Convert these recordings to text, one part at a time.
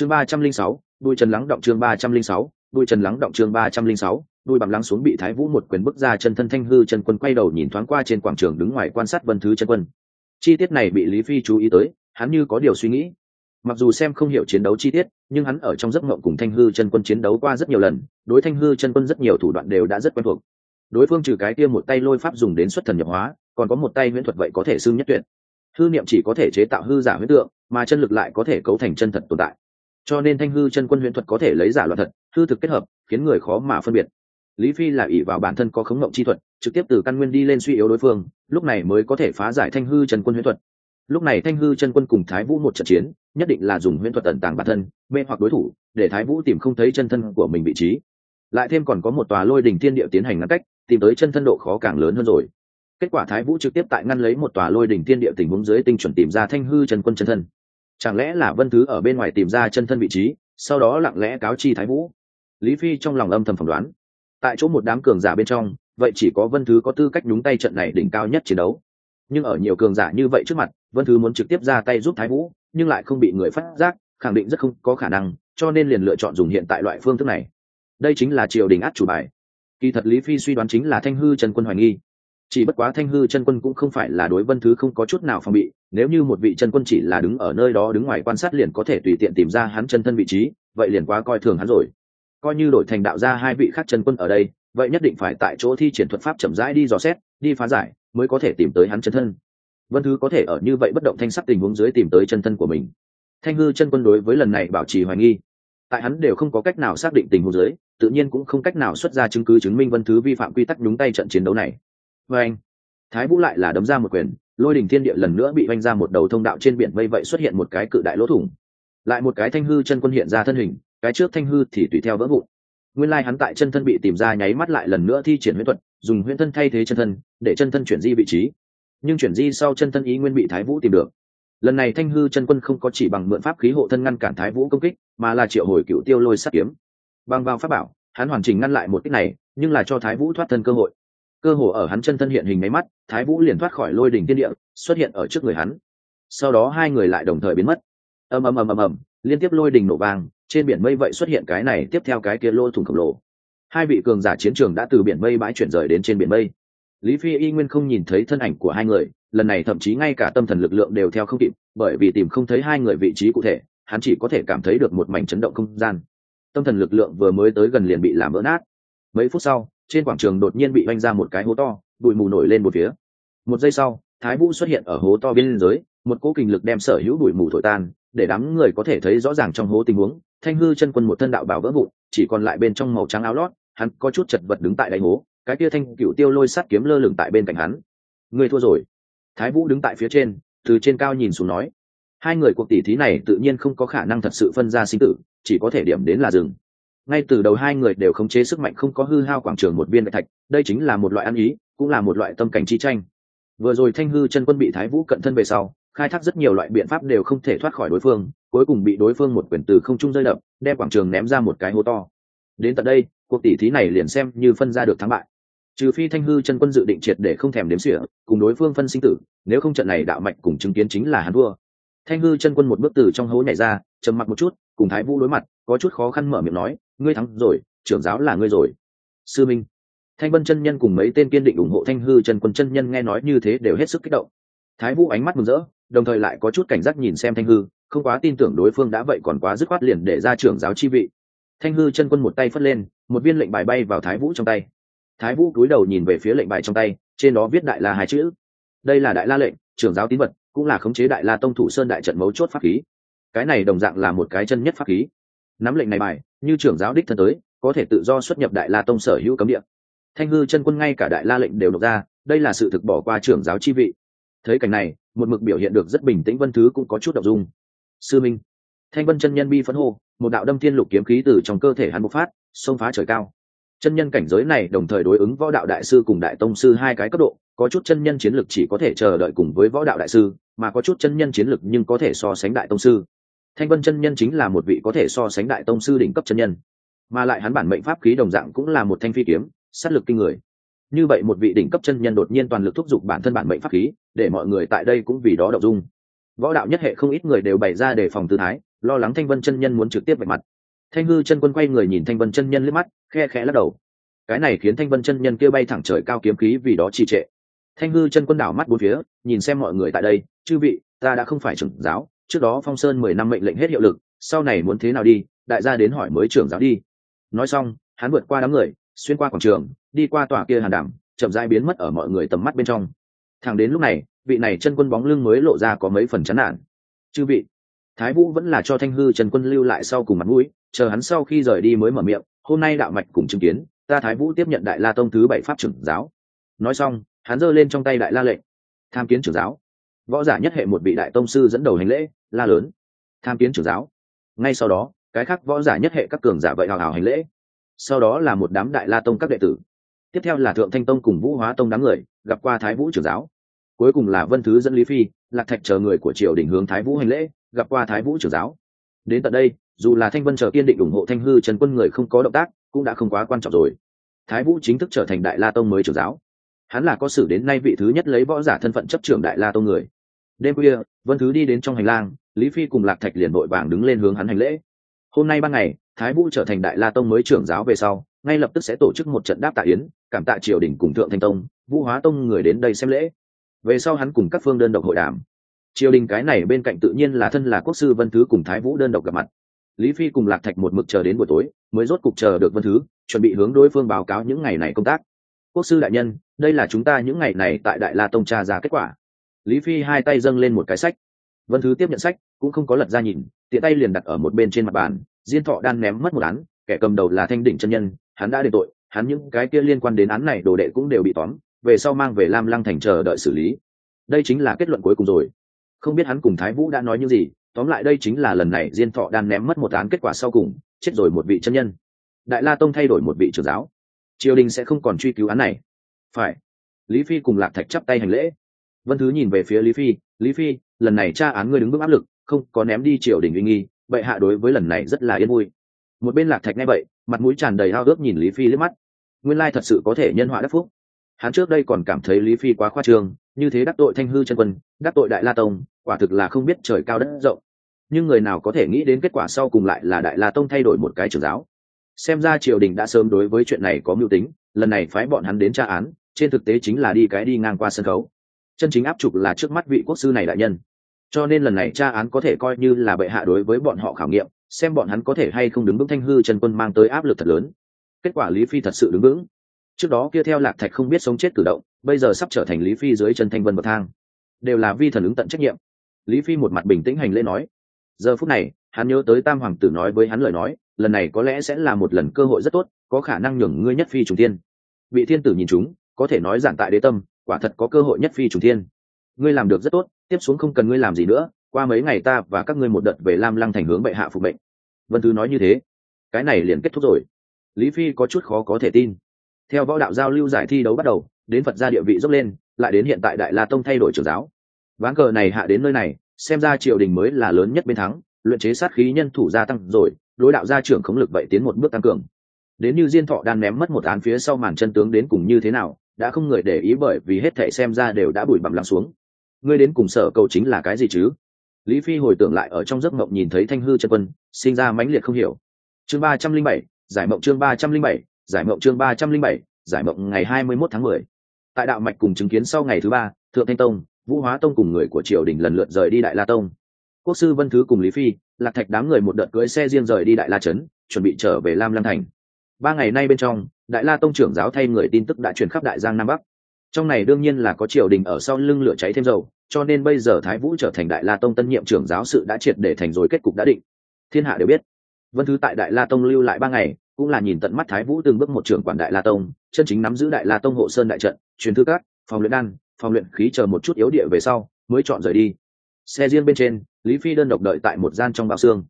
chương ba trăm linh sáu, đuôi trần lắng động chương ba trăm linh sáu, đuôi trần lắng động chương ba trăm linh sáu, đuôi bằng lắng xuống bị thái vũ một quyền bức ra chân thân thanh hư chân quân quay đầu nhìn thoáng qua trên quảng trường đứng ngoài quan sát vân thứ chân quân. Chi tiết này bị lý phi chú ý tới, hắn như có điều suy nghĩ. Mặc dù xem không hiểu chiến đấu chi tiết, nhưng hắn ở trong giấc mộng cùng thanh hư chân quân chiến đấu qua rất nhiều lần, đối thanh hư chân quân rất nhiều thủ đoạn đều đã rất quen thuộc. Đối phương trừ cái kia một tay lôi pháp dùng đến xuất thần nhập hóa, còn có một tay huyễn thuật vậy có thể xưng nhất tuyệt. Hư niệm chỉ có thể chế tạo hư giả huyễn tượng, mà chân lực lại có thể cấu thành chân thật tồn tại cho nên thanh hư chân quân huyễn thuật có thể lấy giả loạn thật, hư thực kết hợp, khiến người khó mà phân biệt. Lý phi là ỷ vào bản thân có khống ngộng chi thuật, trực tiếp từ căn nguyên đi lên suy yếu đối phương, lúc này mới có thể phá giải thanh hư chân quân huyễn thuật. Lúc này thanh hư chân quân cùng thái vũ một trận chiến, nhất định là dùng huyễn thuật tận tàng bản thân, mê hoặc đối thủ, để thái vũ tìm không thấy chân thân của mình vị trí. Lại thêm còn có một tòa lôi đỉnh thiên địa tiến hành ngăn cách, tìm tới chân thân độ khó càng lớn hơn rồi. Kết quả thái vũ trực tiếp tại ngăn lấy một tòa lôi đỉnh thiên địa tình huống dưới tinh chuẩn tìm ra thanh hư chân quân chân thân chẳng lẽ là vân thứ ở bên ngoài tìm ra chân thân vị trí, sau đó lặng lẽ cáo chi thái vũ? Lý phi trong lòng âm thầm phỏng đoán. Tại chỗ một đám cường giả bên trong, vậy chỉ có vân thứ có tư cách nhúng tay trận này đỉnh cao nhất chiến đấu. Nhưng ở nhiều cường giả như vậy trước mặt, vân thứ muốn trực tiếp ra tay giúp thái vũ, nhưng lại không bị người phát giác, khẳng định rất không có khả năng, cho nên liền lựa chọn dùng hiện tại loại phương thức này. Đây chính là triều đình át chủ bài. Kỳ thật lý phi suy đoán chính là thanh hư trần quân hoài nghi. Chỉ bất quá thanh hư chân quân cũng không phải là đối vân thứ không có chút nào phòng bị nếu như một vị chân quân chỉ là đứng ở nơi đó đứng ngoài quan sát liền có thể tùy tiện tìm ra hắn chân thân vị trí, vậy liền quá coi thường hắn rồi. Coi như đổi thành đạo ra hai vị khác chân quân ở đây, vậy nhất định phải tại chỗ thi triển thuật pháp chậm rãi đi dò xét, đi phá giải, mới có thể tìm tới hắn chân thân. Vân thứ có thể ở như vậy bất động thanh sắc tình huống dưới tìm tới chân thân của mình. Thanh hư chân quân đối với lần này bảo trì hoài nghi. Tại hắn đều không có cách nào xác định tình huống dưới, tự nhiên cũng không cách nào xuất ra chứng cứ chứng minh vân thứ vi phạm quy tắc nhúng tay trận chiến đấu này. Và anh thái vũ lại là đấm ra một quyền, lôi đình thiên địa lần nữa bị oanh ra một đầu thông đạo trên biển mây vậy xuất hiện một cái cự đại lỗ thủng. Lại một cái thanh hư chân quân hiện ra thân hình, cái trước thanh hư thì tùy theo vỡ vụn. Nguyên lai hắn tại chân thân bị tìm ra nháy mắt lại lần nữa thi triển huyễn thuật, dùng huyễn thân thay thế chân thân, để chân thân chuyển di vị trí. Nhưng chuyển di sau chân thân ý nguyên bị thái vũ tìm được. Lần này thanh hư chân quân không có chỉ bằng mượn pháp khí hộ thân ngăn cản thái vũ công kích, mà là triệu hồi cựu tiêu lôi sắt kiếm. Bằng vào pháp bảo, hắn hoàn chỉnh ngăn lại một kích này, nhưng là cho thái vũ thoát thân cơ hội cơ hồ ở hắn chân thân hiện hình máy mắt, thái vũ liền thoát khỏi lôi đỉnh tiên địa, xuất hiện ở trước người hắn. Sau đó hai người lại đồng thời biến mất. Ầm ầm ầm ầm ầm, liên tiếp lôi đỉnh nổ vang, trên biển mây vậy xuất hiện cái này, tiếp theo cái kia lô thủng khổng lồ. Hai vị cường giả chiến trường đã từ biển mây bãi chuyển rời đến trên biển mây. Lý phi y nguyên không nhìn thấy thân ảnh của hai người, lần này thậm chí ngay cả tâm thần lực lượng đều theo không kịp, bởi vì tìm không thấy hai người vị trí cụ thể, hắn chỉ có thể cảm thấy được một mảnh chấn động không gian. Tâm thần lực lượng vừa mới tới gần liền bị làm vỡ nát. Mấy phút sau trên quảng trường đột nhiên bị oanh ra một cái hố to, bụi mù nổi lên một phía. Một giây sau, thái vũ xuất hiện ở hố to bên dưới một cỗ kình lực đem sở hữu bụi mù thổi tan, để đám người có thể thấy rõ ràng trong hố tình huống. Thanh hư chân quân một thân đạo bảo vỡ vụn, chỉ còn lại bên trong màu trắng áo lót, hắn có chút chật vật đứng tại đáy hố, cái kia thanh cựu tiêu lôi sắt kiếm lơ lửng tại bên cạnh hắn. Người thua rồi. Thái vũ đứng tại phía trên, từ trên cao nhìn xuống nói, hai người cuộc tỷ thí này tự nhiên không có khả năng thật sự phân ra sinh tử, chỉ có thể điểm đến là rừng ngay từ đầu hai người đều khống chế sức mạnh không có hư hao quảng trường một viên đại thạch, đây chính là một loại ăn ý, cũng là một loại tâm cảnh chi tranh. Vừa rồi thanh hư chân quân bị thái vũ cận thân về sau, khai thác rất nhiều loại biện pháp đều không thể thoát khỏi đối phương, cuối cùng bị đối phương một quyền từ không trung rơi đập, đem quảng trường ném ra một cái hố to. Đến tận đây, cuộc tỷ thí này liền xem như phân ra được thắng bại. Trừ phi thanh hư chân quân dự định triệt để không thèm đếm xỉa, cùng đối phương phân sinh tử, nếu không trận này đạo mạch cùng chứng kiến chính là hắn vua thanh hư chân quân một bước từ trong hố nhảy ra, trầm mặc một chút, cùng thái vũ đối mặt, có chút khó khăn mở miệng nói ngươi thắng rồi, trưởng giáo là ngươi rồi. Sư minh, thanh vân chân nhân cùng mấy tên kiên định ủng hộ thanh hư Trần quân chân nhân nghe nói như thế đều hết sức kích động. Thái vũ ánh mắt mừng rỡ, đồng thời lại có chút cảnh giác nhìn xem thanh hư, không quá tin tưởng đối phương đã vậy còn quá dứt khoát liền để ra trưởng giáo chi vị. Thanh hư chân quân một tay phất lên, một viên lệnh bài bay vào thái vũ trong tay. Thái vũ cúi đầu nhìn về phía lệnh bài trong tay, trên đó viết đại la hai chữ. Đây là đại la lệnh, trưởng giáo tín vật, cũng là khống chế đại la tông thủ sơn đại trận mấu chốt pháp khí. Cái này đồng dạng là một cái chân nhất pháp khí. Nắm lệnh này bài như trưởng giáo đích thân tới, có thể tự do xuất nhập đại la tông sở hữu cấm địa. Thanh hư chân quân ngay cả đại la lệnh đều đọc ra, đây là sự thực bỏ qua trưởng giáo chi vị. Thấy cảnh này, một mực biểu hiện được rất bình tĩnh vân thứ cũng có chút đ ộ n g dung. Sư minh, thanh vân chân nhân bi phấn hô, một đạo đâm thiên lục kiếm khí từ trong cơ thể hắn bộc phát, xông phá trời cao. Chân nhân cảnh giới này đồng thời đối ứng võ đạo đại sư cùng đại tông sư hai cái cấp độ, có chút chân nhân chiến lực chỉ có thể chờ đợi cùng với võ đạo đại sư, mà có chút chân nhân chiến lực nhưng có thể so sánh đại tông sư thanh vân chân nhân chính là một vị có thể so sánh đại tông sư đỉnh cấp chân nhân, mà lại hắn bản mệnh pháp khí đồng dạng cũng là một thanh phi kiếm, sát lực kinh người. Như vậy một vị đỉnh cấp chân nhân đột nhiên toàn lực thúc giục bản thân bản mệnh pháp khí, để mọi người tại đây cũng vì đó đậu dung. Võ đạo nhất hệ không ít người đều bày ra đề phòng tư thái, lo lắng thanh vân chân nhân muốn trực tiếp vạch mặt. Thanh hư chân quân quay người nhìn thanh vân chân nhân liếc mắt, khe khẽ lắc đầu. Cái này khiến thanh vân chân nhân kia bay thẳng trời cao kiếm khí vì đó trì trệ. Thanh hư chân quân đảo mắt bốn phía, nhìn xem mọi người tại đây, chư vị, ta đã không phải trưởng giáo trước đó phong sơn mười năm mệnh lệnh hết hiệu lực, sau này muốn thế nào đi, đại gia đến hỏi mới trưởng giáo đi. Nói xong, hắn vượt qua đám người, xuyên qua quảng trường, đi qua tòa kia hàn đảm chậm rãi biến mất ở mọi người tầm mắt bên trong. Thẳng đến lúc này, vị này chân quân bóng lưng mới lộ ra có mấy phần chán nản. Chư vị, thái vũ vẫn là cho thanh hư trần quân lưu lại sau cùng mặt mũi, chờ hắn sau khi rời đi mới mở miệng, hôm nay đạo mạch cùng chứng kiến, ta thái vũ tiếp nhận đại la tông thứ bảy pháp trưởng giáo. Nói xong, hắn giơ lên trong tay đại la lệnh. Tham kiến trưởng giáo võ giả nhất hệ một vị đại tông sư dẫn đầu hành lễ, la lớn. Tham kiến trưởng giáo. Ngay sau đó, cái khác võ giả nhất hệ các cường giả vậy hào hào hành lễ. Sau đó là một đám đại la tông các đệ tử. Tiếp theo là thượng thanh tông cùng vũ hóa tông đám người, gặp qua thái vũ trưởng giáo. Cuối cùng là vân thứ dẫn lý phi, lạc thạch chờ người của triều đình hướng thái vũ hành lễ, gặp qua thái vũ trưởng giáo. Đến tận đây, dù là thanh vân chờ kiên định ủng hộ thanh hư trần quân người không có động tác, cũng đã không quá quan trọng rồi. Thái vũ chính thức trở thành đại la tông mới trưởng giáo. Hắn là có sử đến nay vị thứ nhất lấy võ giả thân phận chấp trưởng đại la tông người đêm khuya, vân thứ đi đến trong hành lang, lý phi cùng lạc thạch liền vội vàng đứng lên hướng hắn hành lễ. Hôm nay ban ngày, thái vũ trở thành đại la tông mới trưởng giáo về sau, ngay lập tức sẽ tổ chức một trận đáp tạ yến, cảm tạ triều đình cùng thượng thanh tông, vũ hóa tông người đến đây xem lễ. Về sau hắn cùng các phương đơn độc hội đàm. Triều đình cái này bên cạnh tự nhiên là thân là quốc sư vân thứ cùng thái vũ đơn độc gặp mặt. Lý phi cùng lạc thạch một mực chờ đến buổi tối, mới rốt cục chờ được vân thứ, chuẩn bị hướng đối phương báo cáo những ngày này công tác. Quốc sư đại nhân, đây là chúng ta những ngày này tại đại la tông tra ra kết quả lý phi hai tay dâng lên một cái sách. Vân thứ tiếp nhận sách, cũng không có lật ra nhìn, tiện tay liền đặt ở một bên trên mặt bàn, diên thọ đan ném mất một án, kẻ cầm đầu là thanh đỉnh chân nhân, hắn đã đền tội, hắn những cái kia liên quan đến án này đồ đệ cũng đều bị tóm, về sau mang về lam lăng thành chờ đợi xử lý. Đây chính là kết luận cuối cùng rồi. Không biết hắn cùng thái vũ đã nói những gì, tóm lại đây chính là lần này diên thọ đan ném mất một án kết quả sau cùng, chết rồi một vị chân nhân. Đại la tông thay đổi một vị trưởng giáo. Triều đình sẽ không còn truy cứu án này. Phải. Lý phi cùng lạc thạch chắp tay hành lễ vân thứ nhìn về phía lý phi lý phi, lần này tra án ngươi đứng bước áp lực, không có ném đi triều đình uy nghi, bệ hạ đối với lần này rất là yên vui. Một bên lạc thạch nghe vậy, mặt mũi tràn đầy hao ước nhìn lý phi liếc mắt. Nguyên lai thật sự có thể nhân họa đắc phúc. Hắn trước đây còn cảm thấy lý phi quá khoa trương, như thế đắc tội thanh hư chân quân, đắc tội đại la tông, quả thực là không biết trời cao đất rộng. Nhưng người nào có thể nghĩ đến kết quả sau cùng lại là đại la tông thay đổi một cái trưởng giáo. Xem ra triều đình đã sớm đối với chuyện này có mưu tính, lần này phái bọn hắn đến tra án, trên thực tế chính là đi cái đi ngang qua sân khấu chân chính áp trục là trước mắt vị quốc sư này đại nhân. Cho nên lần này tra án có thể coi như là bệ hạ đối với bọn họ khảo nghiệm, xem bọn hắn có thể hay không đứng vững thanh hư chân quân mang tới áp lực thật lớn. Kết quả lý phi thật sự đứng vững. Trước đó kia theo lạc thạch không biết sống chết cử động, bây giờ sắp trở thành lý phi dưới chân thanh vân bậc thang. Đều là vi thần ứng tận trách nhiệm. Lý phi một mặt bình tĩnh hành lễ nói, giờ phút này, hắn nhớ tới tam hoàng tử nói với hắn lời nói, lần này có lẽ sẽ là một lần cơ hội rất tốt, có khả năng nhường ngươi nhất phi trùng tiên vị thiên tử nhìn chúng, có thể nói giản tại đế tâm quả thật có cơ hội nhất phi trùng thiên. Ngươi làm được rất tốt, tiếp xuống không cần ngươi làm gì nữa, qua mấy ngày ta và các ngươi một đợt về lam lăng thành hướng bệ hạ phục mệnh. Vân thứ nói như thế. Cái này liền kết thúc rồi. Lý phi có chút khó có thể tin. Theo võ đạo giao lưu giải thi đấu bắt đầu, đến phật gia địa vị dốc lên, lại đến hiện tại đại la tông thay đổi trưởng giáo. Ván cờ này hạ đến nơi này, xem ra triều đình mới là lớn nhất bên thắng, luyện chế sát khí nhân thủ gia tăng rồi, đối đạo gia trưởng khống lực vậy tiến một bước tăng cường. Đến như diên thọ đan ném mất một án phía sau màn chân tướng đến cùng như thế nào đã không người để ý bởi vì hết thảy xem ra đều đã bụi bặm lắng xuống. Ngươi đến cùng sở cầu chính là cái gì chứ? Lý phi hồi tưởng lại ở trong giấc mộng nhìn thấy thanh hư chân quân, sinh ra mãnh liệt không hiểu. Chương ba trăm linh bảy, giải mộng chương ba trăm linh bảy, giải mộng chương ba trăm linh bảy, giải mộng ngày hai mươi mốt tháng mười. Tại đạo mạch cùng chứng kiến sau ngày thứ ba, thượng thanh tông, vũ hóa tông cùng người của triều đình lần lượt rời đi đại la tông. Quốc sư vân thứ cùng lý phi, lạc thạch đám người một đợt cưỡi xe riêng rời đi đại la trấn, chuẩn bị trở về lam lăng thành. Ba ngày nay bên trong đại la tông trưởng giáo thay người tin tức đã truyền khắp đại giang nam bắc. Trong này đương nhiên là có triều đình ở sau lưng lửa cháy thêm dầu, cho nên bây giờ thái vũ trở thành đại la tông tân nhiệm trưởng giáo sự đã triệt để thành rồi kết cục đã định. Thiên hạ đều biết, vân thứ tại đại la tông lưu lại ba ngày, cũng là nhìn tận mắt thái vũ từng bước một trưởng quản đại la tông, chân chính nắm giữ đại la tông hộ sơn đại trận, truyền thư các, phòng luyện đan, phòng luyện khí chờ một chút yếu địa về sau, mới chọn rời đi. Xe riêng bên trên, lý phi đơn độc đợi tại một gian trong bao xương.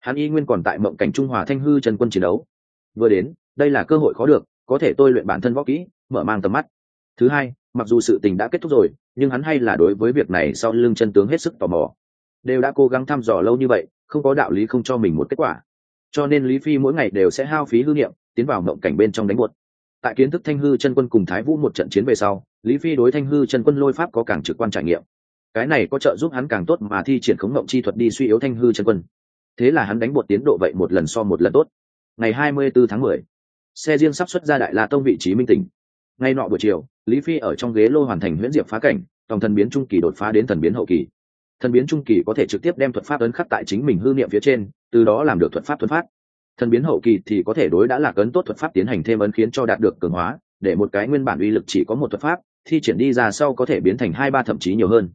Hắn y nguyên còn tại mộng cảnh trung hòa thanh hư trần quân chiến đấu. Vừa đến đây là cơ hội khó được có thể tôi luyện bản thân võ kỹ mở mang tầm mắt. Thứ hai mặc dù sự tình đã kết thúc rồi nhưng hắn hay là đối với việc này sau lưng chân tướng hết sức tò mò. Đều đã cố gắng thăm dò lâu như vậy không có đạo lý không cho mình một kết quả. Cho nên lý phi mỗi ngày đều sẽ hao phí hư niệm tiến vào mộng cảnh bên trong đánh buột. Tại kiến thức thanh hư chân quân cùng thái vũ một trận chiến về sau lý phi đối thanh hư chân quân lôi pháp có càng trực quan trải nghiệm. Cái này có trợ giúp hắn càng tốt mà thi triển khống mộng chi thuật đi suy yếu thanh hư chân quân. Thế là hắn đánh bột tiến độ vậy một lần so một lần tốt. Ngày hai mươi 24 tháng mười, xe riêng sắp xuất ra đại la tông vị trí minh tỉnh. Ngay nọ buổi chiều, lý phi ở trong ghế lô hoàn thành huyễn diệp phá cảnh tổng thần biến trung kỳ đột phá đến thần biến hậu kỳ. Thần biến trung kỳ có thể trực tiếp đem thuật pháp ấn khắc tại chính mình hư niệm phía trên, từ đó làm được thuật pháp thuật phát. Thần biến hậu kỳ thì có thể đối đã là ấn tốt thuật pháp tiến hành thêm ấn khiến cho đạt được cường hóa, để một cái nguyên bản uy lực chỉ có một thuật pháp, thi triển đi ra sau có thể biến thành hai ba thậm chí nhiều hơn.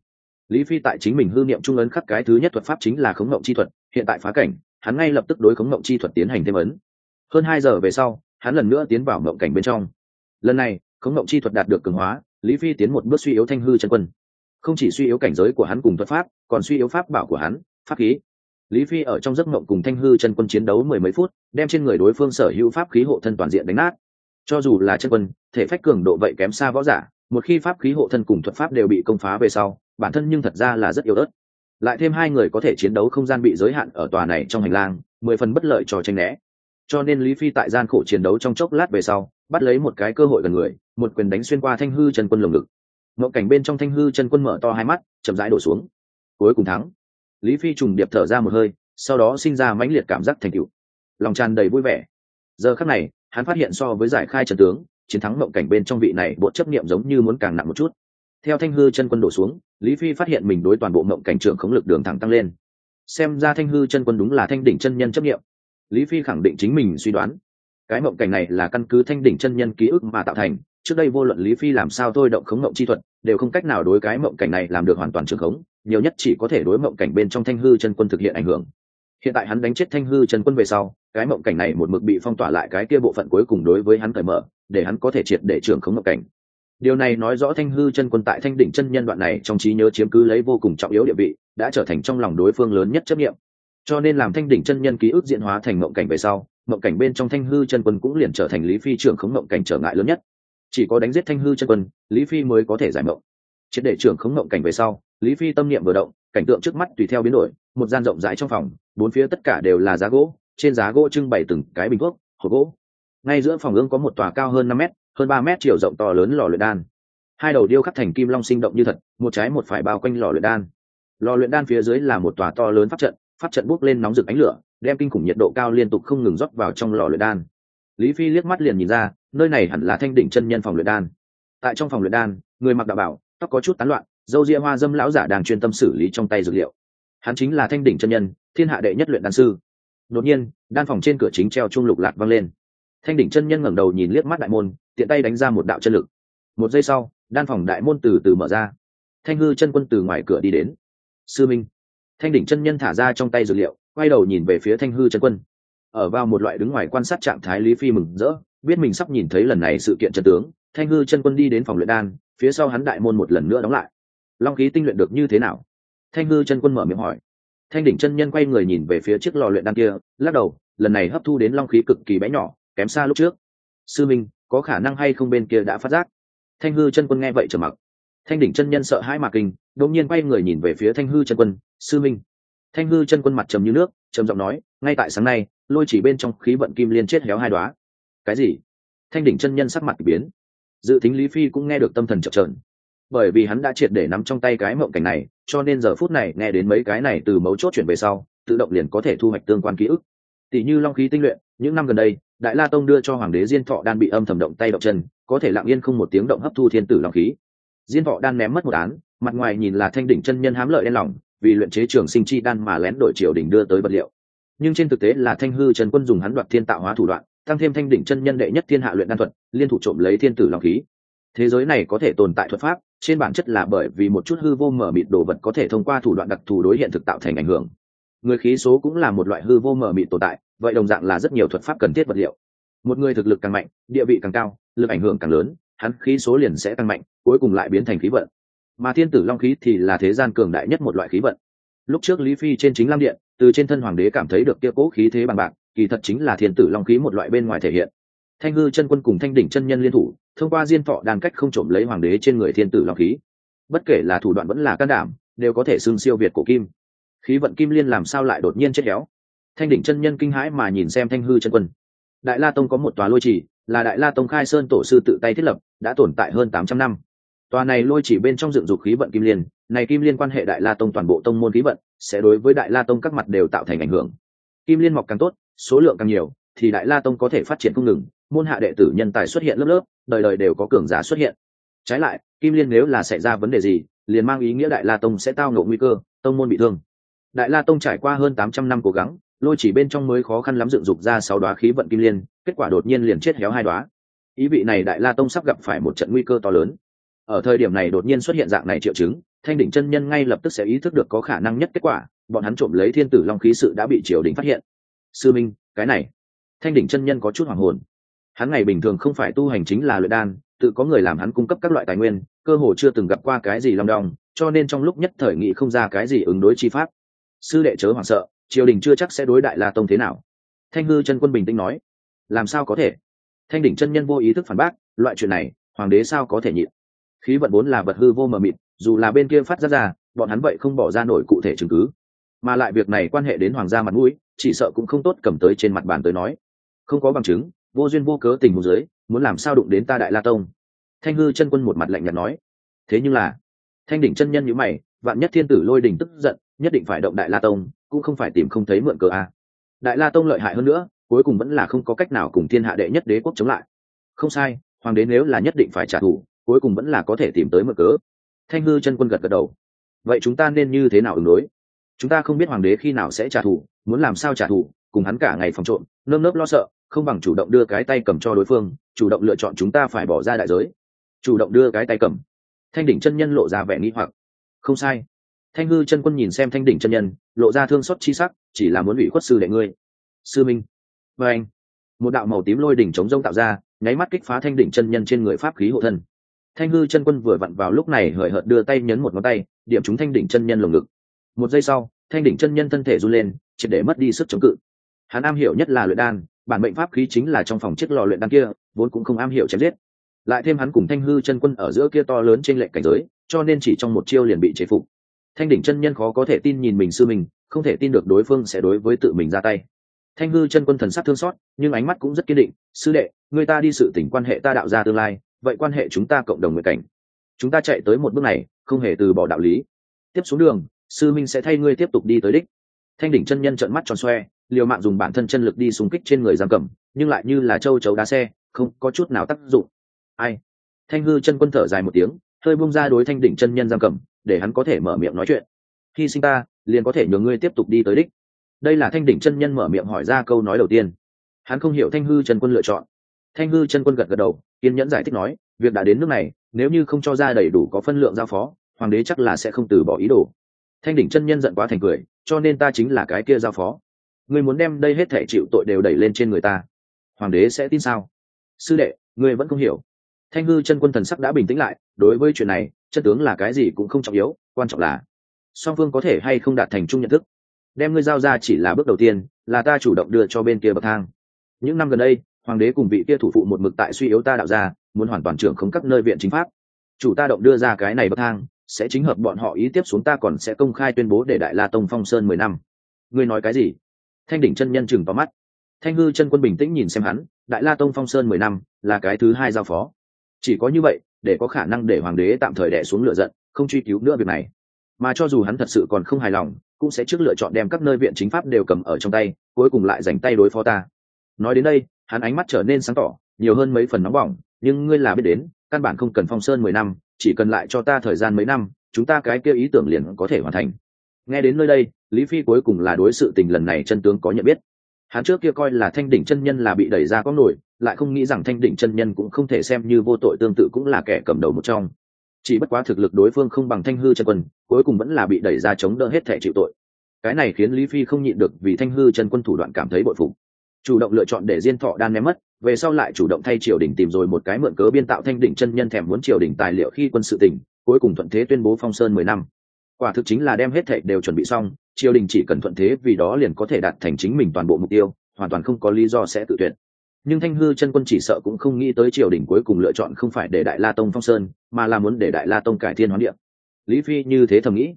Lý phi tại chính mình hư niệm trung ấn khắc cái thứ nhất thuật pháp chính là khống ngộng chi thuật, hiện tại phá cảnh, hắn ngay lập tức đối khống ngộng chi thuật tiến hành thêm ấn. Hơn hai giờ về sau hắn lần nữa tiến vào mộng cảnh bên trong. Lần này, khống mộng chi thuật đạt được cường hóa, lý phi tiến một bước suy yếu thanh hư chân quân. Không chỉ suy yếu cảnh giới của hắn cùng thuật pháp, còn suy yếu pháp bảo của hắn, pháp khí. Lý phi ở trong giấc mộng cùng thanh hư chân quân chiến đấu mười mấy phút, đem trên người đối phương sở hữu pháp khí hộ thân toàn diện đánh nát. Cho dù là chân quân, thể phách cường độ vậy kém xa võ giả, một khi pháp khí hộ thân cùng thuật pháp đều bị công phá về sau, bản thân nhưng thật ra là rất yếu ớt. Lại thêm hai người có thể chiến đấu không gian bị giới hạn ở tòa này trong hành lang, mười phần bất lợi cho tranh né cho nên lý phi tại gian khổ chiến đấu trong chốc lát về sau, bắt lấy một cái cơ hội gần người, một quyền đánh xuyên qua thanh hư chân quân lồng ngực. Ngộ cảnh bên trong thanh hư chân quân mở to hai mắt, chậm rãi đổ xuống. Cuối cùng thắng. Lý phi trùng điệp thở ra một hơi, sau đó sinh ra mãnh liệt cảm giác thành cựu lòng tràn đầy vui vẻ. Giờ khắc này, hắn phát hiện so với giải khai trần tướng, chiến thắng mộng cảnh bên trong vị này bộ chấp niệm giống như muốn càng nặng một chút. Theo thanh hư chân quân đổ xuống, lý phi phát hiện mình đối toàn bộ mộng cảnh trưởng khống lực đường thẳng tăng lên. Xem ra thanh hư chân quân đúng là thanh đỉnh chân nhân chấp niệm lý phi khẳng định chính mình suy đoán. Cái mộng cảnh này là căn cứ thanh đỉnh chân nhân ký ức mà tạo thành, trước đây vô luận lý phi làm sao thôi động khống mộng chi thuật, đều không cách nào đối cái mộng cảnh này làm được hoàn toàn trường khống, nhiều nhất chỉ có thể đối mộng cảnh bên trong thanh hư chân quân thực hiện ảnh hưởng. Hiện tại hắn đánh chết thanh hư chân quân về sau, cái mộng cảnh này một mực bị phong tỏa lại cái kia bộ phận cuối cùng đối với hắn cởi mở, để hắn có thể triệt để trường khống mộng cảnh. Điều này nói rõ thanh hư chân quân tại thanh đỉnh chân nhân đoạn này trong trí nhớ chiếm cứ lấy vô cùng trọng yếu địa vị, đã trở thành trong lòng đối phương lớn nhất chấp nghiệm cho nên làm thanh đỉnh chân nhân ký ức diễn hóa thành mộng cảnh về sau, mộng cảnh bên trong thanh hư chân quân cũng liền trở thành lý phi trưởng khống mộng cảnh trở ngại lớn nhất. Chỉ có đánh giết thanh hư chân quân, lý phi mới có thể giải mộng. Triệt để trưởng khống mộng cảnh về sau, lý phi tâm niệm vừa động, cảnh tượng trước mắt tùy theo biến đổi, một gian rộng rãi trong phòng, bốn phía tất cả đều là giá gỗ, trên giá gỗ trưng bày từng cái bình thuốc, hộp gỗ. Ngay giữa phòng ương có một tòa cao hơn năm mét, hơn ba mét chiều rộng to lớn lò luyện đan. Hai đầu điêu khắc thành kim long sinh động như thật, một trái một phải bao quanh lò luyện đan. Lò luyện đan phía dưới là một tòa to lớn pháp trận pháp trận bốc lên nóng rực ánh lửa, đem kinh khủng nhiệt độ cao liên tục không ngừng rót vào trong lò luyện đan. Lý phi liếc mắt liền nhìn ra, nơi này hẳn là thanh đỉnh chân nhân phòng luyện đan. Tại trong phòng luyện đan, người mặc đạo bảo, tóc có chút tán loạn dâu ria hoa dâm lão giả đang chuyên tâm xử lý trong tay dược liệu. Hắn chính là thanh đỉnh chân nhân, thiên hạ đệ nhất luyện đan sư. Đột nhiên, đan phòng trên cửa chính treo chuông lục lạc vang lên. Thanh đỉnh chân nhân ngẩng đầu nhìn liếc mắt đại môn, tiện tay đánh ra một đạo chân lực. Một giây sau, đan phòng đại môn từ từ mở ra. Thanh hư chân quân từ ngoài cửa đi đến. Sư minh thanh đỉnh chân nhân thả ra trong tay dược liệu, quay đầu nhìn về phía thanh hư chân quân. Ở vào một loại đứng ngoài quan sát trạng thái lý phi mừng rỡ, biết mình sắp nhìn thấy lần này sự kiện chân tướng, thanh hư chân quân đi đến phòng luyện đan, phía sau hắn đại môn một lần nữa đóng lại. Long khí tinh luyện được như thế nào? Thanh hư chân quân mở miệng hỏi. Thanh đỉnh chân nhân quay người nhìn về phía chiếc lò luyện đan kia, lắc đầu, lần này hấp thu đến long khí cực kỳ bé nhỏ, kém xa lúc trước. Sư minh, có khả năng hay không bên kia đã phát giác? Thanh hư chân quân nghe vậy trở mặc. Thanh đỉnh chân nhân sợ hãi mạc kinh, đột nhiên quay người nhìn về phía thanh hư chân quân sư minh. Thanh hư chân quân mặt trầm như nước, trầm giọng nói, ngay tại sáng nay, lôi chỉ bên trong khí vận kim liên chết héo hai đoá cái gì? Thanh đỉnh chân nhân sắc mặt biến. Dự tính lý phi cũng nghe được tâm thần chập trờn bởi vì hắn đã triệt để nắm trong tay cái mộng cảnh này, cho nên giờ phút này nghe đến mấy cái này từ mấu chốt chuyển về sau, tự động liền có thể thu hoạch tương quan ký ức. Tỷ như long khí tinh luyện, những năm gần đây, đại la tông đưa cho hoàng đế diên thọ đan bị âm thầm động tay động chân, có thể lặng yên không một tiếng động hấp thu thiên tử long khí. Diên thọ đan ném mất một án, mặt ngoài nhìn là thanh đỉnh chân nhân hám lợi đen lòng vì luyện chế trường sinh chi đan mà lén đổi triều đình đưa tới vật liệu. Nhưng trên thực tế là thanh hư trần quân dùng hắn đoạt thiên tạo hóa thủ đoạn, tăng thêm thanh đỉnh chân nhân đệ nhất thiên hạ luyện đan thuật, liên thủ trộm lấy thiên tử long khí. Thế giới này có thể tồn tại thuật pháp, trên bản chất là bởi vì một chút hư vô mở mịt đồ vật có thể thông qua thủ đoạn đặc thù đối hiện thực tạo thành ảnh hưởng. Người khí số cũng là một loại hư vô mở mịt tồn tại, vậy đồng dạng là rất nhiều thuật pháp cần thiết vật liệu. Một người thực lực càng mạnh, địa vị càng cao, lực ảnh hưởng càng lớn, hắn khí số liền sẽ tăng mạnh, cuối cùng lại biến thành khí vận mà thiên tử long khí thì là thế gian cường đại nhất một loại khí vận. Lúc trước lý phi trên chính lam điện, từ trên thân hoàng đế cảm thấy được kia cố khí thế bằng bạc, kỳ thật chính là thiên tử long khí một loại bên ngoài thể hiện. Thanh hư chân quân cùng thanh đỉnh chân nhân liên thủ, thông qua diên thọ đàn cách không trộm lấy hoàng đế trên người thiên tử long khí. Bất kể là thủ đoạn vẫn là can đảm, đều có thể xưng siêu việt cổ kim. Khí vận kim liên làm sao lại đột nhiên chết héo? Thanh đỉnh chân nhân kinh hãi mà nhìn xem thanh hư chân quân. Đại la tông có một tòa lôi trì, là đại la tông khai sơn tổ sư tự tay thiết lập, đã tồn tại hơn tám trăm năm tòa này lôi chỉ bên trong dựng dục khí vận kim liên, này kim liên quan hệ đại la tông toàn bộ tông môn khí vận, sẽ đối với đại la tông các mặt đều tạo thành ảnh hưởng. Kim liên mọc càng tốt, số lượng càng nhiều, thì đại la tông có thể phát triển không ngừng, môn hạ đệ tử nhân tài xuất hiện lớp lớp, đời đời đều có cường giả xuất hiện. Trái lại, kim liên nếu là xảy ra vấn đề gì, liền mang ý nghĩa đại la tông sẽ tao ngộ nguy cơ, tông môn bị thương. Đại la tông trải qua hơn tám trăm năm cố gắng, lôi chỉ bên trong mới khó khăn lắm dựng dục ra sáu đoá khí vận kim liên, kết quả đột nhiên liền chết héo hai đoá ý vị này đại la tông sắp gặp phải một trận nguy cơ to lớn ở thời điểm này đột nhiên xuất hiện dạng này triệu chứng, thanh đỉnh chân nhân ngay lập tức sẽ ý thức được có khả năng nhất kết quả, bọn hắn trộm lấy thiên tử long khí sự đã bị triều đình phát hiện. Sư minh, cái này. Thanh đỉnh chân nhân có chút hoàng hồn. Hắn ngày bình thường không phải tu hành chính là luyện đan, tự có người làm hắn cung cấp các loại tài nguyên, cơ hồ chưa từng gặp qua cái gì long đong, cho nên trong lúc nhất thời nghị không ra cái gì ứng đối chi pháp. Sư đệ chớ hoảng sợ, triều đình chưa chắc sẽ đối đại la tông thế nào. Thanh hư chân quân bình tĩnh nói. Làm sao có thể? Thanh đỉnh chân nhân vô ý thức phản bác, loại chuyện này, hoàng đế sao có thể nhịn? Khí vận vốn là vật hư vô mờ mịt, dù là bên kia phát ra ra, bọn hắn vậy không bỏ ra nổi cụ thể chứng cứ. Mà lại việc này quan hệ đến hoàng gia mặt mũi, chỉ sợ cũng không tốt cầm tới trên mặt bàn tới nói. Không có bằng chứng, vô duyên vô cớ tình huống giới muốn làm sao đụng đến ta đại la tông? Thanh hư chân quân một mặt lạnh nhạt nói. Thế nhưng là, thanh đỉnh chân nhân như mày, vạn nhất thiên tử lôi đình tức giận, nhất định phải động đại la tông, cũng không phải tìm không thấy mượn cờ a. Đại la tông lợi hại hơn nữa, cuối cùng vẫn là không có cách nào cùng thiên hạ đệ nhất đế quốc chống lại. Không sai, hoàng đế nếu là nhất định phải trả thù cuối cùng vẫn là có thể tìm tới mở cớ. Thanh hư chân quân gật gật đầu. Vậy chúng ta nên như thế nào ứng đối? Chúng ta không biết hoàng đế khi nào sẽ trả thù, muốn làm sao trả thù, cùng hắn cả ngày phòng trộm, nơm nớp lo sợ, không bằng chủ động đưa cái tay cầm cho đối phương, chủ động lựa chọn chúng ta phải bỏ ra đại giới. Chủ động đưa cái tay cầm. Thanh đỉnh chân nhân lộ ra vẻ nghi hoặc. Không sai. Thanh hư chân quân nhìn xem thanh đỉnh chân nhân, lộ ra thương xót chi sắc, chỉ là muốn ủy khuất sư đệ ngươi. Sư minh. Và anh, một đạo màu tím lôi đỉnh chống rông tạo ra, nháy mắt kích phá thanh đỉnh chân nhân trên người pháp khí hộ thân thanh hư chân quân vừa vặn vào lúc này hời hợt đưa tay nhấn một ngón tay, điểm chúng thanh đỉnh chân nhân lồng ngực. Một giây sau, thanh đỉnh chân nhân thân thể run lên, triệt để mất đi sức chống cự. Hắn am hiểu nhất là luyện đan, bản mệnh pháp khí chính là trong phòng chiếc lò luyện đan kia, vốn cũng không am hiểu chém giết. Lại thêm hắn cùng thanh hư chân quân ở giữa kia to lớn trên lệnh cảnh giới, cho nên chỉ trong một chiêu liền bị chế phục. Thanh đỉnh chân nhân khó có thể tin nhìn mình sư mình, không thể tin được đối phương sẽ đối với tự mình ra tay. Thanh hư chân quân thần sắc thương xót, nhưng ánh mắt cũng rất kiên định, sư đệ, người ta đi sự tỉnh quan hệ ta đạo ra tương lai vậy quan hệ chúng ta cộng đồng nguyện cảnh. Chúng ta chạy tới một bước này, không hề từ bỏ đạo lý. Tiếp xuống đường, sư minh sẽ thay ngươi tiếp tục đi tới đích. Thanh đỉnh chân nhân trợn mắt tròn xoe, liều mạng dùng bản thân chân lực đi xung kích trên người giam cầm, nhưng lại như là châu chấu đá xe, không có chút nào tác dụng. Ai? Thanh hư chân quân thở dài một tiếng, hơi bung ra đối thanh đỉnh chân nhân giam cầm, để hắn có thể mở miệng nói chuyện. Khi sinh ta, liền có thể nhường ngươi tiếp tục đi tới đích. Đây là thanh đỉnh chân nhân mở miệng hỏi ra câu nói đầu tiên. Hắn không hiểu thanh hư chân quân lựa chọn. Thanh hư chân quân gật gật đầu kiên nhẫn giải thích nói, việc đã đến nước này, nếu như không cho ra đầy đủ có phân lượng giao phó, hoàng đế chắc là sẽ không từ bỏ ý đồ. Thanh đỉnh chân nhân giận quá thành cười, cho nên ta chính là cái kia giao phó. Ngươi muốn đem đây hết thể chịu tội đều đẩy lên trên người ta. Hoàng đế sẽ tin sao? Sư đệ, ngươi vẫn không hiểu. Thanh hư chân quân thần sắc đã bình tĩnh lại, đối với chuyện này, chân tướng là cái gì cũng không trọng yếu, quan trọng là song phương có thể hay không đạt thành chung nhận thức. Đem ngươi giao ra chỉ là bước đầu tiên, là ta chủ động đưa cho bên kia bậc thang. Những năm gần đây hoàng đế cùng vị kia thủ phụ một mực tại suy yếu ta đạo ra muốn hoàn toàn trưởng không các nơi viện chính pháp. Chủ ta động đưa ra cái này bậc thang, sẽ chính hợp bọn họ ý tiếp xuống ta còn sẽ công khai tuyên bố để đại la tông phong sơn mười năm. Ngươi nói cái gì? Thanh đỉnh chân nhân chừng vào mắt. Thanh hư chân quân bình tĩnh nhìn xem hắn, đại la tông phong sơn mười năm là cái thứ hai giao phó. Chỉ có như vậy, để có khả năng để hoàng đế tạm thời đẻ xuống lựa giận, không truy cứu nữa việc này. Mà cho dù hắn thật sự còn không hài lòng, cũng sẽ trước lựa chọn đem các nơi viện chính pháp đều cầm ở trong tay, cuối cùng lại dành tay đối phó ta. Nói đến đây hắn ánh mắt trở nên sáng tỏ, nhiều hơn mấy phần nóng bỏng, nhưng ngươi là biết đến, căn bản không cần phong sơn mười năm, chỉ cần lại cho ta thời gian mấy năm, chúng ta cái kia ý tưởng liền có thể hoàn thành. Nghe đến nơi đây, lý phi cuối cùng là đối sự tình lần này chân tướng có nhận biết. Hắn trước kia coi là thanh đỉnh chân nhân là bị đẩy ra có nổi, lại không nghĩ rằng thanh đỉnh chân nhân cũng không thể xem như vô tội tương tự cũng là kẻ cầm đầu một trong. Chỉ bất quá thực lực đối phương không bằng thanh hư chân quân, cuối cùng vẫn là bị đẩy ra chống đỡ hết thể chịu tội. Cái này khiến lý phi không nhịn được vì thanh hư chân quân thủ đoạn cảm thấy bội phục chủ động lựa chọn để diên thọ đan ném mất, về sau lại chủ động thay triều đình tìm rồi một cái mượn cớ biên tạo thanh đỉnh chân nhân thèm muốn triều đình tài liệu khi quân sự tỉnh, cuối cùng thuận thế tuyên bố phong sơn mười năm. Quả thực chính là đem hết thệ đều chuẩn bị xong, triều đình chỉ cần thuận thế vì đó liền có thể đạt thành chính mình toàn bộ mục tiêu, hoàn toàn không có lý do sẽ tự tuyển nhưng thanh hư chân quân chỉ sợ cũng không nghĩ tới triều đình cuối cùng lựa chọn không phải để đại la tông phong sơn, mà là muốn để đại la tông cải thiên hoán điệp lý phi như thế thầm nghĩ.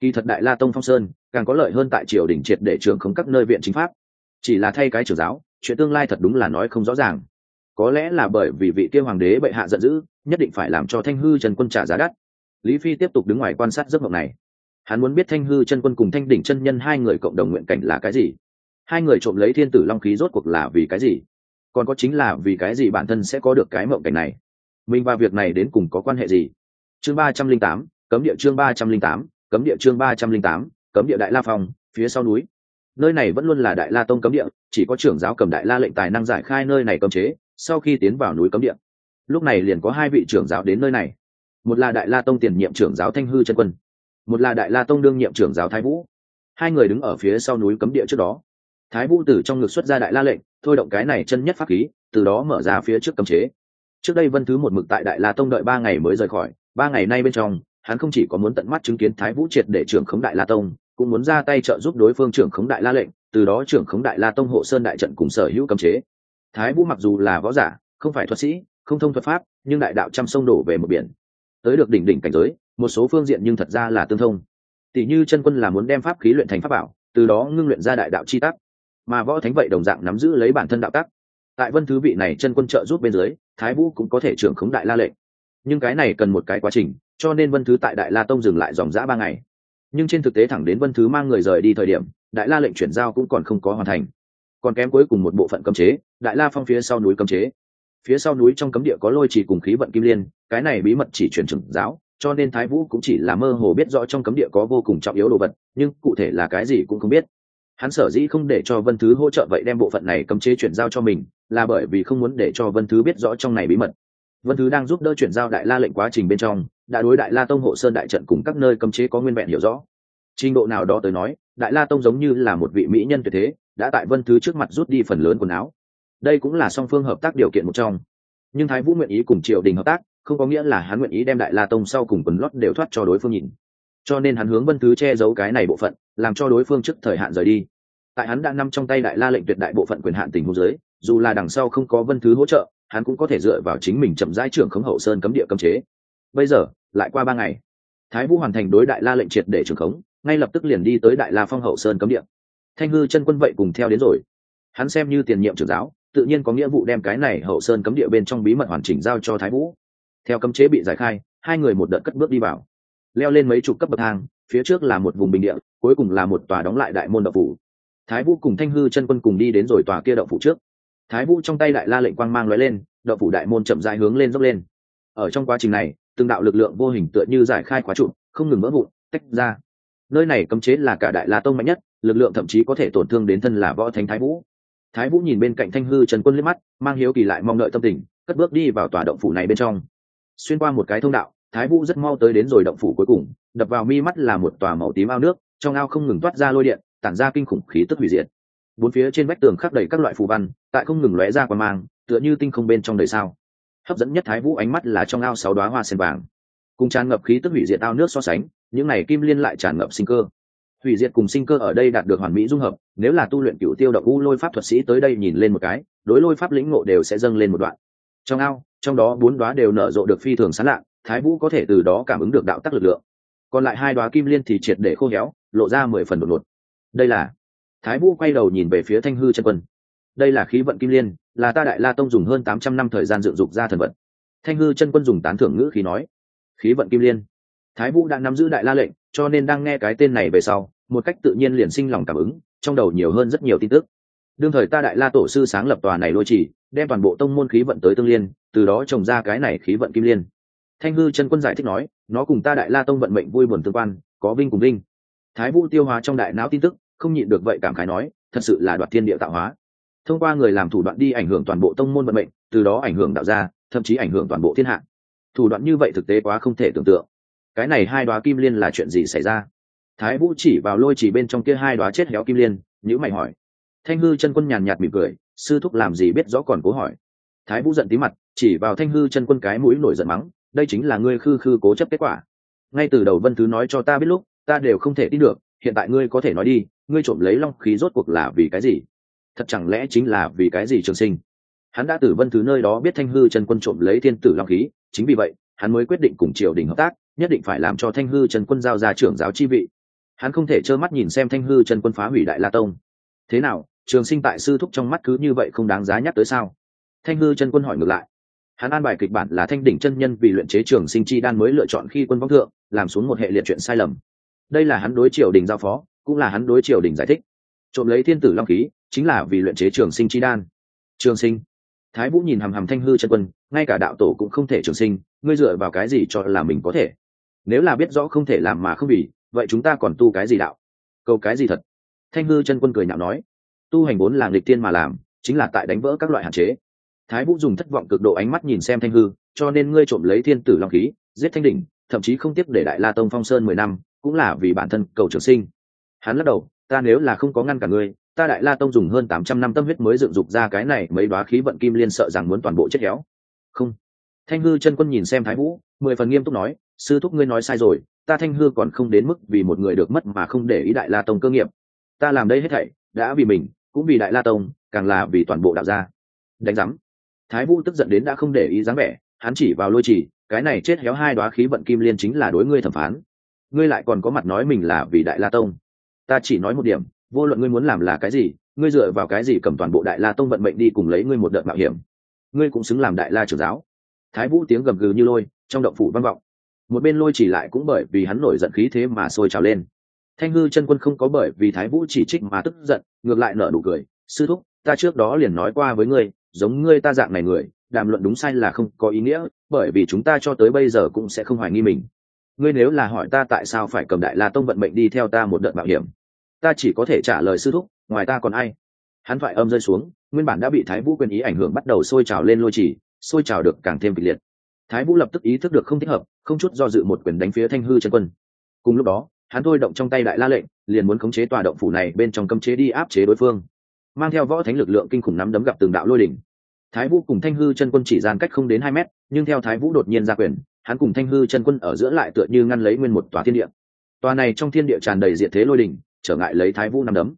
Kỳ thật đại la tông phong sơn, càng có lợi hơn tại triều đình triệt để trường không các nơi viện chính pháp chỉ là thay cái trưởng giáo, chuyện tương lai thật đúng là nói không rõ ràng. Có lẽ là bởi vì vị kia hoàng đế bệ hạ giận dữ, nhất định phải làm cho thanh hư trần quân trả giá đắt. Lý phi tiếp tục đứng ngoài quan sát giấc mộng này. Hắn muốn biết thanh hư chân quân cùng thanh đỉnh chân nhân hai người cộng đồng nguyện cảnh là cái gì? Hai người trộm lấy thiên tử long khí rốt cuộc là vì cái gì? Còn có chính là vì cái gì bản thân sẽ có được cái mộng cảnh này? Mình và việc này đến cùng có quan hệ gì? Chương ba trăm linh tám, cấm địa chương ba trăm linh tám, cấm địa chương ba trăm linh tám, cấm địa đại la phòng phía sau núi nơi này vẫn luôn là đại la tông cấm địa, chỉ có trưởng giáo cầm đại la lệnh tài năng giải khai nơi này cấm chế, sau khi tiến vào núi cấm địa. Lúc này liền có hai vị trưởng giáo đến nơi này. Một là đại la tông tiền nhiệm trưởng giáo thanh hư chân quân, một là đại la tông đương nhiệm trưởng giáo thái vũ. Hai người đứng ở phía sau núi cấm địa trước đó. Thái vũ từ trong ngực xuất ra đại la lệnh, thôi động cái này chân nhất pháp khí, từ đó mở ra phía trước cấm chế. Trước đây vân thứ một mực tại đại la tông đợi ba ngày mới rời khỏi, ba ngày nay bên trong, hắn không chỉ có muốn tận mắt chứng kiến thái vũ triệt để trưởng khống đại la tông cũng muốn ra tay trợ giúp đối phương trưởng khống đại la lệnh, từ đó trưởng khống đại la tông hộ sơn đại trận cùng sở hữu cấm chế. Thái vũ mặc dù là võ giả, không phải thuật sĩ, không thông thuật pháp, nhưng đại đạo trăm sông đổ về một biển. Tới được đỉnh đỉnh cảnh giới, một số phương diện nhưng thật ra là tương thông. Tỷ như chân quân là muốn đem pháp khí luyện thành pháp bảo, từ đó ngưng luyện ra đại đạo chi tắc. Mà võ thánh vậy đồng dạng nắm giữ lấy bản thân đạo tắc. Tại vân thứ vị này chân quân trợ giúp bên dưới, thái vũ cũng có thể trưởng khống đại la lệnh. Nhưng cái này cần một cái quá trình, cho nên vân thứ tại đại la tông dừng lại dòng dã ba ngày nhưng trên thực tế thẳng đến vân thứ mang người rời đi thời điểm, đại la lệnh chuyển giao cũng còn không có hoàn thành. Còn kém cuối cùng một bộ phận cấm chế, đại la phong phía sau núi cấm chế. Phía sau núi trong cấm địa có lôi chỉ cùng khí vận kim liên, cái này bí mật chỉ chuyển trưởng giáo, cho nên thái vũ cũng chỉ là mơ hồ biết rõ trong cấm địa có vô cùng trọng yếu đồ vật, nhưng cụ thể là cái gì cũng không biết. Hắn sở dĩ không để cho vân thứ hỗ trợ vậy đem bộ phận này cấm chế chuyển giao cho mình, là bởi vì không muốn để cho vân thứ biết rõ trong này bí mật vân thứ đang giúp đỡ chuyển giao đại la lệnh quá trình bên trong, đã đối đại la tông hộ sơn đại trận cùng các nơi cấm chế có nguyên vẹn hiểu rõ. Trình độ nào đó tới nói, đại la tông giống như là một vị mỹ nhân tuyệt thế, đã tại vân thứ trước mặt rút đi phần lớn quần áo. Đây cũng là song phương hợp tác điều kiện một trong. Nhưng thái vũ nguyện ý cùng triều đình hợp tác, không có nghĩa là hắn nguyện ý đem đại la tông sau cùng quần lót đều thoát cho đối phương nhìn. Cho nên hắn hướng vân thứ che giấu cái này bộ phận, làm cho đối phương trước thời hạn rời đi. Tại hắn đã nằm trong tay đại la lệnh tuyệt đại bộ phận quyền hạn tình hô giới dù là đằng sau không có vân thứ hỗ trợ hắn cũng có thể dựa vào chính mình chậm rãi trưởng khống hậu sơn cấm địa cấm chế. Bây giờ, lại qua ba ngày, thái vũ hoàn thành đối đại la lệnh triệt để trưởng khống, ngay lập tức liền đi tới đại la phong hậu sơn cấm địa. Thanh hư chân quân vậy cùng theo đến rồi. Hắn xem như tiền nhiệm trưởng giáo, tự nhiên có nghĩa vụ đem cái này hậu sơn cấm địa bên trong bí mật hoàn chỉnh giao cho thái vũ. Theo cấm chế bị giải khai, hai người một đợt cất bước đi vào. Leo lên mấy chục cấp bậc thang, phía trước là một vùng bình địa, cuối cùng là một tòa đóng lại đại môn đậu phủ. Thái vũ cùng thanh hư chân quân cùng đi đến rồi tòa kia đậu phủ trước thái vũ trong tay đại la lệnh quang mang lóe lên, đậu phủ đại môn chậm dài hướng lên dốc lên. Ở trong quá trình này, từng đạo lực lượng vô hình tựa như giải khai khóa trụ, không ngừng vỡ vụn, tách ra. Nơi này cấm chế là cả đại la tông mạnh nhất, lực lượng thậm chí có thể tổn thương đến thân là võ thánh thái vũ. Thái vũ nhìn bên cạnh thanh hư trần quân liếc mắt, mang hiếu kỳ lại mong đợi tâm tình, cất bước đi vào tòa động phủ này bên trong. Xuyên qua một cái thông đạo, thái vũ rất mau tới đến rồi động phủ cuối cùng, đập vào mi mắt là một tòa màu tím ao nước, trong ao không ngừng toát ra lôi điện, tản ra kinh khủng khí tức hủy diệt bốn phía trên vách tường khắc đầy các loại phù văn, tại không ngừng lóe ra qua mang, tựa như tinh không bên trong đời sao. Hấp dẫn nhất thái vũ ánh mắt là trong ao sáu đoá hoa sen vàng. Cùng tràn ngập khí tức hủy diệt ao nước so sánh, những này kim liên lại tràn ngập sinh cơ. Hủy diệt cùng sinh cơ ở đây đạt được hoàn mỹ dung hợp, nếu là tu luyện cựu tiêu độc u lôi pháp thuật sĩ tới đây nhìn lên một cái, đối lôi pháp lĩnh ngộ đều sẽ dâng lên một đoạn. Trong ao, trong đó bốn đoá đều nở rộ được phi thường sán lạ thái vũ có thể từ đó cảm ứng được đạo tắc lực lượng. Còn lại hai đoá kim liên thì triệt để khô héo, lộ ra mười phần đột ngột. Đây là thái vũ quay đầu nhìn về phía thanh hư chân quân. Đây là khí vận kim liên, là ta đại la tông dùng hơn tám trăm năm thời gian dựng dục ra thần vận thanh hư chân quân dùng tán thưởng ngữ khí nói, khí vận kim liên. Thái vũ đã nắm giữ đại la lệnh, cho nên đang nghe cái tên này về sau, một cách tự nhiên liền sinh lòng cảm ứng, trong đầu nhiều hơn rất nhiều tin tức. Đương thời ta đại la tổ sư sáng lập tòa này lôi trì, đem toàn bộ tông môn khí vận tới tương liên, từ đó trồng ra cái này khí vận kim liên. Thanh hư chân quân giải thích nói, nó cùng ta đại la tông vận mệnh vui buồn tương quan, có vinh cùng vinh. Thái vũ tiêu hóa trong đại não tin tức không nhịn được vậy cảm khái nói, thật sự là đoạt thiên địa tạo hóa. Thông qua người làm thủ đoạn đi ảnh hưởng toàn bộ tông môn vận mệnh, từ đó ảnh hưởng đạo gia, thậm chí ảnh hưởng toàn bộ thiên hạ. Thủ đoạn như vậy thực tế quá không thể tưởng tượng. Cái này hai đoá kim liên là chuyện gì xảy ra? Thái vũ chỉ vào lôi chỉ bên trong kia hai đoá chết héo kim liên nhữ mày hỏi. Thanh hư chân quân nhàn nhạt mỉm cười, sư thúc làm gì biết rõ còn cố hỏi. Thái vũ giận tí mặt, chỉ vào thanh hư chân quân cái mũi nổi giận mắng, đây chính là ngươi khư khư cố chấp kết quả. Ngay từ đầu vân thứ nói cho ta biết lúc, ta đều không thể tin được, hiện tại ngươi có thể nói đi ngươi trộm lấy long khí rốt cuộc là vì cái gì? Thật chẳng lẽ chính là vì cái gì trường sinh? Hắn đã từ vân thứ nơi đó biết thanh hư chân quân trộm lấy thiên tử long khí, chính vì vậy, hắn mới quyết định cùng triều đình hợp tác, nhất định phải làm cho thanh hư chân quân giao ra trưởng giáo chi vị. Hắn không thể trơ mắt nhìn xem thanh hư chân quân phá hủy đại la tông. Thế nào, trường sinh tại sư thúc trong mắt cứ như vậy không đáng giá nhắc tới sao? Thanh hư chân quân hỏi ngược lại. Hắn an bài kịch bản là thanh đỉnh chân nhân vì luyện chế trường sinh chi đan mới lựa chọn khi quân vong thượng, làm xuống một hệ liệt chuyện sai lầm. Đây là hắn đối triều đình giao phó cũng là hắn đối triều đình giải thích. Trộm lấy thiên tử long khí, chính là vì luyện chế trường sinh chi đan. Trường sinh. Thái vũ nhìn hằm hằm thanh hư chân quân, ngay cả đạo tổ cũng không thể trường sinh, ngươi dựa vào cái gì cho là mình có thể? Nếu là biết rõ không thể làm mà không vì, vậy chúng ta còn tu cái gì đạo? Câu cái gì thật? Thanh hư chân quân cười nhạo nói. Tu hành vốn là nghịch tiên mà làm, chính là tại đánh vỡ các loại hạn chế. Thái vũ dùng thất vọng cực độ ánh mắt nhìn xem thanh hư, cho nên ngươi trộm lấy thiên tử long khí, giết thanh đỉnh, thậm chí không tiếp để đại la tông phong sơn mười năm, cũng là vì bản thân cầu trường sinh hắn lắc đầu, ta nếu là không có ngăn cả ngươi, ta đại la tông dùng hơn tám trăm năm tâm huyết mới dựng dục ra cái này mấy đoá khí vận kim liên sợ rằng muốn toàn bộ chết héo. Không. Thanh hư chân quân nhìn xem thái vũ, mười phần nghiêm túc nói, sư thúc ngươi nói sai rồi, ta thanh hư còn không đến mức vì một người được mất mà không để ý đại la tông cơ nghiệp. Ta làm đây hết thảy đã vì mình, cũng vì đại la tông, càng là vì toàn bộ đạo gia. Đánh giám. Thái vũ tức giận đến đã không để ý dáng vẻ, hắn chỉ vào lôi chỉ cái này chết héo hai đoá khí vận kim liên chính là đối ngươi thẩm phán. Ngươi lại còn có mặt nói mình là vì đại la tông ta chỉ nói một điểm, vô luận ngươi muốn làm là cái gì, ngươi dựa vào cái gì cầm toàn bộ đại la tông vận mệnh đi cùng lấy ngươi một đợt mạo hiểm. Ngươi cũng xứng làm đại la trưởng giáo. Thái vũ tiếng gầm gừ như lôi, trong động phủ vang vọng. Một bên lôi chỉ lại cũng bởi vì hắn nổi giận khí thế mà sôi trào lên. Thanh hư chân quân không có bởi vì thái vũ chỉ trích mà tức giận, ngược lại nở nụ cười, sư thúc, ta trước đó liền nói qua với ngươi, giống ngươi ta dạng này người, đàm luận đúng sai là không có ý nghĩa, bởi vì chúng ta cho tới bây giờ cũng sẽ không hoài nghi mình ngươi nếu là hỏi ta tại sao phải cầm đại la tông vận mệnh đi theo ta một đợt mạo hiểm, ta chỉ có thể trả lời sư thúc, ngoài ta còn ai? Hắn phải âm rơi xuống, nguyên bản đã bị thái vũ quyền ý ảnh hưởng bắt đầu sôi trào lên lôi trì sôi trào được càng thêm kịch liệt. Thái vũ lập tức ý thức được không thích hợp, không chút do dự một quyền đánh phía thanh hư chân quân. Cùng lúc đó, hắn thôi động trong tay đại la lệnh, liền muốn khống chế tòa động phủ này bên trong cấm chế đi áp chế đối phương. Mang theo võ thánh lực lượng kinh khủng nắm đấm gặp từng đạo lôi đỉnh. Thái vũ cùng thanh hư chân quân chỉ gian cách không đến hai mét, nhưng theo thái vũ đột nhiên ra quyền hắn cùng thanh hư chân quân ở giữa lại tựa như ngăn lấy nguyên một tòa thiên địa. Tòa này trong thiên địa tràn đầy diện thế lôi đình, trở ngại lấy thái vũ nắm đấm.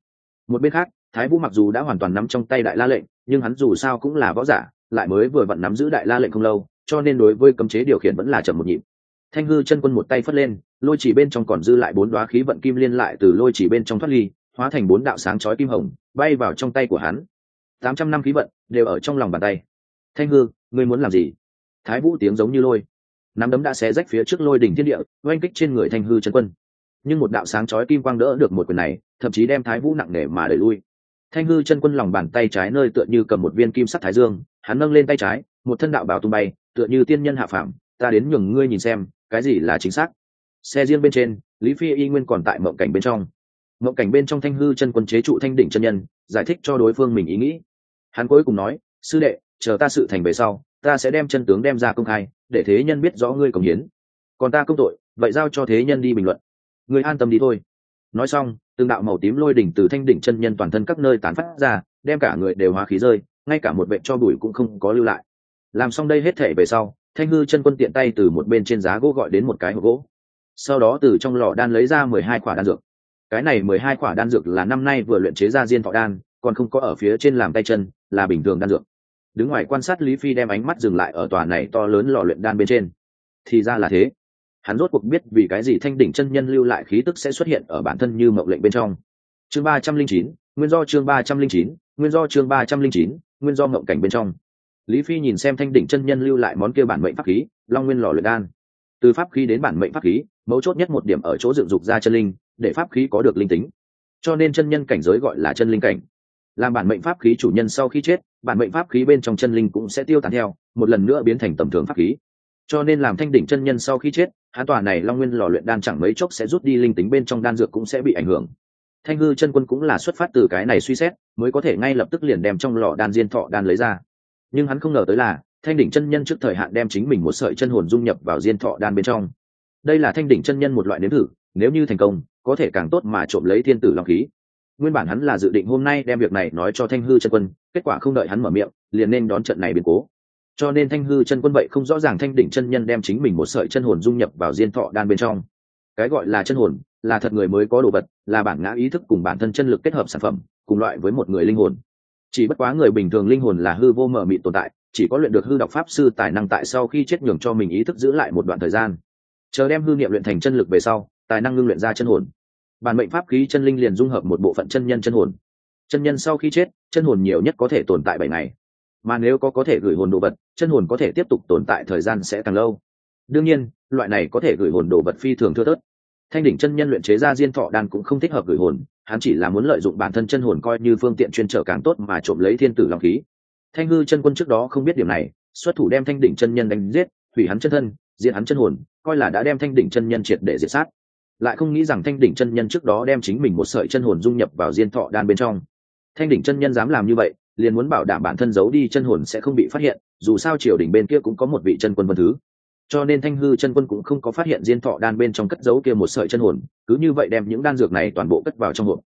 Một bên khác thái vũ mặc dù đã hoàn toàn nắm trong tay đại la lệnh nhưng hắn dù sao cũng là võ giả lại mới vừa vặn nắm giữ đại la lệnh không lâu cho nên đối với cấm chế điều khiển vẫn là chậm một nhịp. Thanh hư chân quân một tay phất lên lôi chỉ bên trong còn dư lại bốn đoá khí vận kim liên lại từ lôi chỉ bên trong thoát ly hóa thành bốn đạo sáng chói kim hồng bay vào trong tay của hắn. Tám trăm năm khí vận đều ở trong lòng bàn tay. Thanh hư ngươi muốn làm gì? Thái vũ tiếng giống như lôi nắm đấm đã xé rách phía trước lôi đỉnh thiên địa, oanh kích trên người thanh hư chân quân. Nhưng một đạo sáng chói kim quang đỡ được một quyền này, thậm chí đem thái vũ nặng nề mà đẩy lui. Thanh hư chân quân lòng bàn tay trái nơi tựa như cầm một viên kim sắt thái dương, hắn nâng lên tay trái, một thân đạo bào tung bay, tựa như tiên nhân hạ phàm, ta đến nhường ngươi nhìn xem, cái gì là chính xác? Xe riêng bên trên, lý phi y nguyên còn tại mộng cảnh bên trong. Mộng cảnh bên trong thanh hư chân quân chế trụ thanh đỉnh chân nhân, giải thích cho đối phương mình ý nghĩ. Hắn cuối cùng nói, sư đệ, chờ ta sự thành về sau ta sẽ đem chân tướng đem ra công khai, để thế nhân biết rõ ngươi cống hiến. Còn ta công tội, vậy giao cho thế nhân đi bình luận. Ngươi an tâm đi thôi. Nói xong, từng đạo màu tím lôi đỉnh từ thanh đỉnh chân nhân toàn thân các nơi tán phát ra, đem cả người đều hóa khí rơi, ngay cả một vệ cho bụi cũng không có lưu lại. Làm xong đây hết thể về sau, thanh hư chân quân tiện tay từ một bên trên giá gỗ gọi đến một cái hộp gỗ. Sau đó từ trong lò đan lấy ra mười hai quả đan dược. Cái này mười hai quả đan dược là năm nay vừa luyện chế ra diên thọ đan, còn không có ở phía trên làm tay chân, là bình thường đan dược đứng ngoài quan sát lý phi đem ánh mắt dừng lại ở tòa này to lớn lò luyện đan bên trên. Thì ra là thế. Hắn rốt cuộc biết vì cái gì thanh đỉnh chân nhân lưu lại khí tức sẽ xuất hiện ở bản thân như mậu lệnh bên trong. Chương ba trăm linh chín, nguyên do chương ba trăm linh chín, nguyên do chương ba trăm linh chín, nguyên do mậu cảnh bên trong. Lý phi nhìn xem thanh đỉnh chân nhân lưu lại món kia bản mệnh pháp khí, long nguyên lò luyện đan. Từ pháp khí đến bản mệnh pháp khí, mấu chốt nhất một điểm ở chỗ dựng dục ra chân linh, để pháp khí có được linh tính. Cho nên chân nhân cảnh giới gọi là chân linh cảnh làm bản mệnh pháp khí chủ nhân sau khi chết, bản mệnh pháp khí bên trong chân linh cũng sẽ tiêu tán theo, một lần nữa biến thành tầm thường pháp khí. Cho nên làm thanh đỉnh chân nhân sau khi chết hán tòa này long nguyên lò luyện đan chẳng mấy chốc sẽ rút đi linh tính bên trong đan dược cũng sẽ bị ảnh hưởng. Thanh hư chân quân cũng là xuất phát từ cái này suy xét, mới có thể ngay lập tức liền đem trong lò đan diên thọ đan lấy ra. Nhưng hắn không ngờ tới là, thanh đỉnh chân nhân trước thời hạn đem chính mình một sợi chân hồn dung nhập vào diên thọ đan bên trong. Đây là thanh đỉnh chân nhân một loại nếm thử, nếu như thành công, có thể càng tốt mà trộm lấy thiên tử long khí nguyên bản hắn là dự định hôm nay đem việc này nói cho thanh hư chân quân, kết quả không đợi hắn mở miệng, liền nên đón trận này biến cố. Cho nên thanh hư chân quân vậy không rõ ràng thanh đỉnh chân nhân đem chính mình một sợi chân hồn dung nhập vào diên thọ đan bên trong. Cái gọi là chân hồn, là thật người mới có đồ vật, là bản ngã ý thức cùng bản thân chân lực kết hợp sản phẩm, cùng loại với một người linh hồn. Chỉ bất quá người bình thường linh hồn là hư vô mở mịt tồn tại, chỉ có luyện được hư đọc pháp sư tài năng tại sau khi chết nhường cho mình ý thức giữ lại một đoạn thời gian. Chờ đem hư niệm luyện thành chân lực về sau, tài năng ngưng luyện ra chân hồn bản mệnh pháp khí chân linh liền dung hợp một bộ phận chân nhân chân hồn. Chân nhân sau khi chết, chân hồn nhiều nhất có thể tồn tại bảy ngày. Mà nếu có có thể gửi hồn đồ vật, chân hồn có thể tiếp tục tồn tại thời gian sẽ càng lâu. Đương nhiên, loại này có thể gửi hồn đồ vật phi thường thưa thớt. Thanh đỉnh chân nhân luyện chế ra diên thọ đan cũng không thích hợp gửi hồn, hắn chỉ là muốn lợi dụng bản thân chân hồn coi như phương tiện chuyên trở càng tốt mà trộm lấy thiên tử long khí. Thanh hư chân quân trước đó không biết điểm này, xuất thủ đem thanh đỉnh chân nhân đánh giết, hủy hắn chân thân, diệt hắn chân hồn, coi là đã đem thanh đỉnh chân nhân triệt để diệt sát lại không nghĩ rằng thanh đỉnh chân nhân trước đó đem chính mình một sợi chân hồn dung nhập vào diên thọ đan bên trong. Thanh đỉnh chân nhân dám làm như vậy, liền muốn bảo đảm bản thân giấu đi chân hồn sẽ không bị phát hiện, dù sao triều đình bên kia cũng có một vị chân quân vân thứ. Cho nên thanh hư chân quân cũng không có phát hiện diên thọ đan bên trong cất giấu kia một sợi chân hồn, cứ như vậy đem những đan dược này toàn bộ cất vào trong hộp.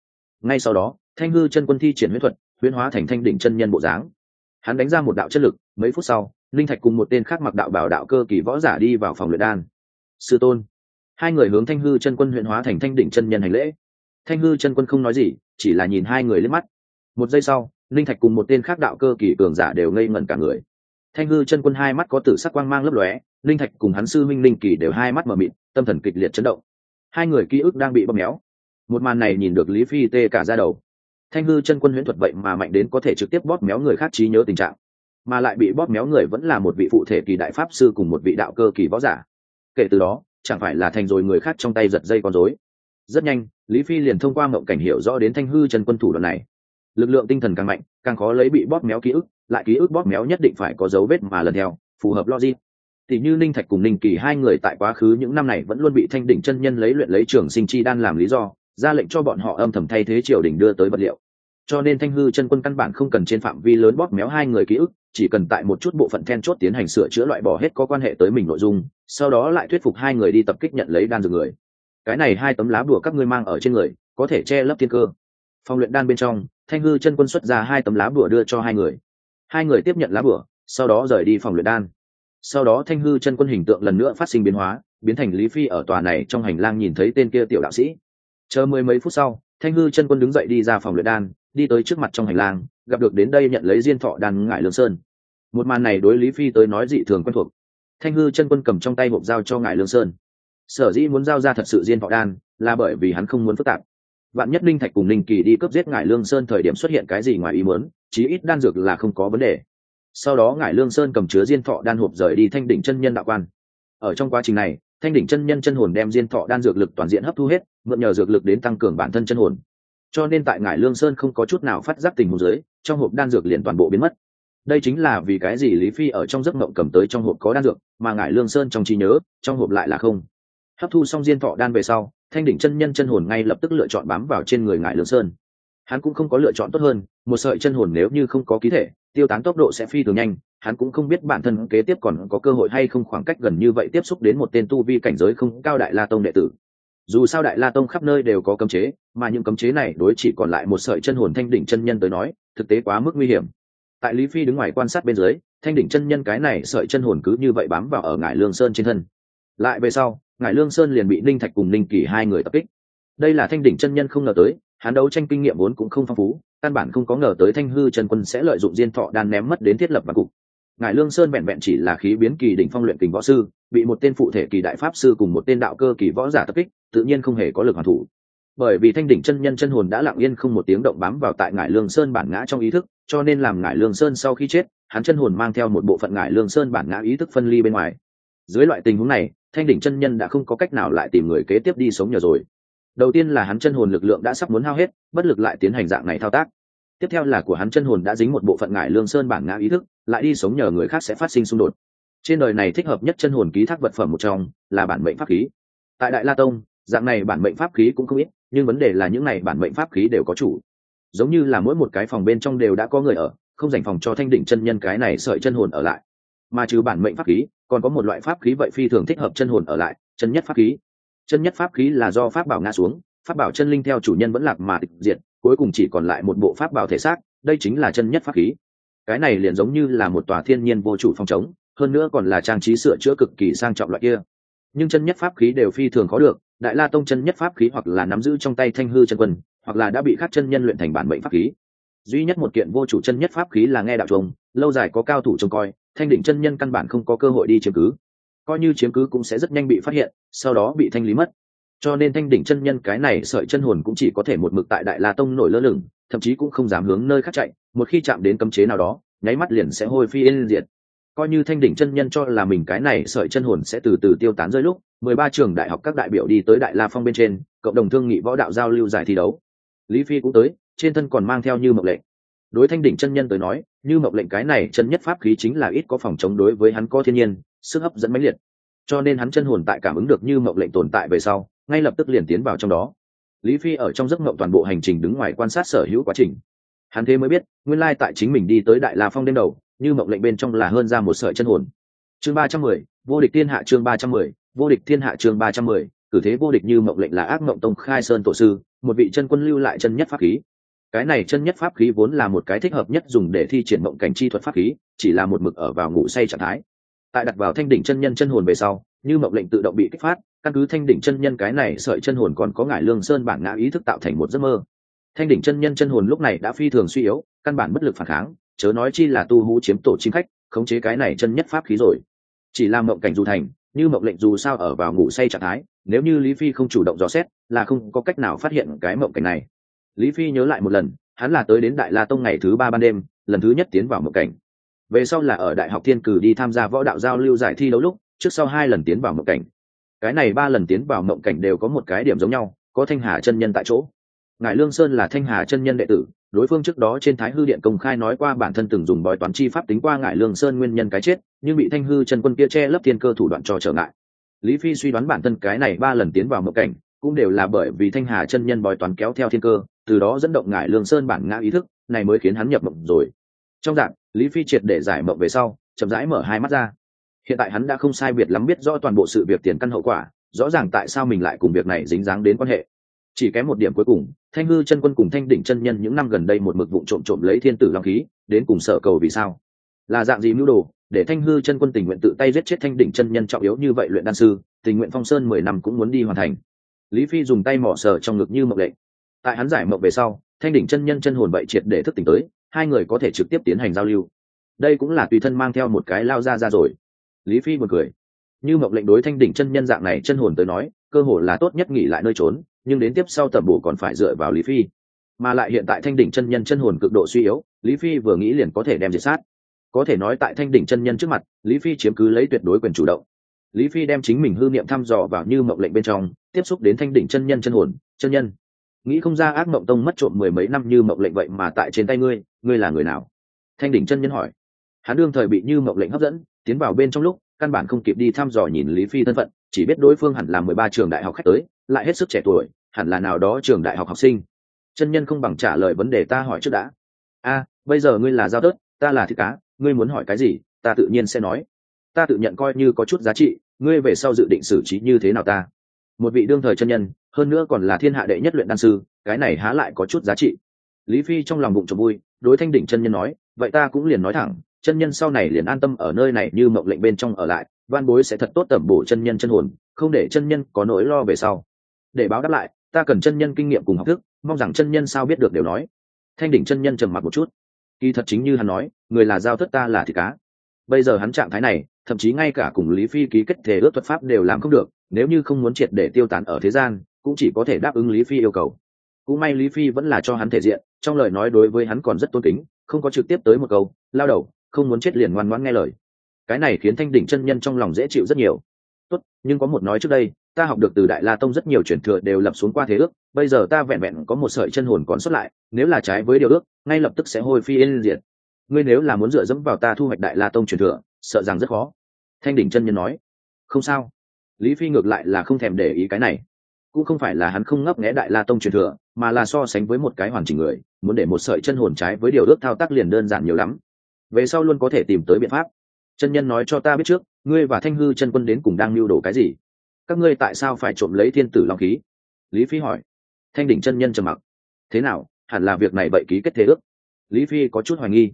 Ngay sau đó, thanh hư chân quân thi triển huyết thuật, huyễn hóa thành thanh đỉnh chân nhân bộ dáng. Hắn đánh ra một đạo chất lực, mấy phút sau linh thạch cùng một tên khác mặc đạo bảo đạo cơ kỳ võ giả đi vào phòng luyện đan. Sư tôn hai người hướng thanh hư chân quân huyện hóa thành thanh đỉnh chân nhân hành lễ. Thanh hư chân quân không nói gì, chỉ là nhìn hai người lên mắt. Một giây sau, linh thạch cùng một tên khác đạo cơ kỳ cường giả đều ngây ngẩn cả người. Thanh hư chân quân hai mắt có tử sắc quang mang lấp lóe, linh thạch cùng hắn sư minh linh kỳ đều hai mắt mờ mịt, tâm thần kịch liệt chấn động. Hai người ký ức đang bị bóp méo. Một màn này nhìn được lý phi tê cả ra đầu. Thanh hư chân quân huyễn thuật vậy mà mạnh đến có thể trực tiếp bóp méo người khác trí nhớ tình trạng, mà lại bị bóp méo người vẫn là một vị phụ thể kỳ đại pháp sư cùng một vị đạo cơ kỳ võ giả. Kể từ đó chẳng phải là thành rồi người khác trong tay giật dây con rối. Rất nhanh, lý phi liền thông qua mộng cảnh hiểu rõ đến thanh hư chân quân thủ đoạn này. Lực lượng tinh thần càng mạnh, càng khó lấy bị bóp méo ký ức, lại ký ức bóp méo nhất định phải có dấu vết mà lần theo, phù hợp logic. Thì như ninh thạch cùng ninh kỳ hai người tại quá khứ những năm này vẫn luôn bị thanh đỉnh chân nhân lấy luyện lấy trường sinh chi đan làm lý do, ra lệnh cho bọn họ âm thầm thay thế triều đình đưa tới vật liệu. Cho nên thanh hư chân quân căn bản không cần trên phạm vi lớn bóp méo hai người ký ức chỉ cần tại một chút bộ phận then chốt tiến hành sửa chữa loại bỏ hết có quan hệ tới mình nội dung, sau đó lại thuyết phục hai người đi tập kích nhận lấy đan dược người. Cái này hai tấm lá bùa các ngươi mang ở trên người, có thể che lấp thiên cơ. Phòng luyện đan bên trong, thanh hư chân quân xuất ra hai tấm lá bùa đưa cho hai người. Hai người tiếp nhận lá bùa, sau đó rời đi phòng luyện đan. Sau đó thanh hư chân quân hình tượng lần nữa phát sinh biến hóa, biến thành lý phi ở tòa này trong hành lang nhìn thấy tên kia tiểu đạo sĩ. Chờ mười mấy phút sau, thanh hư chân quân đứng dậy đi ra phòng luyện đan, đi tới trước mặt trong hành lang gặp được đến đây nhận lấy diên thọ đan ngải lương sơn. Một màn này đối lý phi tới nói dị thường quen thuộc. Thanh hư chân quân cầm trong tay hộp dao cho ngải lương sơn. Sở dĩ muốn giao ra thật sự diên thọ đan là bởi vì hắn không muốn phức tạp. Vạn nhất linh thạch cùng linh kỳ đi cướp giết ngải lương sơn thời điểm xuất hiện cái gì ngoài ý muốn, chí ít đan dược là không có vấn đề. Sau đó ngải lương sơn cầm chứa diên thọ đan hộp rời đi thanh đỉnh chân nhân đạo quan. Ở trong quá trình này, thanh đỉnh chân nhân chân hồn đem diên thọ đan dược lực toàn diện hấp thu hết, mượn nhờ dược lực đến tăng cường bản thân chân hồn cho nên tại ngải lương sơn không có chút nào phát giác tình huống dưới, trong hộp đan dược liền toàn bộ biến mất. Đây chính là vì cái gì lý phi ở trong giấc mộng cầm tới trong hộp có đan dược, mà ngải lương sơn trong trí nhớ, trong hộp lại là không. Hấp thu xong diên thọ đan về sau, thanh đỉnh chân nhân chân hồn ngay lập tức lựa chọn bám vào trên người ngải lương sơn. Hắn cũng không có lựa chọn tốt hơn, một sợi chân hồn nếu như không có ký thể, tiêu tán tốc độ sẽ phi thường nhanh, hắn cũng không biết bản thân kế tiếp còn có cơ hội hay không khoảng cách gần như vậy tiếp xúc đến một tên tu vi cảnh giới không cao đại la tông đệ tử dù sao đại la tông khắp nơi đều có cấm chế, mà những cấm chế này đối chỉ còn lại một sợi chân hồn thanh đỉnh chân nhân tới nói, thực tế quá mức nguy hiểm. Tại lý phi đứng ngoài quan sát bên dưới, thanh đỉnh chân nhân cái này sợi chân hồn cứ như vậy bám vào ở ngải lương sơn trên thân. Lại về sau, ngải lương sơn liền bị ninh thạch cùng ninh kỳ hai người tập kích. Đây là thanh đỉnh chân nhân không ngờ tới, hắn đấu tranh kinh nghiệm vốn cũng không phong phú, căn bản không có ngờ tới thanh hư Trần quân sẽ lợi dụng diên thọ đan ném mất đến thiết lập và cục ngài lương sơn vẹn vẹn chỉ là khí biến kỳ đỉnh phong luyện kình võ sư, bị một tên phụ thể kỳ đại pháp sư cùng một tên đạo cơ kỳ võ giả tập kích, tự nhiên không hề có lực hoàn thủ. Bởi vì thanh đỉnh chân nhân chân hồn đã lặng yên không một tiếng động bám vào tại ngải lương sơn bản ngã trong ý thức, cho nên làm ngải lương sơn sau khi chết, hắn chân hồn mang theo một bộ phận ngải lương sơn bản ngã ý thức phân ly bên ngoài. Dưới loại tình huống này, thanh đỉnh chân nhân đã không có cách nào lại tìm người kế tiếp đi sống nhờ rồi. Đầu tiên là hắn chân hồn lực lượng đã sắp muốn hao hết, bất lực lại tiến hành dạng này thao tác. Tiếp theo là của hắn chân hồn đã dính một bộ phận ngải lương sơn bản ngã ý thức lại đi sống nhờ người khác sẽ phát sinh xung đột. Trên đời này thích hợp nhất chân hồn ký thác vật phẩm một trong là bản mệnh pháp khí. Tại đại la tông, dạng này bản mệnh pháp khí cũng không ít, nhưng vấn đề là những này bản mệnh pháp khí đều có chủ. Giống như là mỗi một cái phòng bên trong đều đã có người ở, không dành phòng cho thanh đỉnh chân nhân cái này sợi chân hồn ở lại. Mà trừ bản mệnh pháp khí, còn có một loại pháp khí vậy phi thường thích hợp chân hồn ở lại, chân nhất pháp khí. Chân nhất pháp khí là do pháp bảo ngã xuống, pháp bảo chân linh theo chủ nhân vẫn lạc mà tịch diệt, cuối cùng chỉ còn lại một bộ pháp bảo thể xác, đây chính là chân nhất pháp khí cái này liền giống như là một tòa thiên nhiên vô chủ phong trống, hơn nữa còn là trang trí sửa chữa cực kỳ sang trọng loại kia. Nhưng chân nhất pháp khí đều phi thường khó được, đại la tông chân nhất pháp khí hoặc là nắm giữ trong tay thanh hư chân quân, hoặc là đã bị khắc chân nhân luyện thành bản mệnh pháp khí. Duy nhất một kiện vô chủ chân nhất pháp khí là nghe đạo trùng, lâu dài có cao thủ trông coi, thanh định chân nhân căn bản không có cơ hội đi chiếm cứ. Coi như chiếm cứ cũng sẽ rất nhanh bị phát hiện, sau đó bị thanh lý mất. Cho nên thanh đỉnh chân nhân cái này sợi chân hồn cũng chỉ có thể một mực tại đại la tông nổi lơ lửng, thậm chí cũng không dám hướng nơi khác chạy một khi chạm đến cấm chế nào đó, nháy mắt liền sẽ hôi phiên diệt. Coi như thanh đỉnh chân nhân cho là mình cái này sợi chân hồn sẽ từ từ tiêu tán rơi lúc, mười ba trường đại học các đại biểu đi tới đại la phong bên trên, cộng đồng thương nghị võ đạo giao lưu giải thi đấu. Lý phi cũng tới, trên thân còn mang theo như mộng lệnh. Đối thanh đỉnh chân nhân tới nói, như mộng lệnh cái này chân nhất pháp khí chính là ít có phòng chống đối với hắn có thiên nhiên, sức hấp dẫn mãnh liệt. Cho nên hắn chân hồn tại cảm ứng được như mộng lệnh tồn tại về sau, ngay lập tức liền tiến vào trong đó. Lý phi ở trong giấc mộng toàn bộ hành trình đứng ngoài quan sát sở hữu quá trình hắn thế mới biết, nguyên lai tại chính mình đi tới đại la phong đêm đầu, như mộng lệnh bên trong là hơn ra một sợi chân hồn. Chương ba trăm mười, vô địch thiên hạ chương ba trăm mười, vô địch thiên hạ chương ba trăm mười, cử thế vô địch như mộng lệnh là ác mộng tông khai sơn tổ sư, một vị chân quân lưu lại chân nhất pháp khí. Cái này chân nhất pháp khí vốn là một cái thích hợp nhất dùng để thi triển mộng cảnh chi thuật pháp khí, chỉ là một mực ở vào ngủ say trạng thái. Tại đặt vào thanh đỉnh chân nhân chân hồn về sau, như mộng lệnh tự động bị kích phát, căn cứ thanh đỉnh chân nhân cái này sợi chân hồn còn có ngải lương sơn bản ngã ý thức tạo thành một giấc mơ thanh đỉnh chân nhân chân hồn lúc này đã phi thường suy yếu, căn bản bất lực phản kháng, chớ nói chi là tu hú chiếm tổ chim khách, khống chế cái này chân nhất pháp khí rồi. Chỉ làm mộng cảnh dù thành, như mộng lệnh dù sao ở vào ngủ say trạng thái, nếu như lý phi không chủ động dò xét, là không có cách nào phát hiện cái mộng cảnh này. Lý phi nhớ lại một lần, hắn là tới đến đại la tông ngày thứ ba ban đêm, lần thứ nhất tiến vào mộng cảnh. Về sau là ở đại học thiên cử đi tham gia võ đạo giao lưu giải thi đấu lúc, trước sau hai lần tiến vào mộng cảnh. Cái này ba lần tiến vào mộng cảnh đều có một cái điểm giống nhau, có thanh hà chân nhân tại chỗ ngài lương sơn là thanh hà chân nhân đệ tử, đối phương trước đó trên thái hư điện công khai nói qua bản thân từng dùng bói toán chi pháp tính qua ngải lương sơn nguyên nhân cái chết, nhưng bị thanh hư chân quân kia che lấp thiên cơ thủ đoạn cho trở ngại. Lý phi suy đoán bản thân cái này ba lần tiến vào mộng cảnh, cũng đều là bởi vì thanh hà chân nhân bói toán kéo theo thiên cơ, từ đó dẫn động ngải lương sơn bản ngã ý thức, này mới khiến hắn nhập mộng rồi. Trong dạng, lý phi triệt để giải mộng về sau, chậm rãi mở hai mắt ra. Hiện tại hắn đã không sai biệt lắm biết rõ toàn bộ sự việc tiền căn hậu quả, rõ ràng tại sao mình lại cùng việc này dính dáng đến quan hệ chỉ kém một điểm cuối cùng, thanh hư chân quân cùng thanh đỉnh chân nhân những năm gần đây một mực vụ trộm trộm lấy thiên tử long khí, đến cùng sở cầu vì sao? Là dạng gì mưu đồ, để thanh hư chân quân tình nguyện tự tay giết chết thanh đỉnh chân nhân trọng yếu như vậy luyện đan sư, tình nguyện phong sơn mười năm cũng muốn đi hoàn thành. Lý phi dùng tay mỏ sờ trong ngực như mộng lệnh tại hắn giải mộng về sau, thanh đỉnh chân nhân chân hồn vậy triệt để thức tỉnh tới, hai người có thể trực tiếp tiến hành giao lưu. Đây cũng là tùy thân mang theo một cái lao ra ra rồi. Lý phi một cười. Như mộng lệnh đối thanh đỉnh chân nhân dạng này chân hồn tới nói cơ hội là tốt nhất nghỉ lại nơi trốn, nhưng đến tiếp sau tầm bổ còn phải dựa vào lý phi. Mà lại hiện tại thanh đỉnh chân nhân chân hồn cực độ suy yếu, lý phi vừa nghĩ liền có thể đem diệt sát. Có thể nói tại thanh đỉnh chân nhân trước mặt, lý phi chiếm cứ lấy tuyệt đối quyền chủ động. Lý phi đem chính mình hư niệm thăm dò vào như mộng lệnh bên trong, tiếp xúc đến thanh đỉnh chân nhân chân hồn, chân nhân. Nghĩ không ra ác mộng tông mất trộm mười mấy năm như mộng lệnh vậy mà tại trên tay ngươi ngươi là người nào? Thanh đỉnh chân nhân hỏi. Hắn đương thời bị như mộng lệnh hấp dẫn, tiến vào bên trong lúc, căn bản không kịp đi thăm dò nhìn lý phi thân phận chỉ biết đối phương hẳn là mười ba trường đại học khách tới, lại hết sức trẻ tuổi, hẳn là nào đó trường đại học học sinh. Chân nhân không bằng trả lời vấn đề ta hỏi trước đã. A, bây giờ ngươi là giao tớt, ta là thịt cá, ngươi muốn hỏi cái gì, ta tự nhiên sẽ nói. Ta tự nhận coi như có chút giá trị, ngươi về sau dự định xử trí như thế nào ta? Một vị đương thời chân nhân, hơn nữa còn là thiên hạ đệ nhất luyện đan sư, cái này há lại có chút giá trị. Lý phi trong lòng bụng trộm vui, đối thanh đỉnh chân nhân nói, vậy ta cũng liền nói thẳng, chân nhân sau này liền an tâm ở nơi này như mộng lệnh bên trong ở lại văn bối sẽ thật tốt tẩm bổ chân nhân chân hồn, không để chân nhân có nỗi lo về sau. Để báo đáp lại, ta cần chân nhân kinh nghiệm cùng học thức, mong rằng chân nhân sao biết được đều nói. Thanh đỉnh chân nhân trầm mặc một chút. Kỳ thật chính như hắn nói, người là giao thất ta là thịt cá. Bây giờ hắn trạng thái này, thậm chí ngay cả cùng lý phi ký kết thể ước thuật pháp đều làm không được, nếu như không muốn triệt để tiêu tán ở thế gian, cũng chỉ có thể đáp ứng lý phi yêu cầu. Cũng may lý phi vẫn là cho hắn thể diện, trong lời nói đối với hắn còn rất tôn kính, không có trực tiếp tới một câu, lao đầu, không muốn chết liền ngoan ngoãn nghe lời cái này khiến thanh đỉnh chân nhân trong lòng dễ chịu rất nhiều. Tốt, nhưng có một nói trước đây, ta học được từ đại la tông rất nhiều truyền thừa đều lập xuống qua thế ước, bây giờ ta vẹn vẹn có một sợi chân hồn còn xuất lại, nếu là trái với điều ước, ngay lập tức sẽ hôi phi yên diệt. Ngươi nếu là muốn dựa dẫm vào ta thu hoạch đại la tông truyền thừa, sợ rằng rất khó. Thanh đỉnh chân nhân nói. Không sao. Lý phi ngược lại là không thèm để ý cái này. Cũng không phải là hắn không ngấp nghẽ đại la tông truyền thừa, mà là so sánh với một cái hoàn chỉnh người, muốn để một sợi chân hồn trái với điều ước thao tác liền đơn giản nhiều lắm. Về sau luôn có thể tìm tới biện pháp chân nhân nói cho ta biết trước, ngươi và thanh hư chân quân đến cùng đang mưu đồ cái gì? Các ngươi tại sao phải trộm lấy thiên tử long khí? Lý phi hỏi. Thanh đỉnh chân nhân trầm mặc. Thế nào, hẳn là việc này bậy ký kết thế ước? Lý phi có chút hoài nghi.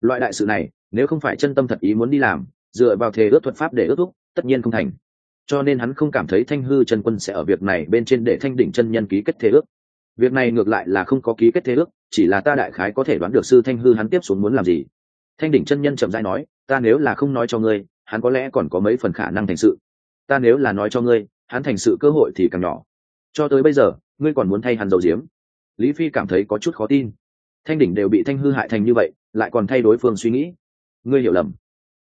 Loại đại sự này, nếu không phải chân tâm thật ý muốn đi làm, dựa vào thế ước thuật pháp để ước thúc, tất nhiên không thành. Cho nên hắn không cảm thấy thanh hư chân quân sẽ ở việc này bên trên để thanh đỉnh chân nhân ký kết thế ước. Việc này ngược lại là không có ký kết thế ước, chỉ là ta đại khái có thể đoán được sư thanh hư hắn tiếp xuống muốn làm gì. Thanh đỉnh chân nhân chậm rãi nói ta nếu là không nói cho ngươi, hắn có lẽ còn có mấy phần khả năng thành sự. Ta nếu là nói cho ngươi, hắn thành sự cơ hội thì càng nhỏ. Cho tới bây giờ, ngươi còn muốn thay hắn dầu diếm lý phi cảm thấy có chút khó tin. Thanh đỉnh đều bị thanh hư hại thành như vậy, lại còn thay đối phương suy nghĩ. Ngươi hiểu lầm.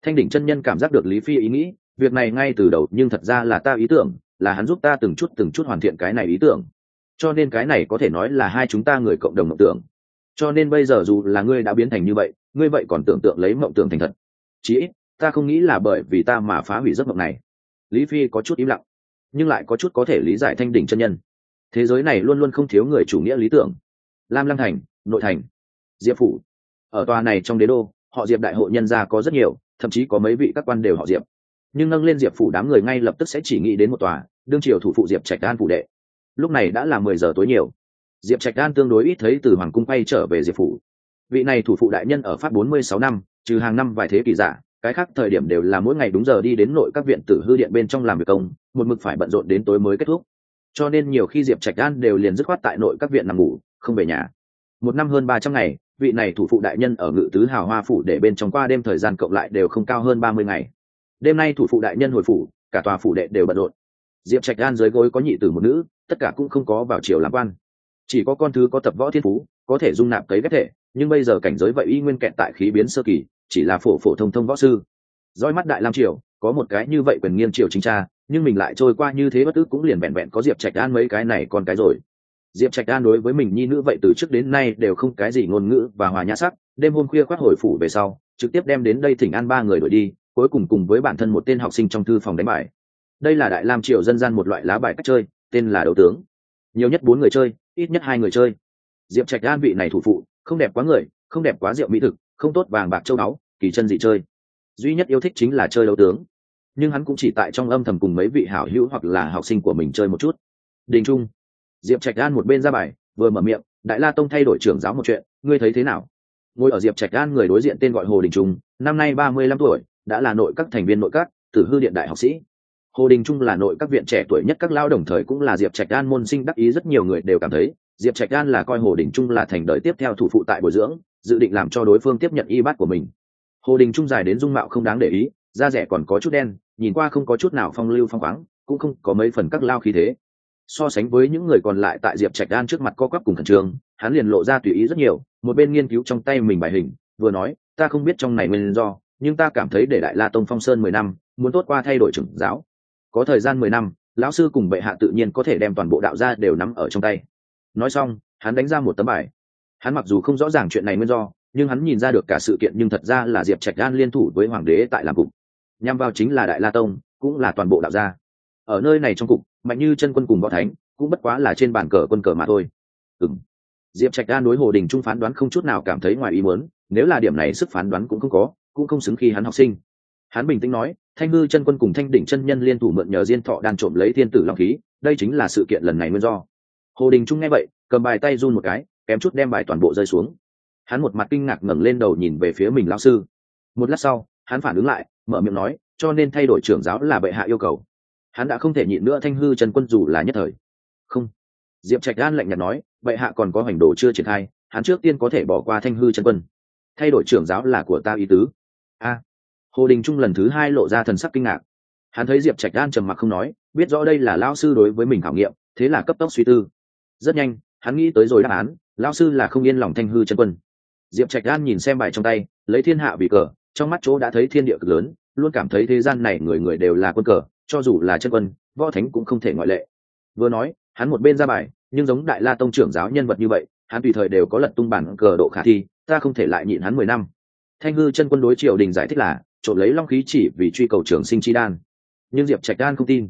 Thanh đỉnh chân nhân cảm giác được lý phi ý nghĩ, việc này ngay từ đầu nhưng thật ra là ta ý tưởng, là hắn giúp ta từng chút từng chút hoàn thiện cái này ý tưởng. Cho nên cái này có thể nói là hai chúng ta người cộng đồng mộng tưởng. Cho nên bây giờ dù là ngươi đã biến thành như vậy, ngươi vậy còn tưởng tượng lấy mộng tưởng thành thật chí ít, ta không nghĩ là bởi vì ta mà phá hủy giấc mộng này. Lý phi có chút im lặng, nhưng lại có chút có thể lý giải thanh đỉnh chân nhân. Thế giới này luôn luôn không thiếu người chủ nghĩa lý tưởng. Lam lăng thành, nội thành, diệp phủ. Ở tòa này trong đế đô, họ diệp đại hội nhân gia có rất nhiều, thậm chí có mấy vị các quan đều họ diệp. Nhưng nâng lên diệp phủ đám người ngay lập tức sẽ chỉ nghĩ đến một tòa, đương triều thủ phụ diệp trạch đan phủ đệ. Lúc này đã là mười giờ tối nhiều. Diệp trạch đan tương đối ít thấy từ hoàng cung quay trở về diệp phủ. Vị này thủ phụ đại nhân ở pháp bốn mươi sáu năm trừ hàng năm vài thế kỷ giả, cái khác thời điểm đều là mỗi ngày đúng giờ đi đến nội các viện tử hư điện bên trong làm việc công, một mực phải bận rộn đến tối mới kết thúc. Cho nên nhiều khi diệp trạch đan đều liền dứt khoát tại nội các viện nằm ngủ, không về nhà. Một năm hơn ba trăm ngày, vị này thủ phụ đại nhân ở ngự tứ hào hoa phủ để bên trong qua đêm thời gian cộng lại đều không cao hơn ba mươi ngày. Đêm nay thủ phụ đại nhân hồi phủ, cả tòa phủ đệ đều bận rộn. Diệp trạch đan dưới gối có nhị tử một nữ, tất cả cũng không có vào chiều làm quan. Chỉ có con thứ có tập võ thiên phú, có thể dung nạp cấy ghép thể, nhưng bây giờ cảnh giới vậy y nguyên kẹt tại khí biến sơ kỳ chỉ là phổ phổ thông thông võ sư. Roi mắt đại lam triều, có một cái như vậy quyền nghiêng triều chính tra nhưng mình lại trôi qua như thế bất ức cũng liền vẹn vẹn có diệp trạch an mấy cái này còn cái rồi. Diệp trạch an đối với mình nhi nữ vậy từ trước đến nay đều không cái gì ngôn ngữ và hòa nhã sắc, đêm hôm khuya khoác hồi phủ về sau, trực tiếp đem đến đây thỉnh an ba người đổi đi, cuối cùng cùng với bản thân một tên học sinh trong thư phòng đánh bài. Đây là đại lam triều dân gian một loại lá bài cách chơi, tên là đấu tướng. Nhiều nhất bốn người chơi, ít nhất hai người chơi. Diệp trạch an vị này thủ phụ, không đẹp quá người, không đẹp quá rượu mỹ thực không tốt vàng bạc châu báu, kỳ chân dị chơi. Duy nhất yêu thích chính là chơi đấu tướng. Nhưng hắn cũng chỉ tại trong âm thầm cùng mấy vị hảo hữu hoặc là học sinh của mình chơi một chút. Đình trung, diệp trạch Gan một bên ra bài, vừa mở miệng, đại la tông thay đổi trưởng giáo một chuyện, ngươi thấy thế nào? Ngồi ở diệp trạch Gan người đối diện tên gọi hồ đình trung, năm nay ba mươi lăm tuổi, đã là nội các thành viên nội các, tử hư điện đại học sĩ. Hồ đình trung là nội các viện trẻ tuổi nhất, các lao đồng thời cũng là diệp trạch Gan môn sinh đắc ý, rất nhiều người đều cảm thấy diệp trạch Gan là coi hồ đình trung là thành đời tiếp theo thủ phụ tại bồi dưỡng dự định làm cho đối phương tiếp nhận y bát của mình. Hồ đình trung dài đến dung mạo không đáng để ý, da rẻ còn có chút đen, nhìn qua không có chút nào phong lưu phong khoáng, cũng không có mấy phần các lao khí thế. So sánh với những người còn lại tại diệp trạch đan trước mặt co quắp cùng khẩn trương, hắn liền lộ ra tùy ý rất nhiều, một bên nghiên cứu trong tay mình bài hình, vừa nói, ta không biết trong này nguyên do, nhưng ta cảm thấy để đại la tông phong sơn mười năm, muốn tốt qua thay đổi trưởng giáo. Có thời gian mười năm, lão sư cùng bệ hạ tự nhiên có thể đem toàn bộ đạo gia đều nắm ở trong tay. Nói xong, hắn đánh ra một tấm bài hắn mặc dù không rõ ràng chuyện này nguyên do, nhưng hắn nhìn ra được cả sự kiện nhưng thật ra là diệp trạch đan liên thủ với hoàng đế tại làm cục. Nhằm vào chính là đại la tông, cũng là toàn bộ đạo gia. Ở nơi này trong cục, mạnh như chân quân cùng võ thánh, cũng bất quá là trên bàn cờ quân cờ mà thôi. Ừ m diệp trạch đan đối hồ đình trung phán đoán không chút nào cảm thấy ngoài ý muốn, nếu là điểm này sức phán đoán cũng không có, cũng không xứng khi hắn học sinh. Hắn bình tĩnh nói, thanh ngư chân quân cùng thanh đỉnh chân nhân liên thủ mượn nhờ diên thọ đan trộm lấy thiên tử long khí, đây chính là sự kiện lần này nguyên do. Hồ đình trung nghe vậy, cầm bài tay run một cái kém chút đem bài toàn bộ rơi xuống. Hắn một mặt kinh ngạc ngẩng lên đầu nhìn về phía mình lao sư. Một lát sau, hắn phản ứng lại, mở miệng nói, cho nên thay đổi trưởng giáo là bệ hạ yêu cầu. Hắn đã không thể nhịn nữa thanh hư trần quân dù là nhất thời. Không. Diệp trạch gan lạnh nhạt nói, bệ hạ còn có hành đồ chưa triển khai, hắn trước tiên có thể bỏ qua thanh hư trần quân. Thay đổi trưởng giáo là của ta ý tứ. A. Hồ đình trung lần thứ hai lộ ra thần sắc kinh ngạc. Hắn thấy diệp trạch gan trầm mặc không nói, biết rõ đây là lao sư đối với mình khảo nghiệm, thế là cấp tốc suy tư. Rất nhanh hắn nghĩ tới rồi đáp án lao sư là không yên lòng thanh hư chân quân. Diệp trạch gan nhìn xem bài trong tay, lấy thiên hạ vì cờ, trong mắt chỗ đã thấy thiên địa cực lớn, luôn cảm thấy thế gian này người người đều là quân cờ, cho dù là chân quân, võ thánh cũng không thể ngoại lệ. Vừa nói, hắn một bên ra bài, nhưng giống đại la tông trưởng giáo nhân vật như vậy, hắn tùy thời đều có lật tung bản cờ độ khả thi, ta không thể lại nhịn hắn mười năm. Thanh hư chân quân đối triều đình giải thích là, trộm lấy long khí chỉ vì truy cầu trường sinh chi đan. Nhưng diệp trạch đan không tin.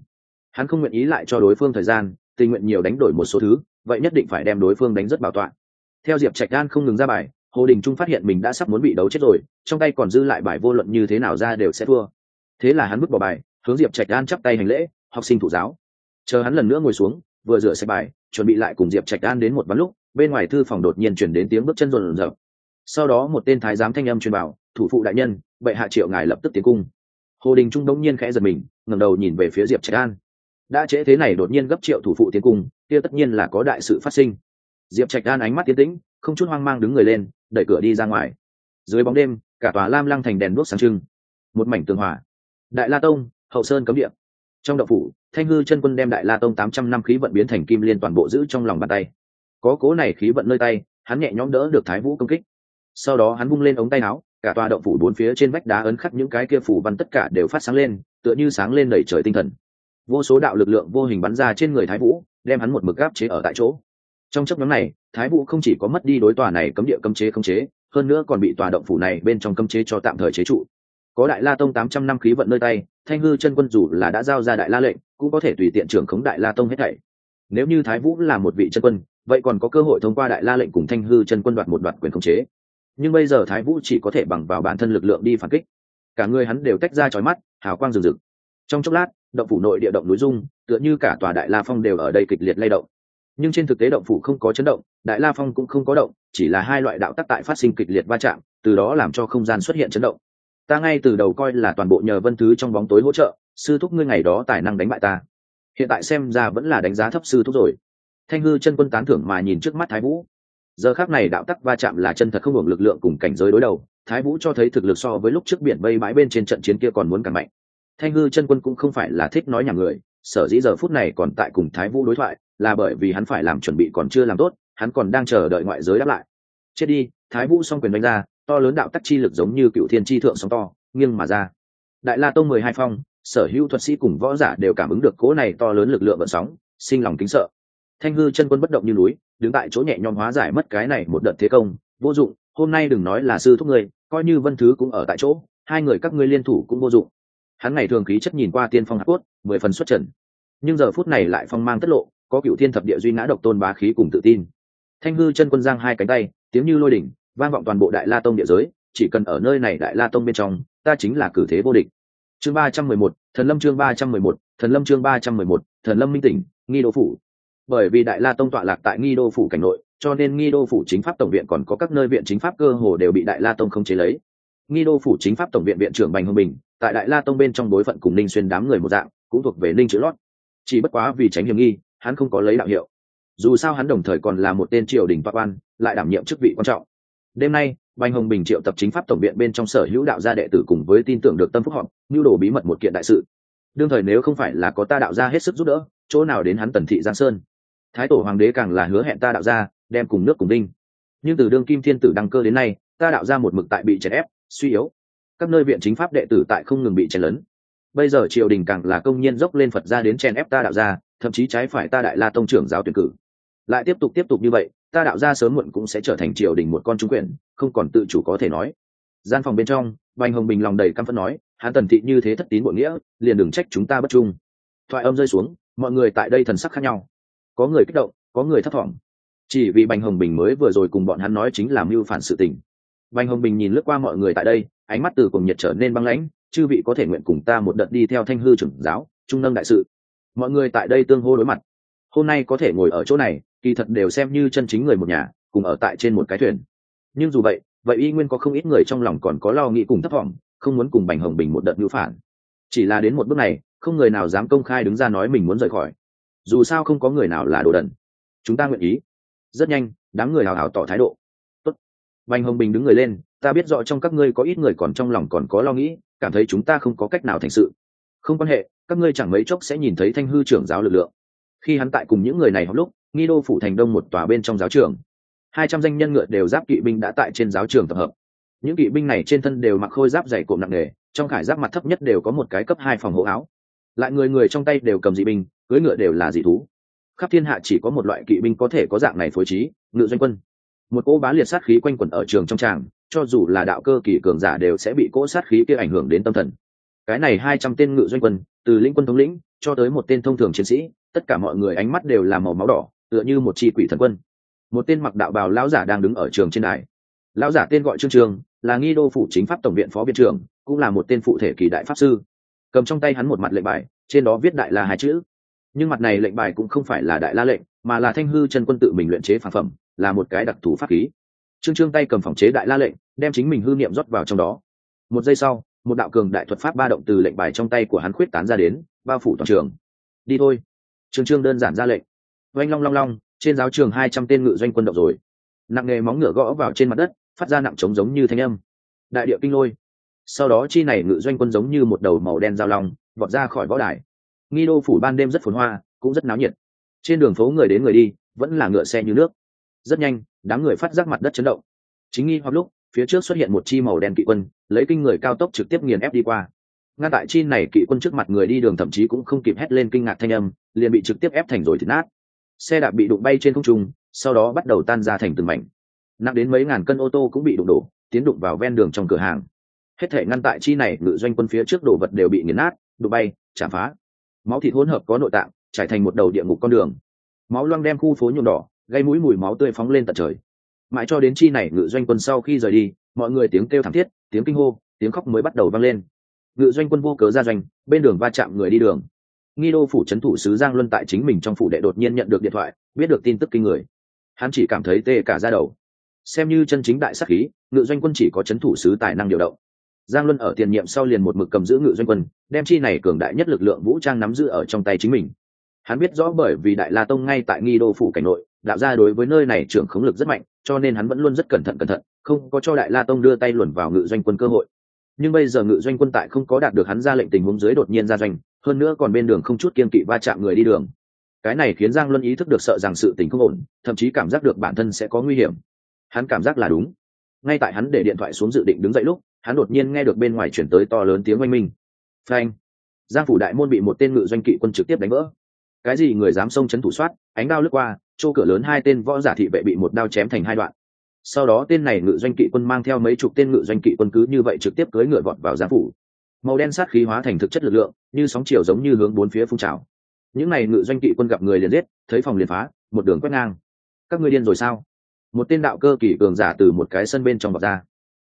Hắn không nguyện ý lại cho đối phương thời gian, tình nguyện nhiều đánh đổi một số thứ vậy nhất định phải đem đối phương đánh rất bảo toàn. Theo diệp trạch đan không ngừng ra bài, hồ đình trung phát hiện mình đã sắp muốn bị đấu chết rồi, trong tay còn dư lại bài vô luận như thế nào ra đều sẽ thua. Thế là hắn bước vào bài, hướng diệp trạch an chắp tay hành lễ, học sinh thủ giáo. Chờ hắn lần nữa ngồi xuống, vừa rửa sạch bài, chuẩn bị lại cùng diệp trạch an đến một ván lúc, bên ngoài thư phòng đột nhiên chuyển đến tiếng bước chân rộn rợp sau đó một tên thái giám thanh âm truyền bảo, thủ phụ đại nhân, bệ hạ triệu ngài lập tức tiến cung. Hồ đình trung đông nhiên khẽ giật mình, ngẩng đầu nhìn về phía diệp trạch an đã trễ thế này đột nhiên gấp triệu thủ phụ tiến cung kia tất nhiên là có đại sự phát sinh. Diệp trạch đan ánh mắt tiến tĩnh, không chút hoang mang đứng người lên, đẩy cửa đi ra ngoài. Dưới bóng đêm, cả tòa lam lăng thành đèn đuốc sáng trưng. Một mảnh tường hòa. Đại la tông, hậu sơn cấm địa. Trong đậu phủ, thanh hư chân quân đem đại la tông tám trăm năm khí vận biến thành kim liên toàn bộ giữ trong lòng bàn tay. Có cố này khí vận nơi tay, hắn nhẹ nhõm đỡ được thái vũ công kích. Sau đó hắn bung lên ống tay áo, cả tòa động phủ bốn phía trên vách đá ấn khắc những cái kia phủ văn tất cả đều phát sáng lên, tựa như sáng lên đẩy trời tinh thần. Vô số đạo lực lượng vô hình bắn ra trên người thái vũ đem hắn một mực gáp chế ở tại chỗ. Trong chấp nhóm này, thái vũ không chỉ có mất đi đối tòa này cấm địa cấm chế không chế, hơn nữa còn bị tòa động phủ này bên trong cấm chế cho tạm thời chế trụ. Có đại la tông tám trăm năm khí vận nơi tay, thanh hư chân quân dù là đã giao ra đại la lệnh, cũng có thể tùy tiện trưởng khống đại la tông hết thảy. Nếu như thái vũ là một vị chân quân, vậy còn có cơ hội thông qua đại la lệnh cùng thanh hư chân quân đoạt một đoạt quyền khống chế. Nhưng bây giờ thái vũ chỉ có thể bằng vào bản thân lực lượng đi phản kích. Cả người hắn đều tách ra chói mắt, hào quang rừng rực. Trong chốc lát động phủ nội địa động núi dung, tựa như cả tòa đại la phong đều ở đây kịch liệt lay động. Nhưng trên thực tế động phủ không có chấn động, đại la phong cũng không có động, chỉ là hai loại đạo tắc tại phát sinh kịch liệt va chạm, từ đó làm cho không gian xuất hiện chấn động. Ta ngay từ đầu coi là toàn bộ nhờ vân thứ trong bóng tối hỗ trợ, sư thúc ngươi ngày đó tài năng đánh bại ta. Hiện tại xem ra vẫn là đánh giá thấp sư thúc rồi. Thanh hư chân quân tán thưởng mà nhìn trước mắt thái vũ. Giờ khác này đạo tắc va chạm là chân thật không hưởng lực lượng cùng cảnh giới đối đầu, thái vũ cho thấy thực lực so với lúc trước biển vây bãi bên trên trận chiến kia còn muốn càng mạnh thanh hư chân quân cũng không phải là thích nói nhà người, sở dĩ giờ phút này còn tại cùng thái vũ đối thoại, là bởi vì hắn phải làm chuẩn bị còn chưa làm tốt, hắn còn đang chờ đợi ngoại giới đáp lại. Chết đi, thái vũ s o n g quyền đánh ra, to lớn đạo tắc chi lực giống như cựu thiên tri thượng sóng to, nghiêng mà ra. Đại la tông mười hai phong, sở hữu thuật sĩ cùng võ giả đều cảm ứng được cố này to lớn lực lượng vận sóng, sinh lòng kính sợ. Thanh hư chân quân bất động như núi, đứng tại chỗ nhẹ nhõm hóa giải mất cái này một đợt thế công, vô dụng, hôm nay đừng nói là sư thúc người coi như vân thứ cũng ở tại chỗ, hai người các ngươi liên thủ cũng vô dụng hắn ngày thường khí chất nhìn qua tiên phong hạc cốt, mười phần xuất trần. Nhưng giờ phút này lại phong mang tất lộ, có cựu thiên thập địa duy ngã độc tôn bá khí cùng tự tin. Thanh hư chân quân giang hai cánh tay, tiếng như lôi đỉnh, vang vọng toàn bộ đại la tông địa giới, chỉ cần ở nơi này đại la tông bên trong, ta chính là cử thế vô địch. Chương ba trăm mười một, thần lâm chương ba trăm mười một, thần lâm chương ba trăm mười một, thần lâm minh tỉnh, nghi đô phủ. Bởi vì đại la tông tọa lạc tại nghi đô phủ cảnh nội, cho nên nghi đô phủ chính pháp tổng viện còn có các nơi viện chính pháp cơ hồ đều bị đại la tông không chế lấy. Nghi đô phủ chính pháp tổng viện viện trưởng bành hương bình tại đại la tông bên trong đối phận cùng ninh xuyên đám người một dạng, cũng thuộc về ninh chữ lót. Chỉ bất quá vì tránh hiểm nghi, hắn không có lấy đạo hiệu. Dù sao hắn đồng thời còn là một tên triều đình toa quan lại đảm nhiệm chức vị quan trọng. Đêm nay, bành hồng bình triệu tập chính pháp tổng viện bên trong sở hữu đạo gia đệ tử cùng với tin tưởng được tâm phúc họp nhu đồ bí mật một kiện đại sự. Đương thời nếu không phải là có ta đạo gia hết sức giúp đỡ, chỗ nào đến hắn tần thị giang sơn. Thái tổ hoàng đế càng là hứa hẹn ta đạo gia, đem cùng nước cùng đinh. Nhưng từ đương kim thiên tử đăng cơ đến nay, ta đạo gia một mực tại bị chèn ép, suy yếu các nơi viện chính pháp đệ tử tại không ngừng bị chèn lấn. bây giờ triều đình càng là công nhiên dốc lên phật ra đến chèn ép ta đạo ra thậm chí trái phải ta đại la tông trưởng giáo tuyển cử. Lại tiếp tục tiếp tục như vậy, ta đạo ra sớm muộn cũng sẽ trở thành triều đình một con trung quyền, không còn tự chủ có thể nói. Gian phòng bên trong, bành hồng bình lòng đầy căm phẫn nói hắn tần thị như thế thất tín bội nghĩa, liền đừng trách chúng ta bất trung. Thoại âm rơi xuống, mọi người tại đây thần sắc khác nhau. Có người kích động, có người thất vọng chỉ vì bành hồng bình mới vừa rồi cùng bọn hắn nói chính là mưu phản sự tình. Bành hồng bình nhìn lướt qua mọi người tại đây ánh mắt từ cùng nhiệt trở nên băng lãnh, chư vị có thể nguyện cùng ta một đợt đi theo thanh hư trưởng giáo, trung nâng đại sự. Mọi người tại đây tương hô đối mặt. Hôm nay có thể ngồi ở chỗ này, kỳ thật đều xem như chân chính người một nhà, cùng ở tại trên một cái thuyền. Nhưng dù vậy vậy y nguyên có không ít người trong lòng còn có lo nghĩ cùng thất vọng, không muốn cùng bành hồng bình một đợt ngữ phản. Chỉ là đến một bước này, không người nào dám công khai đứng ra nói mình muốn rời khỏi. Dù sao không có người nào là đồ đần. Chúng ta nguyện ý. Rất nhanh, đám người hào hào tỏ thái độ bành hồng bình đứng người lên, ta biết rõ trong các ngươi có ít người còn trong lòng còn có lo nghĩ, cảm thấy chúng ta không có cách nào thành sự. Không quan hệ, các ngươi chẳng mấy chốc sẽ nhìn thấy thanh hư trưởng giáo lực lượng. Khi hắn tại cùng những người này họp lúc, nghi đô phủ thành đông một tòa bên trong giáo trường. Hai trăm danh nhân ngựa đều giáp kỵ binh đã tại trên giáo trường tập hợp. Những kỵ binh này trên thân đều mặc khôi giáp dày cộm nặng nề, trong khải giáp mặt thấp nhất đều có một cái cấp hai phòng hộ áo. Lại người người trong tay đều cầm dị binh, cưỡi ngựa đều là dị thú. Khắp thiên hạ chỉ có một loại kỵ binh có thể có dạng này phối trí ngựa doanh quân một cỗ bá liệt sát khí quanh quẩn ở trường trong tràng, cho dù là đạo cơ kỳ cường giả đều sẽ bị cỗ sát khí kia ảnh hưởng đến tâm thần. Cái này hai trăm tên ngự doanh quân, từ lĩnh quân thống lĩnh cho tới một tên thông thường chiến sĩ, tất cả mọi người ánh mắt đều là màu máu đỏ, tựa như một chi quỷ thần quân. Một tên mặc đạo bào lão giả đang đứng ở trường trên đài. Lão giả tên gọi trương trường, là nghi đô phủ chính pháp tổng viện phó viện trưởng, cũng là một tên phụ thể kỳ đại pháp sư. Cầm trong tay hắn một mặt lệnh bài, trên đó viết đại là hai chữ. Nhưng mặt này lệnh bài cũng không phải là đại la lệnh, mà là thanh hư chân quân tự mình luyện chế phản phẩm là một cái đặc thù pháp khí. Trương trương tay cầm phòng chế đại la lệnh, đem chính mình hư niệm rót vào trong đó. Một giây sau, một đạo cường đại thuật pháp ba động từ lệnh bài trong tay của hắn khuyết tán ra đến, bao phủ toàn trường. Đi thôi. Trương trương đơn giản ra lệnh. Oanh long long long, trên giáo trường hai trăm tên ngự doanh quân động rồi. Nặng nghề móng ngựa gõ vào trên mặt đất, phát ra nặng trống giống như thanh âm. Đại địa kinh lôi. Sau đó chi này ngự doanh quân giống như một đầu màu đen dao long, vọt ra khỏi võ đài. Nghi đô phủ ban đêm rất phồn hoa, cũng rất náo nhiệt. Trên đường phố người đến người đi, vẫn là ngựa xe như nước rất nhanh, đám người phát giác mặt đất chấn động. Chính nghi hoặc lúc, phía trước xuất hiện một chi màu đen kỵ quân, lấy kinh người cao tốc trực tiếp nghiền ép đi qua. Ngăn tại chi này kỵ quân trước mặt người đi đường thậm chí cũng không kịp hét lên kinh ngạc thanh âm, liền bị trực tiếp ép thành rồi thịt nát. Xe đạp bị đụng bay trên không trung, sau đó bắt đầu tan ra thành từng mảnh. Nặng đến mấy ngàn cân ô tô cũng bị đụng đổ, tiến đụng vào ven đường trong cửa hàng. Hết thể ngăn tại chi này, ngự doanh quân phía trước đồ vật đều bị nghiền nát, đụng bay, chạm phá. Máu thịt hỗn hợp có nội tạng, trải thành một đầu địa ngục con đường. Máu loang đem khu phố nhuộm đỏ gây mũi mùi máu tươi phóng lên tận trời. Mãi cho đến chi này ngự doanh quân sau khi rời đi, mọi người tiếng kêu thảm thiết, tiếng kinh hô, tiếng khóc mới bắt đầu vang lên. Ngự doanh quân vô cớ ra doanh, bên đường va chạm người đi đường. Nghi đô phủ trấn thủ sứ giang luân tại chính mình trong phủ đệ đột nhiên nhận được điện thoại, biết được tin tức kinh người. Hắn chỉ cảm thấy tê cả ra đầu. Xem như chân chính đại sắc khí, ngự doanh quân chỉ có trấn thủ sứ tài năng điều động. Giang luân ở tiền nhiệm sau liền một mực cầm giữ ngự doanh quân, đem chi này cường đại nhất lực lượng vũ trang nắm giữ ở trong tay chính mình hắn biết rõ bởi vì đại la tông ngay tại nghi đô phủ cảnh nội, đạo ra đối với nơi này trưởng khống lực rất mạnh, cho nên hắn vẫn luôn rất cẩn thận cẩn thận, không có cho đại la tông đưa tay luồn vào ngự doanh quân cơ hội. Nhưng bây giờ ngự doanh quân tại không có đạt được hắn ra lệnh tình huống dưới đột nhiên ra doanh, hơn nữa còn bên đường không chút kiên kỵ va chạm người đi đường. Cái này khiến giang luân ý thức được sợ rằng sự tình không ổn, thậm chí cảm giác được bản thân sẽ có nguy hiểm. Hắn cảm giác là đúng. Ngay tại hắn để điện thoại xuống dự định đứng dậy lúc, hắn đột nhiên nghe được bên ngoài chuyển tới to lớn tiếng oanh minh. Phanh! Giang phủ đại môn bị một tên ngự doanh kỵ quân trực tiếp đánh vỡ cái gì người dám xông chấn thủ soát, ánh đao lướt qua, chỗ cửa lớn hai tên võ giả thị vệ bị một đao chém thành hai đoạn. Sau đó tên này ngự doanh kỵ quân mang theo mấy chục tên ngự doanh kỵ quân cứ như vậy trực tiếp cưới ngựa vọt vào giang phủ. Màu đen sát khí hóa thành thực chất lực lượng, như sóng chiều giống như hướng bốn phía phun trào. Những n à y ngự doanh kỵ quân gặp người liền giết, thấy phòng liền phá, một đường quét ngang. Các ngươi điên rồi sao? Một tên đạo cơ kỷ cường giả từ một cái sân bên trong vọt ra.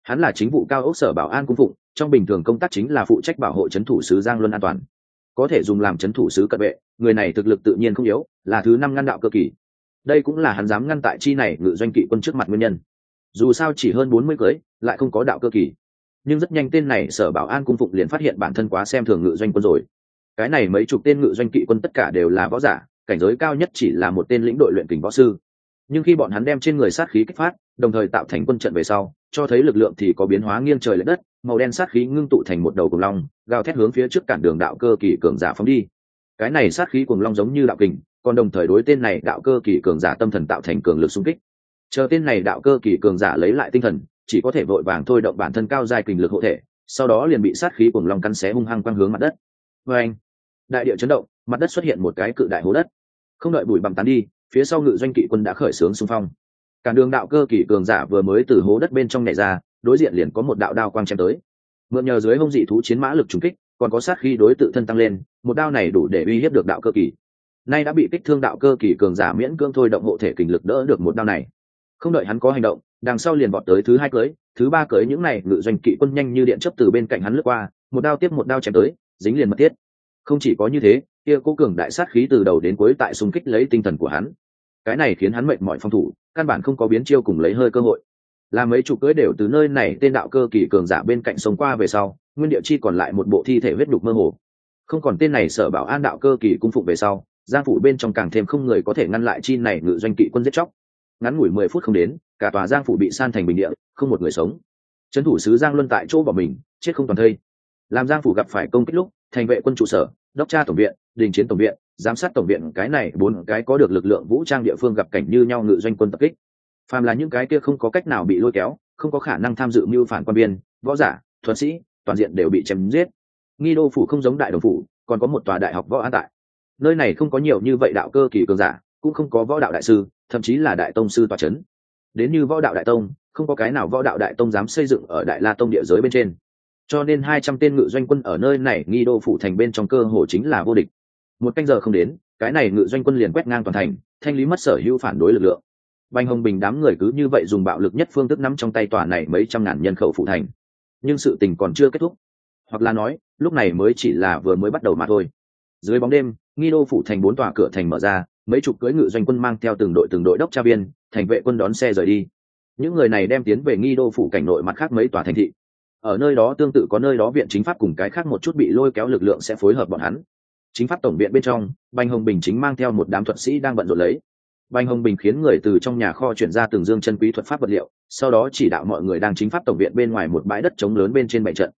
Hắn là chính vụ cao ốc sở bảo an cung phụng, trong bình thường công tác chính là phụ trách bảo hộ c h ấ n thủ sứ giang luân an toàn. Có thể dùng làm c h ấ n thủ sứ cận vệ người này thực lực tự nhiên không yếu, là thứ năm ngăn đạo cơ kỳ. Đây cũng là hắn dám ngăn tại chi này ngự doanh kỵ quân trước mặt nguyên nhân. Dù sao chỉ hơn bốn mươi cưới, lại không có đạo cơ kỳ. Nhưng rất nhanh tên này sở bảo an cung phụng liền phát hiện bản thân quá xem thường ngự doanh quân rồi. Cái này mấy chục tên ngự doanh kỵ quân tất cả đều là võ giả, cảnh giới cao nhất chỉ là một tên lĩnh đội luyện kình võ sư. Nhưng khi bọn hắn đem trên người sát khí kích phát, đồng thời tạo thành quân trận về sau, cho thấy lực lượng thì có biến hóa nghiêng trời l ệ đất, màu đen sát khí ngưng tụ thành một đầu cùng long, gào thét hướng phía trước cản đường đạo cơ kỳ cường giả phóng đi cái này sát khí cuồng long giống như đạo kình, còn đồng thời đối tên này đạo cơ kỳ cường giả tâm thần tạo thành cường lực xung kích. Chờ tên này đạo cơ kỳ cường giả lấy lại tinh thần, chỉ có thể vội vàng thôi động bản thân cao dài kình lực hộ thể, sau đó liền bị sát khí cuồng long cắn xé hung hăng quăng hướng mặt đất. Vê anh, đại địa chấn động, mặt đất xuất hiện một cái cự đại hố đất. Không đợi bụi bằm tán đi, phía sau ngự doanh kỵ quân đã khởi xướng xung phong. Cả đường đạo cơ kỳ cường giả vừa mới từ hố đất bên trong nhảy ra, đối diện liền có một đạo đao quang chém tới. Mượn nhờ dưới hông dị thú chiến mã lực trùng kích còn có sát khí đối tự thân tăng lên, một đao này đủ để uy hiếp được đạo cơ kỳ. nay đã bị kích thương đạo cơ kỳ cường giả miễn cưỡng thôi động hộ thể kình lực đỡ được một đao này. Không đợi hắn có hành động, đằng sau liền vọt tới thứ hai cưới, thứ ba cưới những này ngự doanh kỵ quân nhanh như điện chấp từ bên cạnh hắn lướt qua, một đao tiếp một đao chém tới, dính liền mật thiết. Không chỉ có như thế, kia cố cường đại sát khí từ đầu đến cuối tại xung kích lấy tinh thần của hắn. Cái này khiến hắn mệnh mọi phòng thủ, căn bản không có biến chiêu cùng lấy hơi cơ hội. Là mấy chục cưới đều từ nơi này tên đạo cơ kỳ cường giả bên cạnh sống qua về sau nguyên địa chi còn lại một bộ thi thể huyết đục mơ hồ. Không còn tên này sở bảo an đạo cơ kỳ cung phụng về sau, giang phủ bên trong càng thêm không người có thể ngăn lại chi này ngự doanh kỵ quân giết chóc. Ngắn ngủi mười phút không đến, cả tòa giang phủ bị san thành bình địa, không một người sống. Trấn thủ sứ giang luân tại chỗ bỏ mình, chết không toàn thây. Làm giang phủ gặp phải công kích lúc, thành vệ quân trụ sở, đốc tra tổng viện, đình chiến tổng viện, giám sát tổng viện, cái này bốn cái có được lực lượng vũ trang địa phương gặp cảnh như nhau ngự doanh quân tập kích. Phàm là những cái kia không có cách nào bị lôi kéo, không có khả năng tham dự mưu phản quan biên, võ giả, thuật sĩ toàn diện đều bị chém giết. Nghi đô phủ không giống đại đồng phủ, còn có một tòa đại học võ an tại. Nơi này không có nhiều như vậy đạo cơ kỳ cường giả, cũng không có võ đạo đại sư, thậm chí là đại tông sư tòa c h ấ n đến như võ đạo đại tông, không có cái nào võ đạo đại tông dám xây dựng ở đại la tông địa giới bên trên. Cho nên hai trăm tên ngự doanh quân ở nơi này nghi đô phủ thành bên trong cơ hồ chính là vô địch. Một canh giờ không đến, cái này ngự doanh quân liền quét ngang toàn thành, thanh lý mất sở hữu phản đối lực lượng. Bành hồng bình đám người cứ như vậy dùng bạo lực nhất phương thức nắm trong tay tòa này mấy trăm ngàn nhân khẩu phụ thành nhưng sự tình còn chưa kết thúc. Hoặc là nói, lúc này mới chỉ là vừa mới bắt đầu mà thôi. Dưới bóng đêm, nghi đô phủ thành bốn tòa cửa thành mở ra, mấy chục cưỡi ngự doanh quân mang theo từng đội từng đội đốc tra viên, thành vệ quân đón xe rời đi. Những người này đem tiến về nghi đô phủ cảnh nội mặt khác mấy tòa thành thị. Ở nơi đó tương tự có nơi đó viện chính pháp cùng cái khác một chút bị lôi kéo lực lượng sẽ phối hợp bọn hắn. Chính pháp tổng viện bên trong, bành hồng bình chính mang theo một đám thuật sĩ đang bận rộn lấy bành hồng bình khiến người từ trong nhà kho chuyển ra từng dương chân quý thuật pháp vật liệu, sau đó chỉ đạo mọi người đang chính pháp tổng viện bên ngoài một bãi đất trống lớn bên trên bảy trận.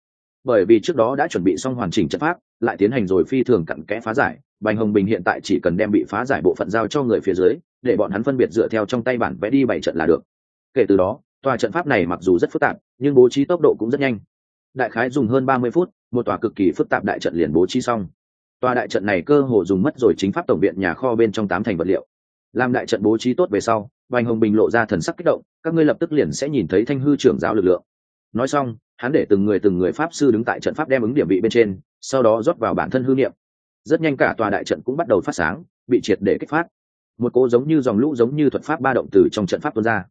Bởi vì trước đó đã chuẩn bị xong hoàn chỉnh trận pháp, lại tiến hành rồi phi thường cặn kẽ phá giải, bành hồng bình hiện tại chỉ cần đem bị phá giải bộ phận giao cho người phía dưới, để bọn hắn phân biệt dựa theo trong tay bản vẽ đi bảy trận là được. Kể từ đó, tòa trận pháp này mặc dù rất phức tạp, nhưng bố trí tốc độ cũng rất nhanh. Đại khái dùng hơn ba mươi phút, một tòa cực kỳ phức tạp đại trận liền bố trí xong. Tòa đại trận này cơ hồ dùng mất rồi chính pháp tổng viện nhà kho bên trong tám thành vật liệu làm đại trận bố trí tốt về sau, vành hồng bình lộ ra thần sắc kích động, các ngươi lập tức liền sẽ nhìn thấy thanh hư trưởng giáo lực lượng. Nói xong, hắn để từng người từng người pháp sư đứng tại trận pháp đem ứng điểm vị bên trên, sau đó rót vào bản thân hư niệm. Rất nhanh cả tòa đại trận cũng bắt đầu phát sáng, bị triệt để kích phát. Một cỗ giống như dòng lũ giống như thuật pháp ba động từ trong trận pháp tuôn ra.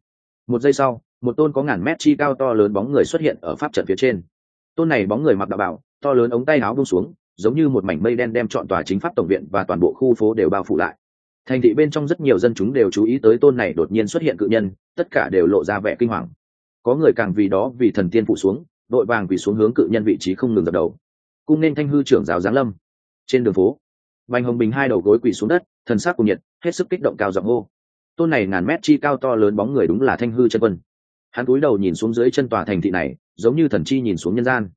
Một giây sau, một tôn có ngàn mét chi cao to lớn bóng người xuất hiện ở pháp trận phía trên. Tôn này bóng người mặc đạo bảo, to lớn ống tay áo bông xuống, giống như một mảnh mây đen đem chọn tòa chính pháp tổng viện và toàn bộ khu phố đều bao phủ lại thành thị bên trong rất nhiều dân chúng đều chú ý tới tôn này đột nhiên xuất hiện cự nhân, tất cả đều lộ ra vẻ kinh hoàng. Có người càng vì đó vì thần tiên phụ xuống, đội vàng vì xuống hướng cự nhân vị trí không ngừng dập đầu. Cung nên thanh hư trưởng giáo giáng lâm. Trên đường phố bành hồng bình hai đầu gối quỳ xuống đất, thần sắc cùng nhiệt, hết sức kích động cao giọng hô. Tôn này ngàn mét chi cao to lớn bóng người đúng là thanh hư chân quân. Hắn cúi đầu nhìn xuống dưới chân tòa thành thị này, giống như thần chi nhìn xuống nhân gian.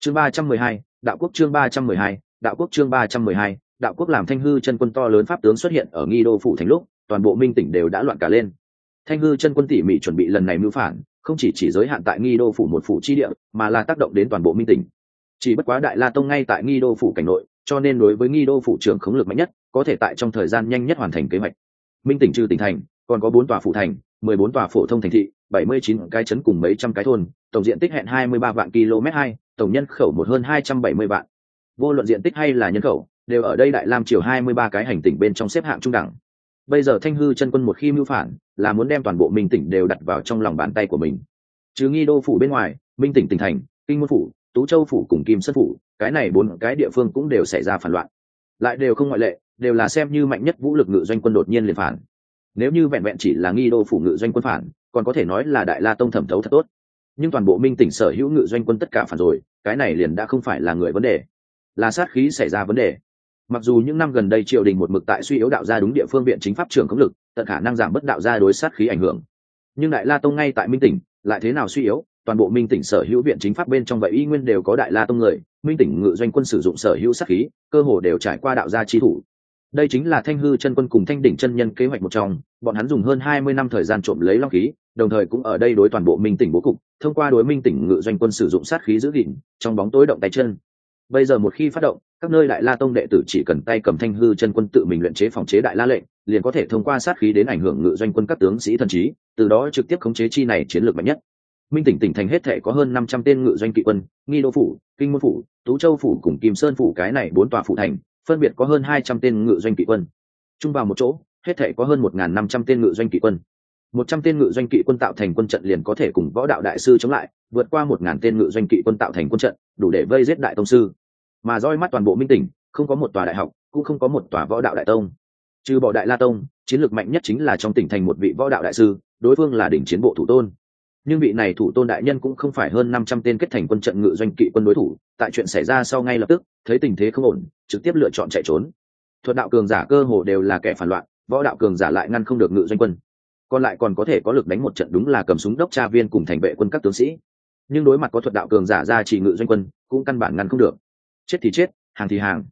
Chương ba trăm mười hai, đạo quốc chương ba trăm mười hai, đạo quốc chương ba trăm mười hai đạo quốc làm thanh hư chân quân to lớn pháp tướng xuất hiện ở nghi đô phủ thành lúc, toàn bộ minh tỉnh đều đã loạn cả lên. Thanh hư chân quân tỉ mỉ chuẩn bị lần này mưu phản, không chỉ chỉ giới hạn tại nghi đô phủ một phủ chi địa, mà là tác động đến toàn bộ minh tỉnh. Chỉ bất quá đại la tông ngay tại nghi đô phủ cảnh nội, cho nên đối với nghi đô phủ trưởng khống lực mạnh nhất, có thể tại trong thời gian nhanh nhất hoàn thành kế hoạch. Minh tỉnh trừ tỉnh thành, còn có bốn tòa phủ thành, mười bốn tòa phổ thông thành thị, bảy mươi chín cái trấn cùng mấy trăm cái thôn, tổng diện tích hẹn hai mươi ba vạn km hai, tổng nhân khẩu một hơn hai trăm bảy mươi vạn. Vô luận diện tích hay là nhân khẩu đều ở đây đại lam triều hai mươi ba cái hành tỉnh bên trong xếp hạng trung đẳng. Bây giờ thanh hư chân quân một khi mưu phản, là muốn đem toàn bộ minh tỉnh đều đặt vào trong lòng bàn tay của mình. Chứ nghi đô phủ bên ngoài, minh tỉnh tỉnh thành, kinh môn phủ, tú châu phủ cùng kim sơn phủ, cái này bốn cái địa phương cũng đều xảy ra phản loạn. Lại đều không ngoại lệ, đều là xem như mạnh nhất vũ lực ngự doanh quân đột nhiên liền phản. Nếu như vẹn vẹn chỉ là nghi đô phủ ngự doanh quân phản, còn có thể nói là đại la tông thẩm thấu thật tốt. Nhưng toàn bộ minh tỉnh sở hữu ngự doanh quân tất cả phản rồi, cái này liền đã không phải là người vấn đề. Là sát khí xảy ra vấn đề mặc dù những năm gần đây triều đình một mực tại suy yếu đạo gia đúng địa phương viện chính pháp trưởng công lực, tận khả năng giảm bất đạo gia đối sát khí ảnh hưởng. Nhưng đại la tông ngay tại minh tỉnh, lại thế nào suy yếu, toàn bộ minh tỉnh sở hữu viện chính pháp bên trong vậy y nguyên đều có đại la tông người, minh tỉnh ngự doanh quân sử dụng sở hữu sát khí, cơ hồ đều trải qua đạo gia trí thủ. Đây chính là thanh hư chân quân cùng thanh đỉnh chân nhân kế hoạch một trong, bọn hắn dùng hơn hai mươi năm thời gian trộm lấy long khí, đồng thời cũng ở đây đối toàn bộ minh tỉnh bố cục, thông qua đối minh tỉnh ngự doanh quân sử dụng sát khí giữ gìn, trong bóng tối động tay chân. Bây giờ một khi phát động các nơi đại la tông đệ tử chỉ cần tay cầm thanh hư chân quân tự mình luyện chế phòng chế đại la lệnh, liền có thể thông qua sát khí đến ảnh hưởng ngự doanh quân các tướng sĩ thần trí, từ đó trực tiếp khống chế chi này chiến lược mạnh nhất. Minh tỉnh tỉnh thành hết thể có hơn năm trăm tên ngự doanh kỵ quân, nghi đô phủ, kinh môn phủ, tú châu phủ cùng kim sơn phủ cái này bốn tòa phủ thành, phân biệt có hơn hai trăm tên ngự doanh kỵ quân. Chung vào một chỗ, hết thể có hơn một n g h n năm trăm tên ngự doanh kỵ quân. Một trăm tên ngự doanh kỵ quân tạo thành quân trận liền có thể cùng võ đạo đại sư chống lại, vượt qua một ngàn tên ngự doanh kỵ quân tạo thành quân trận, đủ để vây giết đại tông sư mà roi mắt toàn bộ minh tỉnh, không có một tòa đại học, cũng không có một tòa võ đạo đại tông. Trừ bỏ đại la tông, chiến lược mạnh nhất chính là trong tỉnh thành một vị võ đạo đại sư, đối phương là đỉnh chiến bộ thủ tôn. Nhưng vị này thủ tôn đại nhân cũng không phải hơn năm trăm tên kết thành quân trận ngự doanh kỵ quân đối thủ, tại chuyện xảy ra sau ngay lập tức, thấy tình thế không ổn, trực tiếp lựa chọn chạy trốn. Thuật đạo cường giả cơ hồ đều là kẻ phản loạn, võ đạo cường giả lại ngăn không được ngự doanh quân. Còn lại còn có thể có lực đánh một trận đúng là cầm súng đốc tra viên cùng thành vệ quân các tướng sĩ. Nhưng đối mặt có thuật đạo cường giả ra chỉ ngự doanh quân, cũng căn bản ngăn không được chết thì chết hàng thì hàng.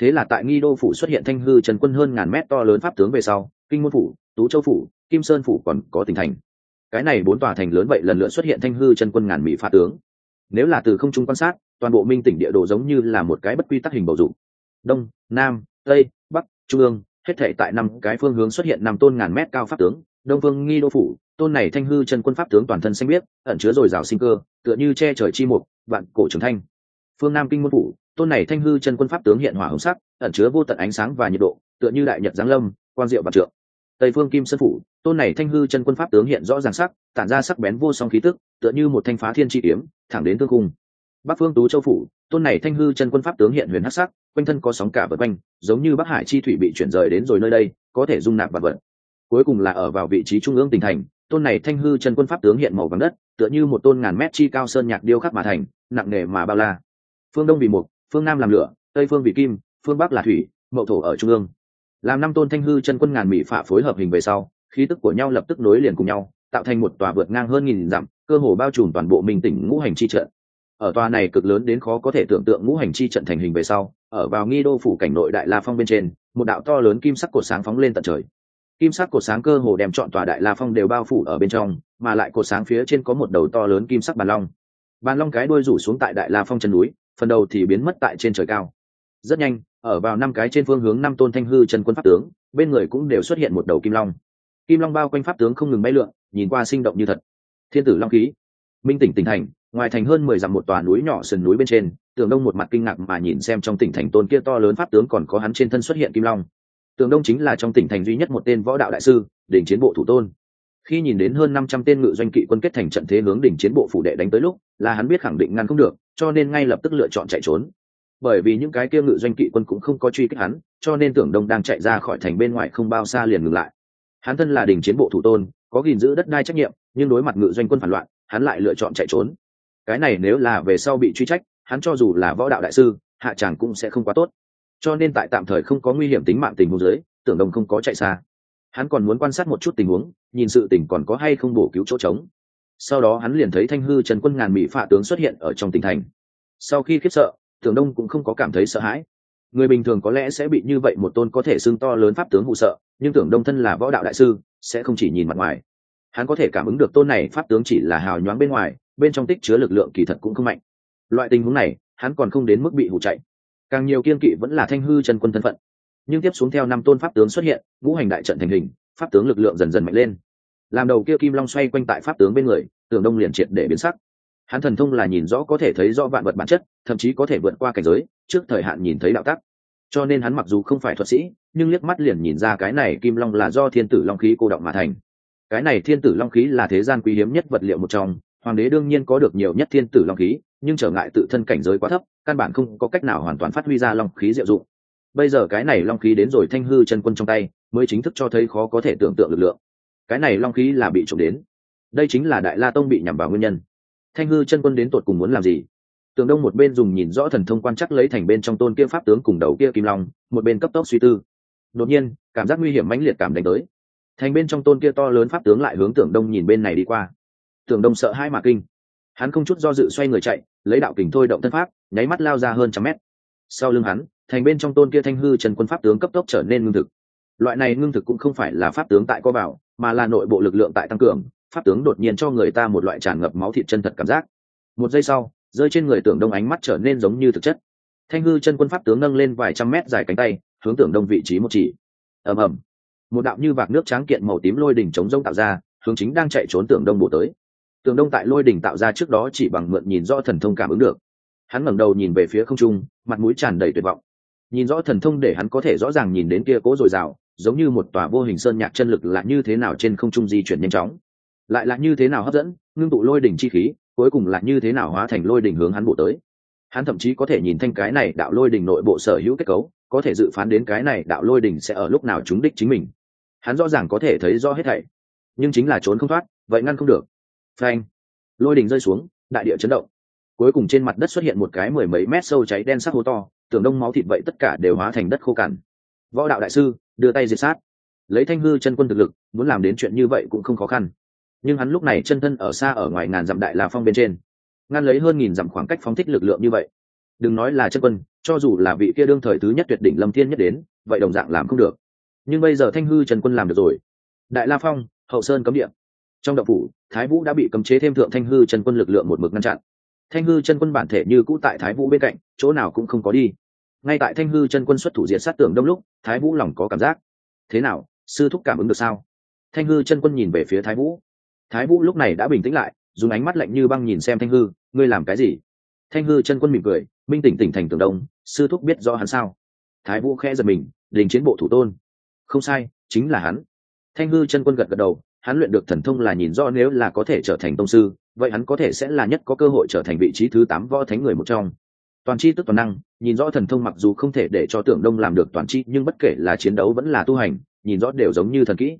Thế là tại nghi đô phủ xuất hiện thanh hư trần quân hơn ngàn mét to lớn pháp tướng về sau kinh môn phủ tú châu phủ kim sơn phủ còn có tỉnh thành. Cái này bốn tòa thành lớn vậy lần lượt xuất hiện thanh hư chân quân ngàn mỹ phá tướng. Nếu là từ không trung quan sát toàn bộ minh tỉnh địa đồ giống như là một cái bất quy tắc hình bầu dục. Đông nam tây bắc trung ương hết thể tại năm cái phương hướng xuất hiện năm tôn ngàn mét cao pháp tướng. Đông vương nghi đô phủ tôn này thanh hư chân quân pháp tướng toàn thân xanh biếc, ẩn chứa dồi dào sinh cơ tựa như che trời chi mục vạn cổ trường thanh. Phương nam kinh môn phủ tôn này thanh hư chân quân pháp tướng hiện hỏa hồng sắc, ẩn chứa vô tận ánh sáng và nhiệt độ, tựa như đại nhật giáng lâm quan diệu bạc trượng. Tây phương kim sơn phủ, tôn này thanh hư chân quân pháp tướng hiện rõ ràng sắc, tản ra sắc bén vô song khí tức, tựa như một thanh phá thiên chi kiếm, thẳng đến thương cung. Bắc phương tú châu phủ, tôn này thanh hư chân quân pháp tướng hiện huyền hắc sắc, quanh thân có sóng cả vật quanh, giống như bắc hải chi thủy bị chuyển rời đến rồi nơi đây, có thể dung nạp vật vật. Cuối cùng là ở vào vị trí trung ương tỉnh thành, tôn này thanh hư chân quân pháp tướng hiện màu vàng đất, tựa như một tôn ngàn mét chi cao sơn nhạc điêu khắc mà thành, nặng nề mà bao la. Phương đông vì mục phương nam làm lửa, tây phương vị kim, phương bắc là thủy, mậu thổ ở trung ương. Làm năm tôn thanh hư chân quân ngàn mỹ phạ phối hợp hình về sau, khí tức của nhau lập tức nối liền cùng nhau, tạo thành một tòa vượt ngang hơn nghìn dặm, cơ hồ bao trùm toàn bộ minh tỉnh ngũ hành chi trận. Ở tòa này cực lớn đến khó có thể tưởng tượng ngũ hành chi trận thành hình về sau, ở vào nghi đô phủ cảnh nội đại la phong bên trên, một đạo to lớn kim sắc cột sáng phóng lên tận trời. Kim sắc cột sáng cơ hồ đem chọn tòa đại la phong đều bao phủ ở bên trong, mà lại cột sáng phía trên có một đầu to lớn kim sắc bàn long. Bàn long cái đuôi rủ xuống tại đại la phong chân núi phần đầu thì biến mất tại trên trời cao. Rất nhanh, ở vào năm cái trên phương hướng năm tôn thanh hư chân quân pháp tướng, bên người cũng đều xuất hiện một đầu kim long. Kim long bao quanh pháp tướng không ngừng bay lượn, nhìn qua sinh động như thật. Thiên tử long khí. Minh tỉnh tỉnh thành, ngoài thành hơn mười dặm một tòa núi nhỏ sườn núi bên trên, tường đông một mặt kinh ngạc mà nhìn xem trong tỉnh thành tôn kia to lớn pháp tướng còn có hắn trên thân xuất hiện kim long. Tường đông chính là trong tỉnh thành duy nhất một tên võ đạo đại sư, đỉnh chiến bộ thủ tôn khi nhìn đến hơn năm trăm tên ngự doanh kỵ quân kết thành trận thế hướng đỉnh chiến bộ phủ đệ đánh tới lúc, là hắn biết khẳng định ngăn không được, cho nên ngay lập tức lựa chọn chạy trốn. Bởi vì những cái kia ngự doanh kỵ quân cũng không có truy kích hắn, cho nên tưởng đông đang chạy ra khỏi thành bên ngoài không bao xa liền ngừng lại. Hắn thân là đình chiến bộ thủ tôn, có gìn giữ đất đai trách nhiệm, nhưng đối mặt ngự doanh quân phản loạn, hắn lại lựa chọn chạy trốn. Cái này nếu là về sau bị truy trách, hắn cho dù là võ đạo đại sư, hạ tràng cũng sẽ không quá tốt. Cho nên tại tạm thời không có nguy hiểm tính mạng tình huống dưới, tưởng đông không có chạy xa hắn còn muốn quan sát một chút tình huống, nhìn sự tình còn có hay không bổ cứu chỗ trống. Sau đó hắn liền thấy thanh hư trần quân ngàn mỹ phạ tướng xuất hiện ở trong tỉnh thành. Sau khi khiếp sợ tưởng đông cũng không có cảm thấy sợ hãi. Người bình thường có lẽ sẽ bị như vậy một tôn có thể xưng to lớn pháp tướng hụ sợ, nhưng tưởng đông thân là võ đạo đại sư, sẽ không chỉ nhìn mặt ngoài. Hắn có thể cảm ứng được tôn này pháp tướng chỉ là hào nhoáng bên ngoài, bên trong tích chứa lực lượng kỳ thật cũng không mạnh. Loại tình huống này, hắn còn không đến mức bị hụ chạy. Càng nhiều kiên kỵ vẫn là thanh hư chân quân thân phận nhưng tiếp xuống theo năm tôn pháp tướng xuất hiện, ngũ hành đại trận thành hình, pháp tướng lực lượng dần dần mạnh lên. Làm đầu kia kim long xoay quanh tại pháp tướng bên người, tường đông liền triệt để biến sắc. Hắn thần thông là nhìn rõ có thể thấy rõ vạn vật bản chất, thậm chí có thể vượt qua cảnh giới, trước thời hạn nhìn thấy đạo tắc. Cho nên hắn mặc dù không phải thuật sĩ, nhưng liếc mắt liền nhìn ra cái này kim long là do thiên tử long khí cô động mà thành. Cái này thiên tử long khí là thế gian quý hiếm nhất vật liệu một trong, hoàng đế đương nhiên có được nhiều nhất thiên tử long khí, nhưng trở ngại tự thân cảnh giới quá thấp, căn bản không có cách nào hoàn toàn phát huy ra long khí diệu dụng bây giờ cái này long khí đến rồi thanh hư chân quân trong tay, mới chính thức cho thấy khó có thể tưởng tượng lực lượng. Cái này long khí là bị trộm đến. Đây chính là đại la tông bị nhằm vào nguyên nhân. Thanh hư chân quân đến tột cùng muốn làm gì? Tường đông một bên dùng nhìn rõ thần thông quan chắc lấy thành bên trong tôn kia pháp tướng cùng đầu kia kim long, một bên cấp tốc suy tư. Đột nhiên, cảm giác nguy hiểm mãnh liệt cảm đánh tới. Thành bên trong tôn kia to lớn pháp tướng lại hướng tưởng đông nhìn bên này đi qua. Tưởng đông sợ hai mà kinh. Hắn không chút do dự xoay người chạy, lấy đạo kình thôi động thân pháp, nháy mắt lao ra hơn trăm mét. Sau lưng hắn thành bên trong tôn kia thanh hư trần quân pháp tướng cấp tốc trở nên ngưng thực. Loại này ngưng thực cũng không phải là pháp tướng tại co bảo mà là nội bộ lực lượng tại tăng cường, pháp tướng đột nhiên cho người ta một loại tràn ngập máu thịt chân thật cảm giác. Một giây sau, rơi trên người tưởng đông ánh mắt trở nên giống như thực chất. Thanh hư chân quân pháp tướng nâng lên vài trăm mét dài cánh tay, hướng tưởng đông vị trí một chỉ. Ầm ầm. Một đạo như vạc nước tráng kiện màu tím lôi đỉnh chống rông tạo ra, hướng chính đang chạy trốn tưởng đông bổ tới. Tưởng đông tại lôi đỉnh tạo ra trước đó chỉ bằng mượn nhìn rõ thần thông cảm ứng được. Hắn ngẩng đầu nhìn về phía không trung, mặt mũi tràn đầy tuyệt vọng nhìn rõ thần thông để hắn có thể rõ ràng nhìn đến kia cố dồi dào, giống như một tòa vô hình sơn nhạc chân lực là như thế nào trên không trung di chuyển nhanh chóng. Lại là như thế nào hấp dẫn, ngưng tụ lôi đỉnh chi khí, cuối cùng là như thế nào hóa thành lôi đỉnh hướng hắn bộ tới. Hắn thậm chí có thể nhìn thanh cái này đạo lôi đỉnh nội bộ sở hữu kết cấu, có thể dự phán đến cái này đạo lôi đỉnh sẽ ở lúc nào trúng đích chính mình. Hắn rõ ràng có thể thấy rõ hết thảy, nhưng chính là trốn không thoát, vậy ngăn không được. Phanh! Lôi đỉnh rơi xuống, đại địa chấn động cuối cùng trên mặt đất xuất hiện một cái mười mấy mét sâu cháy đen sắc hố to tưởng đông máu thịt vậy tất cả đều hóa thành đất khô cằn. Võ đạo đại sư, đưa tay diệt sát. Lấy thanh hư chân quân thực lực, muốn làm đến chuyện như vậy cũng không khó khăn. Nhưng hắn lúc này chân thân ở xa ở ngoài ngàn dặm đại la phong bên trên. Ngăn lấy hơn nghìn dặm khoảng cách phóng thích lực lượng như vậy. Đừng nói là chân quân, cho dù là vị kia đương thời thứ nhất tuyệt đỉnh lâm thiên nhất đến, vậy đồng dạng làm không được. Nhưng bây giờ thanh hư trần quân làm được rồi. Đại la phong, hậu sơn cấm địa. Trong đậu phủ, thái vũ đã bị cấm chế thêm thượng thanh hư trần quân lực lượng một mực ngăn chặn thanh hư chân quân bản thể như cũ tại thái vũ bên cạnh, chỗ nào cũng không có đi. Ngay tại thanh hư chân quân xuất thủ diện sát tưởng đông lúc, thái vũ lòng có cảm giác. Thế nào, sư thúc cảm ứng được sao? Thanh hư chân quân nhìn về phía thái vũ. Thái vũ lúc này đã bình tĩnh lại, dùng ánh mắt lạnh như băng nhìn xem thanh hư, ngươi làm cái gì? Thanh hư chân quân mỉm cười, minh tỉnh tỉnh thành tường đông, sư thúc biết rõ hắn sao? Thái vũ khẽ giật mình, đình chiến bộ thủ tôn. Không sai, chính là hắn. Thanh hư chân quân gật gật đầu, hắn luyện được thần thông là nhìn rõ nếu là có thể trở thành tông sư vậy hắn có thể sẽ là nhất có cơ hội trở thành vị trí thứ tám võ thánh người một trong. Toàn c h i tức toàn năng, nhìn rõ thần thông mặc dù không thể để cho tưởng đông làm được toàn c h i nhưng bất kể là chiến đấu vẫn là tu hành, nhìn rõ đều giống như thần kỹ.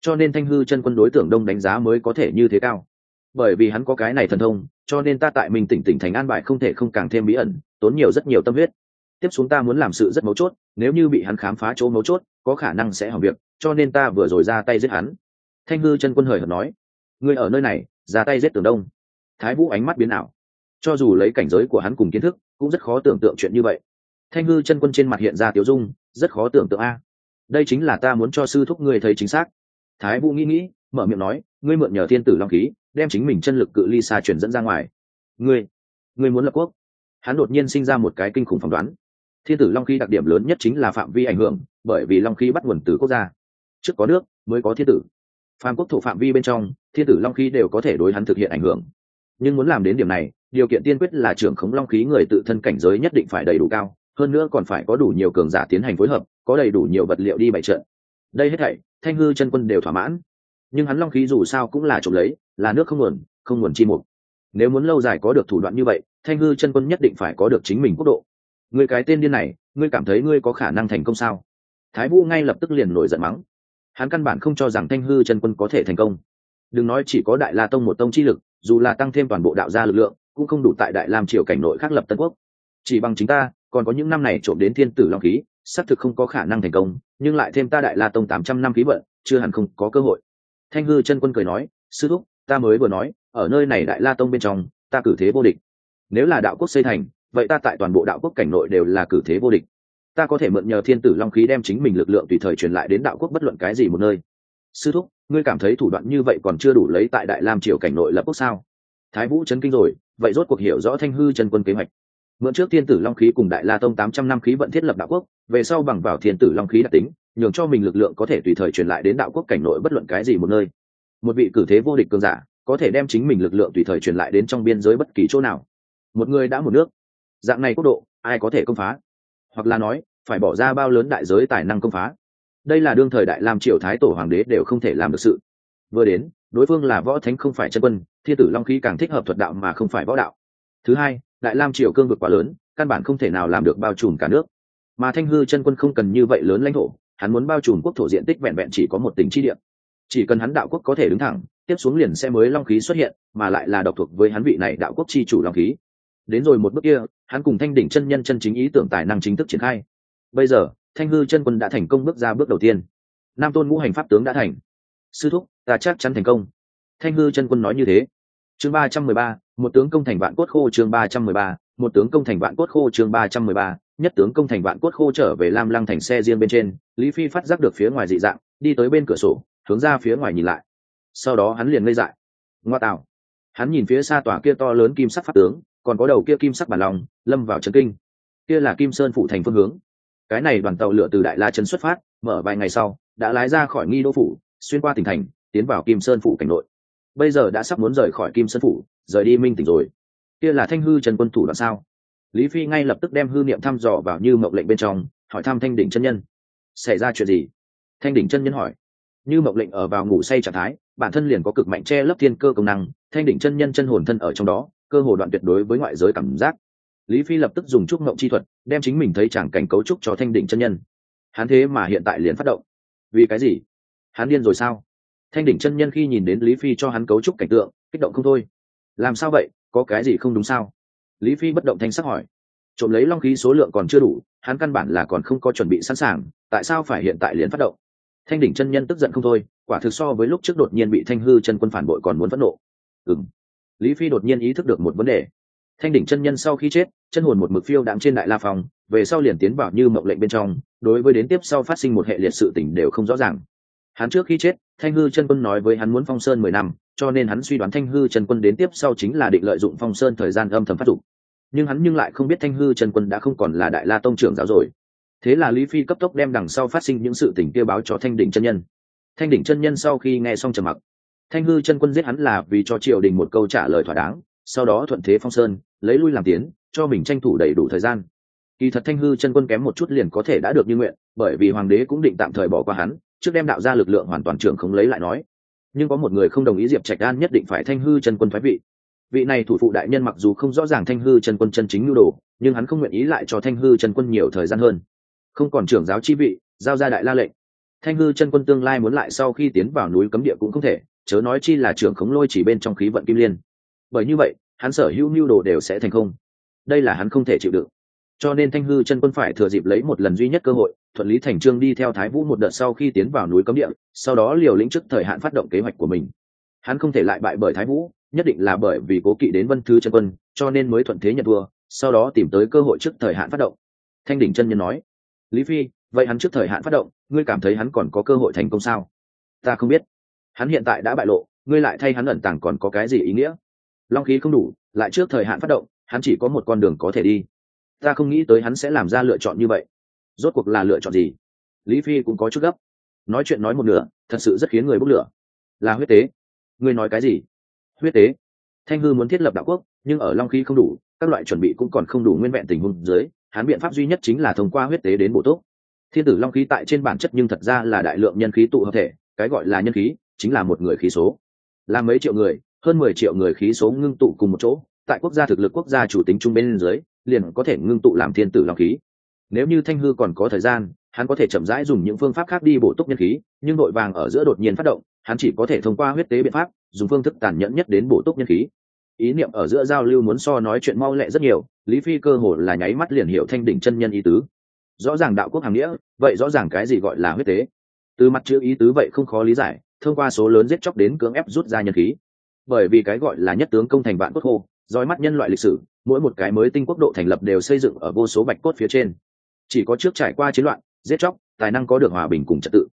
Cho nên thanh hư chân quân đối tưởng đông đánh giá mới có thể như thế cao. Bởi vì hắn có cái này thần thông, cho nên ta tại mình tỉnh tỉnh thành an bài không thể không càng thêm bí ẩn, tốn nhiều rất nhiều tâm huyết. Tiếp xuống ta muốn làm sự rất mấu chốt, nếu như bị hắn khám phá chỗ mấu chốt, có khả năng sẽ hỏng việc, cho nên ta vừa rồi ra tay giết hắn. Thanh hư chân quân hời hợt nói, ngươi ở nơi này ra tay giết tường đông. Thái vũ ánh mắt biến ảo. Cho dù lấy cảnh giới của hắn cùng kiến thức, cũng rất khó tưởng tượng chuyện như vậy. Thanh ngư chân quân trên mặt hiện ra tiếu dung, rất khó tưởng tượng a. Đây chính là ta muốn cho sư thúc ngươi thấy chính xác. Thái vũ nghĩ nghĩ, mở miệng nói, ngươi mượn nhờ thiên tử long khí, đem chính mình chân lực cự ly xa chuyển dẫn ra ngoài. Ngươi ngươi muốn lập quốc. Hắn đột nhiên sinh ra một cái kinh khủng phỏng đoán. Thiên tử long khí đặc điểm lớn nhất chính là phạm vi ảnh hưởng, bởi vì long khí bắt nguồn từ quốc gia. Trước có nước, mới có thiên tử. Phàm quốc thổ phạm vi bên trong thiên tử long khí đều có thể đối hắn thực hiện ảnh hưởng. Nhưng muốn làm đến điểm này, điều kiện tiên quyết là trưởng khống long khí người tự thân cảnh giới nhất định phải đầy đủ cao, hơn nữa còn phải có đủ nhiều cường giả tiến hành phối hợp, có đầy đủ nhiều vật liệu đi bày trận. Đây hết thảy, thanh hư chân quân đều thỏa mãn. Nhưng hắn long khí dù sao cũng là trộm lấy, là nước không nguồn không nguồn chi mục. Nếu muốn lâu dài có được thủ đoạn như vậy, thanh hư chân quân nhất định phải có được chính mình quốc độ. Người cái tên điên này, ngươi cảm thấy ngươi có khả năng thành công sao? Thái vũ ngay lập tức liền nổi giận mắng. Hắn căn bản không cho rằng thanh hư chân quân có thể thành công đừng nói chỉ có đại la tông một tông chi lực, dù là tăng thêm toàn bộ đạo gia lực lượng, cũng không đủ tại đại lam triều cảnh nội khác lập tân quốc. Chỉ bằng chính ta, còn có những năm này trộm đến thiên tử long khí, xác thực không có khả năng thành công, nhưng lại thêm ta đại la tông tám trăm năm khí vận, chưa hẳn không có cơ hội. Thanh hư chân quân cười nói, sư thúc, ta mới vừa nói, ở nơi này đại la tông bên trong, ta cử thế vô địch. Nếu là đạo quốc xây thành, vậy ta tại toàn bộ đạo quốc cảnh nội đều là cử thế vô địch. Ta có thể mượn nhờ thiên tử long khí đem chính mình lực lượng tùy thời truyền lại đến đạo quốc bất luận cái gì một nơi sư thúc, ngươi cảm thấy thủ đoạn như vậy còn chưa đủ lấy tại đại lam triều cảnh nội lập quốc sao? Thái vũ chấn kinh rồi, vậy rốt cuộc hiểu rõ thanh hư chân quân kế hoạch. Mượn trước thiên tử long khí cùng đại la tông tám trăm năm khí vận thiết lập đạo quốc, về sau bằng vào thiên tử long khí đặc tính, nhường cho mình lực lượng có thể tùy thời truyền lại đến đạo quốc cảnh nội bất luận cái gì một nơi. Một vị cử thế vô địch cường giả, có thể đem chính mình lực lượng tùy thời truyền lại đến trong biên giới bất kỳ chỗ nào. Một người đã một nước. Dạng này quốc độ, ai có thể công phá? Hoặc là nói, phải bỏ ra bao lớn đại giới tài năng công phá? Đây là đương thời đại lam triều thái tổ hoàng đế đều không thể làm được sự. Vừa đến, đối phương là võ thánh không phải chân quân, thiên tử long khí càng thích hợp thuật đạo mà không phải võ đạo. Thứ hai, đại lam triều cương vực quá lớn, căn bản không thể nào làm được bao trùm cả nước. Mà thanh hư chân quân không cần như vậy lớn lãnh thổ, hắn muốn bao trùm quốc thổ diện tích vẹn vẹn chỉ có một tỉnh chi địa. Chỉ cần hắn đạo quốc có thể đứng thẳng, tiếp xuống liền sẽ mới long khí xuất hiện, mà lại là độc thuộc với hắn vị này đạo quốc chi chủ long khí. Đến rồi một bước kia, hắn cùng thanh đỉnh chân nhân chân chính ý tưởng tài năng chính thức triển khai. Bây giờ thanh hư chân quân đã thành công bước ra bước đầu tiên. Nam tôn ngũ hành pháp tướng đã thành. Sư thúc, ta chắc chắn thành công. Thanh hư chân quân nói như thế. Chương ba trăm mười ba, một tướng công thành vạn cốt khô, chương ba trăm mười ba, một tướng công thành vạn cốt khô, chương ba trăm mười ba, nhất tướng công thành vạn cốt khô trở về lam lăng thành xe riêng bên trên, lý phi phát giác được phía ngoài dị dạng, đi tới bên cửa sổ, hướng ra phía ngoài nhìn lại. Sau đó hắn liền ngây dại. Ngoa tạo. Hắn nhìn phía xa tòa kia to lớn kim sắc pháp tướng, còn có đầu kia kim sắc bản lòng, lâm vào trấn kinh. Kia là kim sơn phụ thành phương hướng cái này đoàn tàu lửa từ đại la trấn xuất phát, mở vài ngày sau, đã lái ra khỏi nghi đô phủ, xuyên qua tỉnh thành, tiến vào kim sơn phủ cảnh nội. Bây giờ đã sắp muốn rời khỏi kim sơn phủ, rời đi minh tỉnh rồi. Kia là thanh hư trần quân thủ đoạn sao? Lý phi ngay lập tức đem hư niệm thăm dò vào như mộng lệnh bên trong, hỏi thăm thanh đỉnh chân nhân. Xảy ra chuyện gì? Thanh đỉnh chân nhân hỏi. Như mộng lệnh ở vào ngủ say trạng thái, bản thân liền có cực mạnh che lấp thiên cơ công năng, thanh đỉnh chân nhân chân hồn thân ở trong đó, cơ hồ đoạn tuyệt đối với ngoại giới cảm giác lý phi lập tức dùng trúc mộng chi thuật, đem chính mình thấy chẳng cảnh cấu trúc cho thanh đỉnh chân nhân. Hắn thế mà hiện tại liền phát động. Vì cái gì? Hắn điên rồi sao? Thanh đỉnh chân nhân khi nhìn đến lý phi cho hắn cấu trúc cảnh tượng, kích động không thôi. Làm sao vậy? Có cái gì không đúng sao? Lý phi bất động thanh sắc hỏi. Trộm lấy long khí số lượng còn chưa đủ, hắn căn bản là còn không có chuẩn bị sẵn sàng, tại sao phải hiện tại liền phát động? Thanh đỉnh chân nhân tức giận không thôi, quả thực so với lúc trước đột nhiên bị thanh hư chân quân phản bội còn muốn phẫn nộ. Ừng lý phi đột nhiên ý thức được một vấn đề thanh đỉnh chân nhân sau khi chết, chân hồn một mực phiêu đạm trên đại la phòng về sau liền tiến vào như mộng lệnh bên trong, đối với đến tiếp sau phát sinh một hệ liệt sự tỉnh đều không rõ ràng. Hắn trước khi chết, thanh hư chân quân nói với hắn muốn phong sơn mười năm, cho nên hắn suy đoán thanh hư chân quân đến tiếp sau chính là định lợi dụng phong sơn thời gian âm thầm phát dụng nhưng hắn nhưng lại không biết thanh hư chân quân đã không còn là đại la tông trưởng giáo rồi. Thế là lý phi cấp tốc đem đằng sau phát sinh những sự tình kia báo cho thanh đỉnh chân nhân. Thanh đỉnh chân nhân sau khi nghe xong trầm mặc, thanh hư chân quân giết hắn là vì cho triều đình một câu trả lời thỏa đáng sau đó thuận thế phong sơn, lấy lui làm tiến, cho mình tranh thủ đầy đủ thời gian. Kỳ thật thanh hư chân quân kém một chút liền có thể đã được như nguyện, bởi vì hoàng đế cũng định tạm thời bỏ qua hắn, trước đem đạo ra lực lượng hoàn toàn trưởng không lấy lại nói. Nhưng có một người không đồng ý diệp trạch đan nhất định phải thanh hư chân quân thoái vị. Vị này thủ phụ đại nhân mặc dù không rõ ràng thanh hư chân quân chân chính nhu đồ, nhưng hắn không nguyện ý lại cho thanh hư chân quân nhiều thời gian hơn. Không còn trưởng giáo chi vị, giao ra đại la lệnh. Thanh hư chân quân tương lai muốn lại sau khi tiến vào núi cấm địa cũng không thể, chớ nói chi là trưởng khống lôi chỉ bên trong khí vận kim liên bởi như vậy, hắn sở hữu mưu đồ đều sẽ thành không. Đây là hắn không thể chịu đựng. Cho nên thanh hư chân quân phải thừa dịp lấy một lần duy nhất cơ hội, thuận lý thành trương đi theo thái vũ một đợt sau khi tiến vào núi cấm địa, sau đó liều lĩnh trước thời hạn phát động kế hoạch của mình. Hắn không thể lại bại bởi thái vũ, nhất định là bởi vì cố kỵ đến vân thư chân quân, cho nên mới thuận thế nhận vua sau đó tìm tới cơ hội trước thời hạn phát động. Thanh đỉnh chân nhân nói, lý phi, vậy hắn trước thời hạn phát động, ngươi cảm thấy hắn còn có cơ hội thành công sao? Ta không biết. Hắn hiện tại đã bại lộ, ngươi lại thay hắn ẩn tàng còn có cái gì ý nghĩa? Long khí không đủ, lại trước thời hạn phát động, hắn chỉ có một con đường có thể đi. Ta không nghĩ tới hắn sẽ làm ra lựa chọn như vậy. Rốt cuộc là lựa chọn gì? Lý phi cũng có chút gấp. Nói chuyện nói một nửa, thật sự rất khiến người bốc lửa. Là huyết tế. Ngươi nói cái gì? Huyết tế. Thanh hư muốn thiết lập đạo quốc, nhưng ở long khí không đủ, các loại chuẩn bị cũng còn không đủ nguyên vẹn tình huống dưới, hắn biện pháp duy nhất chính là thông qua huyết tế đến bổ túc. Thiên tử long khí tại trên bản chất nhưng thật ra là đại lượng nhân khí tụ hợp thể, cái gọi là nhân khí, chính là một người khí số. Là mấy triệu người hơn mười triệu người khí số ngưng tụ cùng một chỗ, tại quốc gia thực lực quốc gia chủ tính trung bên dưới, liền có thể ngưng tụ làm thiên tử long khí. Nếu như thanh hư còn có thời gian, hắn có thể chậm rãi dùng những phương pháp khác đi bổ túc nhân khí, nhưng nội vàng ở giữa đột nhiên phát động, hắn chỉ có thể thông qua huyết tế biện pháp, dùng phương thức tàn nhẫn nhất đến bổ túc nhân khí. Ý niệm ở giữa giao lưu muốn so nói chuyện mau lẹ rất nhiều, lý phi cơ hồ là nháy mắt liền hiểu thanh đỉnh chân nhân ý tứ. Rõ ràng đạo quốc hàng nghĩa, vậy rõ ràng cái gì gọi là huyết tế? Từ mặt chữ ý tứ vậy không khó lý giải, thông qua số lớn giết chóc đến cưỡng ép rút ra nhân khí bởi vì cái gọi là nhất tướng công thành vạn cốt khô, dõi mắt nhân loại lịch sử, mỗi một cái mới tinh quốc độ thành lập đều xây dựng ở vô số bạch cốt phía trên. Chỉ có trước trải qua chiến loạn, giết chóc, tài năng có được hòa bình cùng trật tự.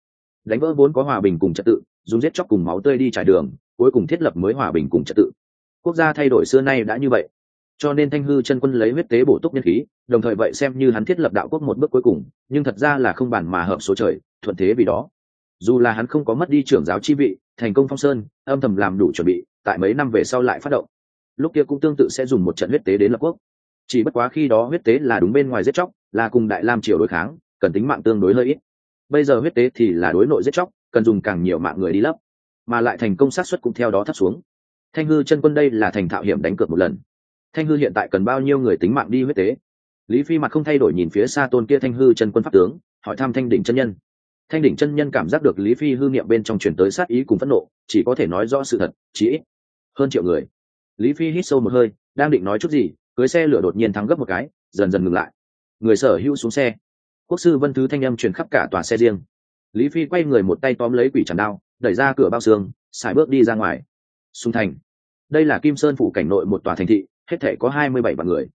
Đánh vỡ vốn có hòa bình cùng trật tự, dùng giết chóc cùng máu tươi đi trải đường, cuối cùng thiết lập mới hòa bình cùng trật tự. Quốc gia thay đổi xưa nay đã như vậy. Cho nên thanh hư chân quân lấy huyết tế bổ túc nhân khí, đồng thời vậy xem như hắn thiết lập đạo quốc một bước cuối cùng, nhưng thật ra là không bản mà hợp số trời, thuận thế vì đó. Dù là hắn không có mất đi trưởng giáo chi vị, thành công phong sơn, âm thầm làm đủ chuẩn bị tại mấy năm về sau lại phát động. Lúc kia cũng tương tự sẽ dùng một trận huyết tế đến lập quốc. Chỉ bất quá khi đó huyết tế là đúng bên ngoài giết chóc, là cùng đại lam triều đối kháng, cần tính mạng tương đối lợi ít bây giờ huyết tế thì là đối nội giết chóc, cần dùng càng nhiều mạng người đi lấp, mà lại thành công sát xuất cũng theo đó thấp xuống. Thanh hư chân quân đây là thành thạo hiểm đánh cược một lần. Thanh hư hiện tại cần bao nhiêu người tính mạng đi huyết tế? Lý phi mặt không thay đổi nhìn phía xa tôn kia thanh hư chân quân pháp tướng, hỏi thăm thanh đỉnh chân nhân thanh đỉnh chân nhân cảm giác được lý phi hư niệm bên trong truyền tới sát ý cùng phẫn nộ, chỉ có thể nói rõ sự thật chỉ ít hơn triệu người. Lý phi hít sâu một hơi, đang định nói chút gì, cưới xe lửa đột nhiên thắng gấp một cái, dần dần ngừng lại. Người sở hữu xuống xe. Quốc sư vân thứ thanh âm truyền khắp cả tòa xe riêng. Lý phi quay người một tay tóm lấy quỷ tràn đao, đẩy ra cửa bao xương xài bước đi ra ngoài. Xung thành. Đây là kim sơn phủ cảnh nội một tòa thành thị, hết thể có hai mươi bảy vạn người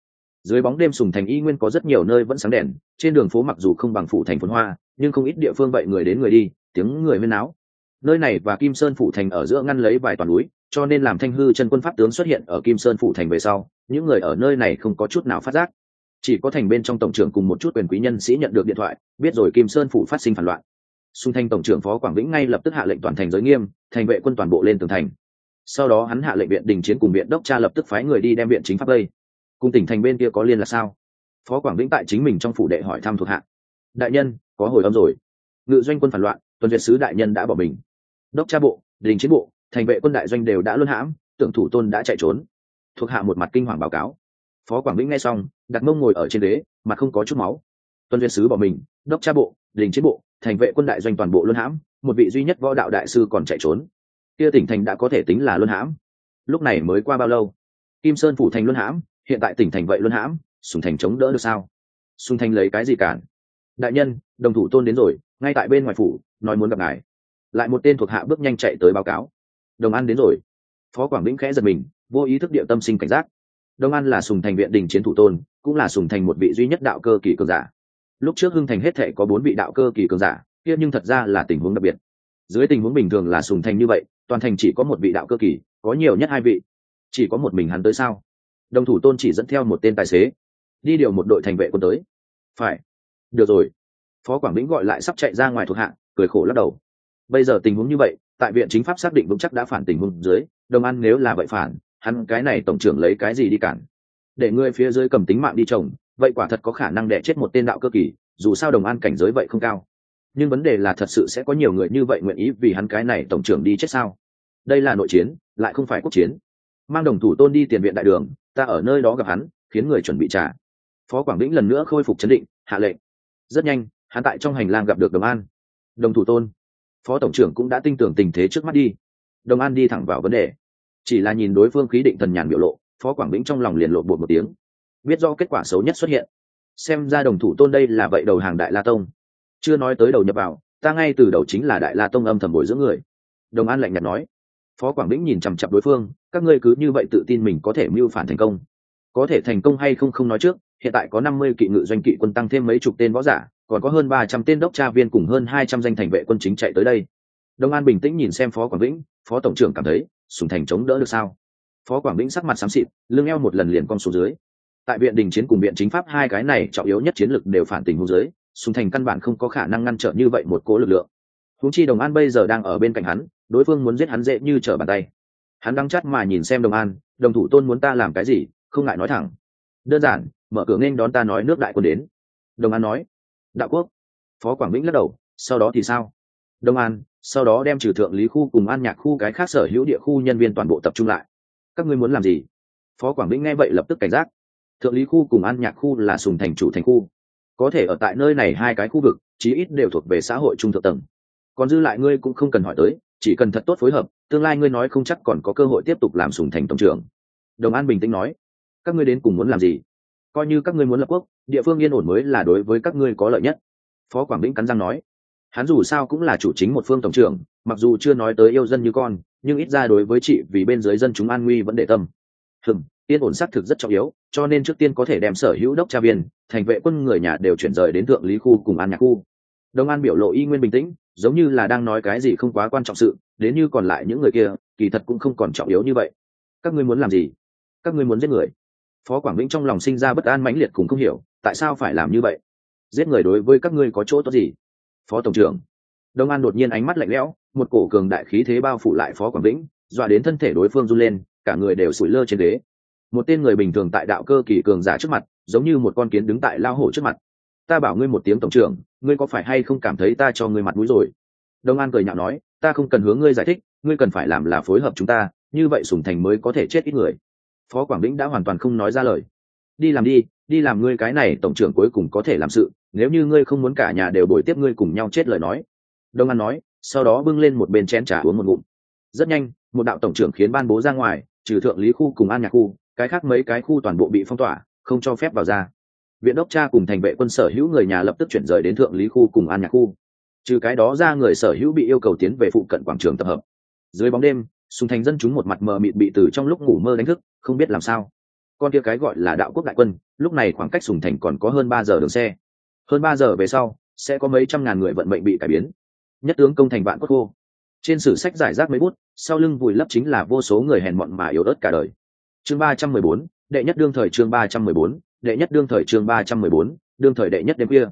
dưới bóng đêm sùng thành y nguyên có rất nhiều nơi vẫn sáng đèn, trên đường phố mặc dù không bằng phủ thành phồn hoa, nhưng không ít địa phương vậy người đến người đi, tiếng người huyên náo. Nơi này và kim sơn phủ thành ở giữa ngăn lấy vài toàn núi, cho nên làm thanh hư chân quân pháp tướng xuất hiện ở kim sơn phủ thành về sau, những người ở nơi này không có chút nào phát giác. Chỉ có thành bên trong tổng trưởng cùng một chút quyền quý nhân sĩ nhận được điện thoại, biết rồi kim sơn phủ phát sinh phản loạn. Xung thanh tổng trưởng phó quảng vĩnh ngay lập tức hạ lệnh toàn thành giới nghiêm, thành vệ quân toàn bộ lên tường thành. Sau đó hắn hạ lệnh viện đình chiến cùng viện đốc cha lập tức phái người đi đem viện chính pháp đây cùng tỉnh thành bên kia có liên là sao? Phó quảng vĩnh tại chính mình trong phủ đệ hỏi thăm thuộc hạ. Đại nhân, có hồi âm rồi. Ngự doanh quân phản loạn, tuần việt sứ đại nhân đã bỏ mình. Đốc cha bộ, đình chiến bộ, thành vệ quân đại doanh đều đã luân hãm, tưởng thủ tôn đã chạy trốn. Thuộc hạ một mặt kinh hoàng báo cáo. Phó quảng vĩnh nghe xong, đặt mông ngồi ở trên đế mặt không có chút máu. Tuần việt sứ bỏ mình, đốc cha bộ, đình chiến bộ, thành vệ quân đại doanh toàn bộ luân hãm, một vị duy nhất võ đạo đại sư còn chạy trốn. Kia tỉnh thành đã có thể tính là luân hãm. Lúc này mới qua bao lâu? Kim sơn phủ thành luân hãm hiện tại tỉnh thành vậy luân hãm, sùng thành chống đỡ được sao? Sùng thành lấy cái gì cản? Đại nhân, đồng thủ tôn đến rồi, ngay tại bên ngoài phủ, nói muốn gặp ngài. Lại một tên thuộc hạ bước nhanh chạy tới báo cáo. Đồng an đến rồi. Phó quảng lĩnh khẽ giật mình, vô ý thức địa tâm sinh cảnh giác. Đồng an là sùng thành viện đình chiến thủ tôn, cũng là sùng thành một vị duy nhất đạo cơ kỳ cường giả. Lúc trước hưng thành hết thệ có bốn vị đạo cơ kỳ cường giả, kia nhưng thật ra là tình huống đặc biệt. Dưới tình huống bình thường là sùng thành như vậy, toàn thành chỉ có một vị đạo cơ kỳ, có nhiều nhất hai vị. Chỉ có một mình hắn tới sao? Đồng thủ tôn chỉ dẫn theo một tên tài xế, đi điều một đội thành vệ quân tới. Phải. Được rồi. Phó quảng lĩnh gọi lại sắp chạy ra ngoài thuộc hạng cười khổ lắc đầu. Bây giờ tình huống như vậy, tại viện chính pháp xác định vững chắc đã phản tình huống dưới, đồng ăn nếu là vậy phản, hắn cái này tổng trưởng lấy cái gì đi cản? Để người phía dưới cầm tính mạng đi trồng vậy quả thật có khả năng đẻ chết một tên đạo cơ kỳ, dù sao đồng an cảnh giới vậy không cao. Nhưng vấn đề là thật sự sẽ có nhiều người như vậy nguyện ý vì hắn cái này tổng trưởng đi chết sao? Đây là nội chiến, lại không phải quốc chiến. Mang đồng thủ tôn đi tiền viện đại đường ta ở nơi đó gặp hắn, khiến người chuẩn bị trả. Phó quảng lĩnh lần nữa khôi phục chấn định, hạ lệnh. Rất nhanh, hắn tại trong hành lang gặp được đồng an. Đồng thủ tôn. Phó tổng trưởng cũng đã tin tưởng tình thế trước mắt đi. Đồng an đi thẳng vào vấn đề. Chỉ là nhìn đối phương khí định thần nhàn biểu lộ, phó quảng lĩnh trong lòng liền lộ bột một tiếng. Biết do kết quả xấu nhất xuất hiện. Xem ra đồng thủ tôn đây là vậy đầu hàng đại la tông. Chưa nói tới đầu nhập vào, ta ngay từ đầu chính là đại la tông âm thầm bồi dưỡng người. Đồng an lạnh nhạt nói phó quảng lĩnh nhìn chằm chặp đối phương, các ngươi cứ như vậy tự tin mình có thể mưu phản thành công. Có thể thành công hay không không nói trước, hiện tại có năm mươi kỵ ngự doanh kỵ quân tăng thêm mấy chục tên võ giả, còn có hơn ba trăm tên đốc tra viên cùng hơn hai trăm danh thành vệ quân chính chạy tới đây. Đông an bình tĩnh nhìn xem phó quảng vĩnh phó tổng trưởng cảm thấy, sùng thành chống đỡ được sao? Phó quảng vĩnh sắc mặt xám xịt, lưng eo một lần liền con số dưới. Tại viện đình chiến cùng viện chính pháp hai cái này trọng yếu nhất chiến lược đều phản tình hôn dưới, sùng thành căn bản không có khả năng ngăn trở như vậy một cố lực lượng. Húng chi đồng an bây giờ đang ở bên cạnh hắn đối phương muốn giết hắn dễ như trở bàn tay. Hắn đang chắt mà nhìn xem đồng an, đồng thủ tôn muốn ta làm cái gì, không ngại nói thẳng. Đơn giản, mở cửa nghênh đón ta nói nước đại quân đến. Đồng an nói, đạo quốc. Phó quảng vĩnh lắc đầu, sau đó thì sao? Đông an, sau đó đem trừ thượng lý khu cùng an nhạc khu cái khác sở hữu địa khu nhân viên toàn bộ tập trung lại. Các ngươi muốn làm gì? Phó quảng vĩnh nghe vậy lập tức cảnh giác. Thượng lý khu cùng an nhạc khu là sùng thành chủ thành khu. Có thể ở tại nơi này hai cái khu vực, chí ít đều thuộc về xã hội trung thượng tầng. Còn dư lại ngươi cũng không cần hỏi tới chỉ cần thật tốt phối hợp, tương lai ngươi nói không chắc còn có cơ hội tiếp tục làm sùng thành tổng trưởng. Đồng an bình tĩnh nói, các ngươi đến cùng muốn làm gì? Coi như các ngươi muốn lập quốc, địa phương yên ổn mới là đối với các ngươi có lợi nhất. Phó quảng vĩnh cắn răng nói, hắn dù sao cũng là chủ chính một phương tổng trưởng, mặc dù chưa nói tới yêu dân như con, nhưng ít ra đối với chị vì bên dưới dân chúng an nguy vẫn để tâm. Hừm, yên ổn xác thực rất trọng yếu, cho nên trước tiên có thể đem sở hữu đốc tra viên, thành vệ quân người nhà đều chuyển rời đến thượng lý khu cùng an nhạc khu. Đông an biểu lộ y nguyên bình tĩnh giống như là đang nói cái gì không quá quan trọng sự, đến như còn lại những người kia, kỳ thật cũng không còn trọng yếu như vậy. Các ngươi muốn làm gì? Các ngươi muốn giết người? Phó quảng vĩnh trong lòng sinh ra bất an mãnh liệt cùng không hiểu, tại sao phải làm như vậy? Giết người đối với các ngươi có chỗ tốt gì? Phó tổng trưởng. Đông an đột nhiên ánh mắt lạnh lẽo, một cổ cường đại khí thế bao phủ lại phó quảng vĩnh, dọa đến thân thể đối phương run lên, cả người đều sủi lơ trên ghế. Một tên người bình thường tại đạo cơ kỳ cường giả trước mặt, giống như một con kiến đứng tại lao hổ trước mặt ta bảo ngươi một tiếng tổng trưởng, ngươi có phải hay không cảm thấy ta cho ngươi mặt mũi rồi? Đông an cười nhạo nói, ta không cần hướng ngươi giải thích, ngươi cần phải làm là phối hợp chúng ta, như vậy sùng thành mới có thể chết ít người. Phó quảng vĩnh đã hoàn toàn không nói ra lời. Đi làm đi đi làm ngươi cái này tổng trưởng cuối cùng có thể làm sự, nếu như ngươi không muốn cả nhà đều bồi tiếp ngươi cùng nhau chết lời nói. Đông an nói, sau đó bưng lên một bên chén trà uống một ngụm. Rất nhanh, một đạo tổng trưởng khiến ban bố ra ngoài, trừ thượng lý khu cùng an nhạc khu, cái khác mấy cái khu toàn bộ bị phong tỏa, không cho phép vào ra viện đốc cha cùng thành vệ quân sở hữu người nhà lập tức chuyển rời đến thượng lý khu cùng an nhạc khu. Trừ cái đó ra người sở hữu bị yêu cầu tiến về phụ cận quảng trường tập hợp. Dưới bóng đêm sùng thành dân chúng một mặt mờ mịt bị từ trong lúc ngủ mơ đánh thức, không biết làm sao. Con kia cái gọi là đạo quốc đại quân, lúc này khoảng cách sùng thành còn có hơn ba giờ đường xe. Hơn ba giờ về sau, sẽ có mấy trăm ngàn người vận mệnh bị cải biến. Nhất tướng công thành vạn quốc khô. Trên sử sách giải rác mấy bút, sau lưng vùi lấp chính là vô số người hèn mọn mà yếu ớt cả đời. Chương ba trăm mười bốn, đệ nhất đương thời chương ba trăm mười bốn đệ nhất đương thời chương ba trăm mười bốn, đương thời đệ nhất đêm kia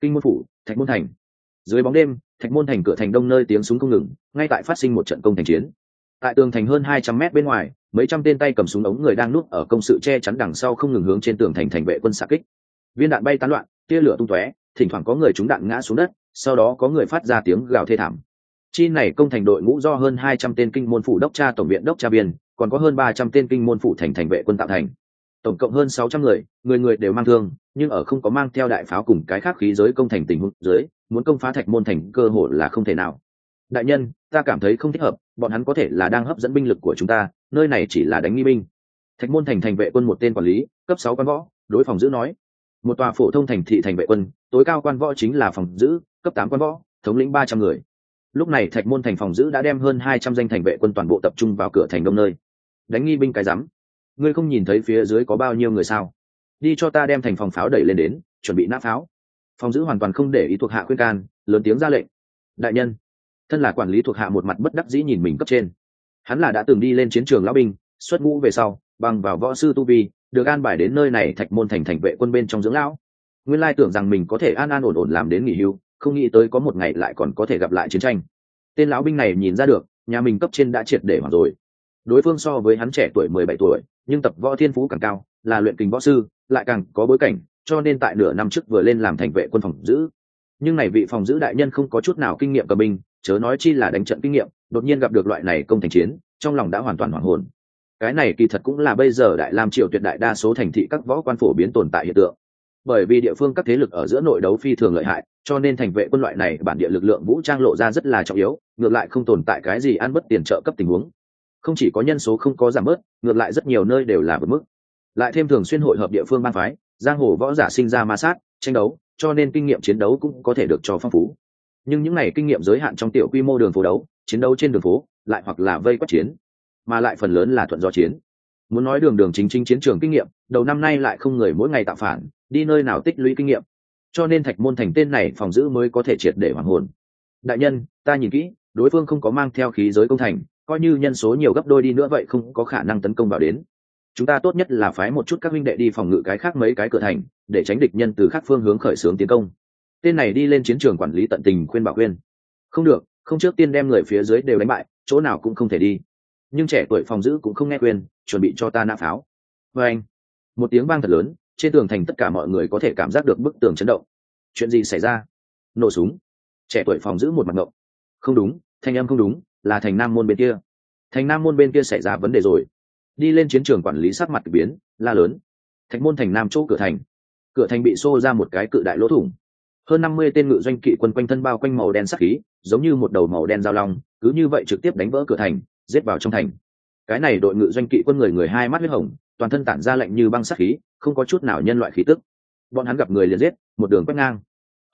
kinh môn phủ, thạch môn thành. Dưới bóng đêm, thạch môn thành cửa thành đông nơi tiếng súng không ngừng, ngay tại phát sinh một trận công thành chiến. Tại tường thành hơn hai trăm mét bên ngoài, mấy trăm tên tay cầm súng ống người đang núp ở công sự che chắn đằng sau không ngừng hướng trên tường thành thành vệ quân xạ kích. Viên đạn bay tán loạn, tia lửa tung tóe, thỉnh thoảng có người trúng đạn ngã xuống đất, sau đó có người phát ra tiếng gào thê thảm. Chi này công thành đội ngũ do hơn hai trăm tên kinh môn phủ đốc cha tổng viện đốc cha biên, còn có hơn ba trăm tên kinh môn phủ thành thành vệ quân tạo thành tổng cộng hơn sáu trăm người người người đều mang thương, nhưng ở không có mang theo đại pháo cùng cái khác khí giới công thành tình huống dưới, muốn công phá thạch môn thành cơ hội là không thể nào. Đại nhân, ta cảm thấy không thích hợp, bọn hắn có thể là đang hấp dẫn binh lực của chúng ta, nơi này chỉ là đánh nghi binh. Thạch môn thành thành vệ quân một tên quản lý, cấp sáu quan võ, đối phòng giữ nói. Một tòa phổ thông thành thị thành vệ quân, tối cao quan võ chính là phòng giữ, cấp tám quan võ, thống lĩnh ba trăm người. Lúc này thạch môn thành phòng giữ đã đem hơn hai trăm danh thành vệ quân toàn bộ tập trung vào cửa thành đông nơi. Đánh nghi binh cái rắm ngươi không nhìn thấy phía dưới có bao nhiêu người sao? Đi cho ta đem thành phòng pháo đẩy lên đến, chuẩn bị nã pháo. Phòng giữ hoàn toàn không để ý thuộc hạ khuyên can, lớn tiếng ra lệnh. Đại nhân. Thân là quản lý thuộc hạ một mặt bất đắc dĩ nhìn mình cấp trên. Hắn là đã từng đi lên chiến trường lão binh, xuất ngũ về sau, bằng vào võ sư tu vi, được an bài đến nơi này thạch môn thành thành vệ quân bên trong dưỡng lão. Nguyên lai tưởng rằng mình có thể an an ổn ổn làm đến nghỉ hưu, không nghĩ tới có một ngày lại còn có thể gặp lại chiến tranh. Tên lão binh này nhìn ra được, nhà mình cấp trên đã triệt để hoặc rồi đối phương so với hắn trẻ tuổi mười bảy tuổi, nhưng tập võ thiên phú càng cao, là luyện kình võ sư, lại càng có bối cảnh, cho nên tại nửa năm trước vừa lên làm thành vệ quân phòng giữ. Nhưng này vị phòng giữ đại nhân không có chút nào kinh nghiệm cầm binh, chớ nói chi là đánh trận kinh nghiệm, đột nhiên gặp được loại này công thành chiến, trong lòng đã hoàn toàn hoảng hồn. Cái này kỳ thật cũng là bây giờ đại lam triều tuyệt đại đa số thành thị các võ quan phổ biến tồn tại hiện tượng. Bởi vì địa phương các thế lực ở giữa nội đấu phi thường lợi hại, cho nên thành vệ quân loại này bản địa lực lượng vũ trang lộ ra rất là trọng yếu, ngược lại không tồn tại cái gì ăn bất tiền trợ cấp tình huống không chỉ có nhân số không có giảm bớt, ngược lại rất nhiều nơi đều là vượt mức. Lại thêm thường xuyên hội hợp địa phương ban phái, giang hồ võ giả sinh ra ma sát, tranh đấu, cho nên kinh nghiệm chiến đấu cũng có thể được cho phong phú. Nhưng những này kinh nghiệm giới hạn trong tiểu quy mô đường phố đấu, chiến đấu trên đường phố, lại hoặc là vây quát chiến, mà lại phần lớn là thuận do chiến. Muốn nói đường đường chính chính chiến trường kinh nghiệm, đầu năm nay lại không người mỗi ngày tạo phản, đi nơi nào tích lũy kinh nghiệm. Cho nên thạch môn thành tên này phòng giữ mới có thể triệt để hoàng hồn. Đại nhân, ta nhìn kỹ, đối phương không có mang theo khí giới công thành coi như nhân số nhiều gấp đôi đi nữa vậy không có khả năng tấn công vào đến. Chúng ta tốt nhất là phái một chút các huynh đệ đi phòng ngự cái khác mấy cái cửa thành, để tránh địch nhân từ khác phương hướng khởi xướng tiến công. Tên này đi lên chiến trường quản lý tận tình khuyên bảo khuyên. Không được, không trước tiên đem người phía dưới đều đánh bại, chỗ nào cũng không thể đi. Nhưng trẻ tuổi phòng giữ cũng không nghe khuyên, chuẩn bị cho ta nã pháo. Và anh, một tiếng vang thật lớn, trên tường thành tất cả mọi người có thể cảm giác được bức tường chấn động. Chuyện gì xảy ra? Nổ súng. Trẻ tuổi phòng giữ một mặt ngộng. Không đúng, thanh âm không đúng là thành nam môn bên kia. Thành nam môn bên kia xảy ra vấn đề rồi. Đi lên chiến trường quản lý sát mặt biến, la lớn. Thạch môn thành nam chỗ cửa thành. Cửa thành bị xô ra một cái cự đại lỗ thủng. Hơn năm mươi tên ngự doanh kỵ quân quanh thân bao quanh màu đen sắc khí, giống như một đầu màu đen giao long, cứ như vậy trực tiếp đánh vỡ cửa thành, giết vào trong thành. Cái này đội ngự doanh kỵ quân người người hai mắt huyết hồng, toàn thân tản ra lạnh như băng sắc khí, không có chút nào nhân loại khí tức. Bọn hắn gặp người liền giết, một đường quét ngang.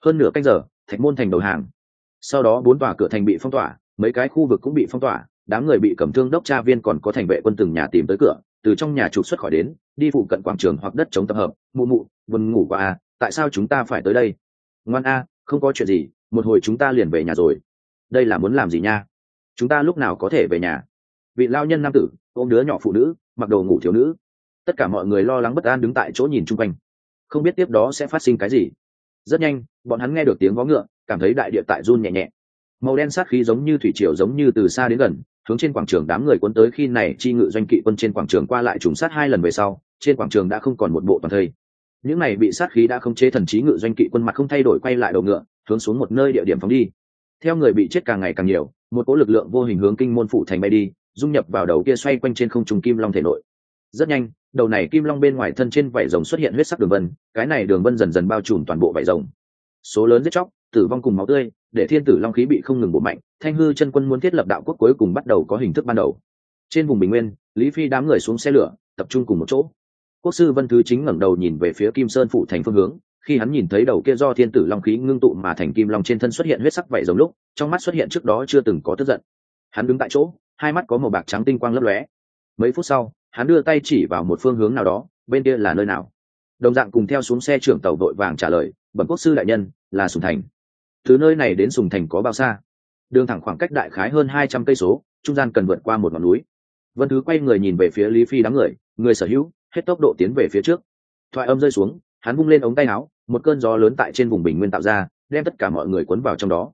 Hơn nửa canh giờ, thạch môn thành đầu hàng. Sau đó bốn tòa cửa thành bị phong tỏa mấy cái khu vực cũng bị phong tỏa, đám người bị cầm thương đốc tra viên còn có thành vệ quân từng nhà tìm tới cửa, từ trong nhà trục xuất khỏi đến, đi phụ cận quảng trường hoặc đất chống tập hợp, mụ mụ vườn ngủ qua à tại sao chúng ta phải tới đây? Ngoan a, không có chuyện gì, một hồi chúng ta liền về nhà rồi. Đây là muốn làm gì nha? Chúng ta lúc nào có thể về nhà? Vị lao nhân nam tử, ôm đứa nhỏ phụ nữ, mặc đồ ngủ thiếu nữ. Tất cả mọi người lo lắng bất an đứng tại chỗ nhìn chung quanh. Không biết tiếp đó sẽ phát sinh cái gì. Rất nhanh, bọn hắn nghe được tiếng vó ngựa, cảm thấy đại địa tại run nhẹ nhẹ màu đen sát khí giống như thủy triều giống như từ xa đến gần, hướng trên quảng trường đám người cuốn tới khi này chi ngự doanh kỵ quân trên quảng trường qua lại trùng sát hai lần về sau, trên quảng trường đã không còn một bộ toàn thây. Những này bị sát khí đã không chế thần trí ngự doanh kỵ quân mặt không thay đổi quay lại đầu ngựa, hướng xuống một nơi địa điểm phóng đi. Theo người bị chết càng ngày càng nhiều, một cỗ lực lượng vô hình hướng kinh môn phủ thành bay đi, dung nhập vào đầu kia xoay quanh trên không trùng kim long thể nội. Rất nhanh, đầu này kim long bên ngoài thân trên vảy rồng xuất hiện huyết sắc đường vân, cái này đường vân dần dần bao trùm toàn bộ vảy rồng. Số lớn giết chóc, tử vong cùng máu tươi để thiên tử long khí bị không ngừng bổ mạnh, thanh hư chân quân muốn thiết lập đạo quốc cuối cùng bắt đầu có hình thức ban đầu. Trên vùng bình nguyên, lý phi đám người xuống xe lửa, tập trung cùng một chỗ. Quốc sư vân thứ chính ngẩng đầu nhìn về phía kim sơn phụ thành phương hướng, khi hắn nhìn thấy đầu kia do thiên tử long khí ngưng tụ mà thành kim long trên thân xuất hiện huyết sắc vảy giống lúc, trong mắt xuất hiện trước đó chưa từng có tức giận. Hắn đứng tại chỗ, hai mắt có màu bạc trắng tinh quang lấp lóe. Mấy phút sau, hắn đưa tay chỉ vào một phương hướng nào đó, bên kia là nơi nào? Đồng dạng cùng theo xuống xe trưởng tàu vội vàng trả lời, bẩm quốc sư đại nhân, là sùng thành từ nơi này đến sùng thành có bao xa? Đường thẳng khoảng cách đại khái hơn hai trăm cây số, trung gian cần vượt qua một ngọn núi. Vân thứ quay người nhìn về phía lý phi đám người người sở hữu, hết tốc độ tiến về phía trước. Thoại âm rơi xuống, hắn bung lên ống tay áo, một cơn gió lớn tại trên vùng bình nguyên tạo ra, đem tất cả mọi người cuốn vào trong đó.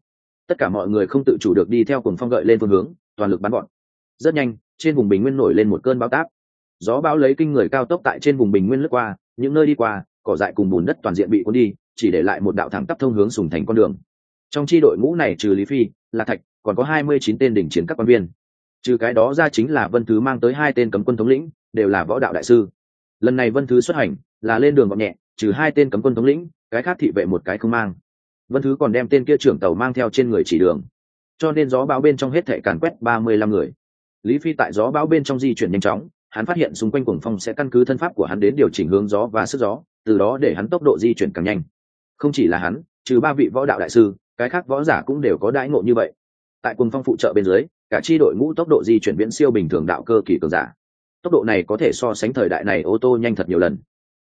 Tất cả mọi người không tự chủ được đi theo cùng phong gợi lên phương hướng, toàn lực bắn gọn rất nhanh, trên vùng bình nguyên nổi lên một cơn bão táp. Gió bão lấy kinh người cao tốc tại trên vùng bình nguyên lướt qua, những nơi đi qua, cỏ dại cùng bùn đất toàn diện bị cuốn đi, chỉ để lại một đạo thẳng tắp thông hướng sùng thành con đường trong chi đội ngũ này trừ lý phi lạc thạch, còn có hai mươi chín tên đỉnh chiến các quan viên. Trừ cái đó ra chính là vân thứ mang tới hai tên cấm quân thống lĩnh, đều là võ đạo đại sư. Lần này vân thứ xuất hành, là lên đường gọn nhẹ, trừ hai tên cấm quân thống lĩnh, cái khác thị vệ một cái không mang. Vân thứ còn đem tên kia trưởng tàu mang theo trên người chỉ đường. Cho nên gió bão bên trong hết thể càn quét ba mươi lăm người. Lý phi tại gió bão bên trong di chuyển nhanh chóng, hắn phát hiện xung quanh cuồng phong sẽ căn cứ thân pháp của hắn đến điều chỉnh hướng gió và sức gió, từ đó để hắn tốc độ di chuyển càng nhanh. Không chỉ là hắn trừ ba vị võ đạo đại sư, cái khác võ giả cũng đều có đãi ngộ như vậy. Tại cuồng phong phụ trợ bên dưới, cả chi đội ngũ tốc độ di chuyển viễn siêu bình thường đạo cơ kỳ cường giả. Tốc độ này có thể so sánh thời đại này ô tô nhanh thật nhiều lần.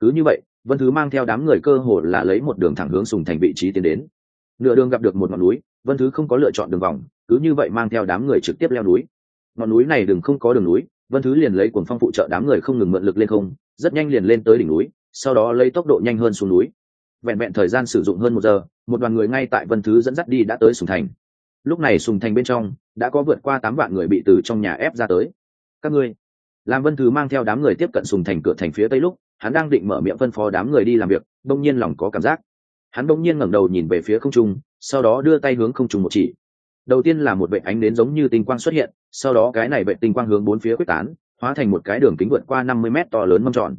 Cứ như vậy, vân thứ mang theo đám người cơ hồ là lấy một đường thẳng hướng sùng thành vị trí tiến đến. Nửa đường gặp được một ngọn núi, vân thứ không có lựa chọn đường vòng, cứ như vậy mang theo đám người trực tiếp leo núi. Ngọn núi này đừng không có đường núi, vân thứ liền lấy cuồng phong phụ trợ đám người không ngừng mượn lực lên không, rất nhanh liền lên tới đỉnh núi, sau đó lấy tốc độ nhanh hơn xuống núi vẹn vẹn thời gian sử dụng hơn một giờ, một đoàn người ngay tại vân thứ dẫn dắt đi đã tới sùng thành. Lúc này sùng thành bên trong đã có vượt qua tám vạn người bị từ trong nhà ép ra tới. Các ngươi, làm vân thứ mang theo đám người tiếp cận sùng thành cửa thành phía tây lúc, hắn đang định mở miệng phân phó đám người đi làm việc, đông nhiên lòng có cảm giác. Hắn đông nhiên ngẩng đầu nhìn về phía không trung, sau đó đưa tay hướng không trung một chỉ. Đầu tiên là một vệ ánh đến giống như tinh quang xuất hiện, sau đó cái này vệ tinh quang hướng bốn phía quyết tán, hóa thành một cái đường kính vượt qua năm mươi mét to lớn mâm tròn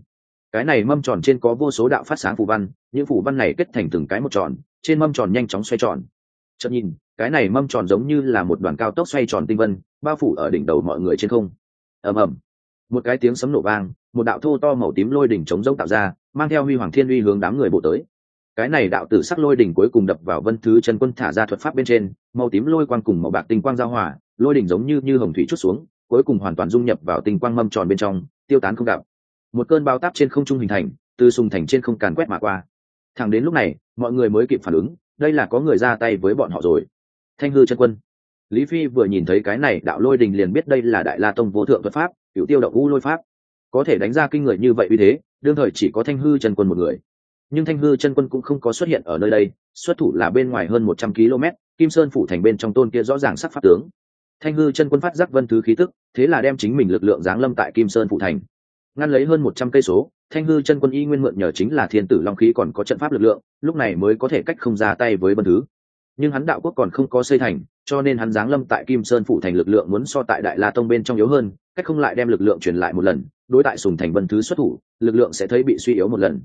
cái này mâm tròn trên có vô số đạo phát sáng phù văn, những phù văn này kết thành từng cái một tròn, trên mâm tròn nhanh chóng xoay tròn. Chợt nhìn, cái này mâm tròn giống như là một đoàn cao tốc xoay tròn tinh vân, bao phủ ở đỉnh đầu mọi người trên không. Ầm ầm. Một cái tiếng sấm nổ vang, một đạo thô to màu tím lôi đỉnh chống rông tạo ra, mang theo huy hoàng thiên uy hướng đám người bộ tới. Cái này đạo tử sắc lôi đỉnh cuối cùng đập vào vân thứ chân quân thả ra thuật pháp bên trên, màu tím lôi quang cùng màu bạc tinh quang giao hòa, lôi đỉnh giống như như hồng thủy chút xuống, cuối cùng hoàn toàn dung nhập vào tinh quang mâm tròn bên trong, tiêu tán không gặp một cơn bao táp trên không trung hình thành, từ sùng thành trên không càn quét mà qua. Thẳng đến lúc này, mọi người mới kịp phản ứng, đây là có người ra tay với bọn họ rồi. Thanh hư chân quân. Lý phi vừa nhìn thấy cái này, đạo lôi đình liền biết đây là đại la tông vô thượng thuật pháp cựu tiêu động u lôi pháp. Có thể đánh ra kinh người như vậy uy thế, đương thời chỉ có thanh hư chân quân một người. Nhưng thanh hư chân quân cũng không có xuất hiện ở nơi đây, xuất thủ là bên ngoài hơn một trăm km, kim sơn phủ thành bên trong tôn kia rõ ràng sắc pháp tướng. Thanh hư chân quân phát giác vân thứ khí tức, thế là đem chính mình lực lượng giáng lâm tại kim sơn phủ thành ngăn lấy hơn một trăm cây số, thanh hư chân quân y nguyên mượn nhờ chính là thiên tử long khí còn có trận pháp lực lượng, lúc này mới có thể cách không ra tay với bần thứ. Nhưng hắn đạo quốc còn không có xây thành, cho nên hắn giáng lâm tại kim sơn phủ thành lực lượng muốn so tại đại la tông bên trong yếu hơn, cách không lại đem lực lượng truyền lại một lần, đối tại sùng thành vân thứ xuất thủ, lực lượng sẽ thấy bị suy yếu một lần.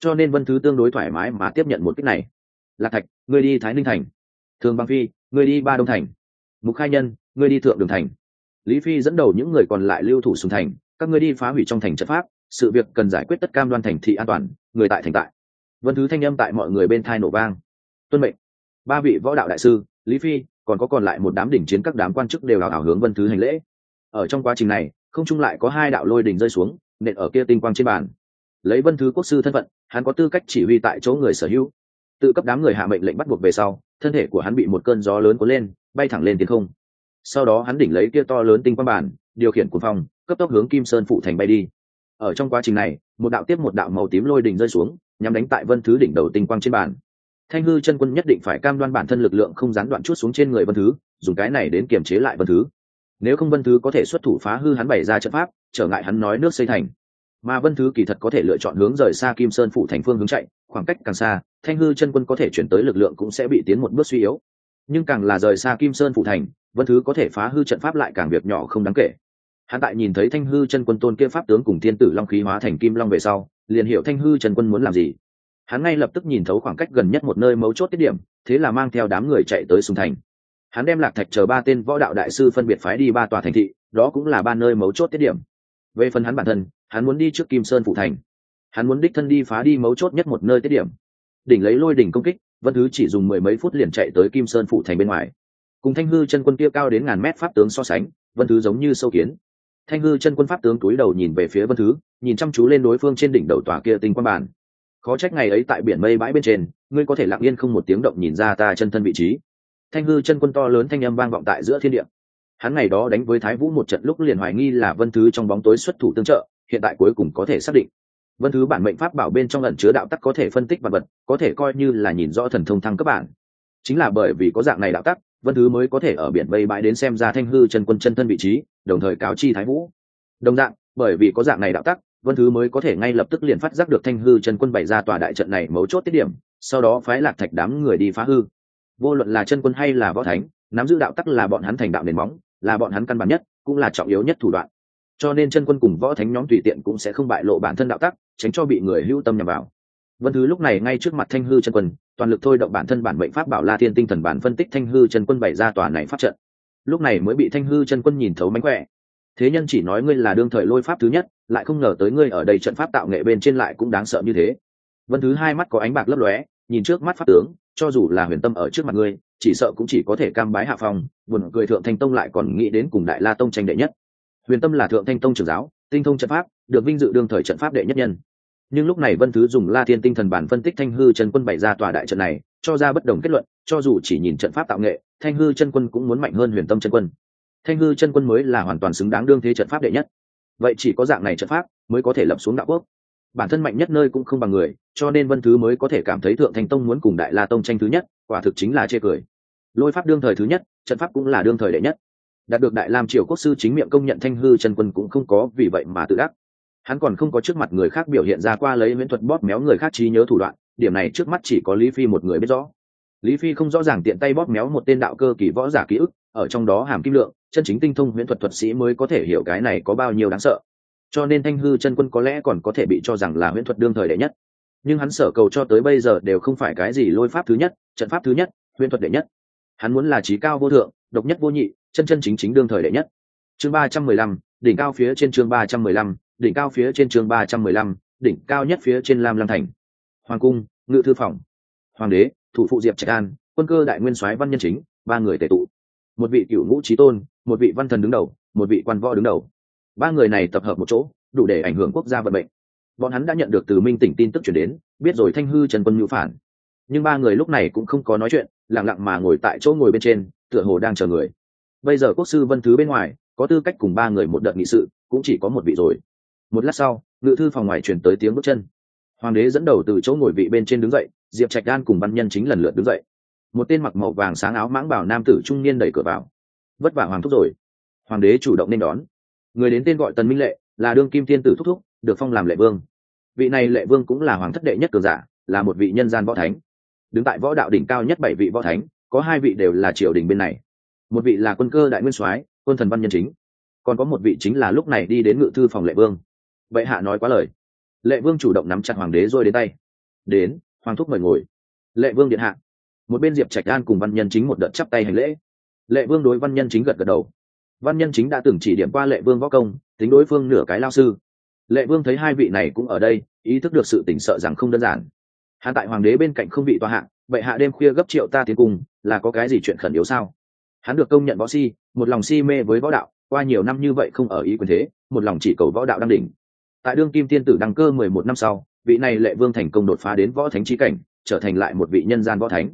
Cho nên vân thứ tương đối thoải mái mà tiếp nhận một cách này. Lạc thạch người đi thái ninh thành. Thường băng phi người đi ba đông thành. Mục khai nhân người đi thượng đường thành. Lý phi dẫn đầu những người còn lại lưu thủ sùng thành các ngươi đi phá hủy trong thành trận pháp, sự việc cần giải quyết tất cam đoan thành thị an toàn, người tại thành tại. Vân thứ thanh âm tại mọi người bên thai nổ vang. Tuân mệnh. Ba vị võ đạo đại sư, lý phi, còn có còn lại một đám đỉnh chiến các đám quan chức đều hào hào hướng vân thứ hành lễ. Ở trong quá trình này, không chung lại có hai đạo lôi đỉnh rơi xuống, nện ở kia tinh quang trên bàn. Lấy vân thứ quốc sư thân phận, hắn có tư cách chỉ huy tại chỗ người sở hữu. Tự cấp đám người hạ mệnh lệnh bắt buộc về sau, thân thể của hắn bị một cơn gió lớn cuốn lên, bay thẳng lên thiên không. Sau đó hắn đỉnh lấy kia to lớn tinh quang bản điều khiển cuồng phong cấp tốc hướng kim sơn phụ thành bay đi. Ở trong quá trình này, một đạo tiếp một đạo màu tím lôi đỉnh rơi xuống nhằm đánh tại vân thứ đỉnh đầu tinh quang trên bàn. Thanh hư chân quân nhất định phải cam đoan bản thân lực lượng không gián đoạn chút xuống trên người vân thứ, dùng cái này đến kiềm chế lại vân thứ. Nếu không vân thứ có thể xuất thủ phá hư hắn bày ra trận pháp, trở ngại hắn nói nước xây thành. Mà vân thứ kỳ thật có thể lựa chọn hướng rời xa kim sơn phủ thành phương hướng chạy, khoảng cách càng xa, thanh hư chân quân có thể chuyển tới lực lượng cũng sẽ bị tiến một bước suy yếu. Nhưng càng là rời xa kim sơn phủ thành, vân thứ có thể phá hư trận pháp lại càng việc nhỏ không đáng kể hắn tại nhìn thấy thanh hư chân quân tôn kia pháp tướng cùng thiên tử long khí hóa thành kim long về sau, liền hiểu thanh hư chân quân muốn làm gì. Hắn ngay lập tức nhìn thấu khoảng cách gần nhất một nơi mấu chốt tiết điểm, thế là mang theo đám người chạy tới sùng thành. Hắn đem lạc thạch chờ ba tên võ đạo đại sư phân biệt phái đi ba tòa thành thị, đó cũng là ba nơi mấu chốt tiết điểm. Về phần hắn bản thân, hắn muốn đi trước kim sơn phụ thành. Hắn muốn đích thân đi phá đi mấu chốt nhất một nơi tiết điểm. Đỉnh lấy lôi đỉnh công kích vân thứ chỉ dùng mười mấy phút liền chạy tới kim sơn phụ thành bên ngoài. Cùng thanh hư chân quân kia cao đến ngàn mét pháp tướng so sánh vân thứ giống như sâu kiến thanh hư chân quân pháp tướng túi đầu nhìn về phía vân thứ, nhìn chăm chú lên đối phương trên đỉnh đầu tòa kia tinh quan bản khó trách ngày ấy tại biển mây bãi bên trên, ngươi có thể lặng yên không một tiếng động nhìn ra ta chân thân vị trí. Thanh hư chân quân to lớn thanh âm vang vọng tại giữa thiên địa. Hắn ngày đó đánh với thái vũ một trận lúc liền hoài nghi là vân thứ trong bóng tối xuất thủ tương trợ, hiện tại cuối cùng có thể xác định. Vân thứ bản mệnh pháp bảo bên trong ẩn chứa đạo tắc có thể phân tích vật vật, có thể coi như là nhìn rõ thần thông thăng cấp bản. Chính là bởi vì có dạng này đạo tắc vân thứ mới có thể ở biển vây bãi đến xem ra thanh hư chân quân chân thân vị trí, đồng thời cáo chi thái vũ. Đồng dạng, bởi vì có dạng này đạo tắc, vân thứ mới có thể ngay lập tức liền phát giác được thanh hư chân quân bày ra tòa đại trận này mấu chốt tiết điểm, sau đó phái lạc thạch đám người đi phá hư. Vô luận là chân quân hay là võ thánh, nắm giữ đạo tắc là bọn hắn thành đạo nền móng, là bọn hắn căn bản nhất, cũng là trọng yếu nhất thủ đoạn. Cho nên chân quân cùng võ thánh nhóm tùy tiện cũng sẽ không bại lộ bản thân đạo tắc, tránh cho bị người hữu tâm nhằm vào vân thứ lúc này ngay trước mặt thanh hư chân quân, toàn lực thôi động bản thân bản mệnh pháp bảo la thiên tinh thần bản phân tích thanh hư chân quân bày ra tòa này pháp trận. Lúc này mới bị thanh hư chân quân nhìn thấu mánh khỏe. Thế nhân chỉ nói ngươi là đương thời lôi pháp thứ nhất, lại không ngờ tới ngươi ở đây trận pháp tạo nghệ bên trên lại cũng đáng sợ như thế. Vân thứ hai mắt có ánh bạc lấp lóe, nhìn trước mắt pháp tướng, cho dù là huyền tâm ở trước mặt ngươi, chỉ sợ cũng chỉ có thể cam bái hạ phong, buồn cười thượng thanh tông lại còn nghĩ đến cùng đại la tông tranh đệ nhất. Huyền tâm là thượng thanh tông trưởng giáo, tinh thông trận pháp, được vinh dự đương thời trận pháp đệ nhất nhân nhưng lúc này vân thứ dùng la thiên tinh thần bản phân tích thanh hư chân quân bày ra tòa đại trận này, cho ra bất đồng kết luận, cho dù chỉ nhìn trận pháp tạo nghệ, thanh hư chân quân cũng muốn mạnh hơn huyền tâm chân quân. Thanh hư chân quân mới là hoàn toàn xứng đáng đương thế trận pháp đệ nhất. Vậy chỉ có dạng này trận pháp mới có thể lập xuống đạo quốc. Bản thân mạnh nhất nơi cũng không bằng người, cho nên vân thứ mới có thể cảm thấy thượng thanh tông muốn cùng đại la tông tranh thứ nhất, quả thực chính là chê cười. Lôi pháp đương thời thứ nhất, trận pháp cũng là đương thời đệ nhất. Đạt được đại lam triều quốc sư chính miệng công nhận thanh hư chân quân cũng không có vì vậy mà tự đắc hắn còn không có trước mặt người khác biểu hiện ra qua lấy miễn thuật bóp méo người khác trí nhớ thủ đoạn, điểm này trước mắt chỉ có lý phi một người biết rõ. Lý phi không rõ ràng tiện tay bóp méo một tên đạo cơ kỳ võ giả ký ức, ở trong đó hàm kim lượng, chân chính tinh thông huyễn thuật thuật sĩ mới có thể hiểu cái này có bao nhiêu đáng sợ. Cho nên thanh hư chân quân có lẽ còn có thể bị cho rằng là huyễn thuật đương thời đệ nhất. Nhưng hắn sở cầu cho tới bây giờ đều không phải cái gì lôi pháp thứ nhất, trận pháp thứ nhất huyễn thuật đệ nhất. Hắn muốn là trí cao vô thượng, độc nhất vô nhị, chân chân chính chính đương thời đệ nhất. Chương ba trăm mười lăm, đỉnh cao phía trên chương ba trăm mười lăm đỉnh cao phía trên chương ba trăm mười lăm, đỉnh cao nhất phía trên lam lăng thành. Hoàng cung, ngự thư phòng. Hoàng đế, thủ phụ diệp trạch an, quân cơ đại nguyên soái văn nhân chính, ba người tệ tụ. Một vị cựu ngũ trí tôn, một vị văn thần đứng đầu, một vị quan võ đứng đầu. Ba người này tập hợp một chỗ, đủ để ảnh hưởng quốc gia vận mệnh. Bọn hắn đã nhận được từ minh tỉnh tin tức chuyển đến, biết rồi thanh hư trần quân ngữ phản. Nhưng ba người lúc này cũng không có nói chuyện, lặng lặng mà ngồi tại chỗ ngồi bên trên, tựa hồ đang chờ người. Bây giờ quốc sư vân thứ bên ngoài, có tư cách cùng ba người một đợt nghị sự, cũng chỉ có một vị rồi một lát sau, ngự thư phòng ngoài chuyển tới tiếng bước chân. Hoàng đế dẫn đầu từ chỗ ngồi vị bên trên đứng dậy, diệp trạch đan cùng văn nhân chính lần lượt đứng dậy. Một tên mặc màu vàng sáng áo mãng bảo nam tử trung niên đẩy cửa vào. Vất vả hoàng thúc rồi. Hoàng đế chủ động nên đón. Người đến tên gọi tần minh lệ, là đương kim thiên tử thúc thúc, được phong làm lệ vương. Vị này lệ vương cũng là hoàng thất đệ nhất cường giả, là một vị nhân gian võ thánh. Đứng tại võ đạo đỉnh cao nhất bảy vị võ thánh, có hai vị đều là triều đình bên này. Một vị là quân cơ đại nguyên soái, quân thần văn nhân chính. Còn có một vị chính là lúc này đi đến ngự thư phòng lệ vương vậy hạ nói quá lời. Lệ vương chủ động nắm chặt hoàng đế rồi đến tay. Đến, hoàng thúc mời ngồi. Lệ vương điện hạ. Một bên diệp trạch an cùng văn nhân chính một đợt chắp tay hành lễ. Lệ vương đối văn nhân chính gật gật đầu. Văn nhân chính đã từng chỉ điểm qua lệ vương võ công, tính đối phương nửa cái lao sư. Lệ vương thấy hai vị này cũng ở đây, ý thức được sự tỉnh sợ rằng không đơn giản. Hạ tại hoàng đế bên cạnh không bị tòa hạng vậy hạ đêm khuya gấp triệu ta tiến cùng là có cái gì chuyện khẩn yếu sao? Hắn được công nhận võ si, một lòng si mê với võ đạo, qua nhiều năm như vậy không ở ý quyền thế, một lòng chỉ cầu võ đạo đăng đỉnh tại đương kim tiên tử đăng cơ mười một năm sau, vị này lệ vương thành công đột phá đến võ thánh trí cảnh, trở thành lại một vị nhân gian võ thánh.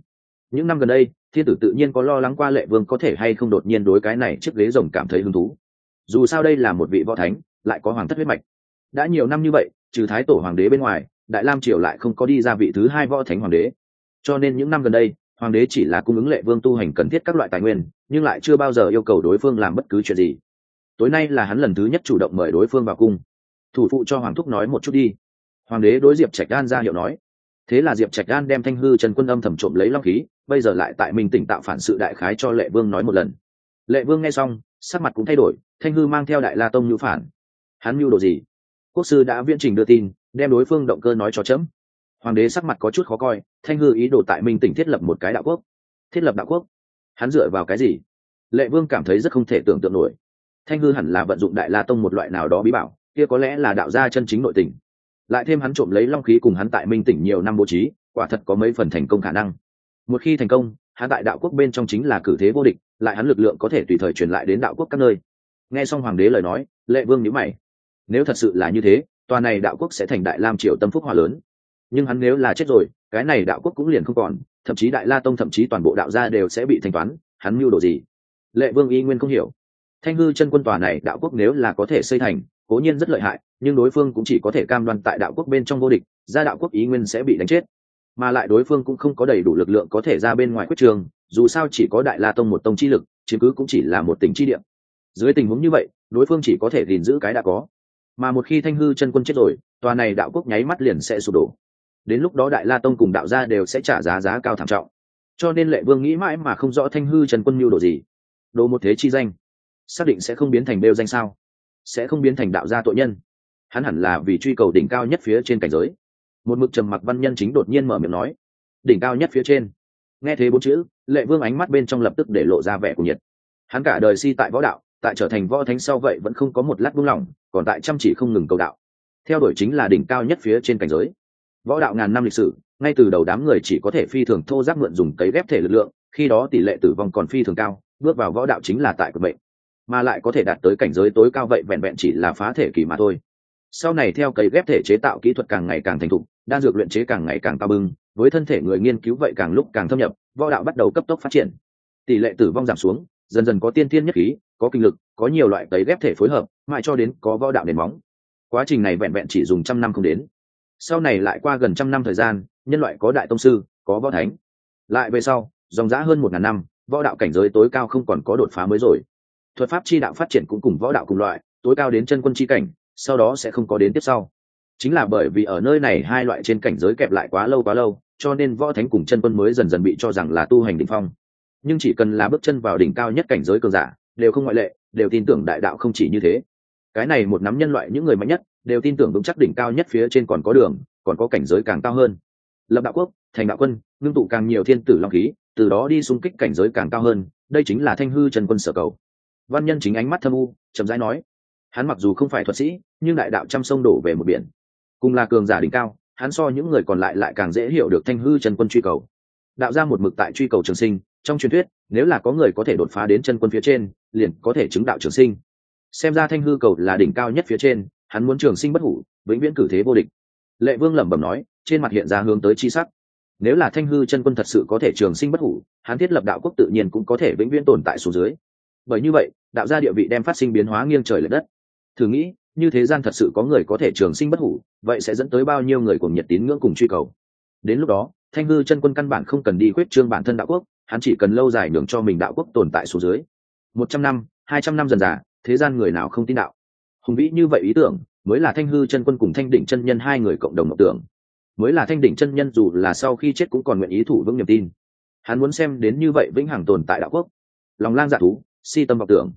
Những năm gần đây, thiên tử tự nhiên có lo lắng qua lệ vương có thể hay không đột nhiên đối cái này chiếc ghế rồng cảm thấy hứng thú. Dù sao đây là một vị võ thánh, lại có hoàng thất huyết mạch. Đã nhiều năm như vậy, trừ thái tổ hoàng đế bên ngoài, đại lam triều lại không có đi ra vị thứ hai võ thánh hoàng đế. Cho nên những năm gần đây, hoàng đế chỉ là cung ứng lệ vương tu hành cần thiết các loại tài nguyên, nhưng lại chưa bao giờ yêu cầu đối phương làm bất cứ chuyện gì. Tối nay là hắn lần thứ nhất chủ động mời đối phương vào cung thủ phụ cho hoàng thúc nói một chút đi. Hoàng đế đối diệp trạch đan ra hiệu nói. Thế là diệp trạch đan đem thanh hư trần quân âm thầm trộm lấy long khí, bây giờ lại tại mình tỉnh tạo phản sự đại khái cho lệ vương nói một lần. Lệ vương nghe xong, sắc mặt cũng thay đổi, thanh hư mang theo đại la tông nhũ phản. Hắn mưu đồ gì? Quốc sư đã viễn trình đưa tin, đem đối phương động cơ nói cho chấm. Hoàng đế sắc mặt có chút khó coi, thanh hư ý đồ tại minh tỉnh thiết lập một cái đạo quốc. Thiết lập đạo quốc? Hắn dựa vào cái gì? Lệ vương cảm thấy rất không thể tưởng tượng nổi. Thanh hư hẳn là vận dụng đại la tông một loại nào đó bí bảo kia có lẽ là đạo gia chân chính nội tình. Lại thêm hắn trộm lấy long khí cùng hắn tại minh tỉnh nhiều năm bố trí, quả thật có mấy phần thành công khả năng. Một khi thành công, hắn tại đạo quốc bên trong chính là cử thế vô địch, lại hắn lực lượng có thể tùy thời truyền lại đến đạo quốc các nơi. Nghe xong hoàng đế lời nói, lệ vương nhữ mày. Nếu thật sự là như thế, tòa này đạo quốc sẽ thành đại lam triều tâm phúc hòa lớn. Nhưng hắn nếu là chết rồi, cái này đạo quốc cũng liền không còn, thậm chí đại la tông thậm chí toàn bộ đạo gia đều sẽ bị thanh toán, hắn mưu đồ gì? Lệ vương y nguyên không hiểu. Thanh hư chân quân tòa này đạo quốc nếu là có thể xây thành cố nhiên rất lợi hại, nhưng đối phương cũng chỉ có thể cam đoan tại đạo quốc bên trong vô địch, ra đạo quốc ý nguyên sẽ bị đánh chết. Mà lại đối phương cũng không có đầy đủ lực lượng có thể ra bên ngoài quyết trường, dù sao chỉ có đại la tông một tông chi lực chứ cứ cũng chỉ là một tỉnh chi điểm dưới tình huống như vậy, đối phương chỉ có thể gìn giữ cái đã có. Mà một khi thanh hư chân quân chết rồi, tòa này đạo quốc nháy mắt liền sẽ sụp đổ. Đến lúc đó đại la tông cùng đạo gia đều sẽ trả giá giá cao thảm trọng. Cho nên lệ vương nghĩ mãi mà không rõ thanh hư trần quân mưu đồ gì. Đồ một thế chi danh, xác định sẽ không biến thành bêu danh sao? Sẽ không biến thành đạo gia tội nhân. Hắn hẳn là vì truy cầu đỉnh cao nhất phía trên cảnh giới. Một mực trầm mặc văn nhân chính đột nhiên mở miệng nói, đỉnh cao nhất phía trên. Nghe thế bốn chữ, lệ vương ánh mắt bên trong lập tức để lộ ra vẻ của nhiệt. Hắn cả đời si tại võ đạo, tại trở thành võ thánh sau vậy vẫn không có một lát buông lỏng, còn tại chăm chỉ không ngừng cầu đạo. Theo đuổi chính là đỉnh cao nhất phía trên cảnh giới. Võ đạo ngàn năm lịch sử, ngay từ đầu đám người chỉ có thể phi thường thô giáp mượn dùng cấy ghép thể lực lượng, khi đó tỷ lệ tử vong còn phi thường cao, bước vào võ đạo chính là tại cực bệnh mà lại có thể đạt tới cảnh giới tối cao vậy vẹn vẹn chỉ là phá thể kỳ mà thôi. Sau này theo cấy ghép thể chế tạo kỹ thuật càng ngày càng thành thục, đan dược luyện chế càng ngày càng cao bưng với thân thể người nghiên cứu vậy càng lúc càng thâm nhập, võ đạo bắt đầu cấp tốc phát triển. Tỷ lệ tử vong giảm xuống, dần dần có tiên thiên nhất khí, có kinh lực, có nhiều loại cấy ghép thể phối hợp, mãi cho đến có võ đạo nền móng. Quá trình này vẹn vẹn chỉ dùng trăm năm không đến. Sau này lại qua gần trăm năm thời gian, nhân loại có đại tông sư, có võ thánh. Lại về sau, dòng giã hơn một ngàn năm, võ đạo cảnh giới tối cao không còn có đột phá mới rồi thuật pháp chi đạo phát triển cũng cùng võ đạo cùng loại, tối cao đến chân quân chi cảnh, sau đó sẽ không có đến tiếp sau. Chính là bởi vì ở nơi này hai loại trên cảnh giới kẹp lại quá lâu quá lâu, cho nên võ thánh cùng chân quân mới dần dần bị cho rằng là tu hành đỉnh phong. Nhưng chỉ cần là bước chân vào đỉnh cao nhất cảnh giới cường giả, đều không ngoại lệ, đều tin tưởng đại đạo không chỉ như thế. Cái này một nắm nhân loại những người mạnh nhất, đều tin tưởng vững chắc đỉnh cao nhất phía trên còn có đường, còn có cảnh giới càng cao hơn. Lập đạo quốc, thành đạo quân, ngưng tụ càng nhiều thiên tử long khí, từ đó đi xung kích cảnh giới càng cao hơn, đây chính là thanh hư trần quân sở cầu văn nhân chính ánh mắt thâm u, chậm rãi nói, hắn mặc dù không phải thuật sĩ, nhưng đại đạo trăm sông đổ về một biển. Cùng là cường giả đỉnh cao, hắn so những người còn lại lại càng dễ hiểu được thanh hư chân quân truy cầu. Đạo ra một mực tại truy cầu trường sinh, trong truyền thuyết, nếu là có người có thể đột phá đến chân quân phía trên, liền có thể chứng đạo trường sinh. Xem ra thanh hư cầu là đỉnh cao nhất phía trên, hắn muốn trường sinh bất hủ, vĩnh viễn cử thế vô địch. Lệ vương lẩm bẩm nói, trên mặt hiện ra hướng tới chi sắc. Nếu là thanh hư chân quân thật sự có thể trường sinh bất hủ, hắn thiết lập đạo quốc tự nhiên cũng có thể vĩnh viễn tồn tại số dưới bởi như vậy, đạo gia địa vị đem phát sinh biến hóa nghiêng trời l ệ đất. Thử nghĩ, như thế gian thật sự có người có thể trường sinh bất hủ, vậy sẽ dẫn tới bao nhiêu người cùng nhiệt tín ngưỡng cùng truy cầu? Đến lúc đó, thanh hư chân quân căn bản không cần đi quyết trương bản thân đạo quốc, hắn chỉ cần lâu dài nhường cho mình đạo quốc tồn tại số dưới. Một trăm năm, hai trăm năm dần dà, thế gian người nào không tin đạo? Hùng vĩ như vậy ý tưởng, mới là thanh hư chân quân cùng thanh đỉnh chân nhân hai người cộng đồng mộng tưởng. Mới là thanh đỉnh chân nhân dù là sau khi chết cũng còn nguyện ý thủ vững niềm tin. Hắn muốn xem đến như vậy vĩnh hằng tồn tại đạo quốc. Lòng lang dạ thú si tâm vọng tưởng.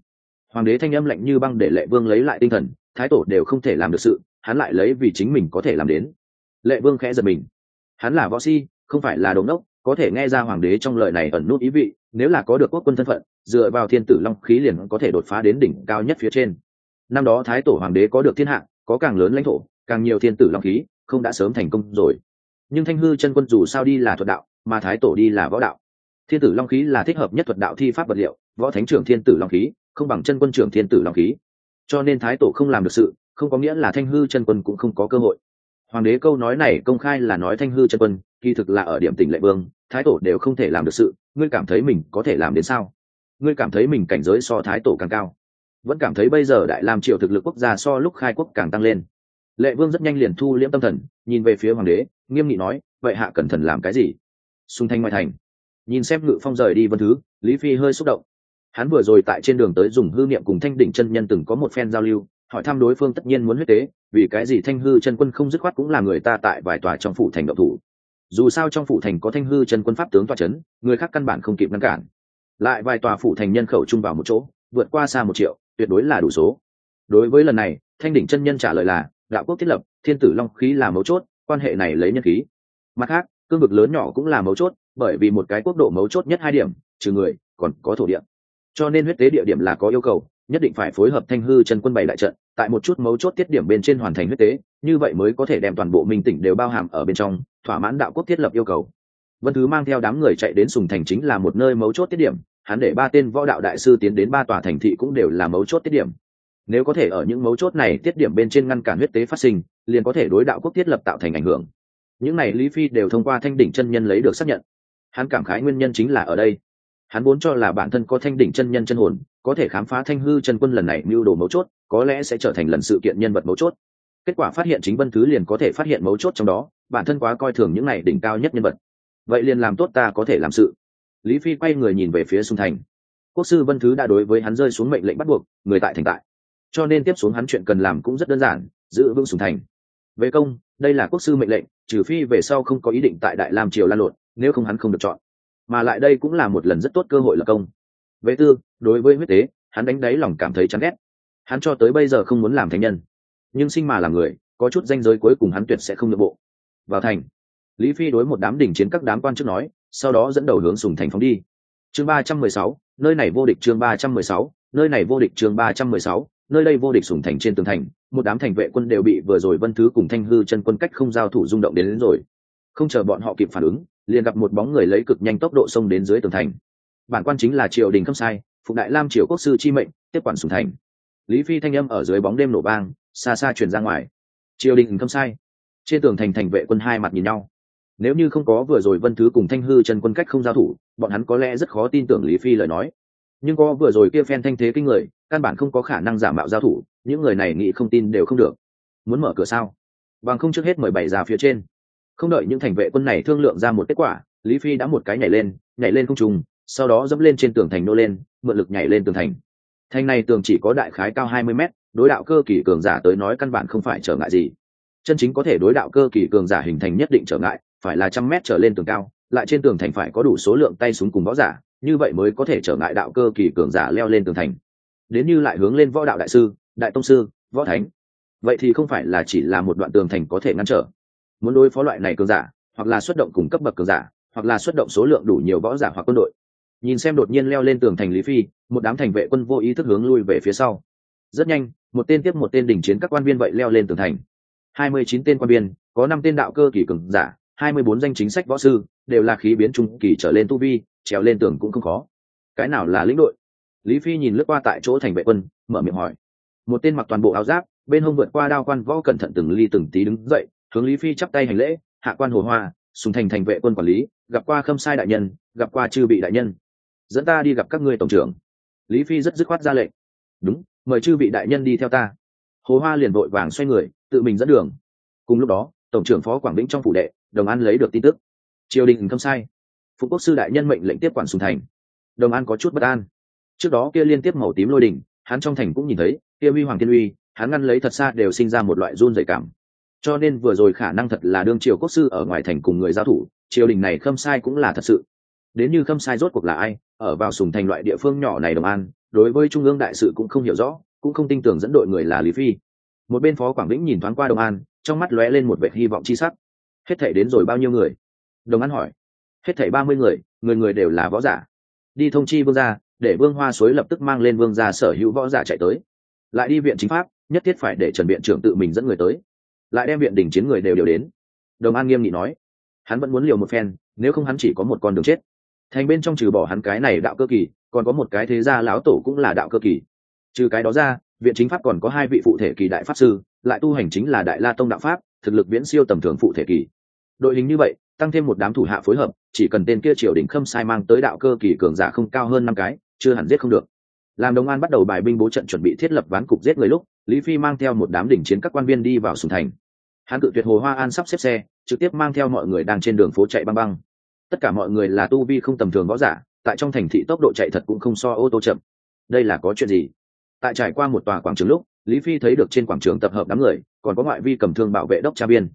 Hoàng đế thanh âm lạnh như băng để lệ vương lấy lại tinh thần, thái tổ đều không thể làm được sự, hắn lại lấy vì chính mình có thể làm đến. Lệ vương khẽ giật mình. Hắn là võ si, không phải là đống đốc có thể nghe ra hoàng đế trong lời này ẩn nút ý vị, nếu là có được quốc quân thân phận, dựa vào thiên tử long khí liền có thể đột phá đến đỉnh cao nhất phía trên. Năm đó thái tổ hoàng đế có được thiên hạ, có càng lớn lãnh thổ, càng nhiều thiên tử long khí, không đã sớm thành công rồi. Nhưng thanh hư chân quân dù sao đi là thuật đạo, mà thái tổ đi là võ đạo. Thiên tử long khí là thích hợp nhất thuật đạo thi pháp vật liệu võ thánh trưởng thiên tử long khí, không bằng chân quân trưởng thiên tử long khí. Cho nên thái tổ không làm được sự, không có nghĩa là thanh hư chân quân cũng không có cơ hội. Hoàng đế câu nói này công khai là nói thanh hư chân quân, kỳ thực là ở điểm tỉnh lệ vương, thái tổ đều không thể làm được sự, ngươi cảm thấy mình có thể làm đến sao? Ngươi cảm thấy mình cảnh giới so thái tổ càng cao. Vẫn cảm thấy bây giờ đại làm triều thực lực quốc gia so lúc khai quốc càng tăng lên. Lệ vương rất nhanh liền thu liễm tâm thần, nhìn về phía hoàng đế, nghiêm nghị nói, vậy hạ cẩn thận làm cái gì? Xung thanh ngoại thành. Nhìn xem ngự phong rời đi vân thứ, lý phi hơi xúc động hắn vừa rồi tại trên đường tới dùng hư niệm cùng thanh đỉnh chân nhân từng có một phen giao lưu, hỏi thăm đối phương tất nhiên muốn huyết tế, vì cái gì thanh hư chân quân không dứt khoát cũng là người ta tại vài tòa trong phủ thành độc thủ. Dù sao trong phủ thành có thanh hư chân quân pháp tướng tòa c h ấ n người khác căn bản không kịp ngăn cản. Lại vài tòa phủ thành nhân khẩu chung vào một chỗ, vượt qua xa một triệu, tuyệt đối là đủ số. Đối với lần này, thanh đỉnh chân nhân trả lời là, đạo quốc thiết lập, thiên tử long khí là mấu chốt, quan hệ này lấy nhân khí. Mặt khác, cương vực lớn nhỏ cũng là mấu chốt, bởi vì một cái quốc độ mấu chốt nhất hai điểm, trừ người, còn có thổ địa cho nên huyết tế địa điểm là có yêu cầu, nhất định phải phối hợp thanh hư chân quân bày đại trận, tại một chút mấu chốt tiết điểm bên trên hoàn thành huyết tế, như vậy mới có thể đem toàn bộ minh tỉnh đều bao hàm ở bên trong, thỏa mãn đạo quốc thiết lập yêu cầu. Vân thứ mang theo đám người chạy đến sùng thành chính là một nơi mấu chốt tiết điểm, hắn để ba tên võ đạo đại sư tiến đến ba tòa thành thị cũng đều là mấu chốt tiết điểm. Nếu có thể ở những mấu chốt này tiết điểm bên trên ngăn cản huyết tế phát sinh, liền có thể đối đạo quốc thiết lập tạo thành ảnh hưởng. Những này lý phi đều thông qua thanh đỉnh chân nhân lấy được xác nhận. Hắn cảm khái nguyên nhân chính là ở đây hắn vốn cho là bản thân có thanh đỉnh chân nhân chân hồn, có thể khám phá thanh hư chân quân lần này mưu đồ mấu chốt, có lẽ sẽ trở thành lần sự kiện nhân vật mấu chốt. Kết quả phát hiện chính vân thứ liền có thể phát hiện mấu chốt trong đó, bản thân quá coi thường những này đỉnh cao nhất nhân vật. Vậy liền làm tốt ta có thể làm sự. Lý phi quay người nhìn về phía xung thành. Quốc sư vân thứ đã đối với hắn rơi xuống mệnh lệnh bắt buộc, người tại thành tại. Cho nên tiếp xuống hắn chuyện cần làm cũng rất đơn giản, giữ vững sùng thành. Về công, đây là quốc sư mệnh lệnh, trừ phi về sau không có ý định tại đại lam triều lan lộn, nếu không hắn không được chọn mà lại đây cũng là một lần rất tốt cơ hội lập công. Vệ tư đối với huyết tế hắn đánh đáy lòng cảm thấy chán ghét. Hắn cho tới bây giờ không muốn làm thánh nhân. Nhưng sinh mà là người có chút danh giới cuối cùng hắn tuyệt sẽ không nội bộ. Vào thành lý phi đối một đám đỉnh chiến các đám quan chức nói sau đó dẫn đầu hướng sùng thành phóng đi. Chương ba trăm mười sáu nơi này vô địch chương ba trăm mười sáu nơi này vô địch chương ba trăm mười sáu nơi đây vô địch sùng thành trên tường thành một đám thành vệ quân đều bị vừa rồi vân thứ cùng thanh hư chân quân cách không giao thủ rung động đến, đến rồi. Không chờ bọn họ kịp phản ứng liền gặp một bóng người lấy cực nhanh tốc độ xông đến dưới tường thành. Bản quan chính là triều đình khâm sai, phụ đại lam triều quốc sư chi mệnh, tiếp quản sùng thành. Lý phi thanh âm ở dưới bóng đêm nổ bang xa xa truyền ra ngoài. Triều đình khâm sai. Trên tường thành thành vệ quân hai mặt nhìn nhau. Nếu như không có vừa rồi vân thứ cùng thanh hư chân quân cách không giao thủ, bọn hắn có lẽ rất khó tin tưởng lý phi lời nói. Nhưng có vừa rồi kia phen thanh thế kinh người, căn bản không có khả năng giả mạo giao thủ, những người này nghĩ không tin đều không được. Muốn mở cửa sao? Bằng không trước hết mời bảy già phía trên không đợi những thành vệ quân này thương lượng ra một kết quả, lý phi đã một cái nhảy lên nhảy lên không trùng sau đó dẫm lên trên tường thành nô lên, mượn lực nhảy lên tường thành. Thành này tường chỉ có đại khái cao hai mươi mét, đối đạo cơ kỳ cường giả tới nói căn bản không phải trở ngại gì. Chân chính có thể đối đạo cơ kỳ cường giả hình thành nhất định trở ngại, phải là trăm mét trở lên tường cao, lại trên tường thành phải có đủ số lượng tay súng cùng võ giả, như vậy mới có thể trở ngại đạo cơ kỳ cường giả leo lên tường thành. Đến như lại hướng lên võ đạo đại sư, đại tông sư, võ thánh. Vậy thì không phải là chỉ là một đoạn tường thành có thể ngăn trở muốn đối phó loại này cường giả, hoặc là xuất động cùng cấp bậc cường giả, hoặc là xuất động số lượng đủ nhiều võ giả hoặc quân đội. Nhìn xem đột nhiên leo lên tường thành lý phi, một đám thành vệ quân vô ý thức hướng lui về phía sau. Rất nhanh, một tên tiếp một tên đỉnh chiến các quan viên vậy leo lên tường thành. Hai mươi chín tên quan viên, có năm tên đạo cơ kỳ cường giả, hai mươi bốn danh chính sách võ sư, đều là khí biến trung kỳ trở lên tu vi, trèo lên tường cũng không khó. Cái nào là lĩnh đội? Lý phi nhìn lướt qua tại chỗ thành vệ quân, mở miệng hỏi. Một tên mặc toàn bộ áo giáp, bên hông vượt qua đao quan võ cẩn thận từng ly từng tí đứng dậy hướng lý phi chắp tay hành lễ, hạ quan hồ hoa, sùng thành thành vệ quân quản lý, gặp qua khâm sai đại nhân, gặp qua chư bị đại nhân. Dẫn ta đi gặp các ngươi tổng trưởng. Lý phi rất dứt khoát ra lệnh. Đúng, mời chư vị đại nhân đi theo ta. Hồ hoa liền vội vàng xoay người, tự mình dẫn đường. Cùng lúc đó, tổng trưởng phó quảng vĩnh trong phủ đệ, đồng an lấy được tin tức. Triều đình Khâm sai. Phụ quốc sư đại nhân mệnh lệnh tiếp quản sùng thành. Đồng an có chút bất an. Trước đó kia liên tiếp màu tím lôi đình hắn trong thành cũng nhìn thấy, kia huy hoàng thiên uy, hắn ngăn lấy thật xa đều sinh ra một loại run dày cảm cho nên vừa rồi khả năng thật là đương triều quốc sư ở ngoài thành cùng người giao thủ, triều đình này khâm sai cũng là thật sự. Đến như khâm sai rốt cuộc là ai, ở vào sùng thành loại địa phương nhỏ này đồng an, đối với trung ương đại sự cũng không hiểu rõ, cũng không tin tưởng dẫn đội người là lý phi. Một bên phó quảng vĩnh nhìn thoáng qua đồng an, trong mắt lóe lên một vệ hy vọng chi sắc. Hết thể đến rồi bao nhiêu người? Đồng an hỏi. Hết thảy ba mươi người người người đều là võ giả. Đi thông chi vương gia, để vương hoa suối lập tức mang lên vương gia sở hữu võ giả chạy tới. Lại đi viện chính pháp, nhất thiết phải để trần viện trưởng tự mình dẫn người tới lại đem viện đình chiến người đều đều đến. Đồng an nghiêm nghị nói, hắn vẫn muốn liều một phen, nếu không hắn chỉ có một con đường chết. Thành bên trong trừ bỏ hắn cái này đạo cơ kỳ, còn có một cái thế gia lão tổ cũng là đạo cơ kỳ. Trừ cái đó ra, viện chính pháp còn có hai vị phụ thể kỳ đại pháp sư, lại tu hành chính là đại la tông đạo pháp, thực lực viễn siêu tầm thường phụ thể kỳ. Đội hình như vậy, tăng thêm một đám thủ hạ phối hợp, chỉ cần tên kia triều đình khâm sai mang tới đạo cơ kỳ cường giả không cao hơn năm cái, chưa hẳn giết không được. Làm đồng an bắt đầu bài binh bố trận chuẩn bị thiết lập ván cục giết người lúc lý phi mang theo một đám đỉnh chiến các quan viên đi vào sùng thành. Hắn cự tuyệt hồ hoa an sắp xếp xe, trực tiếp mang theo mọi người đang trên đường phố chạy băng băng. Tất cả mọi người là tu vi không tầm thường võ giả, tại trong thành thị tốc độ chạy thật cũng không so ô tô chậm. Đây là có chuyện gì? Tại trải qua một tòa quảng trường lúc, lý phi thấy được trên quảng trường tập hợp đám người, còn có ngoại vi cầm thương bảo vệ đốc tra biên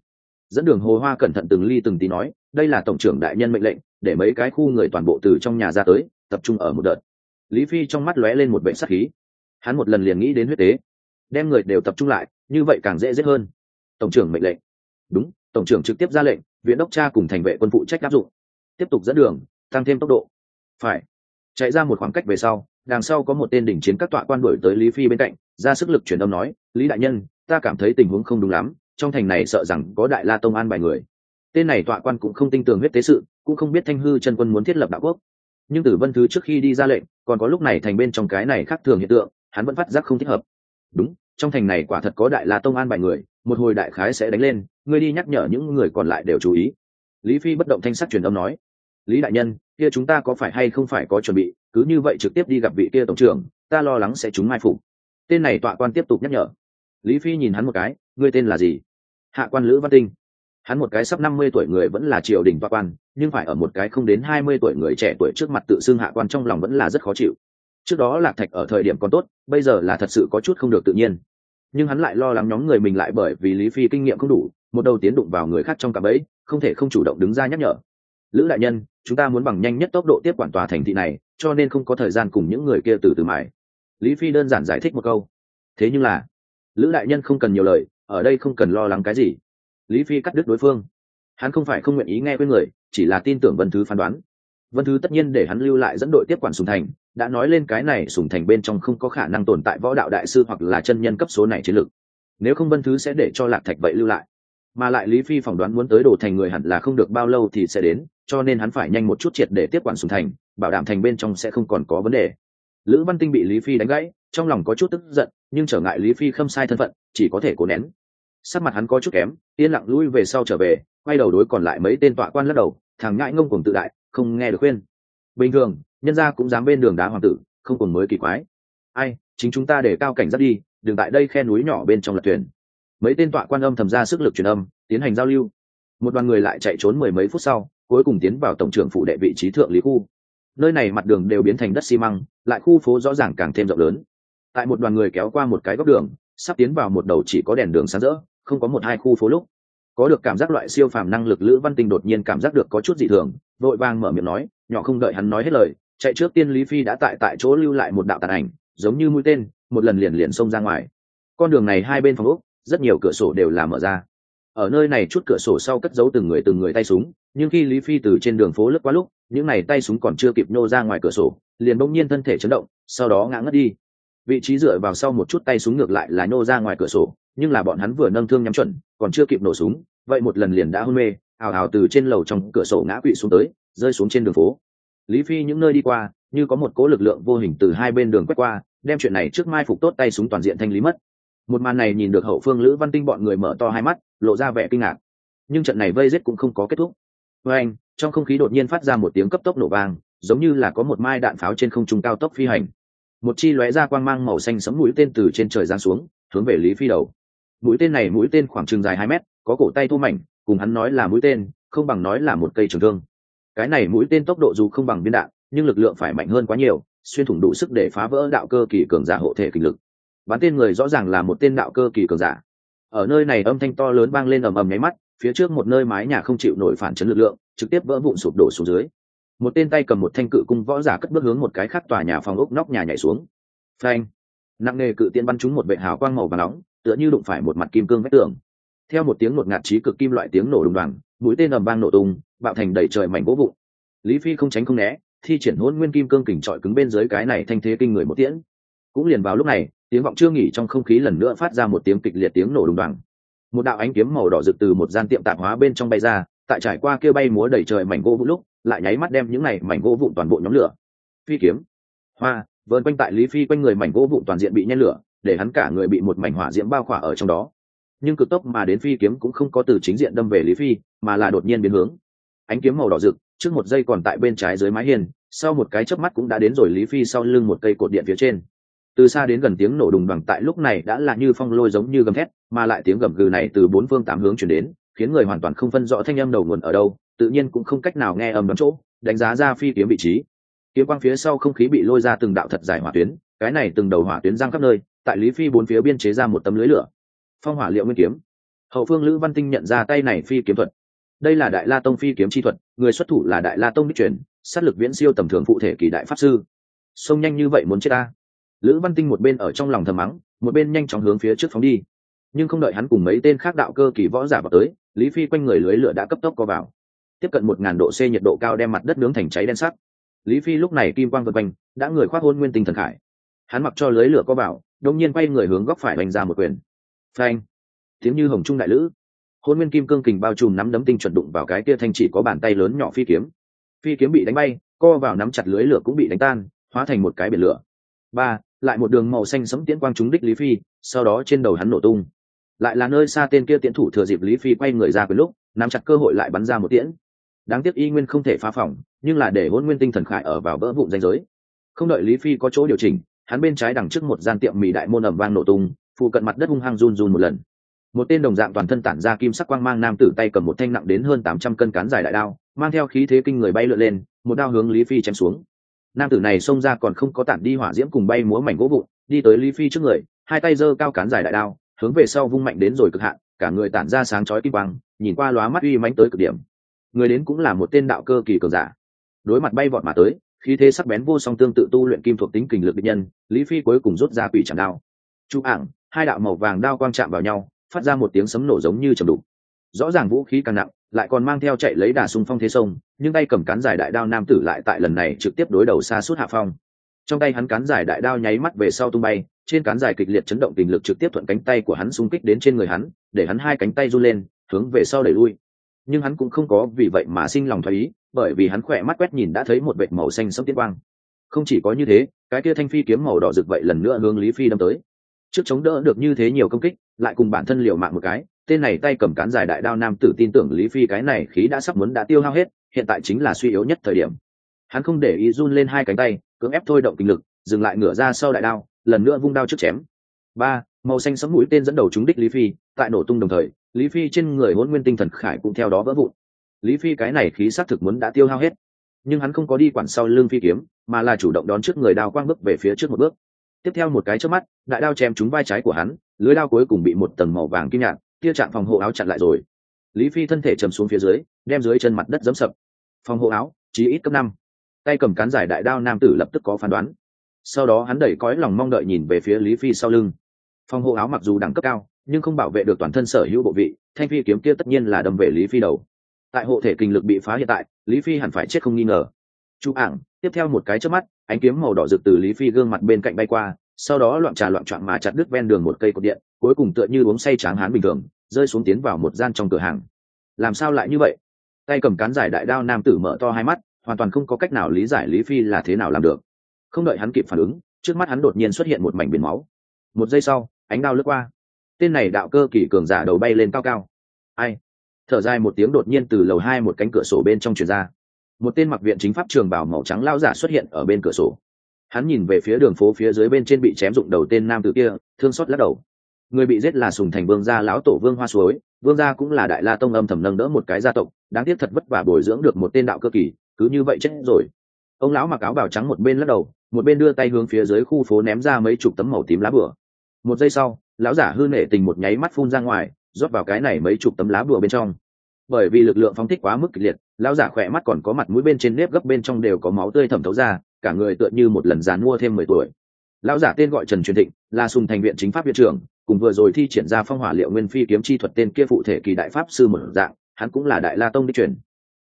dẫn đường hồ hoa cẩn thận từng ly từng tí nói, đây là tổng trưởng đại nhân mệnh lệnh, để mấy cái khu người toàn bộ từ trong nhà ra tới, tập trung ở một đợt. Lý phi trong mắt lóe lên một vệ sắc khí. Hắn một lần liền nghĩ đến huyết tế đem người đều tập trung lại, như vậy càng dễ giết hơn. Tổng trưởng mệnh lệnh. Đúng, tổng trưởng trực tiếp ra lệnh, viện đốc cha cùng thành vệ quân phụ trách áp dụng. Tiếp tục dẫn đường, tăng thêm tốc độ. Phải. Chạy ra một khoảng cách về sau, đằng sau có một tên đỉnh chiến các tọa quan đuổi tới lý phi bên cạnh, ra sức lực truyền âm nói, lý đại nhân, ta cảm thấy tình huống không đúng lắm, trong thành này sợ rằng có đại la tông an bài người. Tên này tọa quan cũng không tin tưởng huyết tế sự, cũng không biết thanh hư chân quân muốn thiết lập đạo quốc. Nhưng tử vân thứ trước khi đi ra lệnh, còn có lúc này thành bên trong cái này khác thường hiện tượng, hắn vẫn phát giác không thích hợp. Đúng trong thành này quả thật có đại la tông an bài người, một hồi đại khái sẽ đánh lên, ngươi đi nhắc nhở những người còn lại đều chú ý. Lý phi bất động thanh sắc truyền âm nói. Lý đại nhân, kia chúng ta có phải hay không phải có chuẩn bị, cứ như vậy trực tiếp đi gặp vị kia tổng trưởng, ta lo lắng sẽ chúng mai phục. Tên này tọa quan tiếp tục nhắc nhở. Lý phi nhìn hắn một cái, ngươi tên là gì? Hạ quan lữ văn tinh. Hắn một cái sắp năm mươi tuổi người vẫn là triều đình tọa quan, nhưng phải ở một cái không đến hai mươi tuổi người trẻ tuổi trước mặt tự xưng hạ quan trong lòng vẫn là rất khó chịu. Trước đó lạc thạch ở thời điểm còn tốt, bây giờ là thật sự có chút không được tự nhiên nhưng hắn lại lo lắng nhóm người mình lại bởi vì lý phi kinh nghiệm không đủ, một đầu tiến đụng vào người khác trong cả bẫy, không thể không chủ động đứng ra nhắc nhở. Lữ đại nhân, chúng ta muốn bằng nhanh nhất tốc độ tiếp quản tòa thành thị này, cho nên không có thời gian cùng những người kia từ từ mãi lý phi đơn giản giải thích một câu. Thế nhưng là, lữ đại nhân không cần nhiều lời, ở đây không cần lo lắng cái gì. Lý phi cắt đứt đối phương. Hắn không phải không nguyện ý nghe với người, chỉ là tin tưởng vân thứ phán đoán vân thứ tất nhiên để hắn lưu lại dẫn đội tiếp quản sùng thành, đã nói lên cái này sùng thành bên trong không có khả năng tồn tại võ đạo đại sư hoặc là chân nhân cấp số này chiến lược. Nếu không vân thứ sẽ để cho lạc thạch vậy lưu lại. Mà lại lý phi phỏng đoán muốn tới đổ thành người hẳn là không được bao lâu thì sẽ đến, cho nên hắn phải nhanh một chút triệt để tiếp quản sùng thành, bảo đảm thành bên trong sẽ không còn có vấn đề. Lữ văn tinh bị lý phi đánh gãy, trong lòng có chút tức giận, nhưng trở ngại lý phi khâm sai thân phận, chỉ có thể cố nén. Sắc mặt hắn có chút kém, yên lặng lui về sau trở về, quay đầu đối còn lại mấy tên tọa quan lắc đầu, thằng ngại ngông cùng tự đại không nghe được khuyên. Bình thường, nhân gia cũng dám bên đường đá hoàng tử, không còn mới kỳ quái. Ai, chính chúng ta để cao cảnh giác đi, đừng tại đây khe núi nhỏ bên trong lật thuyền. Mấy tên tọa quan âm thầm ra sức lực truyền âm, tiến hành giao lưu. Một đoàn người lại chạy trốn mười mấy phút sau, cuối cùng tiến vào tổng trưởng phụ đệ vị trí thượng lý khu. Nơi này mặt đường đều biến thành đất xi măng, lại khu phố rõ ràng càng thêm rộng lớn. Tại một đoàn người kéo qua một cái góc đường, sắp tiến vào một đầu chỉ có đèn đường sáng rỡ, không có một hai khu phố lúc có được cảm giác loại siêu phàm năng lực lữ văn tinh đột nhiên cảm giác được có chút dị thường, vội vàng mở miệng nói, nhỏ không đợi hắn nói hết lời, chạy trước tiên lý phi đã tại tại chỗ lưu lại một đạo tàn ảnh, giống như mũi tên, một lần liền liền xông ra ngoài. Con đường này hai bên phòng úc rất nhiều cửa sổ đều là mở ra. Ở nơi này chút cửa sổ sau cất giấu từng người từng người tay súng, nhưng khi lý phi từ trên đường phố lướt qua lúc, những này tay súng còn chưa kịp nhô ra ngoài cửa sổ, liền bỗng nhiên thân thể chấn động, sau đó ngã ngất đi. Vị trí dựa vào sau một chút tay súng ngược lại là nhô ra ngoài cửa sổ, nhưng là bọn hắn vừa nâng thương nhắm chuẩn, còn chưa kịp nổ súng vậy một lần liền đã hôn mê, ào ào từ trên lầu trong cửa sổ ngã quỵ xuống tới, rơi xuống trên đường phố. Lý phi những nơi đi qua, như có một cỗ lực lượng vô hình từ hai bên đường quét qua, đem chuyện này trước mai phục tốt tay súng toàn diện thanh lý mất. Một màn này nhìn được hậu phương lữ văn tinh bọn người mở to hai mắt, lộ ra vẻ kinh ngạc. Nhưng trận này vây giết cũng không có kết thúc. Với anh, trong không khí đột nhiên phát ra một tiếng cấp tốc nổ vang, giống như là có một mai đạn pháo trên không trung cao tốc phi hành. Một chi lóe ra quang mang màu xanh sấm mũi tên từ trên trời giáng xuống, hướng về lý phi đầu. Mũi tên này mũi tên khoảng chừng dài hai mét có cổ tay thu mảnh, cùng hắn nói là mũi tên, không bằng nói là một cây trường thương. Cái này mũi tên tốc độ dù không bằng viên đạn, nhưng lực lượng phải mạnh hơn quá nhiều, xuyên thủng đủ sức để phá vỡ đạo cơ kỳ cường giả hộ thể kinh lực. Bắn tên người rõ ràng là một tên đạo cơ kỳ cường giả. Ở nơi này âm thanh to lớn vang lên ầm ầm nháy mắt, phía trước một nơi mái nhà không chịu nổi phản chấn lực lượng, trực tiếp vỡ vụn sụp đổ xuống dưới. Một tên tay cầm một thanh cự cung võ giả cất bước hướng một cái khác tòa nhà phòng ốc nóc nhà nhảy xuống. Phanh! Nặng nề cự tiên bắn trúng một vệ hào quang màu và nóng, tựa như đụng phải một mặt kim cương vách tường theo một tiếng ngột ngạt trí cực kim loại tiếng nổ đùng đoàn mũi tên ầm vang nổ tung, bạo thành đầy trời mảnh gỗ vụn. Lý phi không tránh không né, thi triển hôn nguyên kim cương kình trọi cứng bên dưới cái này thanh thế kinh người một tiễn. Cũng liền vào lúc này, tiếng vọng chưa nghỉ trong không khí lần nữa phát ra một tiếng kịch liệt tiếng nổ đùng đoàn một đạo ánh kiếm màu đỏ rực từ một gian tiệm tạp hóa bên trong bay ra, tại trải qua kia bay múa đầy trời mảnh gỗ vụn lúc, lại nháy mắt đem những này mảnh gỗ vụn toàn bộ nhóm lửa. Phi kiếm, hoa vơn quanh tại lý phi quanh người mảnh gỗ vụn toàn diện bị nhen lửa, để hắn cả người bị một mảnh hỏa diễm bao khỏa ở trong đó nhưng cực tốc mà đến phi kiếm cũng không có từ chính diện đâm về lý phi, mà là đột nhiên biến hướng. Ánh kiếm màu đỏ rực, trước một giây còn tại bên trái dưới mái hiên, sau một cái chớp mắt cũng đã đến rồi lý phi sau lưng một cây cột điện phía trên. Từ xa đến gần tiếng nổ đùng bằng tại lúc này đã là như phong lôi giống như gầm thét, mà lại tiếng gầm gừ này từ bốn phương tám hướng chuyển đến, khiến người hoàn toàn không phân rõ thanh âm đầu nguồn ở đâu, tự nhiên cũng không cách nào nghe âm đón chỗ, đánh giá ra phi kiếm vị trí. Kiếm quang phía sau không khí bị lôi ra từng đạo thật dài hỏa tuyến, cái này từng đầu hỏa tuyến giang khắp nơi, tại lý phi bốn phía biên chế ra một tấm lưới lửa phong hỏa liệu nguyên kiếm. Hậu phương lữ văn tinh nhận ra tay này phi kiếm thuật. Đây là đại la tông phi kiếm chi thuật, người xuất thủ là đại la tông đích truyền, sát lực viễn siêu tầm thường phụ thể kỳ đại pháp sư. Sông nhanh như vậy muốn chết ta. Lữ văn tinh một bên ở trong lòng thầm mắng, một bên nhanh chóng hướng phía trước phóng đi. Nhưng không đợi hắn cùng mấy tên khác đạo cơ kỳ võ giả vào tới, lý phi quanh người lưới lửa đã cấp tốc co vào. Tiếp cận một ngàn độ c nhiệt độ cao đem mặt đất nướng thành cháy đen sắc. Lý phi lúc này kim quang vượt quanh, đã người khoác hôn nguyên tinh thần khải. Hắn mặc cho lưới lửa co vào đông nhiên quay người hướng góc phải đánh ra một quyền phanh. Tiếng như hồng trung đại lữ. Hôn nguyên kim cương kình bao trùm nắm đấm tinh chuẩn đụng vào cái kia thanh chỉ có bàn tay lớn nhỏ phi kiếm. Phi kiếm bị đánh bay, co vào nắm chặt lưới lửa cũng bị đánh tan, hóa thành một cái biển lửa. Ba, lại một đường màu xanh sẫm tiễn quang trúng đích lý phi, sau đó trên đầu hắn nổ tung. Lại là nơi xa tên kia tiễn thủ thừa dịp lý phi quay người ra quyền lúc, nắm chặt cơ hội lại bắn ra một tiễn. Đáng tiếc y nguyên không thể phá phỏng nhưng là để hôn nguyên tinh thần khải ở vào vỡ vụn danh giới. Không đợi lý phi có chỗ điều chỉnh, hắn bên trái đằng trước một gian tiệm mì đại môn ẩm vang nổ tung phụ cận mặt đất hung hăng run run một lần. Một tên đồng dạng toàn thân tản ra kim sắc quang mang nam tử tay cầm một thanh nặng đến hơn tám trăm cân cán dài đại đao, mang theo khí thế kinh người bay lượn lên, một đao hướng lý phi chém xuống. Nam tử này xông ra còn không có tản đi hỏa diễm cùng bay múa mảnh gỗ vụn, đi tới lý phi trước người, hai tay giơ cao cán dài đại đao, hướng về sau vung mạnh đến rồi cực hạn, cả người tản ra sáng chói kim quang, nhìn qua lóa mắt uy mánh tới cực điểm. Người đến cũng là một tên đạo cơ kỳ cường giả. Đối mặt bay vọt mà tới, khí thế sắc bén vô song tương tự tu luyện kim thuộc tính kình lực địch nhân, lý phi cuối cùng rút ra quỷ chẳng đao. Chú ảng hai đạo màu vàng đao quang chạm vào nhau, phát ra một tiếng sấm nổ giống như trầm đục. Rõ ràng vũ khí càng nặng, lại còn mang theo chạy lấy đà xung phong thế sông, nhưng tay cầm cán dài đại đao nam tử lại tại lần này trực tiếp đối đầu xa suốt hạ phong. Trong tay hắn cán dài đại đao nháy mắt về sau tung bay, trên cán dài kịch liệt chấn động tình lực trực tiếp thuận cánh tay của hắn xung kích đến trên người hắn, để hắn hai cánh tay run lên, hướng về sau đẩy lui. Nhưng hắn cũng không có vì vậy mà sinh lòng thoái ý, bởi vì hắn khỏe mắt quét nhìn đã thấy một vệt màu xanh sẫm tiết quang. Không chỉ có như thế, cái kia thanh phi kiếm màu đỏ rực vậy lần nữa hướng lý phi đâm tới trước chống đỡ được như thế nhiều công kích, lại cùng bản thân liều mạng một cái, tên này tay cầm cán dài đại đao nam tử tin tưởng lý phi cái này khí đã sắp muốn đã tiêu hao hết, hiện tại chính là suy yếu nhất thời điểm. Hắn không để ý run lên hai cánh tay, cưỡng ép thôi động kinh lực, dừng lại ngửa ra sau đại đao, lần nữa vung đao trước chém. Ba, màu xanh sấm mũi tên dẫn đầu trúng đích lý phi, tại nổ tung đồng thời, lý phi trên người hôn nguyên tinh thần khải cũng theo đó vỡ vụn. Lý phi cái này khí xác thực muốn đã tiêu hao hết. Nhưng hắn không có đi quản sau lưng phi kiếm, mà là chủ động đón trước người đao quang bước về phía trước một bước tiếp theo một cái trước mắt, đại đao chém trúng vai trái của hắn, lưới đao cuối cùng bị một tầng màu vàng kim nhạt, tia chạm phòng hộ áo chặn lại rồi. Lý phi thân thể chầm xuống phía dưới, đem dưới chân mặt đất dẫm sập. Phòng hộ áo, chí ít cấp năm. Tay cầm cán giải đại đao nam tử lập tức có phán đoán. Sau đó hắn đẩy cõi lòng mong đợi nhìn về phía lý phi sau lưng. Phòng hộ áo mặc dù đẳng cấp cao, nhưng không bảo vệ được toàn thân sở hữu bộ vị, thanh phi kiếm kia tất nhiên là đâm về lý phi đầu. Tại hộ thể kinh lực bị phá hiện tại, lý phi hẳn phải chết không nghi ngờ. Chú ảng, tiếp theo một cái trước mắt ánh kiếm màu đỏ rực từ lý phi gương mặt bên cạnh bay qua, sau đó loạn trà loạn trọn mà chặt đứt ven đường một cây cột điện, cuối cùng tựa như uống say tráng hán bình thường, rơi xuống tiến vào một gian trong cửa hàng. Làm sao lại như vậy? Tay cầm cán giải đại đao nam tử mở to hai mắt, hoàn toàn không có cách nào lý giải lý phi là thế nào làm được. Không đợi hắn kịp phản ứng, trước mắt hắn đột nhiên xuất hiện một mảnh biển máu. Một giây sau, ánh đao lướt qua. Tên này đạo cơ kỳ cường giả đầu bay lên cao cao. Ai? Thở dài một tiếng đột nhiên từ lầu hai một cánh cửa sổ bên trong truyền ra một tên mặc viện chính pháp trường bảo màu trắng lao giả xuất hiện ở bên cửa sổ. Hắn nhìn về phía đường phố phía dưới bên trên bị chém dụng đầu tên nam tử kia, thương xót lắc đầu. Người bị giết là sùng thành vương gia lão tổ vương hoa suối, vương gia cũng là đại la tông âm thầm nâng đỡ một cái gia tộc, đáng tiếc thật vất vả bồi dưỡng được một tên đạo cơ kỳ, cứ như vậy chết rồi. Ông lão mặc áo bào trắng một bên lắc đầu, một bên đưa tay hướng phía dưới khu phố ném ra mấy chục tấm màu tím lá bửa một giây sau, lão giả hư nể tình một nháy mắt phun ra ngoài, rót vào cái này mấy chục tấm lá bùa bên trong. Bởi vì lực lượng phóng thích quá mức kịch liệt lão giả khỏe mắt còn có mặt mũi bên trên nếp gấp bên trong đều có máu tươi thẩm thấu ra, cả người tựa như một lần dán mua thêm mười tuổi. Lão giả tên gọi trần truyền thịnh, là sùng thành viện chính pháp viện trưởng, cùng vừa rồi thi triển ra phong hỏa liệu nguyên phi kiếm chi thuật tên kia phụ thể kỳ đại pháp sư mở dạng, hắn cũng là đại la tông đi truyền.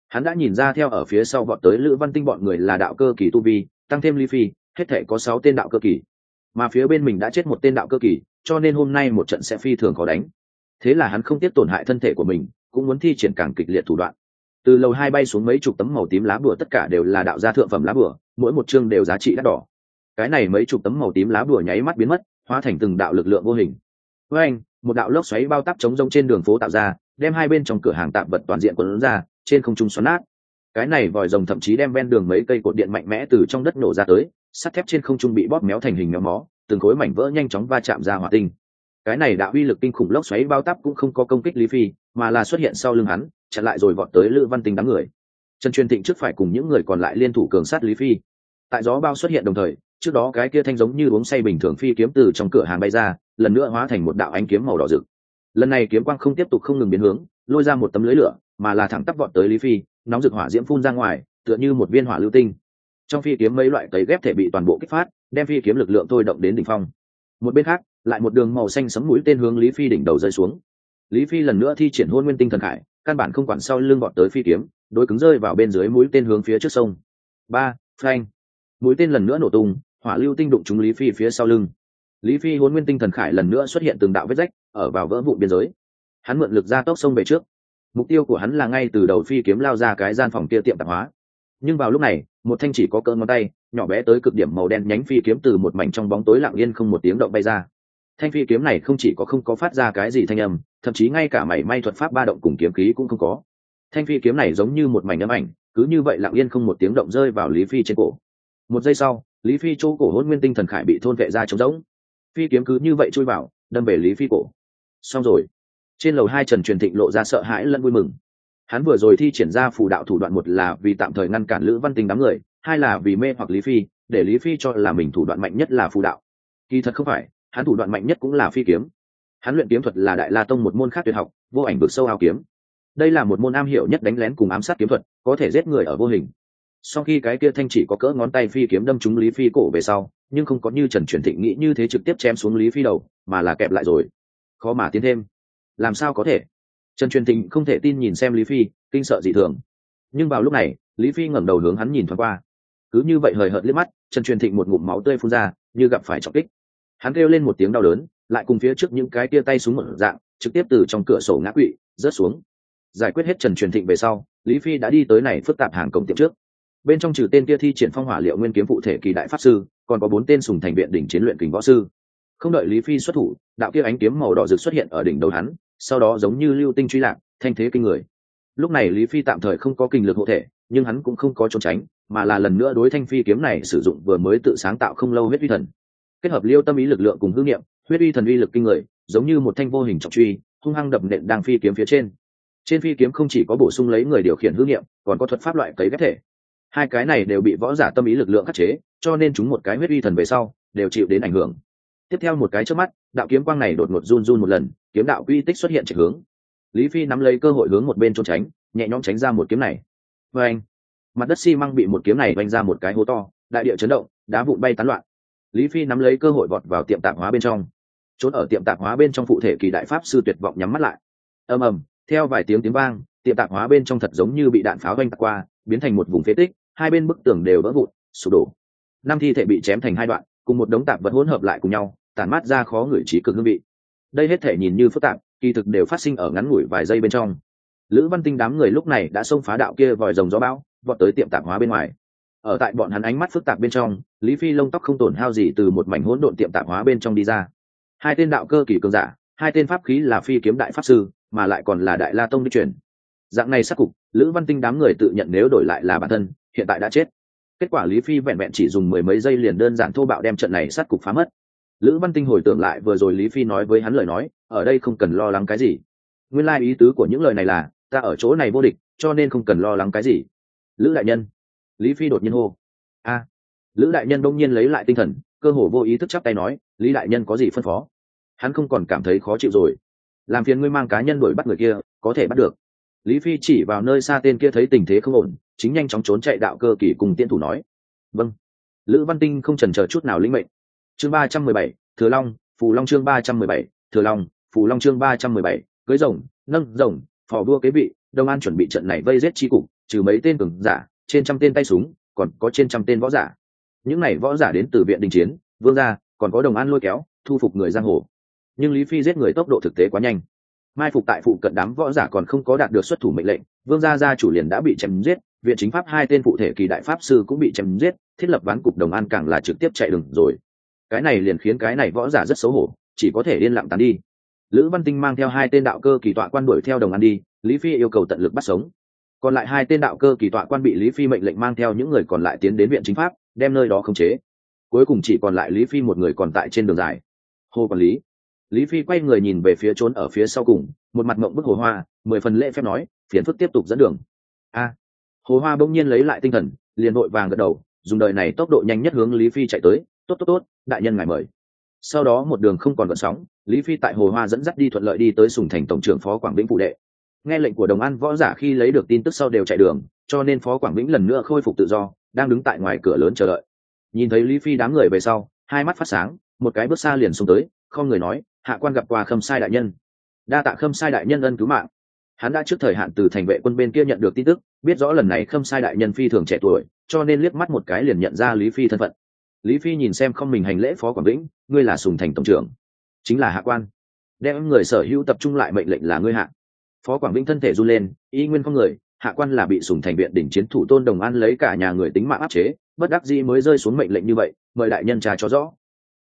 Hắn đã nhìn ra theo ở phía sau bọn tới lữ văn tinh bọn người là đạo cơ kỳ tu vi, tăng thêm ly phi, hết thể có sáu tên đạo cơ kỳ. Mà phía bên mình đã chết một tên đạo cơ kỳ, cho nên hôm nay một trận sẽ phi thường khó đánh. Thế là hắn không tiếp tổn hại thân thể của mình, cũng muốn thi triển càng kịch liệt thủ đoạn từ lầu hai bay xuống mấy chục tấm màu tím lá bùa, tất cả đều là đạo gia thượng phẩm lá bùa, mỗi một chương đều giá trị đắt đỏ. Cái này mấy chục tấm màu tím lá bùa nháy mắt biến mất, hóa thành từng đạo lực lượng vô hình. Với anh, một đạo lốc xoáy bao tắp chống rông trên đường phố tạo ra, đem hai bên trong cửa hàng tạm vật toàn diện quần ra, trên không trung xoắn nát. Cái này vòi rồng thậm chí đem ven đường mấy cây cột điện mạnh mẽ từ trong đất nổ ra tới, sắt thép trên không trung bị bóp méo thành hình méo mó, từng khối mảnh vỡ nhanh chóng va chạm ra hỏa tinh. Cái này đã uy lực kinh khủng lốc xoáy bao tắp cũng không có công kích lý phi mà là xuất hiện sau lưng hắn, chặn lại rồi vọt tới lữ văn tinh đám người. Trần truyền thịnh trước phải cùng những người còn lại liên thủ cường sát lý phi. Tại gió bao xuất hiện đồng thời, trước đó cái kia thanh giống như uống say bình thường phi kiếm từ trong cửa hàng bay ra, lần nữa hóa thành một đạo ánh kiếm màu đỏ rực. Lần này kiếm quang không tiếp tục không ngừng biến hướng, lôi ra một tấm lưới lửa, mà là thẳng tắp vọt tới lý phi, nóng rực hỏa diễm phun ra ngoài, tựa như một viên hỏa lưu tinh. Trong phi kiếm mấy loại cấy ghép thể bị toàn bộ kích phát, đem phi kiếm lực lượng thôi động đến đỉnh phong. Một bên khác, lại một đường màu xanh sấm mũi tên hướng lý phi đỉnh đầu rơi xuống lý phi lần nữa thi triển hôn nguyên tinh thần khải, căn bản không quản sau lưng bọn tới phi kiếm, đối cứng rơi vào bên dưới mũi tên hướng phía trước sông. Ba, phanh. Mũi tên lần nữa nổ tung, hỏa lưu tinh đụng trúng lý phi phía sau lưng. Lý phi hôn nguyên tinh thần khải lần nữa xuất hiện từng đạo vết rách, ở vào vỡ vụ biên giới. Hắn mượn lực ra tốc sông về trước. Mục tiêu của hắn là ngay từ đầu phi kiếm lao ra cái gian phòng kia tiệm tạp hóa. Nhưng vào lúc này, một thanh chỉ có cỡ ngón tay, nhỏ bé tới cực điểm màu đen nhánh phi kiếm từ một mảnh trong bóng tối lặng yên không một tiếng động bay ra thanh phi kiếm này không chỉ có không có phát ra cái gì thanh âm, thậm chí ngay cả mảy may thuật pháp ba động cùng kiếm khí cũng không có. Thanh phi kiếm này giống như một mảnh âm ảnh, cứ như vậy lặng yên không một tiếng động rơi vào lý phi trên cổ. Một giây sau, lý phi chỗ cổ hôn nguyên tinh thần khải bị thôn vệ ra trống rỗng. Phi kiếm cứ như vậy chui vào, đâm về lý phi cổ. Xong rồi. Trên lầu hai trần truyền thịnh lộ ra sợ hãi lẫn vui mừng. Hắn vừa rồi thi triển ra phù đạo thủ đoạn một là vì tạm thời ngăn cản lữ văn tinh đám người, hai là vì mê hoặc lý phi, để lý phi cho là mình thủ đoạn mạnh nhất là phù đạo. Kỳ thật không phải hắn thủ đoạn mạnh nhất cũng là phi kiếm. Hắn luyện kiếm thuật là đại la tông một môn khác tuyệt học, vô ảnh vực sâu ao kiếm. Đây là một môn am hiểu nhất đánh lén cùng ám sát kiếm thuật, có thể giết người ở vô hình. Sau khi cái kia thanh chỉ có cỡ ngón tay phi kiếm đâm trúng lý phi cổ về sau, nhưng không có như trần truyền thịnh nghĩ như thế trực tiếp chém xuống lý phi đầu, mà là kẹp lại rồi. Khó mà tiến thêm. Làm sao có thể? Trần truyền thịnh không thể tin nhìn xem lý phi, kinh sợ dị thường. Nhưng vào lúc này, lý phi ngẩng đầu hướng hắn nhìn thoáng qua. Cứ như vậy hời hợt liếc mắt, trần truyền thịnh một ngụm máu tươi phun ra, như gặp phải trọng kích hắn kêu lên một tiếng đau đớn, lại cùng phía trước những cái tia tay súng một dạng, trực tiếp từ trong cửa sổ ngã quỵ, rớt xuống. Giải quyết hết trần truyền thịnh về sau, lý phi đã đi tới này phức tạp hàng cổng tiệm trước. Bên trong trừ tên kia thi triển phong hỏa liệu nguyên kiếm phụ thể kỳ đại pháp sư, còn có bốn tên sùng thành viện đỉnh chiến luyện kình võ sư. Không đợi lý phi xuất thủ, đạo kia ánh kiếm màu đỏ rực xuất hiện ở đỉnh đầu hắn, sau đó giống như lưu tinh truy lạc, thanh thế kinh người. Lúc này lý phi tạm thời không có kinh lực hộ thể, nhưng hắn cũng không có trốn tránh, mà là lần nữa đối thanh phi kiếm này sử dụng vừa mới tự sáng tạo không lâu huyết vi thần kết hợp liêu tâm ý lực lượng cùng hư niệm, huyết uy thần uy lực kinh người, giống như một thanh vô hình trọng truy, hung hăng đập nện đang phi kiếm phía trên. Trên phi kiếm không chỉ có bổ sung lấy người điều khiển hư niệm, còn có thuật pháp loại cấy ghép thể. Hai cái này đều bị võ giả tâm ý lực lượng khắc chế, cho nên chúng một cái huyết uy thần về sau, đều chịu đến ảnh hưởng. Tiếp theo một cái trước mắt, đạo kiếm quang này đột ngột run run một lần, kiếm đạo uy tích xuất hiện chạy hướng. Lý phi nắm lấy cơ hội hướng một bên trốn tránh, nhẹ nhõm tránh ra một kiếm này. Và anh mặt đất xi măng bị một kiếm này vanh ra một cái hố to, đại địa chấn động, đá vụn bay tán loạn lý phi nắm lấy cơ hội vọt vào tiệm tạp hóa bên trong. Trốn ở tiệm tạp hóa bên trong phụ thể kỳ đại pháp sư tuyệt vọng nhắm mắt lại. Ầm ầm, theo vài tiếng tiếng vang, tiệm tạp hóa bên trong thật giống như bị đạn pháo oanh tạc qua, biến thành một vùng phế tích, hai bên bức tường đều vỡ vụn, sụp đổ. Năm thi thể bị chém thành hai đoạn, cùng một đống tạp vật hỗn hợp lại cùng nhau, tản mát ra khó ngửi trí cực hương vị. Đây hết thể nhìn như phức tạp, kỳ thực đều phát sinh ở ngắn ngủi vài giây bên trong. Lữ văn tinh đám người lúc này đã xông phá đạo kia vòi rồng gió bão, vọt tới tiệm tạp hóa bên ngoài ở tại bọn hắn ánh mắt phức tạp bên trong, lý phi lông tóc không tổn hao gì từ một mảnh hỗn độn tiệm tạp hóa bên trong đi ra. Hai tên đạo cơ kỳ cường giả, hai tên pháp khí là phi kiếm đại pháp sư, mà lại còn là đại la tông đi truyền. Dạng này sắc cục, lữ văn tinh đám người tự nhận nếu đổi lại là bản thân, hiện tại đã chết. Kết quả lý phi vẹn vẹn chỉ dùng mười mấy giây liền đơn giản thô bạo đem trận này sát cục phá mất. Lữ văn tinh hồi tưởng lại vừa rồi lý phi nói với hắn lời nói, ở đây không cần lo lắng cái gì. Nguyên lai ý tứ của những lời này là, ta ở chỗ này vô địch, cho nên không cần lo lắng cái gì. Lữ đại nhân lý phi đột nhiên hô. A. Lữ đại nhân đông nhiên lấy lại tinh thần, cơ hồ vô ý thức chắp tay nói, lý đại nhân có gì phân phó? Hắn không còn cảm thấy khó chịu rồi. Làm phiền ngươi mang cá nhân đuổi bắt người kia, có thể bắt được. Lý phi chỉ vào nơi xa tên kia thấy tình thế không ổn, chính nhanh chóng trốn chạy đạo cơ kỳ cùng tiên thủ nói. Vâng. Lữ văn tinh không trần chờ chút nào lĩnh mệnh. Chương ba trăm mười bảy, thừa long, phù long chương ba trăm mười bảy, thừa long, phù long chương ba trăm mười bảy, cưới rồng, nâng rồng, phò đua kế vị, đông an chuẩn bị trận này vây giết chi cục, trừ mấy tên cường giả trên trăm tên tay súng, còn có trên trăm tên võ giả. Những này võ giả đến từ viện đình chiến, vương gia, còn có đồng an lôi kéo, thu phục người giang hồ. Nhưng lý phi giết người tốc độ thực tế quá nhanh. Mai phục tại phụ cận đám võ giả còn không có đạt được xuất thủ mệnh lệnh, vương gia gia chủ liền đã bị chém giết, viện chính pháp hai tên phụ thể kỳ đại pháp sư cũng bị chém giết, thiết lập ván cục đồng an càng là trực tiếp chạy đường rồi. Cái này liền khiến cái này võ giả rất xấu hổ, chỉ có thể yên lặng tán đi. Lữ văn tinh mang theo hai tên đạo cơ kỳ tọa quan đuổi theo đồng an đi, lý phi yêu cầu tận lực bắt sống còn lại hai tên đạo cơ kỳ tọa quan bị lý phi mệnh lệnh mang theo những người còn lại tiến đến viện chính pháp, đem nơi đó khống chế. Cuối cùng chỉ còn lại lý phi một người còn tại trên đường dài. Hồ quản lý. Lý phi quay người nhìn về phía trốn ở phía sau cùng, một mặt mộng bức hồ hoa, mười phần lễ phép nói, phiền phức tiếp tục dẫn đường. A. Hồ hoa bỗng nhiên lấy lại tinh thần, liền vội vàng gật đầu, dùng đời này tốc độ nhanh nhất hướng lý phi chạy tới, tốt tốt tốt, đại nhân ngài mời. Sau đó một đường không còn vận sóng, lý phi tại hồ hoa dẫn dắt đi thuận lợi đi tới sùng thành tổng trưởng phó quảng vĩnh phụ đệ nghe lệnh của đồng an, võ giả khi lấy được tin tức sau đều chạy đường, cho nên phó quảng vĩnh lần nữa khôi phục tự do, đang đứng tại ngoài cửa lớn chờ đợi. Nhìn thấy lý phi đám người về sau, hai mắt phát sáng, một cái bước xa liền xuống tới, không người nói, hạ quan gặp qua khâm sai đại nhân. Đa tạ khâm sai đại nhân ân cứu mạng. Hắn đã trước thời hạn từ thành vệ quân bên kia nhận được tin tức, biết rõ lần này khâm sai đại nhân phi thường trẻ tuổi, cho nên liếc mắt một cái liền nhận ra lý phi thân phận. Lý phi nhìn xem không mình hành lễ phó quảng vĩnh, ngươi là sùng thành tổng trưởng, chính là hạ quan. Đem người sở hữu tập trung lại mệnh lệnh là ngươi hạ phó quảng vĩnh thân thể run lên, y nguyên không người, hạ quan là bị sùng thành viện đỉnh chiến thủ tôn đồng an lấy cả nhà người tính mạng áp chế, bất đắc dĩ mới rơi xuống mệnh lệnh như vậy, mời đại nhân trà cho rõ.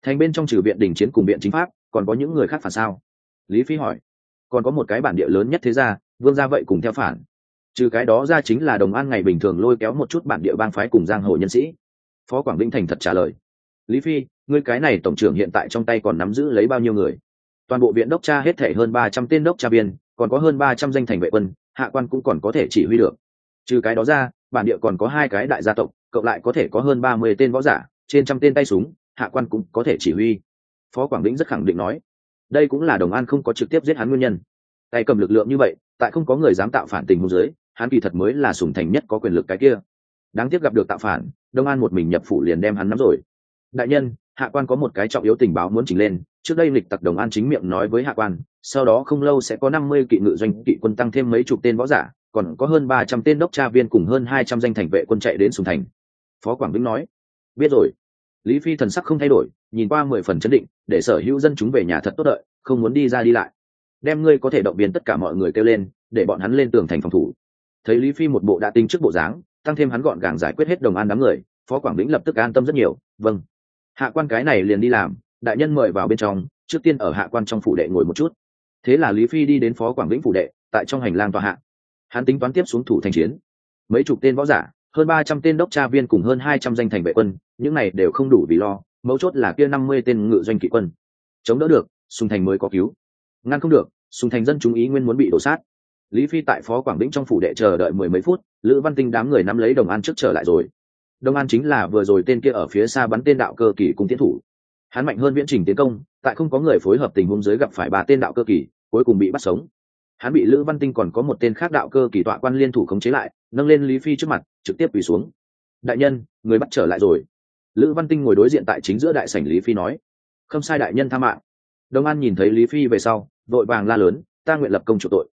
Thành bên trong trừ viện đỉnh chiến cùng viện chính pháp, còn có những người khác phản sao? Lý phi hỏi. Còn có một cái bản địa lớn nhất thế gia, vương gia vậy cùng theo phản. Trừ cái đó ra chính là đồng an ngày bình thường lôi kéo một chút bản địa bang phái cùng giang hồ nhân sĩ. Phó quảng vĩnh thành thật trả lời. Lý phi, ngươi cái này tổng trưởng hiện tại trong tay còn nắm giữ lấy bao nhiêu người? Toàn bộ viện đốc tra hết thể hơn ba trăm tên đốc tra viên còn có hơn ba trăm danh thành vệ quân, hạ quan cũng còn có thể chỉ huy được. Trừ cái đó ra, bản địa còn có hai cái đại gia tộc, cộng lại có thể có hơn ba mươi tên võ giả, trên trăm tên tay súng, hạ quan cũng có thể chỉ huy. Phó quảng lĩnh rất khẳng định nói, đây cũng là đồng an không có trực tiếp giết hắn nguyên nhân. Tay cầm lực lượng như vậy, tại không có người dám tạo phản tình hôn giới hắn kỳ thật mới là sùng thành nhất có quyền lực cái kia. Đáng tiếc gặp được tạo phản đông an một mình nhập phủ liền đem hắn nắm rồi. Đại nhân hạ quan có một cái trọng yếu tình báo muốn chỉnh lên, trước đây lịch tặc đồng an chính miệng nói với hạ quan, sau đó không lâu sẽ có năm mươi kỵ ngự doanh kỵ quân tăng thêm mấy chục tên võ giả, còn có hơn ba trăm tên đốc tra viên cùng hơn hai trăm danh thành vệ quân chạy đến sùng thành. Phó quảng vĩnh nói, biết rồi. Lý phi thần sắc không thay đổi, nhìn qua mười phần chấn định, để sở hữu dân chúng về nhà thật tốt đợi, không muốn đi ra đi lại. Đem ngươi có thể động viên tất cả mọi người kêu lên, để bọn hắn lên tường thành phòng thủ. Thấy lý phi một bộ đã tinh trước bộ dáng, tăng thêm hắn gọn gàng giải quyết hết đồng an đám người, phó quảng vĩnh lập tức an tâm rất nhiều vâng hạ quan cái này liền đi làm, đại nhân mời vào bên trong, trước tiên ở hạ quan trong phủ đệ ngồi một chút. Thế là lý phi đi đến phó quảng vĩnh phủ đệ, tại trong hành lang tòa hạ. Hắn tính toán tiếp xuống thủ thành chiến. Mấy chục tên võ giả, hơn ba trăm tên đốc tra viên cùng hơn hai trăm danh thành vệ quân, những này đều không đủ vì lo, mấu chốt là kia năm mươi tên ngự doanh kỵ quân. Chống đỡ được, sùng thành mới có cứu. Ngăn không được, sùng thành dân chúng ý nguyên muốn bị đổ sát. Lý phi tại phó quảng vĩnh trong phủ đệ chờ đợi mười mấy phút, lữ văn tinh đám người nắm lấy đồng an trước trở lại rồi. Đông an chính là vừa rồi tên kia ở phía xa bắn tên đạo cơ kỳ cùng tiến thủ. Hắn mạnh hơn viễn trình tiến công, tại không có người phối hợp tình huống dưới gặp phải ba tên đạo cơ kỳ, cuối cùng bị bắt sống. Hắn bị lữ văn tinh còn có một tên khác đạo cơ kỳ tọa quan liên thủ khống chế lại, nâng lên lý phi trước mặt, trực tiếp quỳ xuống. Đại nhân, người bắt trở lại rồi. Lữ văn tinh ngồi đối diện tại chính giữa đại sảnh lý phi nói. Không sai đại nhân tha mạng. Đông an nhìn thấy lý phi về sau, vội vàng la lớn, ta nguyện lập công chủ tội.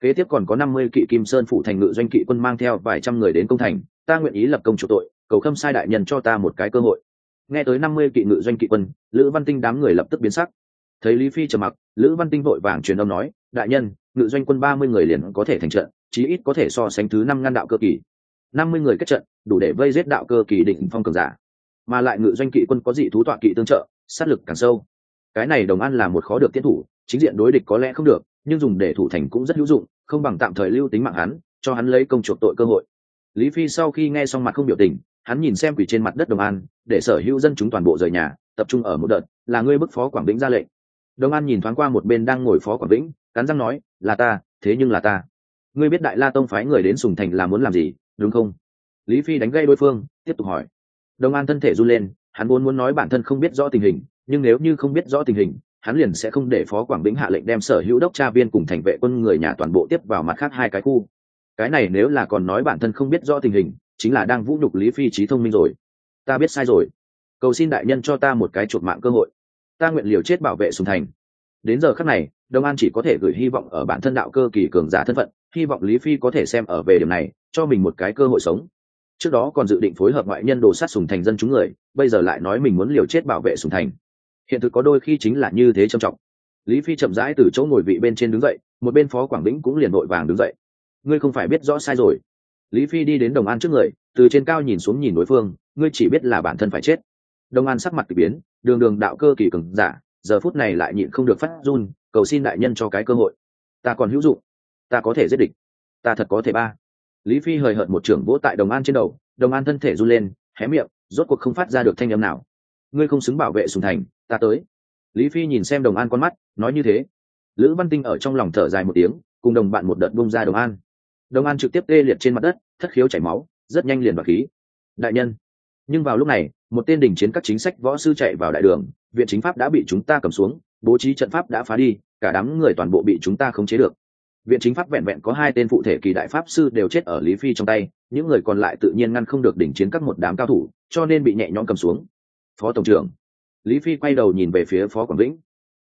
Kế tiếp còn có năm mươi kỵ kim sơn phủ thành ngự doanh kỵ quân mang theo vài trăm người đến công thành, ta nguyện ý lập công chủ tội cầu khâm sai đại nhân cho ta một cái cơ hội. Nghe tới năm mươi kỵ ngự doanh kỵ quân, lữ văn tinh đám người lập tức biến sắc. Thấy lý phi trầm mặc, lữ văn tinh vội vàng truyền âm nói, đại nhân, ngự doanh quân ba mươi người liền có thể thành trận, chí ít có thể so sánh thứ năm ngăn đạo cơ kỳ. Năm mươi người kết trận, đủ để vây giết đạo cơ kỳ định phong cường giả. Mà lại ngự doanh kỵ quân có dị thú tọa kỵ tương trợ, sát lực càng sâu. Cái này đồng an là một khó được tiến thủ, chính diện đối địch có lẽ không được, nhưng dùng để thủ thành cũng rất hữu dụng, không bằng tạm thời lưu tính mạng hắn, cho hắn lấy công chuộc tội cơ hội. Lý phi sau khi nghe xong mặt không biểu tình hắn nhìn xem quỷ trên mặt đất đồng an, để sở hữu dân chúng toàn bộ rời nhà, tập trung ở một đợt, là ngươi bức phó quảng vĩnh ra lệnh. Đồng an nhìn thoáng qua một bên đang ngồi phó quảng vĩnh, cắn răng nói, là ta, thế nhưng là ta. Ngươi biết đại la tông phái người đến sùng thành là muốn làm gì, đúng không? Lý phi đánh gây đối phương, tiếp tục hỏi. Đồng an thân thể run lên, hắn vốn muốn nói bản thân không biết rõ tình hình, nhưng nếu như không biết rõ tình hình, hắn liền sẽ không để phó quảng vĩnh hạ lệnh đem sở hữu đốc tra viên cùng thành vệ quân người nhà toàn bộ tiếp vào mặt khác hai cái khu. Cái này nếu là còn nói bản thân không biết rõ tình hình chính là đang vũ nhục lý phi trí thông minh rồi. Ta biết sai rồi. Cầu xin đại nhân cho ta một cái chuột mạng cơ hội. Ta nguyện liều chết bảo vệ sùng thành. Đến giờ khắc này, đông an chỉ có thể gửi hy vọng ở bản thân đạo cơ kỳ cường giả thân phận, hy vọng lý phi có thể xem ở về điểm này, cho mình một cái cơ hội sống. Trước đó còn dự định phối hợp ngoại nhân đồ sát sùng thành dân chúng người, bây giờ lại nói mình muốn liều chết bảo vệ sùng thành. Hiện thực có đôi khi chính là như thế trầm trọng. Lý phi chậm rãi từ chỗ ngồi vị bên trên đứng dậy, một bên phó quảng lĩnh cũng liền vội vàng đứng dậy. Ngươi không phải biết rõ sai rồi lý phi đi đến đồng an trước người, từ trên cao nhìn xuống nhìn đối phương, ngươi chỉ biết là bản thân phải chết. Đồng an sắc mặt k ỳ biến, đường đường đạo cơ kỳ cừng giả, giờ phút này lại nhịn không được phát run, cầu xin đại nhân cho cái cơ hội. Ta còn hữu dụng. Ta có thể giết địch. Ta thật có thể ba. Lý phi hời hợt một trưởng vỗ tại đồng an trên đầu, đồng an thân thể run lên, hé miệng, rốt cuộc không phát ra được thanh âm nào. Ngươi không xứng bảo vệ sùng thành, ta tới. Lý phi nhìn xem đồng an con mắt, nói như thế. Lữ văn tinh ở trong lòng thở dài một tiếng, cùng đồng bạn một đợt bung ra đồng an đồng an trực tiếp tê liệt trên mặt đất, thất khiếu chảy máu, rất nhanh liền vào khí. Đại nhân, nhưng vào lúc này, một tên đình chiến các chính sách võ sư chạy vào đại đường, viện chính pháp đã bị chúng ta cầm xuống, bố trí trận pháp đã phá đi, cả đám người toàn bộ bị chúng ta khống chế được. Viện chính pháp vẹn vẹn có hai tên phụ thể kỳ đại pháp sư đều chết ở lý phi trong tay, những người còn lại tự nhiên ngăn không được đỉnh chiến các một đám cao thủ, cho nên bị nhẹ nhõm cầm xuống. Phó tổng trưởng, lý phi quay đầu nhìn về phía phó quảng vĩnh.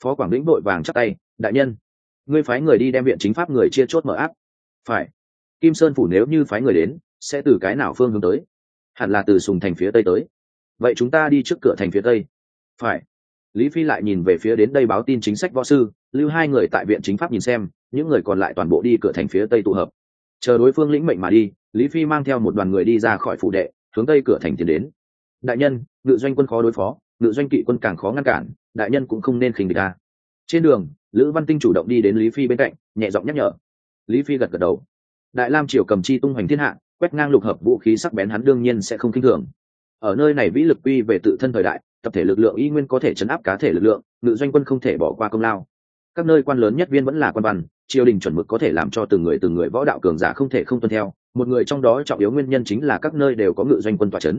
Phó quảng vĩnh vội vàng chắc tay, đại nhân, ngươi phái người đi đem viện chính pháp người chia chốt mở áp. Phải kim sơn phủ nếu như phái người đến, sẽ từ cái nào phương hướng tới? Hẳn là từ sùng thành phía tây tới. Vậy chúng ta đi trước cửa thành phía tây. Phải. Lý phi lại nhìn về phía đến đây báo tin chính sách võ sư, lưu hai người tại viện chính pháp nhìn xem, những người còn lại toàn bộ đi cửa thành phía tây tụ hợp. Chờ đối phương lĩnh mệnh mà đi, lý phi mang theo một đoàn người đi ra khỏi phủ đệ, hướng tây cửa thành tiến đến. Đại nhân, ngự doanh quân khó đối phó, ngự doanh kỵ quân càng khó ngăn cản, đại nhân cũng không nên khinh địch ta. Trên đường, lữ văn tinh chủ động đi đến lý phi bên cạnh, nhẹ giọng nhắc nhở. Lý phi gật gật đầu đại lam triều cầm chi tung hoành thiên hạ, quét ngang lục hợp vũ khí sắc bén hắn đương nhiên sẽ không k i n h thường. Ở nơi này vĩ lực quy về tự thân thời đại, tập thể lực lượng y nguyên có thể chấn áp cá thể lực lượng, ngự doanh quân không thể bỏ qua công lao. Các nơi quan lớn nhất viên vẫn là quan văn, triều đình chuẩn mực có thể làm cho từng người từng người võ đạo cường giả không thể không tuân theo, một người trong đó trọng yếu nguyên nhân chính là các nơi đều có ngự doanh quân tòa c h ấ n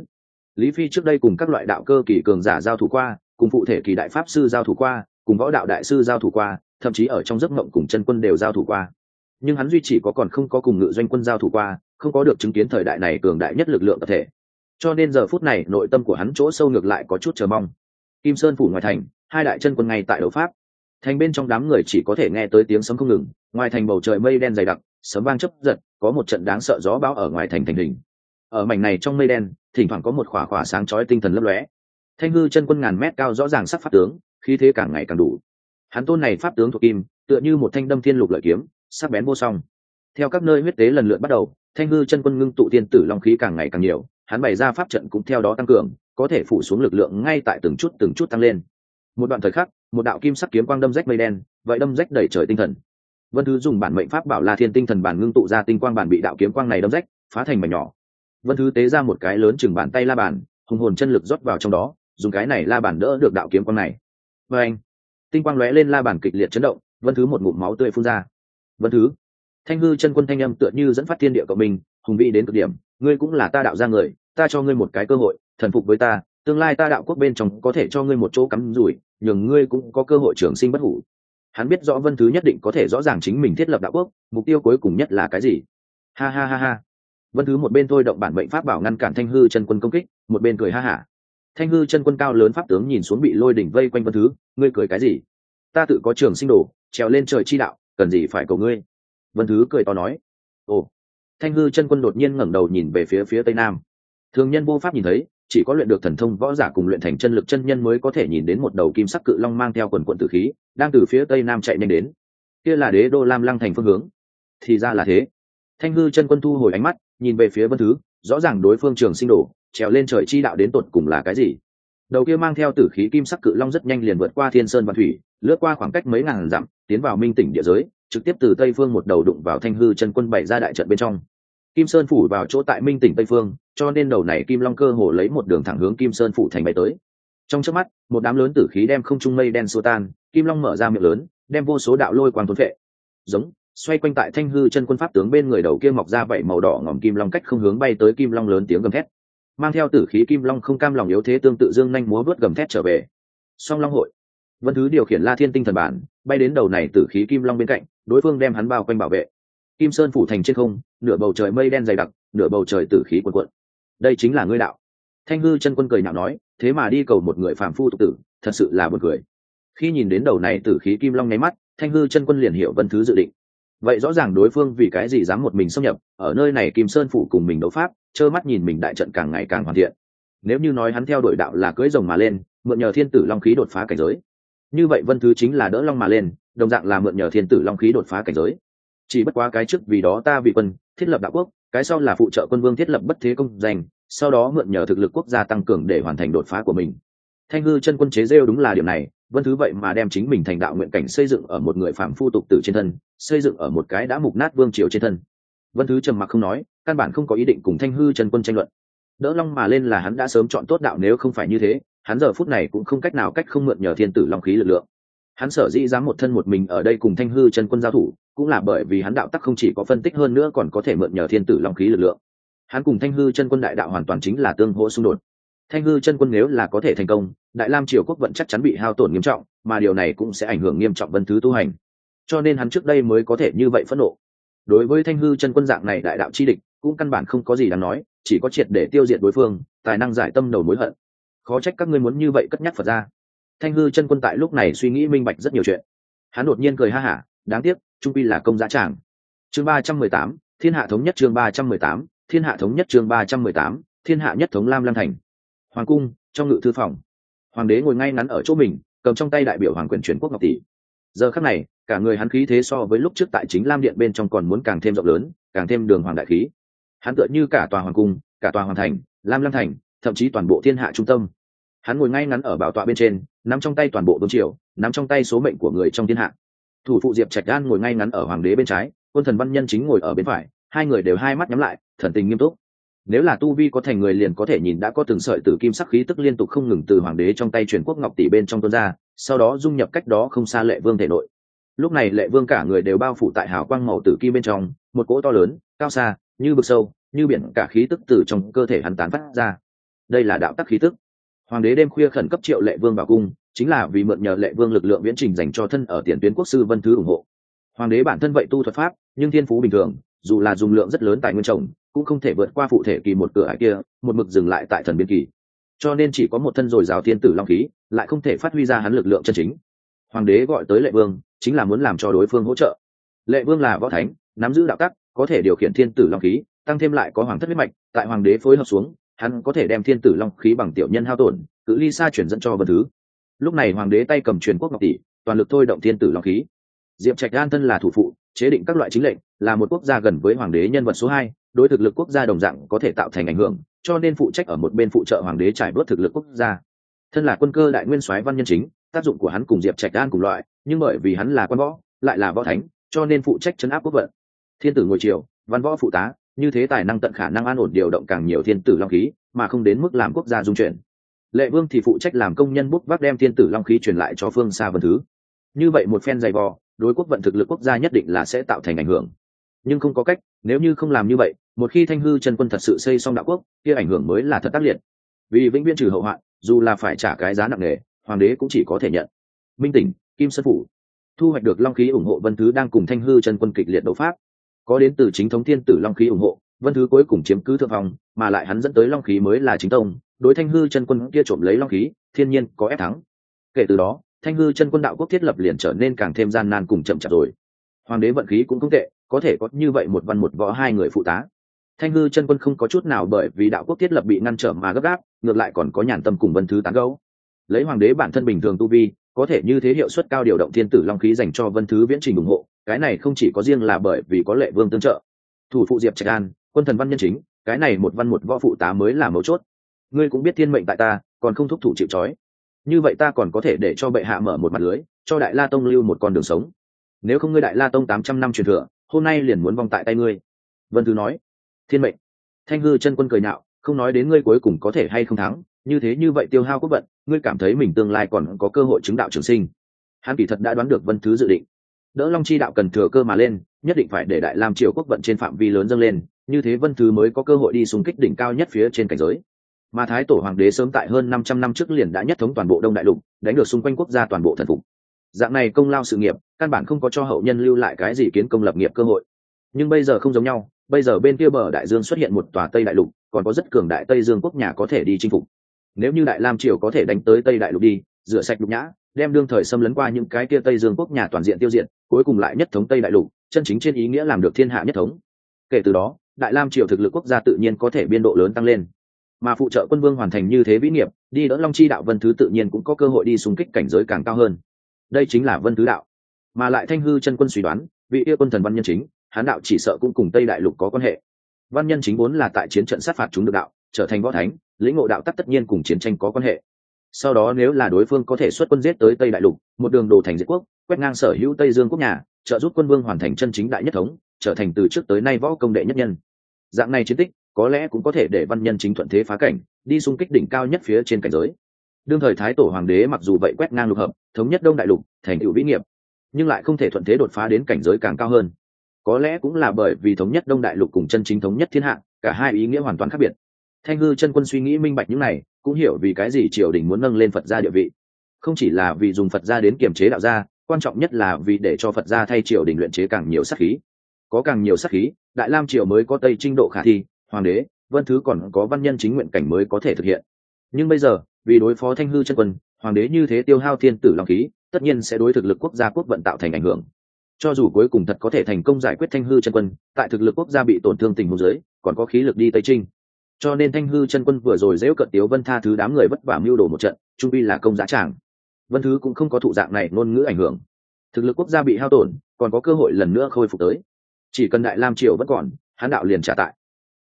lý phi trước đây cùng các loại đạo cơ kỳ cường giả giao thủ qua, cùng phụ thể kỳ đại pháp sư giao thủ qua, cùng võ đạo đại sư giao thủ qua, thậm chí ở trong giấc mộng cùng chân quân đều giao thủ qua nhưng hắn duy chỉ có còn không có cùng ngự doanh quân giao thủ qua, không có được chứng kiến thời đại này cường đại nhất lực lượng tập thể. Cho nên giờ phút này, nội tâm của hắn chỗ sâu ngược lại có chút chờ mong. Kim sơn phủ ngoài thành, hai đại chân quân ngay tại đấu pháp. Thành bên trong đám người chỉ có thể nghe tới tiếng sấm không ngừng, ngoài thành bầu trời mây đen dày đặc, sấm vang chấp giật, có một trận đáng sợ gió bão ở ngoài thành thành hình. Ở mảnh này trong mây đen, thỉnh thoảng có một khỏa khỏa sáng chói tinh thần lấp lóe. Thanh hư chân quân ngàn mét cao rõ ràng sắc pháp tướng, khí thế càng ngày càng đủ. Hắn tôn này pháp tướng thuộc kim, tựa như một thanh đâm thiên lục lợi kiếm sắc bén vô song. Theo các nơi huyết tế lần lượt bắt đầu, thanh hư chân quân ngưng tụ tiên tử long khí càng ngày càng nhiều, hắn bày ra pháp trận cũng theo đó tăng cường, có thể phủ xuống lực lượng ngay tại từng chút từng chút tăng lên. Một đoạn thời khắc, một đạo kim sắc kiếm quang đâm rách mây đen, vậy đâm rách đẩy trời tinh thần. Vân thứ dùng bản mệnh pháp bảo la thiên tinh thần bản ngưng tụ ra tinh quang bản bị đạo kiếm quang này đâm rách, phá thành mảnh nhỏ. Vân thứ tế ra một cái lớn chừng bàn tay la bàn, hùng hồn chân lực rót vào trong đó, dùng cái này la bàn đỡ được đạo kiếm quang này. Và anh, tinh quang lóe lên la bàn kịch liệt chấn động, vân thứ một ngụm máu tươi phun ra vân thứ. Thanh hư chân quân thanh âm tựa như dẫn phát thiên địa cộng mình, hùng vị đến cực điểm. Ngươi cũng là ta đạo ra người, ta cho ngươi một cái cơ hội, thần phục với ta. Tương lai ta đạo quốc bên trong có thể cho ngươi một chỗ cắm rủi, nhường ngươi cũng có cơ hội trường sinh bất hủ. Hắn biết rõ vân thứ nhất định có thể rõ ràng chính mình thiết lập đạo quốc, mục tiêu cuối cùng nhất là cái gì? Ha ha ha ha. Vân thứ một bên thôi động bản mệnh pháp bảo ngăn cản thanh hư chân quân công kích, một bên cười ha hả. Thanh hư chân quân cao lớn pháp tướng nhìn xuống bị lôi đỉnh vây quanh vân thứ, ngươi cười cái gì? Ta tự có trường sinh đồ, trèo lên trời chi đạo cần gì phải cầu ngươi? Vân thứ cười to nói. Ồ. Thanh hư chân quân đột nhiên ngẩng đầu nhìn về phía phía tây nam. Thường nhân vô pháp nhìn thấy, chỉ có luyện được thần thông võ giả cùng luyện thành chân lực chân nhân mới có thể nhìn đến một đầu kim sắc cự long mang theo quần quận tử khí, đang từ phía tây nam chạy nhanh đến. Kia là đế đô lam lăng thành phương hướng. Thì ra là thế. Thanh hư chân quân thu hồi ánh mắt, nhìn về phía vân thứ, rõ ràng đối phương trường sinh đổ, trèo lên trời chi đạo đến tột cùng là cái gì? Đầu kia mang theo tử khí kim sắc cự long rất nhanh liền vượt qua thiên sơn và thủy, lướt qua khoảng cách mấy ngàn dặm, tiến vào minh tỉnh địa giới, trực tiếp từ tây phương một đầu đụng vào thanh hư chân quân bày ra đại trận bên trong. Kim sơn phủ vào chỗ tại minh tỉnh tây phương, cho nên đầu này kim long cơ hồ lấy một đường thẳng hướng kim sơn phủ thành bay tới. Trong trước mắt, một đám lớn tử khí đem không trung mây đen xô tan, kim long mở ra miệng lớn, đem vô số đạo lôi quang tuấn vệ giống, xoay quanh tại thanh hư chân quân pháp tướng bên người đầu kia mọc ra vảy màu đỏ ngòm kim long cách không hướng bay tới kim long lớn tiếng gầm thét mang theo tử khí kim long không cam lòng yếu thế tương tự dương nhanh múa vớt gầm thét trở về. Song long hội, vân thứ điều khiển la thiên tinh thần bản, bay đến đầu này tử khí kim long bên cạnh, đối phương đem hắn bao quanh bảo vệ. Kim sơn phủ thành trên không, nửa bầu trời mây đen dày đặc, nửa bầu trời tử khí quần quận đây chính là ngươi đạo. Thanh hư chân quân cười nhạo nói, thế mà đi cầu một người phàm phu tục tử, thật sự là buồn cười. Khi nhìn đến đầu này tử khí kim long nháy mắt, thanh hư chân quân liền hiểu vân thứ dự định. Vậy rõ ràng đối phương vì cái gì dám một mình xâm nhập, ở nơi này kim sơn phủ cùng mình đấu pháp trơ mắt nhìn mình đại trận càng ngày càng hoàn thiện. Nếu như nói hắn theo đuổi đạo là cưỡi rồng mà lên, mượn nhờ thiên tử long khí đột phá cảnh giới. Như vậy vân thứ chính là đỡ long mà lên, đồng dạng là mượn nhờ thiên tử long khí đột phá cảnh giới. Chỉ bất quá cái trước vì đó ta vị quân, thiết lập đạo quốc, cái sau là phụ trợ quân vương thiết lập bất thế công danh, sau đó mượn nhờ thực lực quốc gia tăng cường để hoàn thành đột phá của mình. Thanh hư chân quân chế rêu đúng là điểm này, vân thứ vậy mà đem chính mình thành đạo nguyện cảnh xây dựng ở một người phạm phu tục tử trên thân, xây dựng ở một cái đã mục nát vương triều trên thân. Vân thứ trầm mặc không nói căn bản không có ý định cùng thanh hư chân quân tranh luận. Đỡ long mà lên là hắn đã sớm chọn tốt đạo nếu không phải như thế, hắn giờ phút này cũng không cách nào cách không mượn nhờ thiên tử long khí lực lượng. Hắn sở dĩ dám một thân một mình ở đây cùng thanh hư chân quân giao thủ, cũng là bởi vì hắn đạo tắc không chỉ có phân tích hơn nữa còn có thể mượn nhờ thiên tử long khí lực lượng. Hắn cùng thanh hư chân quân đại đạo hoàn toàn chính là tương hỗ xung đột. Thanh hư chân quân nếu là có thể thành công, đại lam triều quốc vẫn chắc chắn bị hao tổn nghiêm trọng, mà điều này cũng sẽ ảnh hưởng nghiêm trọng vân thứ tu hành. Cho nên hắn trước đây mới có thể như vậy phẫn nộ. Đối với thanh hư chân quân dạng này đại đạo chi địch cũng căn bản không có gì đáng nói, chỉ có triệt để tiêu diệt đối phương, tài năng giải tâm đầu mối hận. Khó trách các ngươi muốn như vậy cất nhắc phật ra. Thanh hư chân quân tại lúc này suy nghĩ minh bạch rất nhiều chuyện. Hắn đột nhiên cười ha hả, đáng tiếc, trung pi là công giá tràng. Chương ba trăm mười tám, thiên hạ thống nhất chương ba trăm mười tám, thiên hạ thống nhất chương ba trăm mười tám, thiên hạ nhất thống lam lam thành. Hoàng cung, trong ngự thư phòng. Hoàng đế ngồi ngay ngắn ở chỗ mình, cầm trong tay đại biểu hoàng quyền truyền quốc ngọc tỷ. Giờ khắc này, cả người hắn khí thế so với lúc trước tại chính lam điện bên trong còn muốn càng thêm rộng lớn, càng thêm đường hoàng đại khí hắn tựa như cả tòa hoàng cung, cả tòa hoàng thành, lam lam thành, thậm chí toàn bộ thiên hạ trung tâm. Hắn ngồi ngay ngắn ở bảo tọa bên trên, nắm trong tay toàn bộ vương triều, nắm trong tay số mệnh của người trong thiên hạ. Thủ phụ diệp trạch đan ngồi ngay ngắn ở hoàng đế bên trái, quân thần văn nhân chính ngồi ở bên phải, hai người đều hai mắt nhắm lại, thần tình nghiêm túc. Nếu là tu vi có thành người liền có thể nhìn đã có từng sợi từ kim sắc khí tức liên tục không ngừng từ hoàng đế trong tay truyền quốc ngọc tỷ bên trong tuôn ra, sau đó dung nhập cách đó không xa lệ vương thể nội. Lúc này lệ vương cả người đều bao phủ tại hào quang màu tử kim bên trong, một cỗ to lớn, cao xa như vực sâu, như biển, cả khí tức từ trong cơ thể hắn tán phát ra. Đây là đạo tắc khí tức. Hoàng đế đêm khuya khẩn cấp triệu lệ vương vào cung, chính là vì mượn nhờ lệ vương lực lượng viễn trình dành cho thân ở tiền tuyến quốc sư vân thứ ủng hộ. Hoàng đế bản thân vậy tu thuật pháp, nhưng thiên phú bình thường, dù là dùng lượng rất lớn tài nguyên trồng, cũng không thể vượt qua phụ thể kỳ một cửa ải kia, một mực dừng lại tại thần biên kỳ. Cho nên chỉ có một thân dồi dào thiên tử long khí, lại không thể phát huy ra hắn lực lượng chân chính. Hoàng đế gọi tới lệ vương, chính là muốn làm cho đối phương hỗ trợ. Lệ vương là võ thánh, nắm giữ đạo tắc có thể điều khiển thiên tử long khí, tăng thêm lại có hoàng thất huyết mạch, tại hoàng đế phối hợp xuống, hắn có thể đem thiên tử long khí bằng tiểu nhân hao tổn, cự ly xa chuyển dẫn cho vật thứ. Lúc này hoàng đế tay cầm truyền quốc ngọc tỷ, toàn lực thôi động thiên tử long khí. Diệp trạch an thân là thủ phụ, chế định các loại chính lệnh, là một quốc gia gần với hoàng đế nhân vật số hai, đối thực lực quốc gia đồng dạng có thể tạo thành ảnh hưởng, cho nên phụ trách ở một bên phụ trợ hoàng đế trải bớt thực lực quốc gia. Thân là quân cơ đại nguyên soái văn nhân chính, tác dụng của hắn cùng diệp trạch an cùng loại, nhưng bởi vì hắn là quan võ, lại là võ thánh, cho nên phụ trách chấn áp quốc vận thiên tử ngồi triều, văn võ phụ tá, như thế tài năng tận khả năng an ổn điều động càng nhiều thiên tử long khí, mà không đến mức làm quốc gia dung chuyển. Lệ vương thì phụ trách làm công nhân bút vác đem thiên tử long khí truyền lại cho phương xa vân thứ. Như vậy một phen dày vò, đối quốc vận thực lực quốc gia nhất định là sẽ tạo thành ảnh hưởng. Nhưng không có cách, nếu như không làm như vậy, một khi thanh hư chân quân thật sự xây xong đạo quốc, kia ảnh hưởng mới là thật tác liệt. Vì vĩnh viễn trừ hậu hoạn, dù là phải trả cái giá nặng nề, hoàng đế cũng chỉ có thể nhận. Minh tỉnh, kim sơn phủ. Thu hoạch được long khí ủng hộ vân thứ đang cùng thanh hư chân quân kịch liệt đấu pháp có đến từ chính thống thiên tử long khí ủng hộ, vân thứ cuối cùng chiếm cứ thượng phòng mà lại hắn dẫn tới long khí mới là chính tông, đối thanh hư chân quân kia trộm lấy long khí, thiên nhiên có ép thắng. Kể từ đó, thanh hư chân quân đạo quốc thiết lập liền trở nên càng thêm gian nan cùng chậm chạp rồi. Hoàng đế vận khí cũng không tệ, có thể có như vậy một văn một võ hai người phụ tá. Thanh hư chân quân không có chút nào bởi vì đạo quốc thiết lập bị ngăn trở mà gấp gáp, ngược lại còn có nhàn tâm cùng vân thứ tán gấu lấy hoàng đế bản thân bình thường tu vi có thể như thế hiệu suất cao điều động thiên tử long khí dành cho vân thứ viễn trình ủng hộ, cái này không chỉ có riêng là bởi vì có lệ vương tương trợ. Thủ phụ diệp trạch an, quân thần văn nhân chính, cái này một văn một võ phụ tá mới là mấu chốt. Ngươi cũng biết thiên mệnh tại ta, còn không thúc thủ chịu trói. Như vậy ta còn có thể để cho bệ hạ mở một mặt lưới, cho đại la tông lưu một con đường sống. Nếu không ngươi đại la tông tám trăm năm truyền thừa, hôm nay liền muốn vong tại tay ngươi. Vân thứ nói. Thiên mệnh. Thanh hư chân quân cười nạo không nói đến ngươi cuối cùng có thể hay không thắng như thế như vậy tiêu hao quốc vận, ngươi cảm thấy mình tương lai còn có cơ hội chứng đạo trường sinh. Hắn kỳ thật đã đoán được vân thứ dự định. Đỡ long chi đạo cần thừa cơ mà lên, nhất định phải để đại lam triều quốc vận trên phạm vi lớn dâng lên, như thế vân thứ mới có cơ hội đi xung kích đỉnh cao nhất phía trên cảnh giới. Mà thái tổ hoàng đế sớm tại hơn năm trăm năm trước liền đã nhất thống toàn bộ đông đại lục, đánh được xung quanh quốc gia toàn bộ thần phục. Dạng này công lao sự nghiệp, căn bản không có cho hậu nhân lưu lại cái gì kiến công lập nghiệp cơ hội. Nhưng bây giờ không giống nhau, bây giờ bên kia bờ đại dương xuất hiện một tòa tây đại lục, còn có rất cường đại tây dương quốc nhà có thể đi chinh phục nếu như đại lam triều có thể đánh tới tây đại lục đi, rửa sạch lục nhã, đem đương thời xâm lấn qua những cái kia tây dương quốc nhà toàn diện tiêu diệt, cuối cùng lại nhất thống tây đại lục, chân chính trên ý nghĩa làm được thiên hạ nhất thống. Kể từ đó, đại lam triều thực lực quốc gia tự nhiên có thể biên độ lớn tăng lên. Mà phụ trợ quân vương hoàn thành như thế vĩ nghiệp, đi đỡ long chi đạo vân thứ tự nhiên cũng có cơ hội đi xung kích cảnh giới càng cao hơn. Đây chính là vân thứ đạo. Mà lại thanh hư chân quân suy đoán, vị yêu quân thần văn nhân chính, hán đạo chỉ sợ cũng cùng tây đại lục có quan hệ. Văn nhân chính vốn là tại chiến trận sát phạt chúng được đạo, trở thành võ thánh lĩnh ngộ đạo tắc tất nhiên cùng chiến tranh có quan hệ. Sau đó nếu là đối phương có thể xuất quân giết tới tây đại lục, một đường đồ thành diệt quốc, quét ngang sở hữu tây dương quốc nhà, trợ giúp quân vương hoàn thành chân chính đại nhất thống, trở thành từ trước tới nay võ công đệ nhất nhân. Dạng này chiến tích, có lẽ cũng có thể để văn nhân chính thuận thế phá cảnh, đi xung kích đỉnh cao nhất phía trên cảnh giới. Đương thời thái tổ hoàng đế mặc dù vậy quét ngang lục hợp, thống nhất đông đại lục, thành tựu vĩ nghiệp, nhưng lại không thể thuận thế đột phá đến cảnh giới càng cao hơn. Có lẽ cũng là bởi vì thống nhất đông đại lục cùng chân chính thống nhất thiên hạ, cả hai ý nghĩa hoàn toàn khác biệt thanh hư chân quân suy nghĩ minh bạch những này, cũng hiểu vì cái gì triều đình muốn nâng lên phật gia địa vị. Không chỉ là vì dùng phật gia đến kiềm chế đạo gia, quan trọng nhất là vì để cho phật gia thay triều đình luyện chế càng nhiều sắc khí. Có càng nhiều sắc khí, đại lam triều mới có tây trinh độ khả thi, hoàng đế, vân thứ còn có văn nhân chính nguyện cảnh mới có thể thực hiện. Nhưng bây giờ, vì đối phó thanh hư chân quân, hoàng đế như thế tiêu hao thiên tử long khí, tất nhiên sẽ đối thực lực quốc gia quốc vận tạo thành ảnh hưởng. Cho dù cuối cùng thật có thể thành công giải quyết thanh hư chân quân, tại thực lực quốc gia bị tổn thương tình huống giới còn có khí lực đi tây trinh cho nên thanh hư chân quân vừa rồi dễu cận tiếu vân tha thứ đám người vất vả mưu đồ một trận, trung vi là công giá tràng. Vân thứ cũng không có thụ dạng này ngôn ngữ ảnh hưởng. Thực lực quốc gia bị hao tổn, còn có cơ hội lần nữa khôi phục tới. Chỉ cần đại lam triều vẫn còn hán đạo liền trả tại.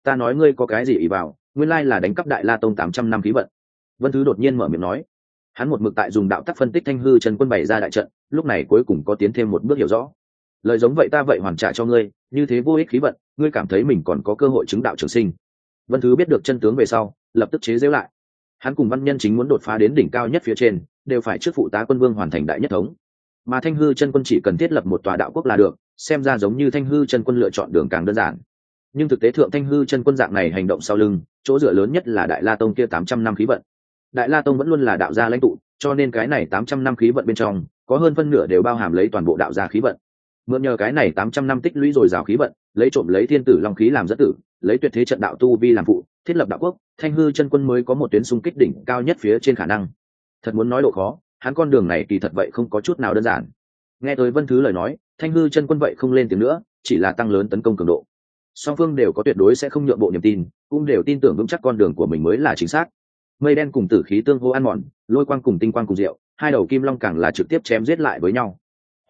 Ta nói ngươi có cái gì ý vào nguyên lai là đánh cắp đại la tông tám trăm năm khí vận. Vân thứ đột nhiên mở miệng nói. Hắn một mực tại dùng đạo tắc phân tích thanh hư chân quân bày ra đại trận, lúc này cuối cùng có tiến thêm một bước hiểu rõ. Lời giống vậy ta vậy hoàn trả cho ngươi, như thế vô ích khí vận, ngươi cảm thấy mình còn có cơ hội chứng đạo trường sinh vân thứ biết được chân tướng về sau, lập tức chế giễu lại. Hắn cùng văn nhân chính muốn đột phá đến đỉnh cao nhất phía trên, đều phải trước phụ tá quân vương hoàn thành đại nhất thống. Mà thanh hư chân quân chỉ cần thiết lập một tòa đạo quốc là được, xem ra giống như thanh hư chân quân lựa chọn đường càng đơn giản. Nhưng thực tế thượng thanh hư chân quân dạng này hành động sau lưng, chỗ dựa lớn nhất là đại la tông kia tám trăm năm khí vận. Đại la tông vẫn luôn là đạo gia lãnh tụ, cho nên cái này tám trăm năm khí vận bên trong, có hơn phân nửa đều bao hàm lấy toàn bộ đạo gia khí vận mượn nhờ cái này tám trăm năm tích lũy rồi rào khí vận, lấy trộm lấy thiên tử long khí làm dẫn tử, lấy tuyệt thế trận đạo tu vi làm phụ, thiết lập đạo quốc, thanh hư chân quân mới có một tuyến xung kích đỉnh cao nhất phía trên khả năng. Thật muốn nói độ khó, hắn con đường này kỳ thật vậy không có chút nào đơn giản. Nghe tới vân thứ lời nói, thanh hư chân quân vậy không lên tiếng nữa, chỉ là tăng lớn tấn công cường độ. Song phương đều có tuyệt đối sẽ không nhượng bộ niềm tin, cũng đều tin tưởng vững chắc con đường của mình mới là chính xác. Mây đen cùng tử khí tương hô ăn mòn, lôi quang cùng tinh quang cùng rượu, hai đầu kim long càng là trực tiếp chém giết lại với nhau.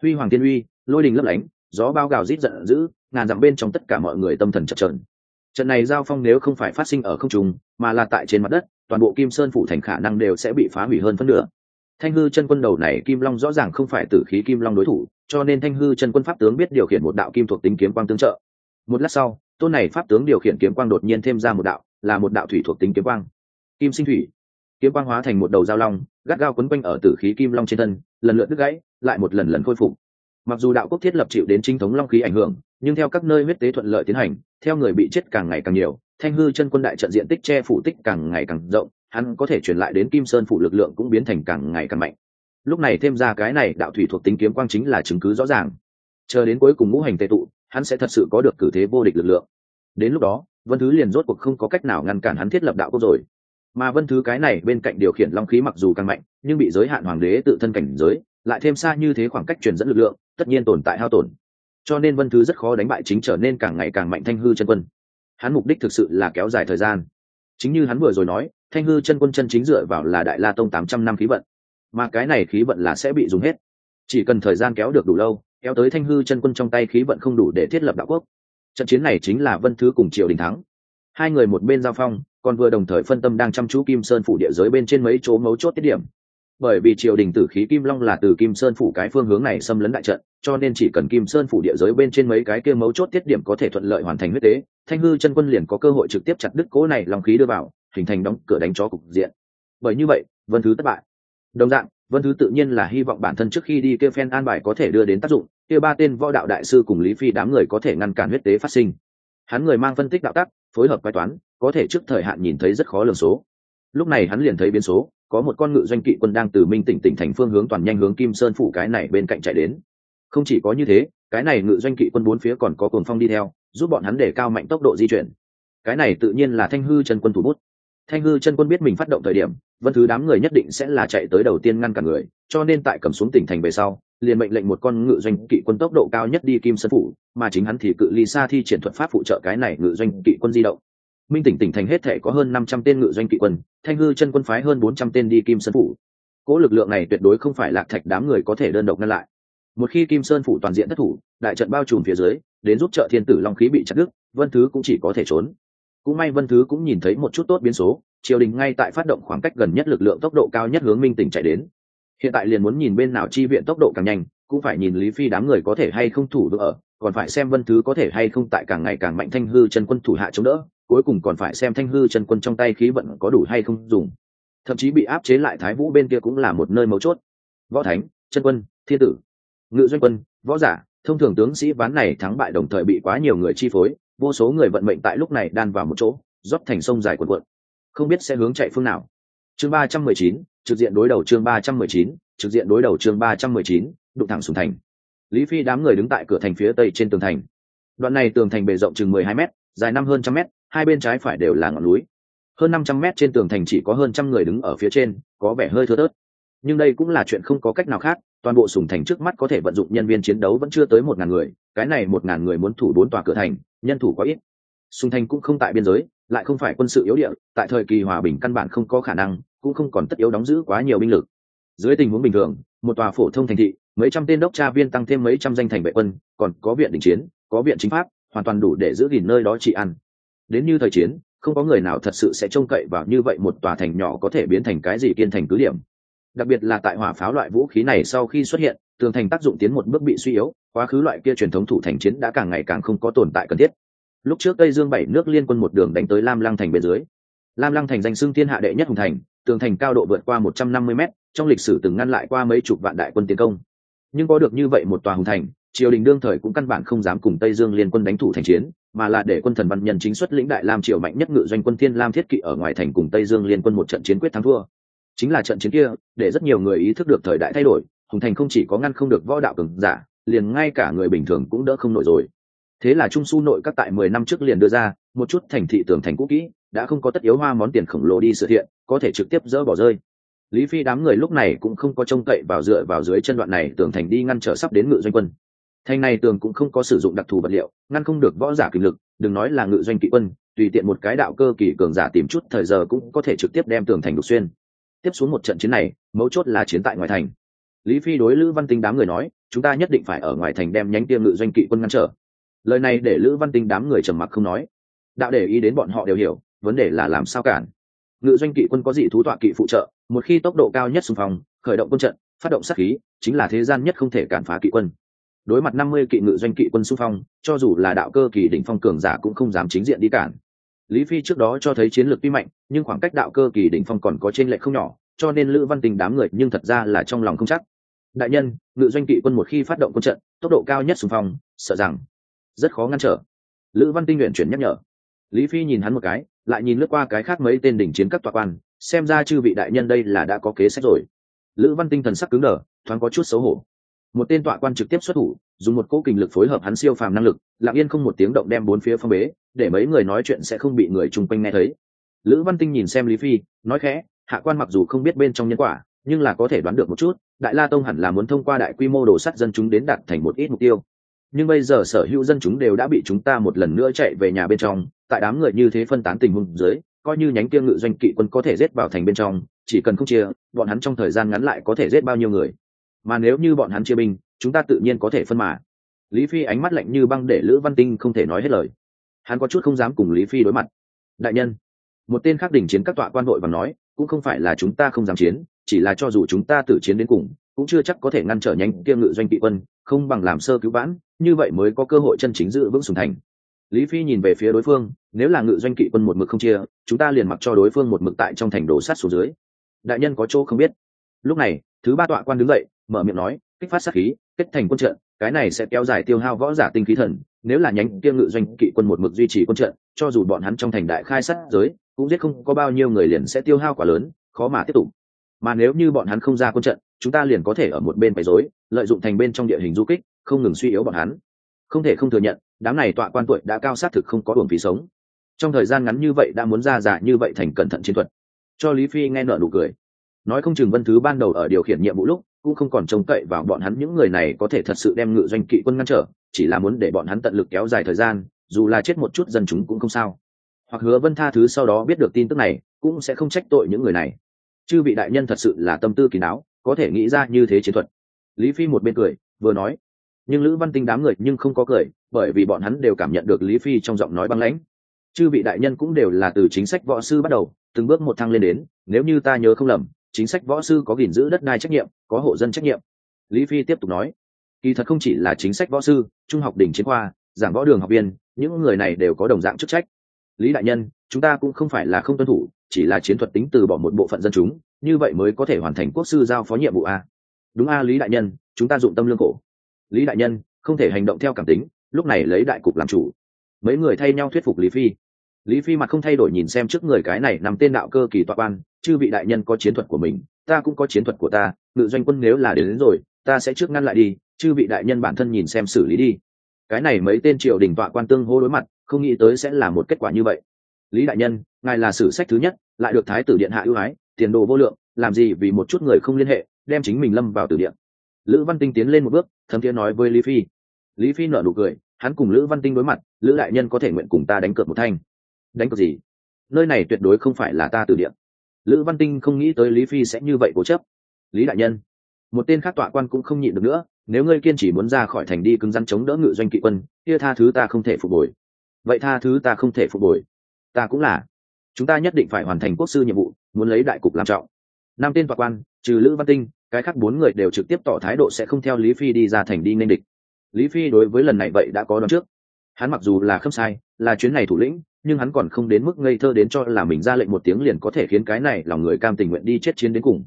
Huy hoàng thiên uy lôi đình lấp lánh, gió bao gào rít giận dữ, ngàn dặm bên trong tất cả mọi người tâm thần chập trờn trận này giao phong nếu không phải phát sinh ở không trung, mà là tại trên mặt đất, toàn bộ kim sơn phủ thành khả năng đều sẽ bị phá hủy hơn phân nửa. Thanh hư chân quân đầu này kim long rõ ràng không phải tử khí kim long đối thủ, cho nên thanh hư chân quân pháp tướng biết điều khiển một đạo kim thuộc tính kiếm quang tương trợ. Một lát sau, tôn này pháp tướng điều khiển kiếm quang đột nhiên thêm ra một đạo, là một đạo thủy thuộc tính kiếm quang. Kim sinh thủy. Kiếm quang hóa thành một đầu giao long, gắt gao quấn quanh ở tử khí kim long trên thân, lần lượt đứt gãy, lại một lần lần khôi phục mặc dù đạo quốc thiết lập chịu đến chính thống long khí ảnh hưởng, nhưng theo các nơi huyết tế thuận lợi tiến hành, theo người bị chết càng ngày càng nhiều, thanh hư chân quân đại trận diện tích che phủ tích càng ngày càng rộng, hắn có thể truyền lại đến kim sơn phủ lực lượng cũng biến thành càng ngày càng mạnh. Lúc này thêm ra cái này, đạo thủy thuộc tính kiếm quang chính là chứng cứ rõ ràng. Chờ đến cuối cùng ngũ hành tệ tụ, hắn sẽ thật sự có được cử thế vô địch lực lượng. Đến lúc đó, vân thứ liền rốt cuộc không có cách nào ngăn cản hắn thiết lập đạo quốc rồi. Mà vân thứ cái này bên cạnh điều khiển long khí mặc dù càng mạnh, nhưng bị giới hạn hoàng đế tự thân cảnh giới lại thêm xa như thế khoảng cách truyền dẫn lực lượng, tất nhiên tồn tại hao tổn. Cho nên vân thứ rất khó đánh bại chính trở nên càng ngày càng mạnh thanh hư chân quân. Hắn mục đích thực sự là kéo dài thời gian. Chính như hắn vừa rồi nói, thanh hư chân quân chân chính dựa vào là đại la tông tám trăm năm khí vận. Mà cái này khí vận là sẽ bị dùng hết. Chỉ cần thời gian kéo được đủ lâu, kéo tới thanh hư chân quân trong tay khí vận không đủ để thiết lập đạo quốc. Trận chiến này chính là vân thứ cùng triều đình thắng. Hai người một bên giao phong, còn vừa đồng thời phân tâm đang chăm chú kim sơn phủ địa giới bên trên mấy chỗ mấu chốt tiết điểm bởi vì triều đình tử khí kim long là từ kim sơn phủ cái phương hướng này xâm lấn đại trận, cho nên chỉ cần kim sơn phủ địa giới bên trên mấy cái kia mấu chốt tiết điểm có thể thuận lợi hoàn thành huyết tế, thanh hư chân quân liền có cơ hội trực tiếp chặt đứt cố này lòng khí đưa vào, hình thành đóng cửa đánh chó cục diện. Bởi như vậy, vân thứ thất bại. Đồng dạng, vân thứ tự nhiên là hy vọng bản thân trước khi đi kêu phen an bài có thể đưa đến tác dụng, kia ba tên võ đạo đại sư cùng lý phi đám người có thể ngăn cản huyết tế phát sinh. Hắn người mang phân tích đạo tắc, phối hợp bài toán, có thể trước thời hạn nhìn thấy rất khó lường số. Lúc này hắn liền thấy biến số có một con ngự doanh kỵ quân đang từ minh tỉnh tỉnh thành phương hướng toàn nhanh hướng kim sơn phủ cái này bên cạnh chạy đến. Không chỉ có như thế, cái này ngự doanh kỵ quân bốn phía còn có cồn phong đi theo, giúp bọn hắn để cao mạnh tốc độ di chuyển. Cái này tự nhiên là thanh hư chân quân thủ bút. Thanh hư chân quân biết mình phát động thời điểm, vân thứ đám người nhất định sẽ là chạy tới đầu tiên ngăn cả người, cho nên tại cầm xuống tỉnh thành về sau, liền mệnh lệnh một con ngự doanh kỵ quân tốc độ cao nhất đi kim sơn phủ, mà chính hắn thì cự ly xa thi triển thuật pháp phụ trợ cái này ngự doanh kỵ quân di động minh tỉnh tỉnh thành hết thể có hơn năm trăm tên ngự doanh kỵ quân, thanh hư chân quân phái hơn bốn trăm tên đi kim sơn phủ. Cỗ lực lượng này tuyệt đối không phải lạc thạch đám người có thể đơn độc ngăn lại. Một khi kim sơn phủ toàn diện thất thủ, đại trận bao trùm phía dưới, đến giúp trợ thiên tử long khí bị chặt đứt, vân thứ cũng chỉ có thể trốn. Cũng may vân thứ cũng nhìn thấy một chút tốt biến số, triều đình ngay tại phát động khoảng cách gần nhất lực lượng tốc độ cao nhất hướng minh tỉnh chạy đến. Hiện tại liền muốn nhìn bên nào chi viện tốc độ càng nhanh, cũng phải nhìn lý phi đám người có thể hay không thủ được ở, còn phải xem vân thứ có thể hay không tại càng ngày càng mạnh thanh hư chân quân thủ hạ chống đỡ cuối cùng còn phải xem thanh hư chân quân trong tay khí vận có đủ hay không dùng. Thậm chí bị áp chế lại thái vũ bên kia cũng là một nơi mấu chốt. Võ thánh, chân quân, thiên tử, ngự doanh quân, võ giả, thông thường tướng sĩ ván này thắng bại đồng thời bị quá nhiều người chi phối, vô số người vận mệnh tại lúc này đan vào một chỗ rót thành sông dài quần quận không biết sẽ hướng chạy phương nào. Chương ba trăm mười chín, trực diện đối đầu chương ba trăm mười chín, trực diện đối đầu chương ba trăm mười chín, đụng thẳng xuống thành. Lý phi đám người đứng tại cửa thành phía tây trên tường thành. Đoạn này tường thành bề rộng chừng mười hai m dài năm hơn trăm m hai bên trái phải đều là ngọn núi. Hơn năm trăm mét trên tường thành chỉ có hơn trăm người đứng ở phía trên, có vẻ hơi thưa thớt. Nhưng đây cũng là chuyện không có cách nào khác, toàn bộ sùng thành trước mắt có thể vận dụng nhân viên chiến đấu vẫn chưa tới một ngàn người, cái này một ngàn người muốn thủ bốn tòa cửa thành, nhân thủ quá ít. Sùng thành cũng không tại biên giới, lại không phải quân sự yếu địa, tại thời kỳ hòa bình căn bản không có khả năng, cũng không còn tất yếu đóng giữ quá nhiều binh lực. Dưới tình huống bình thường, một tòa phổ thông thành thị, mấy trăm tên đốc tra viên tăng thêm mấy trăm danh thành vệ quân, còn có viện đình chiến, có viện chính pháp, hoàn toàn đủ để giữ gìn nơi đó trị ăn đến như thời chiến, không có người nào thật sự sẽ trông cậy vào như vậy một tòa thành nhỏ có thể biến thành cái gì kiên thành cứ điểm. Đặc biệt là tại hỏa pháo loại vũ khí này sau khi xuất hiện, tường thành tác dụng tiến một bước bị suy yếu, quá khứ loại kia truyền thống thủ thành chiến đã càng ngày càng không có tồn tại cần thiết. Lúc trước tây dương bảy nước liên quân một đường đánh tới lam lăng thành bên dưới. Lam lăng thành danh xưng thiên hạ đệ nhất hùng thành, tường thành cao độ vượt qua một trăm năm mươi m trong lịch sử từng ngăn lại qua mấy chục vạn đại quân tiến công. Nhưng có được như vậy một tòa hùng thành, triều đình đương thời cũng căn bản không dám cùng tây dương liên quân đánh thủ thành chiến mà là để quân thần văn nhân chính xuất lĩnh đại lam triều mạnh nhất ngự doanh quân thiên lam thiết kỵ ở ngoài thành cùng tây dương liên quân một trận chiến quyết thắng thua. Chính là trận chiến kia, để rất nhiều người ý thức được thời đại thay đổi, hùng thành không chỉ có ngăn không được võ đạo cường giả, liền ngay cả người bình thường cũng đỡ không nổi rồi. Thế là trung su nội các tại mười năm trước liền đưa ra một chút thành thị tường thành cũ kỹ, đã không có tất yếu hoa món tiền khổng lồ đi sự thiện, có thể trực tiếp dỡ bỏ rơi. Lý phi đám người lúc này cũng không có trông cậy vào dựa vào dưới chân đoạn này, tường thành đi ngăn trở sắp đến ngự doanh quân thành này tường cũng không có sử dụng đặc thù vật liệu, ngăn không được võ giả kinh lực, đừng nói là ngự doanh kỵ quân, tùy tiện một cái đạo cơ kỳ cường giả tìm chút thời giờ cũng có thể trực tiếp đem tường thành đục xuyên. Tiếp xuống một trận chiến này, mấu chốt là chiến tại ngoài thành. Lý phi đối lữ văn tinh đám người nói, chúng ta nhất định phải ở ngoài thành đem nhánh tiêm ngự doanh kỵ quân ngăn trở. Lời này để lữ văn tinh đám người trầm mặc không nói. Đạo để ý đến bọn họ đều hiểu, vấn đề là làm sao cản. Ngự doanh kỵ quân có dị thú tọa kỵ phụ trợ, một khi tốc độ cao nhất xung phong, khởi động quân trận, phát động sát khí, chính là thế gian nhất không thể cản phá kỵ quân đối mặt năm mươi kỵ ngự doanh kỵ quân xung phong, cho dù là đạo cơ kỳ đỉnh phong cường giả cũng không dám chính diện đi cản. Lý phi trước đó cho thấy chiến lược tuy mạnh, nhưng khoảng cách đạo cơ kỳ đỉnh phong còn có trên lệ không nhỏ, cho nên lữ văn tình đám người nhưng thật ra là trong lòng không chắc. Đại nhân, ngự doanh kỵ quân một khi phát động quân trận, tốc độ cao nhất xung phong, sợ rằng rất khó ngăn trở. Lữ văn tinh nguyện chuyển nhắc nhở. Lý phi nhìn hắn một cái, lại nhìn lướt qua cái khác mấy tên đỉnh chiến các tòa quan, xem ra chư vị đại nhân đây là đã có kế sách rồi. Lữ văn tinh thần sắc cứng đờ, thoáng có chút xấu hổ một tên tọa quan trực tiếp xuất thủ, dùng một cỗ kình lực phối hợp hắn siêu phàm năng lực, lặng yên không một tiếng động đem bốn phía phong bế, để mấy người nói chuyện sẽ không bị người chung quanh nghe thấy. Lữ văn tinh nhìn xem lý phi, nói khẽ, hạ quan mặc dù không biết bên trong nhân quả, nhưng là có thể đoán được một chút, đại la tông hẳn là muốn thông qua đại quy mô đồ sắt dân chúng đến đạt thành một ít mục tiêu. Nhưng bây giờ sở hữu dân chúng đều đã bị chúng ta một lần nữa chạy về nhà bên trong, tại đám người như thế phân tán tình huống dưới, coi như nhánh kia ngự doanh kỵ quân có thể giết vào thành bên trong, chỉ cần không chia, bọn hắn trong thời gian ngắn lại có thể giết bao nhiêu người mà nếu như bọn hắn chia binh, chúng ta tự nhiên có thể phân mà. Lý phi ánh mắt lạnh như băng để lữ văn tinh không thể nói hết lời. Hắn có chút không dám cùng lý phi đối mặt. Đại nhân, một tên khác đỉnh chiến các tọa quan đội và nói, cũng không phải là chúng ta không dám chiến, chỉ là cho dù chúng ta tử chiến đến cùng, cũng chưa chắc có thể ngăn trở nhanh kia ngự doanh kỵ quân, không bằng làm sơ cứu vãn, như vậy mới có cơ hội chân chính giữ vững sùng thành. Lý phi nhìn về phía đối phương, nếu là ngự doanh kỵ quân một mực không chia, chúng ta liền mặc cho đối phương một mực tại trong thành đổ sát xuống dưới. Đại nhân có chỗ không biết lúc này, thứ ba tọa quan đứng dậy, mở miệng nói, kích phát sát khí, kết thành quân trận, cái này sẽ kéo dài tiêu hao võ giả tinh khí thần, nếu là nhánh kia ngự doanh kỵ quân một mực duy trì quân trận, cho dù bọn hắn trong thành đại khai sát giới, cũng giết không có bao nhiêu người liền sẽ tiêu hao quá lớn, khó mà tiếp tục. Mà nếu như bọn hắn không ra quân trận, chúng ta liền có thể ở một bên bày rối, lợi dụng thành bên trong địa hình du kích, không ngừng suy yếu bọn hắn. Không thể không thừa nhận, đám này tọa quan tuổi đã cao sát thực không có đường phí sống. Trong thời gian ngắn như vậy đã muốn ra giả như vậy thành cẩn thận chiến thuật. Cho lý phi nghe nợ nụ cười nói không chừng vân thứ ban đầu ở điều khiển nhiệm vụ lúc, cũng không còn trông cậy vào bọn hắn, những người này có thể thật sự đem ngự doanh kỵ quân ngăn trở, chỉ là muốn để bọn hắn tận lực kéo dài thời gian, dù là chết một chút dân chúng cũng không sao. Hoặc hứa vân tha thứ sau đó biết được tin tức này, cũng sẽ không trách tội những người này. Chư vị đại nhân thật sự là tâm tư kỳ đáo có thể nghĩ ra như thế chiến thuật. Lý phi một bên cười, vừa nói. Nhưng lữ văn tinh đám người nhưng không có cười, bởi vì bọn hắn đều cảm nhận được lý phi trong giọng nói băng lãnh. Chư vị đại nhân cũng đều là từ chính sách võ sư bắt đầu, từng bước một thăng lên đến, nếu như ta nhớ không lầm chính sách võ sư có gìn giữ đất đai trách nhiệm, có hộ dân trách nhiệm. Lý phi tiếp tục nói, kỳ thật không chỉ là chính sách võ sư, trung học đỉnh chiến khoa, giảng võ đường học viên, những người này đều có đồng dạng chức trách. Lý đại nhân, chúng ta cũng không phải là không tuân thủ, chỉ là chiến thuật tính từ bỏ một bộ phận dân chúng, như vậy mới có thể hoàn thành quốc sư giao phó nhiệm vụ a. Đúng a, lý đại nhân, chúng ta dụng tâm lương cổ lý đại nhân không thể hành động theo cảm tính, lúc này lấy đại cục làm chủ. Mấy người thay nhau thuyết phục lý phi lý phi mặt không thay đổi nhìn xem trước người cái này nằm tên đạo cơ kỳ tọa quan chư vị đại nhân có chiến thuật của mình ta cũng có chiến thuật của ta ngự doanh quân nếu là đến, đến rồi ta sẽ trước ngăn lại đi chư vị đại nhân bản thân nhìn xem xử lý đi. Cái này mấy tên triều đình tọa quan tương hô đối mặt không nghĩ tới sẽ là một kết quả như vậy. Lý đại nhân ngài là sử sách thứ nhất lại được thái tử điện hạ ưu ái tiền đồ vô lượng làm gì vì một chút người không liên hệ đem chính mình lâm vào tử điện lữ văn tinh tiến lên một bước thấm thiên nói với lý phi. Lý phi nở nụ cười hắn cùng lữ văn tinh đối mặt lữ đại nhân có thể nguyện cùng ta đánh cược một thanh đánh cược gì? Nơi này tuyệt đối không phải là ta từ điện lữ văn tinh không nghĩ tới lý phi sẽ như vậy cố chấp. Lý đại nhân, một tên khác tọa quan cũng không nhịn được nữa, nếu ngươi kiên chỉ muốn ra khỏi thành đi cứng rắn chống đỡ ngự doanh kỵ quân, kia tha thứ ta không thể phục hồi. Vậy tha thứ ta không thể phục hồi. Ta cũng là. Chúng ta nhất định phải hoàn thành quốc sư nhiệm vụ, muốn lấy đại cục làm trọng. Năm tên tọa quan, trừ lữ văn tinh, cái khác bốn người đều trực tiếp tỏ thái độ sẽ không theo lý phi đi ra thành đi nên địch. Lý phi đối với lần này vậy đã có đón trước. Hắn mặc dù là không sai, là chuyến này thủ lĩnh nhưng hắn còn không đến mức ngây thơ đến cho là mình ra lệnh một tiếng liền có thể khiến cái này lòng người cam tình nguyện đi chết chiến đến cùng.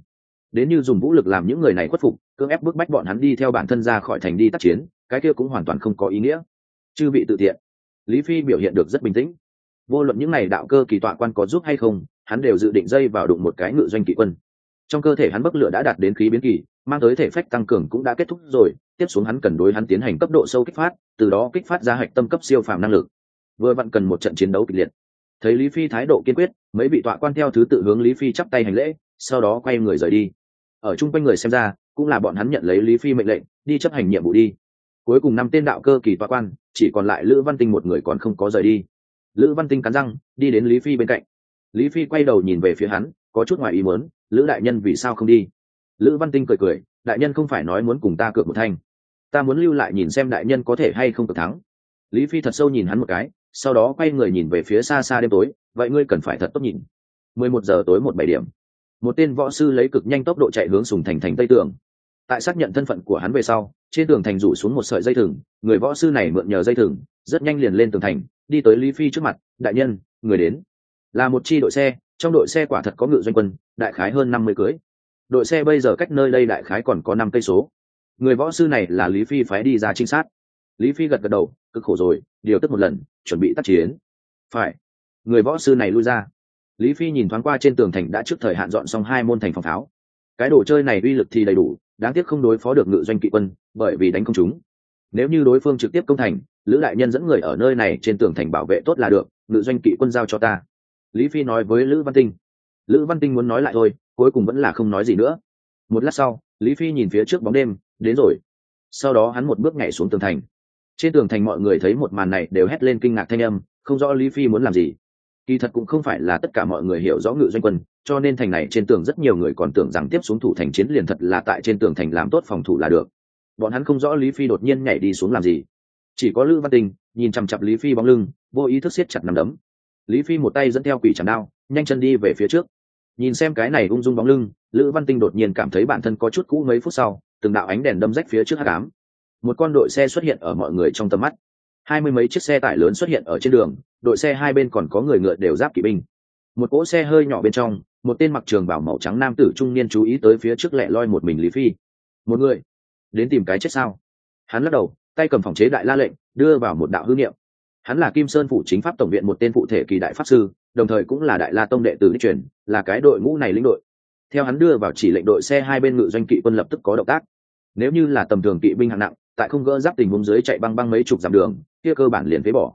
Đến như dùng vũ lực làm những người này khuất phục, cưỡng ép bức bách bọn hắn đi theo bản thân ra khỏi thành đi tác chiến, cái kia cũng hoàn toàn không có ý nghĩa. Chư vị tự tiện. Lý phi biểu hiện được rất bình tĩnh. Vô luận những n à y đạo cơ kỳ tọa quan có giúp hay không, hắn đều dự định dây vào đụng một cái ngự doanh kỵ quân. Trong cơ thể hắn bức lửa đã đạt đến khí biến kỳ, mang tới thể phách tăng cường cũng đã kết thúc rồi, tiếp xuống hắn cần đối hắn tiến hành cấp độ sâu kích phát, từ đó kích phát ra hạch tâm cấp siêu phàm năng lực vừa vặn cần một trận chiến đấu kịch liệt. Thấy lý phi thái độ kiên quyết, mấy vị tọa quan theo thứ tự hướng lý phi chắp tay hành lễ, sau đó quay người rời đi. Ở chung quanh người xem ra, cũng là bọn hắn nhận lấy lý phi mệnh lệnh, đi chấp hành nhiệm vụ đi. Cuối cùng năm tên đạo cơ kỳ tọa quan, chỉ còn lại lữ văn tinh một người còn không có rời đi. Lữ văn tinh cắn răng, đi đến lý phi bên cạnh. Lý phi quay đầu nhìn về phía hắn, có chút ngoài ý muốn, lữ đại nhân vì sao không đi? Lữ văn tinh cười cười, đại nhân không phải nói muốn cùng ta cược một thanh. Ta muốn lưu lại nhìn xem đại nhân có thể hay không cược thắng. Lý phi thật sâu nhìn hắn một cái sau đó quay người nhìn về phía xa xa đêm tối, vậy ngươi cần phải thật tốt nhìn. Mười một giờ tối một bảy điểm. Một tên võ sư lấy cực nhanh tốc độ chạy hướng sùng thành thành tây tường. Tại xác nhận thân phận của hắn về sau, trên tường thành rủ xuống một sợi dây thừng, người võ sư này mượn nhờ dây thừng, rất nhanh liền lên tường thành, đi tới lý phi trước mặt, đại nhân, người đến. Là một chi đội xe, trong đội xe quả thật có ngự doanh quân, đại khái hơn năm mươi cưới. Đội xe bây giờ cách nơi đây đại khái còn có năm cây số. Người võ sư này là lý phi phái đi ra trinh sát lý phi gật gật đầu, cực khổ rồi, điều tức một lần, chuẩn bị tác chiến. Phải. Người võ sư này lui ra. Lý phi nhìn thoáng qua trên tường thành đã trước thời hạn dọn xong hai môn thành phòng pháo cái đồ chơi này uy lực thì đầy đủ, đáng tiếc không đối phó được ngự doanh kỵ quân, bởi vì đánh không chúng nếu như đối phương trực tiếp công thành, lữ đại nhân dẫn người ở nơi này trên tường thành bảo vệ tốt là được, ngự doanh kỵ quân giao cho ta. Lý phi nói với lữ văn tinh. Lữ văn tinh muốn nói lại thôi, cuối cùng vẫn là không nói gì nữa. Một lát sau, lý phi nhìn phía trước bóng đêm, đến rồi. Sau đó hắn một bước nhảy xuống tường thành trên tường thành mọi người thấy một màn này đều hét lên kinh ngạc thanh âm, không rõ lý phi muốn làm gì. Kỳ thật cũng không phải là tất cả mọi người hiểu rõ ngự doanh quân, cho nên thành này trên tường rất nhiều người còn tưởng rằng tiếp xuống thủ thành chiến liền thật là tại trên tường thành làm tốt phòng thủ là được. Bọn hắn không rõ lý phi đột nhiên nhảy đi xuống làm gì. Chỉ có lữ văn tình nhìn chằm chặp lý phi bóng lưng, vô ý thức siết chặt nằm đấm. Lý phi một tay dẫn theo quỷ chạm đao, nhanh chân đi về phía trước. Nhìn xem cái này ung dung bóng lưng, lữ văn tinh đột nhiên cảm thấy bản thân có chút cũ mấy phút sau, từng đạo ánh đèn đâm rách phía trước hát cám một con đội xe xuất hiện ở mọi người trong tầm mắt. Hai mươi mấy chiếc xe tải lớn xuất hiện ở trên đường, đội xe hai bên còn có người ngựa đều giáp kỵ binh. Một cỗ xe hơi nhỏ bên trong, một tên mặc trường bảo màu trắng nam tử trung niên chú ý tới phía trước lẹ loi một mình lý phi. Một người, đến tìm cái chết sao? Hắn lắc đầu, tay cầm phòng chế đại la lệnh, đưa vào một đạo hư niệm. Hắn là kim sơn phủ chính pháp tổng viện một tên phụ thể kỳ đại pháp sư, đồng thời cũng là đại la tông đệ tử đi truyền, là cái đội ngũ này lĩnh đội. Theo hắn đưa vào chỉ lệnh đội xe hai bên ngự doanh kỵ quân lập tức có động tác. Nếu như là tầm thường kỵ binh hạng nặng tại không gỡ giáp tình huống dưới chạy băng băng mấy chục dặm đường, kia cơ bản liền phế bỏ.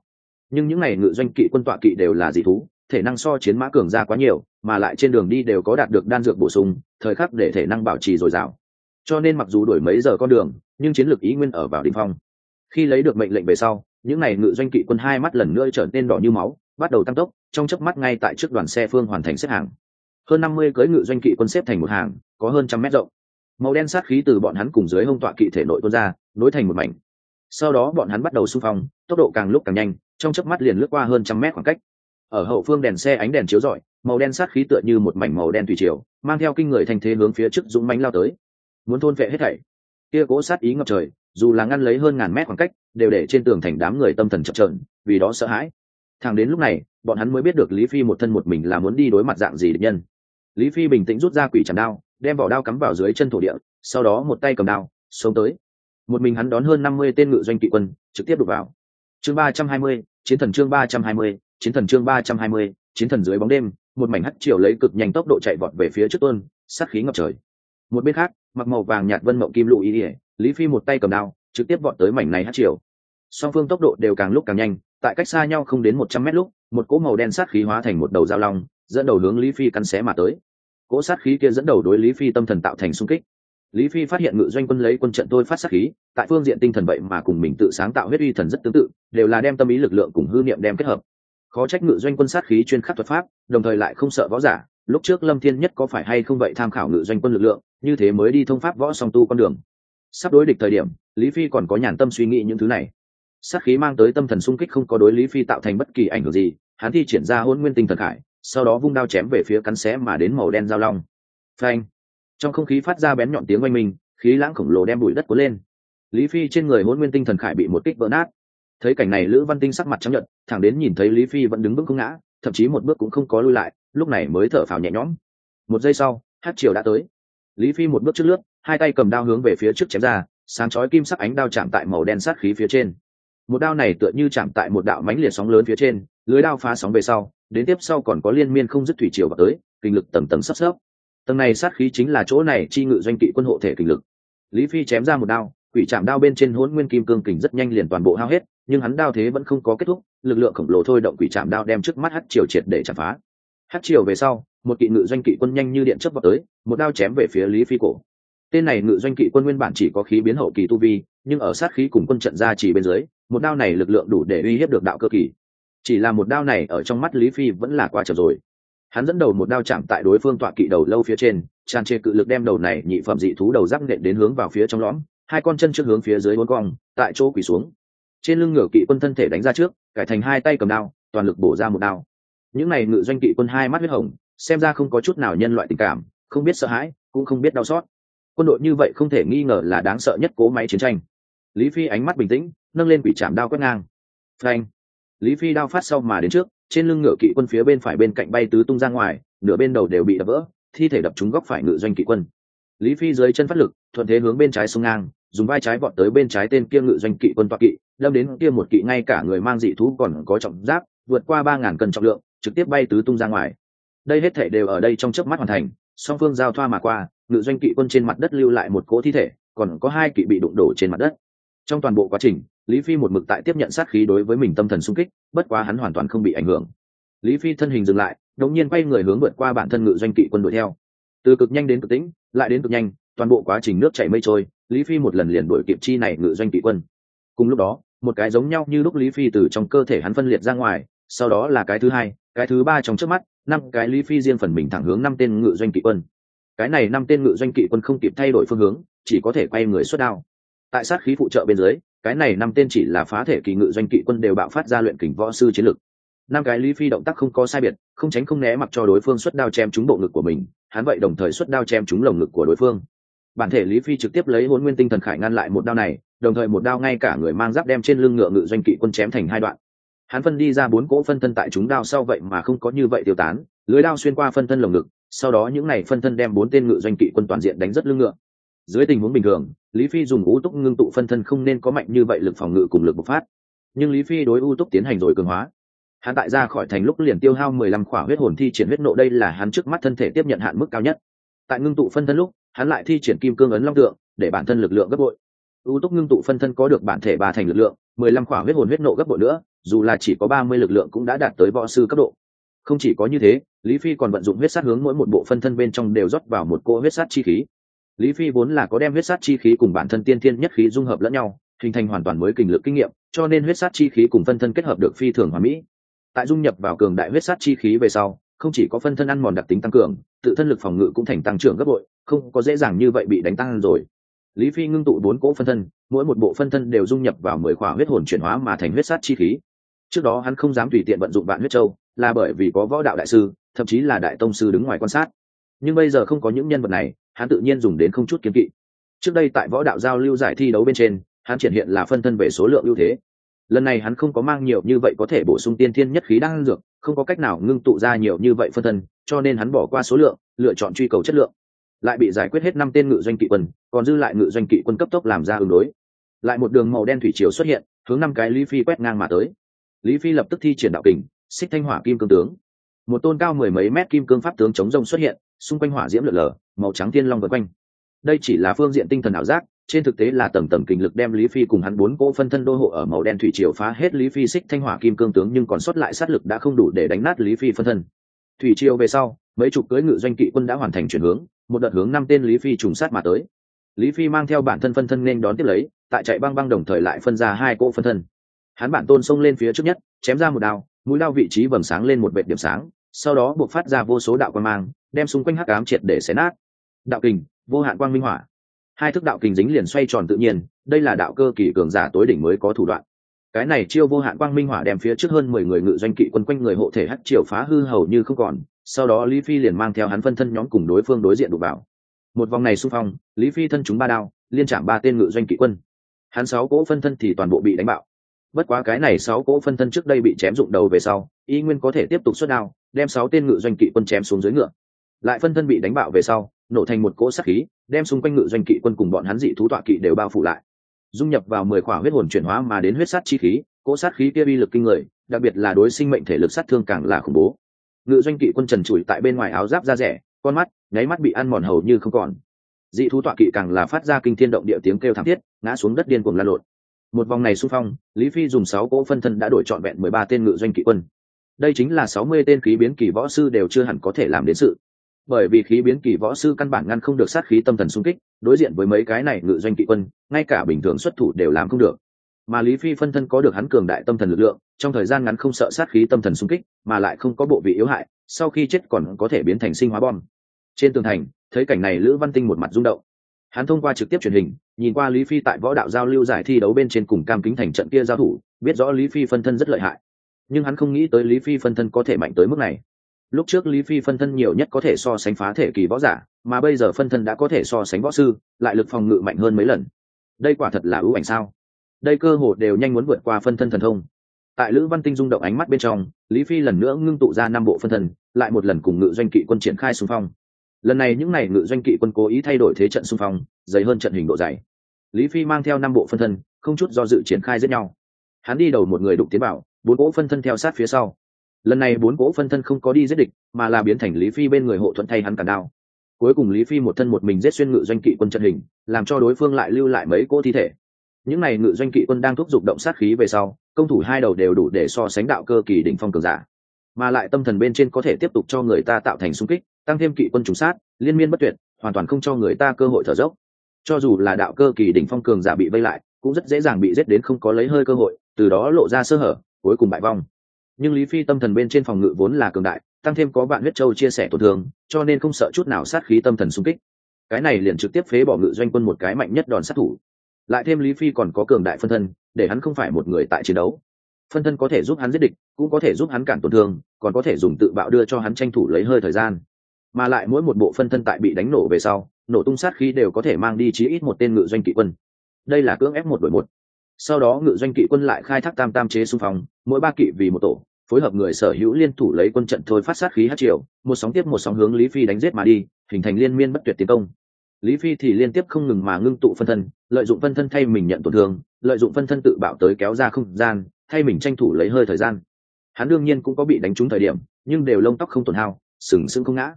Nhưng những ngày ngự doanh kỵ quân tọa kỵ đều là dị thú, thể năng so chiến mã cường ra quá nhiều, mà lại trên đường đi đều có đạt được đan dược bổ sung, thời khắc để thể năng bảo trì dồi dào. Cho nên mặc dù đổi mấy giờ con đường, nhưng chiến lược ý nguyên ở vào đ ỉ n h phong. Khi lấy được mệnh lệnh về sau, những n à y ngự doanh kỵ quân hai mắt lần nữa trở nên đỏ như máu, bắt đầu tăng tốc, trong chớp mắt ngay tại trước đoàn xe phương hoàn thành xếp hàng. Hơn năm mươi cưỡi ngự doanh kỵ quân xếp thành một hàng, có hơn trăm mét rộng màu đen sát khí từ bọn hắn cùng dưới hông tọa kỵ thể nội tuôn ra, nối thành một mảnh. Sau đó bọn hắn bắt đầu xung phong, tốc độ càng lúc càng nhanh, trong chớp mắt liền lướt qua hơn trăm mét khoảng cách. Ở hậu phương đèn xe ánh đèn chiếu rọi, màu đen sát khí tựa như một mảnh màu đen tùy chiều mang theo kinh người thành thế hướng phía trước dũng mánh lao tới. Muốn thôn vệ hết thảy, kia cố sát ý ngập trời, dù là ngăn lấy hơn ngàn mét khoảng cách, đều để trên tường thành đám người tâm thần chập trợn vì đó sợ hãi. Thằng đến lúc này, bọn hắn mới biết được lý phi một thân một mình là muốn đi đối mặt dạng gì địch nhân. Lý phi bình tĩnh rút ra quỷ chạm đao đem vỏ đao cắm vào dưới chân thổ địa sau đó một tay cầm đao sống tới. Một mình hắn đón hơn năm mươi tên ngự doanh kỵ quân trực tiếp đục vào. Chương ba trăm hai mươi chiến thần chương ba trăm hai mươi chiến thần chương ba trăm hai mươi chiến thần dưới bóng đêm một mảnh hắt chiều lấy cực nhanh tốc độ chạy vọt về phía trước tuôn, sát khí ngập trời. Một bên khác mặc màu vàng nhạt vân mậu kim lụ ý ỉa lý phi một tay cầm đao trực tiếp vọt tới mảnh này hắt chiều song phương tốc độ đều càng lúc càng nhanh tại cách xa nhau không đến một trăm mét lúc một cỗ màu đen sát khí hóa thành một đầu dao long dẫn đầu hướng lý phi cắn xé mà tới cỗ sát khí kia dẫn đầu đối lý phi tâm thần tạo thành sung kích. Lý phi phát hiện ngự doanh quân lấy quân trận tôi phát sát khí, tại phương diện tinh thần vậy mà cùng mình tự sáng tạo huyết uy thần rất tương tự, đều là đem tâm ý lực lượng cùng hư niệm đem kết hợp. Khó trách ngự doanh quân sát khí chuyên khắc thuật pháp, đồng thời lại không sợ võ giả, lúc trước lâm thiên nhất có phải hay không vậy tham khảo ngự doanh quân lực lượng, như thế mới đi thông pháp võ song tu con đường. Sắp đối địch thời điểm, lý phi còn có nhàn tâm suy nghĩ những thứ này. Sát khí mang tới tâm thần sung kích không có đối lý phi tạo thành bất kỳ ảnh hưởng gì, hắn thi triển ra hôn nguyên tinh thần khải sau đó vung đao chém về phía cắn xé mà đến màu đen giao long. Phanh. Trong không khí phát ra bén nhọn tiếng oanh minh khí lãng khổng lồ đem bụi đất cuốn lên. Lý phi trên người hôn nguyên tinh thần khải bị một kích vỡ nát. Thấy cảnh này lữ văn tinh sắc mặt trắng nhợt, thẳng đến nhìn thấy lý phi vẫn đứng vững không ngã thậm chí một bước cũng không có lui lại lúc này mới thở phào nhẹ nhõm. Một giây sau hát triều đã tới. Lý phi một bước trước lướt hai tay cầm đao hướng về phía trước chém ra sáng chói kim sắc ánh đao chạm tại màu đen sát khí phía trên. Một đao này tựa như chạm tại một đạo mánh liệt sóng lớn phía trên lưới đao phá sóng về sau đến tiếp sau còn có liên miên không dứt thủy triều vào tới, kinh lực tầng tầng sắp sấp tầng này sát khí chính là chỗ này chi ngự doanh kỵ quân hộ thể kinh lực. Lý phi chém ra một đao, quỷ chạm đao bên trên hỗn nguyên kim cương kình rất nhanh liền toàn bộ hao hết, nhưng hắn đao thế vẫn không có kết thúc, lực lượng khổng lồ thôi động quỷ chạm đao đem trước mắt hát triều triệt để chạm phá. Hát triều về sau, một kỵ ngự doanh kỵ quân nhanh như điện chớp vào tới, một đao chém về phía lý phi cổ. Tên này ngự doanh kỵ quân nguyên bản chỉ có khí biến hậu kỳ tu vi, nhưng ở sát khí cùng quân trận ra chỉ bên dưới, một đao này lực lượng đủ để uy hiếp được đạo cơ kỳ chỉ là một đao này ở trong mắt lý phi vẫn là quá chậm rồi. Hắn dẫn đầu một đao chạm tại đối phương tọa kỵ đầu lâu phía trên, tràn trề cự lực đem đầu này nhị phẩm dị thú đầu rắc nện đến hướng vào phía trong lõm, hai con chân trước hướng phía dưới bốn cong, tại chỗ quỳ xuống. Trên lưng ngửa kỵ quân thân thể đánh ra trước, cải thành hai tay cầm đao, toàn lực bổ ra một đao. Những này ngự doanh kỵ quân hai mắt huyết hồng, xem ra không có chút nào nhân loại tình cảm, không biết sợ hãi, cũng không biết đau xót. Quân đội như vậy không thể nghi ngờ là đáng sợ nhất cố máy chiến tranh. Lý phi ánh mắt bình tĩnh, nâng lên quỷ chạm đao quét ngang. Phanh! Lý phi đao phát sau mà đến trước, trên lưng ngựa kỵ quân phía bên phải bên cạnh bay tứ tung ra ngoài, nửa bên đầu đều bị đập vỡ, thi thể đập trúng góc phải ngự doanh kỵ quân. Lý phi dưới chân phát lực, thuận thế hướng bên trái sông ngang, dùng vai trái vọt tới bên trái tên kia ngự doanh kỵ quân toa kỵ, đâm đến kia một kỵ ngay cả người mang dị thú còn có trọng giáp, vượt qua ba ngàn cân trọng lượng, trực tiếp bay tứ tung ra ngoài. Đây hết thể đều ở đây trong chớp mắt hoàn thành, song phương giao thoa mà qua ngự doanh kỵ quân trên mặt đất lưu lại một cỗ thi thể, còn có hai kỵ bị đụng đổ trên mặt đất. Trong toàn bộ quá trình lý phi một mực tại tiếp nhận sát khí đối với mình tâm thần sung kích, bất quá hắn hoàn toàn không bị ảnh hưởng. Lý phi thân hình dừng lại, đột nhiên quay người hướng vượt qua bản thân ngự doanh kỵ quân đuổi theo. Từ cực nhanh đến cực tĩnh, lại đến cực nhanh, toàn bộ quá trình nước chảy mây trôi, lý phi một lần liền đuổi kịp chi này ngự doanh kỵ quân. Cùng lúc đó, một cái giống nhau như lúc lý phi từ trong cơ thể hắn phân liệt ra ngoài, sau đó là cái thứ hai, cái thứ ba trong trước mắt, năm cái lý phi riêng phần mình thẳng hướng năm tên ngự doanh kỵ quân. Cái này năm tên ngự doanh kỵ quân không kịp thay đổi phương hướng, chỉ có thể quay người xuất đao. Tại sát khí phụ trợ bên dưới cái này năm tên chỉ là phá thể kỳ ngự doanh kỵ quân đều bạo phát ra luyện kình võ sư chiến lực. Năm cái lý phi động tác không có sai biệt, không tránh không né mặc cho đối phương xuất đao chém trúng bộ ngực của mình, hắn vậy đồng thời xuất đao chém trúng lồng ngực của đối phương. Bản thể lý phi trực tiếp lấy hôn nguyên tinh thần khải ngăn lại một đao này, đồng thời một đao ngay cả người mang giáp đem trên lưng ngựa ngự doanh kỵ quân chém thành hai đoạn. Hắn phân đi ra bốn cỗ phân thân tại chúng đao sau vậy mà không có như vậy tiêu tán, lưới đao xuyên qua phân thân lồng ngực, sau đó những này phân thân đem bốn tên ngự doanh kỵ quân toàn diện đánh rất lưng ngựa dưới tình huống bình thường, lý phi dùng U túc ngưng tụ phân thân không nên có mạnh như vậy lực phòng ngự cùng lực bộc phát. Nhưng lý phi đối U túc tiến hành rồi cường hóa. Hắn tại ra khỏi thành lúc liền tiêu hao mười lăm khỏa huyết hồn thi triển huyết nộ, đây là hắn trước mắt thân thể tiếp nhận hạn mức cao nhất. Tại ngưng tụ phân thân lúc, hắn lại thi triển kim cương ấn long tượng, để bản thân lực lượng gấp bội. U túc ngưng tụ phân thân có được bản thể ba thành lực lượng, mười lăm khỏa huyết hồn huyết nộ gấp bội nữa, dù là chỉ có ba mươi lực lượng cũng đã đạt tới võ sư cấp độ. Không chỉ có như thế, lý phi còn vận dụng huyết sát hướng mỗi một bộ phân thân bên trong đều rót vào một cô huyết sát chi khí lý phi vốn là có đem huyết sát chi khí cùng bản thân tiên thiên nhất khí dung hợp lẫn nhau, hình thành hoàn toàn mới kinh lực kinh nghiệm, cho nên huyết sát chi khí cùng phân thân kết hợp được phi thường hòa mỹ. Tại dung nhập vào cường đại huyết sát chi khí về sau, không chỉ có phân thân ăn mòn đặc tính tăng cường, tự thân lực phòng ngự cũng thành tăng trưởng gấp bội, không có dễ dàng như vậy bị đánh tăng rồi. Lý phi ngưng tụ bốn cỗ phân thân, mỗi một bộ phân thân đều dung nhập vào mười khỏa huyết hồn chuyển hóa mà thành huyết sát chi khí. Trước đó hắn không dám tùy tiện vận dụng vạn huyết châu, là bởi vì có võ đạo đại sư, thậm chí là đại tông sư đứng ngoài quan sát. Nhưng bây giờ không có những nhân vật này hắn tự nhiên dùng đến không chút kiến kỵ. Trước đây tại võ đạo giao lưu giải thi đấu bên trên, hắn triển hiện là phân thân về số lượng ưu thế. Lần này hắn không có mang nhiều như vậy có thể bổ sung tiên thiên nhất khí đang dược, không có cách nào ngưng tụ ra nhiều như vậy phân thân, cho nên hắn bỏ qua số lượng, lựa chọn truy cầu chất lượng. Lại bị giải quyết hết năm tên ngự doanh kỵ quân, còn dư lại ngự doanh kỵ quân cấp tốc làm ra ứng đối. Lại một đường màu đen thủy chiều xuất hiện, hướng năm cái lý phi quét ngang mà tới. Lý phi lập tức thi triển đạo kình, xích thanh hỏa kim cương tướng một tôn cao mười mấy mét kim cương pháp tướng chống rông xuất hiện, xung quanh hỏa diễm lượn lờ màu trắng tiên long vân quanh. Đây chỉ là phương diện tinh thần ảo giác, trên thực tế là tầm tầm kinh lực đem lý phi cùng hắn bốn cỗ phân thân đô hộ ở màu đen thủy triều phá hết lý phi xích thanh hỏa kim cương tướng nhưng còn sót lại sát lực đã không đủ để đánh nát lý phi phân thân. Thủy triều về sau, mấy chục cưỡi ngự doanh kỵ quân đã hoàn thành chuyển hướng, một đợt hướng năm tên lý phi trùng sát mà tới. Lý phi mang theo bản thân phân thân nên đón tiếp lấy, tại chạy băng băng đồng thời lại phân ra hai cỗ phân thân. Hắn bản tôn xông lên phía trước nhất, chém ra một đao, mũi đao vị trí vầng sáng lên một vệt điểm sáng sau đó buộc phát ra vô số đạo quan mang, đem xung quanh hắc ám triệt để xé nát. Đạo kình, vô hạn quang minh hỏa. Hai thức đạo kình dính liền xoay tròn tự nhiên, đây là đạo cơ kỳ cường giả tối đỉnh mới có thủ đoạn. Cái này chiêu vô hạn quang minh hỏa đem phía trước hơn mười người ngự doanh kỵ quân quanh người hộ thể hắc triều phá hư hầu như không còn, sau đó lý phi liền mang theo hắn phân thân nhóm cùng đối phương đối diện đụng vào. Một vòng này xung phong, lý phi thân chúng ba đao, liên chạm ba tên ngự doanh kỵ quân. Hắn sáu cỗ phân thân thì toàn bộ bị đánh bạo. Bất quá cái này sáu cỗ phân thân trước đây bị chém dụng đầu về sau, y nguyên có thể tiếp tục xuất đao đem sáu tên ngự doanh kỵ quân chém xuống dưới ngựa. Lại phân thân bị đánh bạo về sau, nổ thành một cỗ sát khí, đem xung quanh ngự doanh kỵ quân cùng bọn hắn dị thú tọa kỵ đều bao phủ lại. Dung nhập vào mười khỏa huyết hồn chuyển hóa mà đến huyết sát chi khí, cỗ sát khí kia uy lực kinh người, đặc biệt là đối sinh mệnh thể lực sát thương càng là khủng bố. Ngự doanh kỵ quân trần trụi tại bên ngoài áo giáp da rẻ, con mắt, nháy mắt bị ăn mòn hầu như không còn. Dị thú tọa kỵ càng là phát ra kinh thiên động địa tiếng kêu thảm thiết, ngã xuống đất điên cuồng lan lộn. Một vòng này xung phong, lý phi dùng sáu cỗ phân thân đã đổi trọn vẹn mười ba tên ngự doanh kỵ quân đây chính là sáu mươi tên khí biến kỳ võ sư đều chưa hẳn có thể làm đến sự. Bởi vì khí biến kỳ võ sư căn bản ngăn không được sát khí tâm thần xung kích, đối diện với mấy cái này ngự doanh kỵ quân, ngay cả bình thường xuất thủ đều làm không được. Mà lý phi phân thân có được hắn cường đại tâm thần lực lượng, trong thời gian ngắn không sợ sát khí tâm thần xung kích, mà lại không có bộ vị yếu hại, sau khi chết còn có thể biến thành sinh hóa bom. Trên tường thành, thấy cảnh này lữ văn tinh một mặt rung động. Hắn thông qua trực tiếp truyền hình, nhìn qua lý phi tại võ đạo giao lưu giải thi đấu bên trên cùng cam kính thành trận kia giao thủ, biết rõ lý phi phân thân rất lợi hại nhưng hắn không nghĩ tới lý phi phân thân có thể mạnh tới mức này. Lúc trước lý phi phân thân nhiều nhất có thể so sánh phá thể kỳ võ giả, mà bây giờ phân thân đã có thể so sánh võ sư, lại lực phòng ngự mạnh hơn mấy lần. Đây quả thật là ưu ảnh sao? Đây cơ hồ đều nhanh muốn vượt qua phân thân thần thông. Tại lữ văn tinh rung động ánh mắt bên trong, lý phi lần nữa ngưng tụ ra năm bộ phân thân, lại một lần cùng ngự doanh kỵ quân triển khai xung phong. Lần này những n à y ngự doanh kỵ quân cố ý thay đổi thế trận xung phong, dày hơn trận hình độ dày. Lý phi mang theo năm bộ phân thân, không chút do dự triển khai giết nhau. Hắn đi đầu một người đụng tiến bảo bốn cỗ phân thân theo sát phía sau. Lần này bốn cỗ phân thân không có đi giết địch, mà là biến thành lý phi bên người hộ thuận thay hắn cản đao. Cuối cùng lý phi một thân một mình giết xuyên ngự doanh kỵ quân trận hình, làm cho đối phương lại lưu lại mấy cỗ thi thể. Những n à y ngự doanh kỵ quân đang thúc giục động sát khí về sau, công thủ hai đầu đều đủ để so sánh đạo cơ kỳ đỉnh phong cường giả. Mà lại tâm thần bên trên có thể tiếp tục cho người ta tạo thành xung kích, tăng thêm kỵ quân trùng sát, liên miên bất tuyệt, hoàn toàn không cho người ta cơ hội thở dốc. Cho dù là đạo cơ kỳ đỉnh phong cường giả bị vây lại, cũng rất dễ dàng bị giết đến không có lấy hơi cơ hội, từ đó lộ ra sơ hở cuối cùng bại vong. Nhưng lý phi tâm thần bên trên phòng ngự vốn là cường đại, tăng thêm có bạn huyết châu chia sẻ tổn thương, cho nên không sợ chút nào sát khí tâm thần xung kích. Cái này liền trực tiếp phế bỏ ngự doanh quân một cái mạnh nhất đòn sát thủ. Lại thêm lý phi còn có cường đại phân thân, để hắn không phải một người tại chiến đấu. Phân thân có thể giúp hắn giết địch, cũng có thể giúp hắn cản tổn thương, còn có thể dùng tự bạo đưa cho hắn tranh thủ lấy hơi thời gian. Mà lại mỗi một bộ phân thân tại bị đánh nổ về sau, nổ tung sát khí đều có thể mang đi chí ít một tên ngự doanh kỵ quân. Đây là cưỡng ép một đội một sau đó ngự doanh kỵ quân lại khai thác tam tam chế xung phong, mỗi ba kỵ vì một tổ, phối hợp người sở hữu liên thủ lấy quân trận thôi phát sát khí hát triều, một sóng tiếp một sóng hướng lý phi đánh giết mà đi, hình thành liên miên bất tuyệt tiến công. Lý phi thì liên tiếp không ngừng mà ngưng tụ phân thân, lợi dụng phân thân thay mình nhận tổn thương, lợi dụng phân thân tự bạo tới kéo ra không gian, thay mình tranh thủ lấy hơi thời gian. Hắn đương nhiên cũng có bị đánh trúng thời điểm, nhưng đều lông tóc không tổn hao, sừng sững không ngã.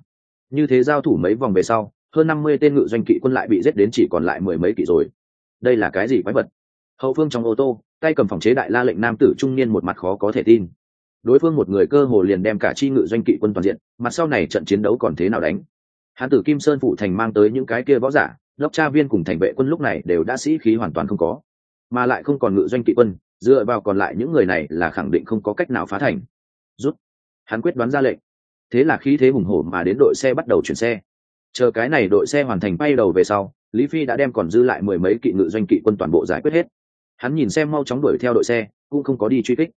Như thế giao thủ mấy vòng về sau, hơn năm mươi tên ngự doanh kỵ quân lại bị giết đến chỉ còn lại mười mấy kỵ rồi. Đây là cái gì quái vật? Hậu phương trong ô tô, tay cầm phòng chế đại la lệnh nam tử trung niên một mặt khó có thể tin. Đối phương một người cơ hồ liền đem cả chi ngự doanh kỵ quân toàn diện, mặt sau này trận chiến đấu còn thế nào đánh? Hán tử kim sơn phụ thành mang tới những cái kia võ giả đốc tra viên cùng thành vệ quân lúc này đều đã sĩ khí hoàn toàn không có. Mà lại không còn ngự doanh kỵ quân, dựa vào còn lại những người này là khẳng định không có cách nào phá thành. Rút. Hắn quyết đoán ra lệnh. Thế là khí thế hùng hổ mà đến đội xe bắt đầu chuyển xe. Chờ cái này đội xe hoàn thành bay đầu về sau, lý phi đã đem còn dư lại mười mấy kỵ ngự doanh kỵ quân toàn bộ giải quyết hết hắn nhìn xem mau chóng đuổi theo đội xe, cũng không có đi truy kích.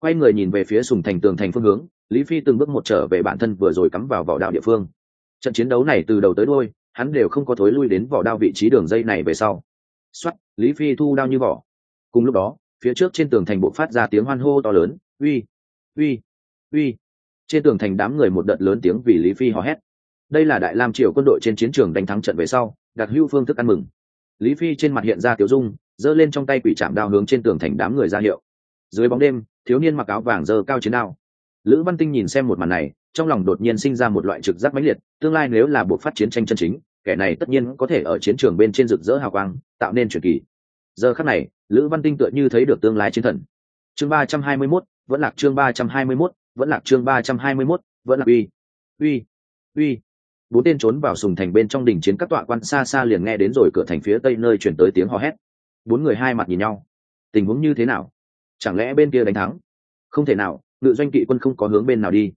Quay người nhìn về phía sùng thành tường thành phương hướng, lý phi từng bước một trở về bản thân vừa rồi cắm vào vỏ đạo địa phương. Trận chiến đấu này từ đầu tới đôi hắn đều không có thối lui đến vỏ đao vị trí đường dây này về sau. Xuất lý phi thu đao như vỏ. Cùng lúc đó, phía trước trên tường thành bộ phát ra tiếng hoan hô to lớn, uy uy uy. Trên tường thành đám người một đợt lớn tiếng vì lý phi hò hét. Đây là đại lam triều quân đội trên chiến trường đánh thắng trận về sau, đặc hưu phương thức ăn mừng. Lý phi trên mặt hiện ra tiểu dung giơ lên trong tay quỷ chạm đao hướng trên tường thành đám người ra hiệu. Dưới bóng đêm thiếu niên mặc áo vàng giơ cao chiến đao. Lữ văn tinh nhìn xem một màn này trong lòng đột nhiên sinh ra một loại trực giác mãnh liệt tương lai nếu là buộc phát chiến tranh chân chính kẻ này tất nhiên có thể ở chiến trường bên trên rực rỡ hào quang tạo nên truyền kỳ. Giờ khắc này lữ văn tinh tựa như thấy được tương lai chiến thần. Chương ba trăm hai mươi 321, vẫn lạc chương ba trăm hai mươi 321, vẫn lạc chương ba trăm hai mươi 321, vẫn lạc uy. Uy uy. Bốn tên trốn vào sùng thành bên trong đỉnh chiến các tọa quan xa xa liền nghe đến rồi cửa thành phía tây nơi chuyển tới tiếng hò hét bốn người hai mặt nhìn nhau. Tình huống như thế nào? Chẳng lẽ bên kia đánh thắng? Không thể nào, ngự doanh kỵ quân không có hướng bên nào đi.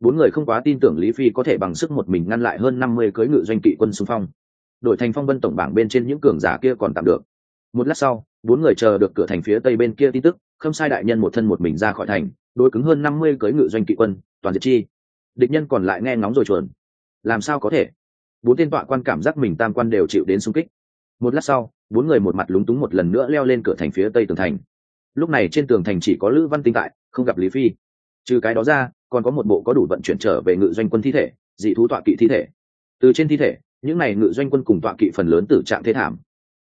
Bốn người không quá tin tưởng lý phi có thể bằng sức một mình ngăn lại hơn năm mươi cưới ngự doanh kỵ quân xung phong. Đội thành phong vân tổng bảng bên trên những cường giả kia còn tạm được. Một lát sau, bốn người chờ được cửa thành phía tây bên kia tin tức không sai đại nhân một thân một mình ra khỏi thành, đối cứng hơn năm mươi cưới ngự doanh kỵ quân, toàn diệt chi. Địch nhân còn lại nghe ngóng rồi chuồn. Làm sao có thể? Bốn tên tọa quan cảm giác mình tam quan đều chịu đến xung kích. Một lát sau bốn người một mặt lúng túng một lần nữa leo lên cửa thành phía tây tường thành. Lúc này trên tường thành chỉ có lữ văn tinh tại, không gặp lý phi. Trừ cái đó ra, còn có một bộ có đủ vận chuyển trở về ngự doanh quân thi thể, dị thú tọa kỵ thi thể. Từ trên thi thể, những n à y ngự doanh quân cùng tọa kỵ phần lớn tử trạng thế thảm.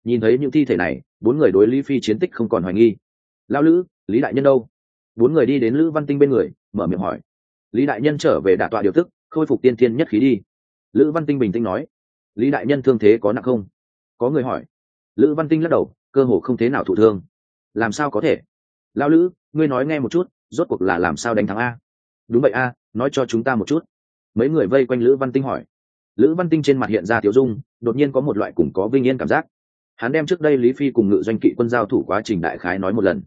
Nhìn thấy những thi thể này, bốn người đối lý phi chiến tích không còn hoài nghi. Lao lữ, lý đại nhân đâu? Bốn người đi đến lữ văn tinh bên người, mở miệng hỏi. Lý đại nhân trở về đả tọa điều tức, khôi phục tiên thiên nhất khí đi. Lữ văn tinh bình tĩnh nói. Lý đại nhân thương thế có nặng không? Có người hỏi lữ văn tinh lắc đầu, cơ hồ không thế nào thụ thương. Làm sao có thể? Lao lữ, ngươi nói nghe một chút, rốt cuộc là làm sao đánh thắng a? Đúng vậy a, nói cho chúng ta một chút. Mấy người vây quanh lữ văn tinh hỏi. Lữ văn tinh trên mặt hiện ra tiểu dung, đột nhiên có một loại cùng có vinh yên cảm giác. Hắn đem trước đây lý phi cùng ngự doanh kỵ quân giao thủ quá trình đại khái nói một lần.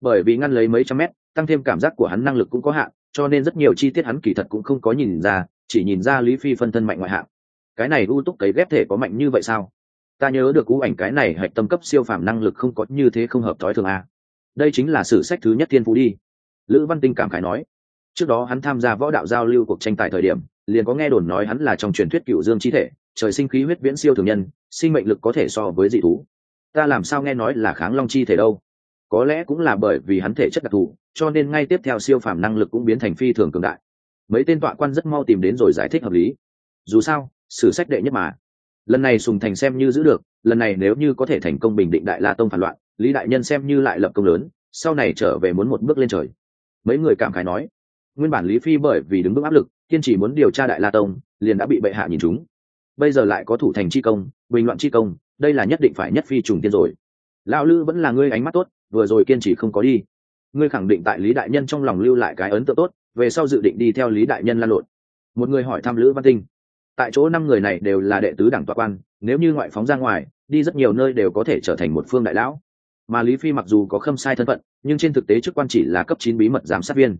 Bởi vì ngăn lấy mấy trăm mét, tăng thêm cảm giác của hắn năng lực cũng có hạn, cho nên rất nhiều chi tiết hắn kỳ thật cũng không có nhìn ra, chỉ nhìn ra lý phi phân thân mạnh ngoại hạng. Cái này u túc cấy ghép thể có mạnh như vậy sao? Ta nhớ được cú ảnh cái này hạch tâm cấp siêu phàm năng lực không có như thế không hợp thói thường a đây chính là sử sách thứ nhất thiên phú đi. Lữ văn tinh cảm khải nói. Trước đó hắn tham gia võ đạo giao lưu cuộc tranh tài thời điểm, liền có nghe đồn nói hắn là trong truyền thuyết cựu dương chi thể, trời sinh khí huyết viễn siêu thường nhân, sinh mệnh lực có thể so với dị thú. Ta làm sao nghe nói là kháng long chi thể đâu? Có lẽ cũng là bởi vì hắn thể chất đặc thù, cho nên ngay tiếp theo siêu phàm năng lực cũng biến thành phi thường cường đại. Mấy tên tọa quan rất mau tìm đến rồi giải thích hợp lý. Dù sao, sử sách đệ nhất mà lần này sùng thành xem như giữ được, lần này nếu như có thể thành công bình định đại la tông phản loạn, lý đại nhân xem như lại lập công lớn, sau này trở về muốn một bước lên trời. Mấy người cảm khái nói, nguyên bản lý phi bởi vì đứng bước áp lực, kiên chỉ muốn điều tra đại la tông, liền đã bị bệ hạ nhìn chúng bây giờ lại có thủ thành chi công, bình loạn chi công, đây là nhất định phải nhất phi trùng tiên rồi. Lão lư vẫn là ngươi ánh mắt tốt, vừa rồi kiên trì không có đi. Ngươi khẳng định tại lý đại nhân trong lòng lưu lại cái ấn tượng tốt, về sau dự định đi theo lý đại nhân lan lộn. Một người hỏi thăm lữ văn tinh tại chỗ năm người này đều là đệ tứ đảng tọa quan, nếu như ngoại phóng ra ngoài, đi rất nhiều nơi đều có thể trở thành một phương đại lão. Mà lý phi mặc dù có khâm sai thân phận, nhưng trên thực tế chức quan chỉ là cấp chín bí mật giám sát viên.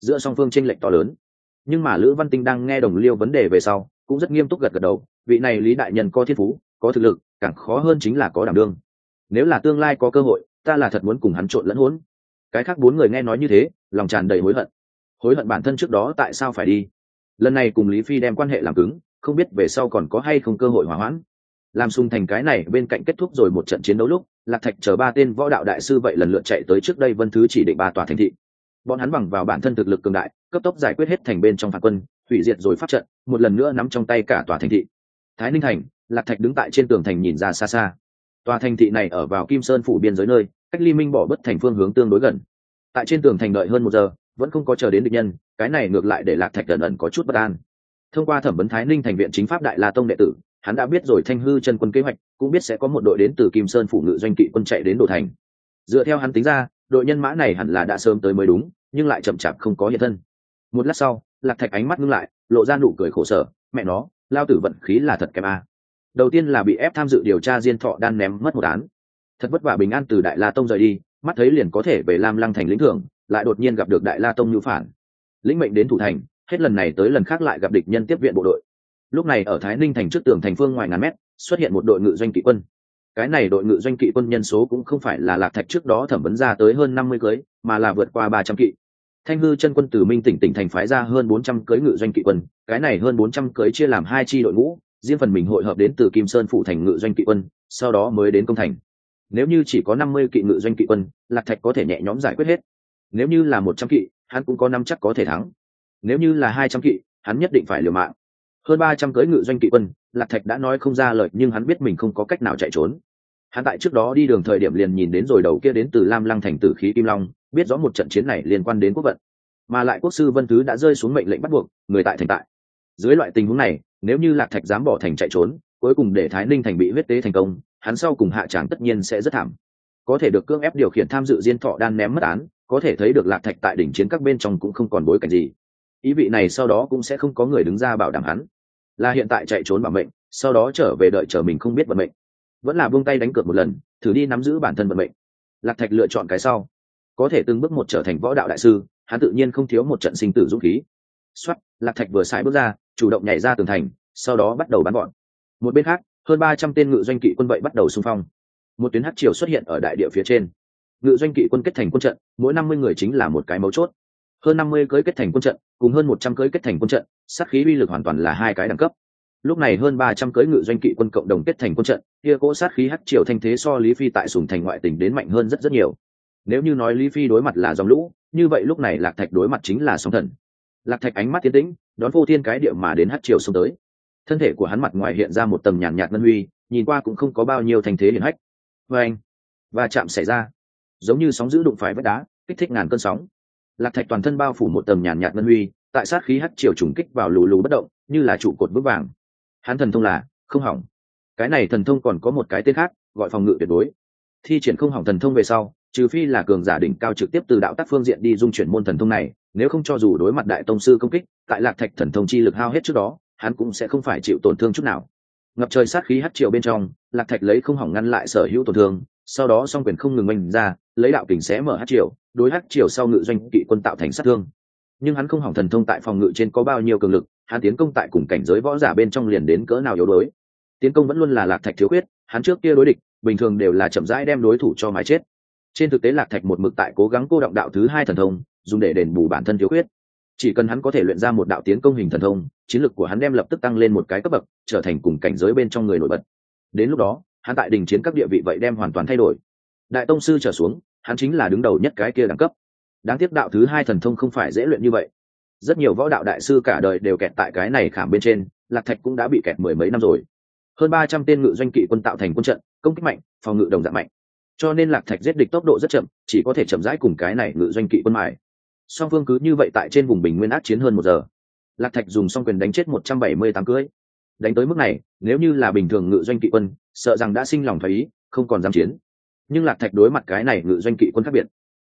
Giữa song phương tranh lệch to lớn. Nhưng mà lữ văn tinh đang nghe đồng liêu vấn đề về sau, cũng rất nghiêm túc gật gật đầu, vị này lý đại nhân có thiên phú, có thực lực, càng khó hơn chính là có đảm đương. Nếu là tương lai có cơ hội, ta là thật muốn cùng hắn trộn lẫn hỗn. Cái khác bốn người nghe nói như thế, lòng tràn đầy hối hận. Hối hận bản thân trước đó tại sao phải đi? Lần này cùng lý phi đem quan hệ làm cứng không biết về sau còn có hay không cơ hội hỏa hoãn. Làm xung thành cái này bên cạnh kết thúc rồi một trận chiến đấu lúc, lạc thạch chờ ba tên võ đạo đại sư vậy lần lượt chạy tới trước đây vân thứ chỉ định ba tòa thành thị. Bọn hắn bằng vào bản thân thực lực cường đại, cấp tốc giải quyết hết thành bên trong phản quân, hủy diệt rồi phát trận, một lần nữa nắm trong tay cả tòa thành thị. Thái ninh thành, lạc thạch đứng tại trên tường thành nhìn ra xa xa. Tòa thành thị này ở vào kim sơn phủ biên giới nơi, cách ly minh bỏ bất thành phương hướng tương đối gần. Tại trên tường thành đợi hơn một giờ, vẫn không có chờ đến địch nhân, cái này ngược lại để lạc thạch ẩn ẩn có chút bất an thông qua thẩm vấn thái ninh thành viện chính pháp đại la tông đệ tử, hắn đã biết rồi thanh hư chân quân kế hoạch, cũng biết sẽ có một đội đến từ kim sơn phủ ngự doanh kỵ quân chạy đến đồ thành. Dựa theo hắn tính ra, đội nhân mã này hẳn là đã sớm tới mới đúng, nhưng lại chậm chạp không có hiện thân. Một lát sau, lạc thạch ánh mắt ngưng lại, lộ ra nụ cười khổ sở, mẹ nó, lao tử vận khí là thật kém a. Đầu tiên là bị ép tham dự điều tra diên thọ đan ném mất một án. Thật vất vả bình an từ đại la tông rời đi, mắt thấy liền có thể về lam lăng thành lĩnh thưởng, lại đột nhiên gặp được đại la tông nhu phản. Lĩnh mệnh đến thủ thành hết lần này tới lần khác lại gặp địch nhân tiếp viện bộ đội. Lúc này ở thái ninh thành trước tường thành phương ngoài ngàn mét, xuất hiện một đội ngự doanh kỵ quân. Cái này đội ngự doanh kỵ quân nhân số cũng không phải là lạc thạch trước đó thẩm vấn ra tới hơn năm mươi cưới, mà là vượt qua ba trăm kỵ. Thanh hư chân quân từ minh tỉnh tỉnh thành phái ra hơn bốn trăm cưới ngự doanh kỵ quân, cái này hơn bốn trăm cưới chia làm hai chi đội ngũ, riêng phần mình hội hợp đến từ kim sơn phụ thành ngự doanh kỵ quân, sau đó mới đến công thành. Nếu như chỉ có năm mươi kỵ ngự doanh kỵ quân, lạc thạch có thể nhẹ nhõm giải quyết hết. Nếu như là một trăm kỵ, hắn cũng có năm chắc có thể thắng nếu như là hai trăm kỵ, hắn nhất định phải liều mạng. Hơn ba trăm cưới ngự doanh kỵ quân, lạc thạch đã nói không ra lời, nhưng hắn biết mình không có cách nào chạy trốn. Hắn tại trước đó đi đường thời điểm liền nhìn đến rồi đầu kia đến từ lam lăng thành tử khí kim long, biết rõ một trận chiến này liên quan đến quốc vận. Mà lại quốc sư vân thứ đã rơi xuống mệnh lệnh bắt buộc, người tại thành tại. Dưới loại tình huống này, nếu như lạc thạch dám bỏ thành chạy trốn, cuối cùng để thái ninh thành bị huyết tế thành công, hắn sau cùng hạ tràng tất nhiên sẽ rất thảm. Có thể được cưỡng ép điều khiển tham dự diên thọ đan ném mất án, có thể thấy được lạc thạch tại đỉnh chiến các bên trong cũng không còn bối cảnh gì ý vị này sau đó cũng sẽ không có người đứng ra bảo đảm hắn. Là hiện tại chạy trốn bảo mệnh, sau đó trở về đợi chờ mình không biết vận mệnh. Vẫn là buông tay đánh cược một lần, thử đi nắm giữ bản thân vận mệnh. Lạc thạch lựa chọn cái sau. Có thể từng bước một trở thành võ đạo đại sư, hắn tự nhiên không thiếu một trận sinh tử dũng khí. Xuất lạc thạch vừa xài bước ra, chủ động nhảy ra tường thành, sau đó bắt đầu bắn gọn một bên khác, hơn ba trăm tên ngự doanh kỵ quân vậy bắt đầu xung phong. Một tuyến hát triều xuất hiện ở đại địa phía trên. Ngự doanh kỵ quân kết thành quân trận, mỗi năm mươi người chính là một cái mấu chốt hơn năm mươi cưới kết thành quân trận, cùng hơn một trăm cưới kết thành quân trận, sát khí uy lực hoàn toàn là hai cái đẳng cấp. Lúc này hơn ba trăm cưới ngự doanh kỵ quân cộng đồng kết thành quân trận, kia cỗ sát khí hắc triều thanh thế so lý phi tại sùng thành ngoại tỉnh đến mạnh hơn rất rất nhiều. Nếu như nói lý phi đối mặt là dòng lũ, như vậy lúc này lạc thạch đối mặt chính là sóng thần. Lạc thạch ánh mắt tiến tĩnh, đón vô thiên cái địa mà đến hắc triều xông tới. Thân thể của hắn mặt ngoài hiện ra một tầng nhàn nhạt ngân huy, nhìn qua cũng không có bao nhiêu thành thế hiển hách. Và anh và chạm xảy ra. Giống như sóng giữ đụng phải vách đá, kích thích ngàn cơn sóng lạc thạch toàn thân bao phủ một tầng nhàn nhạt ngân huy, tại sát khí hắt chiều trùng kích vào lù lù bất động, như là trụ cột vững vàng. Hắn thần thông là không hỏng. Cái này thần thông còn có một cái tên khác, gọi phòng ngự tuyệt đối. Thi triển không hỏng thần thông về sau, trừ phi là cường giả đỉnh cao trực tiếp từ đạo tác phương diện đi dung chuyển môn thần thông này, nếu không cho dù đối mặt đại tông sư công kích, tại lạc thạch thần thông chi lực hao hết trước đó, hắn cũng sẽ không phải chịu tổn thương chút nào. Ngập trời sát khí hắt chiều bên trong, lạc thạch lấy không hỏng ngăn lại sở hữu tổn thương, sau đó song quyền không ngừng oanh ra, lấy đạo kình xé mở hát triều đối hắc triều sau ngự doanh kỵ quân tạo thành sát thương. Nhưng hắn không hỏng thần thông tại phòng ngự trên có bao nhiêu cường lực, hắn tiến công tại cùng cảnh giới võ giả bên trong liền đến cỡ nào yếu đuối. Tiến công vẫn luôn là lạc thạch thiếu khuyết, hắn trước kia đối địch, bình thường đều là chậm rãi đem đối thủ cho mái chết. Trên thực tế lạc thạch một mực tại cố gắng cô động đạo thứ hai thần thông, dùng để đền bù bản thân thiếu khuyết. Chỉ cần hắn có thể luyện ra một đạo tiến công hình thần thông, chiến lược của hắn đem lập tức tăng lên một cái cấp bậc, trở thành cùng cảnh giới bên trong người nổi bật. Đến lúc đó, hắn tại đình chiến các địa vị vậy đem hoàn toàn thay đổi. Đại tông sư trở xuống hắn chính là đứng đầu nhất cái kia đẳng cấp. Đáng tiếc đạo thứ hai thần thông không phải dễ luyện như vậy. Rất nhiều võ đạo đại sư cả đời đều kẹt tại cái này khảm bên trên, lạc thạch cũng đã bị kẹt mười mấy năm rồi. Hơn ba trăm tên ngự doanh kỵ quân tạo thành quân trận, công kích mạnh, phòng ngự đồng dạng mạnh. Cho nên lạc thạch giết địch tốc độ rất chậm, chỉ có thể chậm rãi cùng cái này ngự doanh kỵ quân mài. Song phương cứ như vậy tại trên vùng bình nguyên át chiến hơn một giờ. Lạc thạch dùng song quyền đánh chết một trăm bảy mươi tám cưới. Đánh tới mức này, nếu như là bình thường ngự doanh kỵ quân, sợ rằng đã sinh lòng thoái ý, không còn dám chiến nhưng lạc thạch đối mặt cái này ngự doanh kỵ quân khác biệt.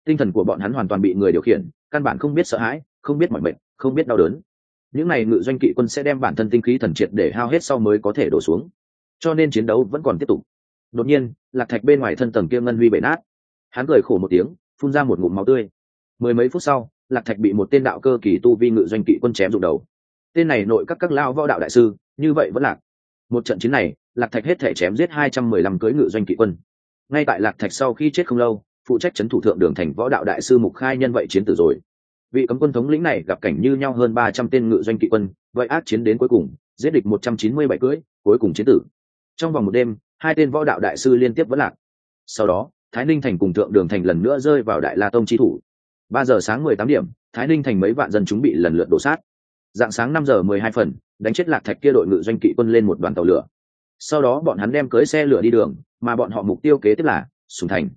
Tinh thần của bọn hắn hoàn toàn bị người điều khiển, căn bản không biết sợ hãi, không biết mọi mệnh không biết đau đớn. Những này ngự doanh kỵ quân sẽ đem bản thân tinh khí thần triệt để hao hết sau mới có thể đổ xuống. Cho nên chiến đấu vẫn còn tiếp tục. Đột nhiên, lạc thạch bên ngoài thân tầng kia ngân huy bể nát. Hắn cười khổ một tiếng, phun ra một ngụm máu tươi. Mười mấy phút sau, lạc thạch bị một tên đạo cơ kỳ tu vi ngự doanh kỵ quân chém rụng đầu. Tên này nội các các lao võ đạo đại sư, như vậy vẫn lạc. Một trận chiến này, lạc thạch hết thể chém giết hai trăm mười lăm cưới ngự doanh kỵ quân ngay tại lạc thạch sau khi chết không lâu, phụ trách c h ấ n thủ thượng đường thành võ đạo đại sư mục khai nhân vậy chiến tử rồi. Vị cấm quân thống lĩnh này gặp cảnh như nhau hơn ba trăm tên ngự doanh kỵ quân, vậy ác chiến đến cuối cùng, giết địch một trăm chín mươi bảy cưỡi, cuối cùng chiến tử. Trong vòng một đêm, hai tên võ đạo đại sư liên tiếp vẫn lạc. Sau đó, thái ninh thành cùng thượng đường thành lần nữa rơi vào đại la tông trí thủ. Ba giờ sáng mười tám điểm, thái ninh thành mấy vạn dân chúng bị lần lượt đổ sát. Dạng sáng năm giờ mười hai phần, đánh chết lạc thạch kia đội ngự doanh kỵ quân lên một đoàn tàu lửa. Sau đó bọn hắn đem cưới xe lửa đi đường mà bọn họ mục tiêu kế tiếp là sùng thành.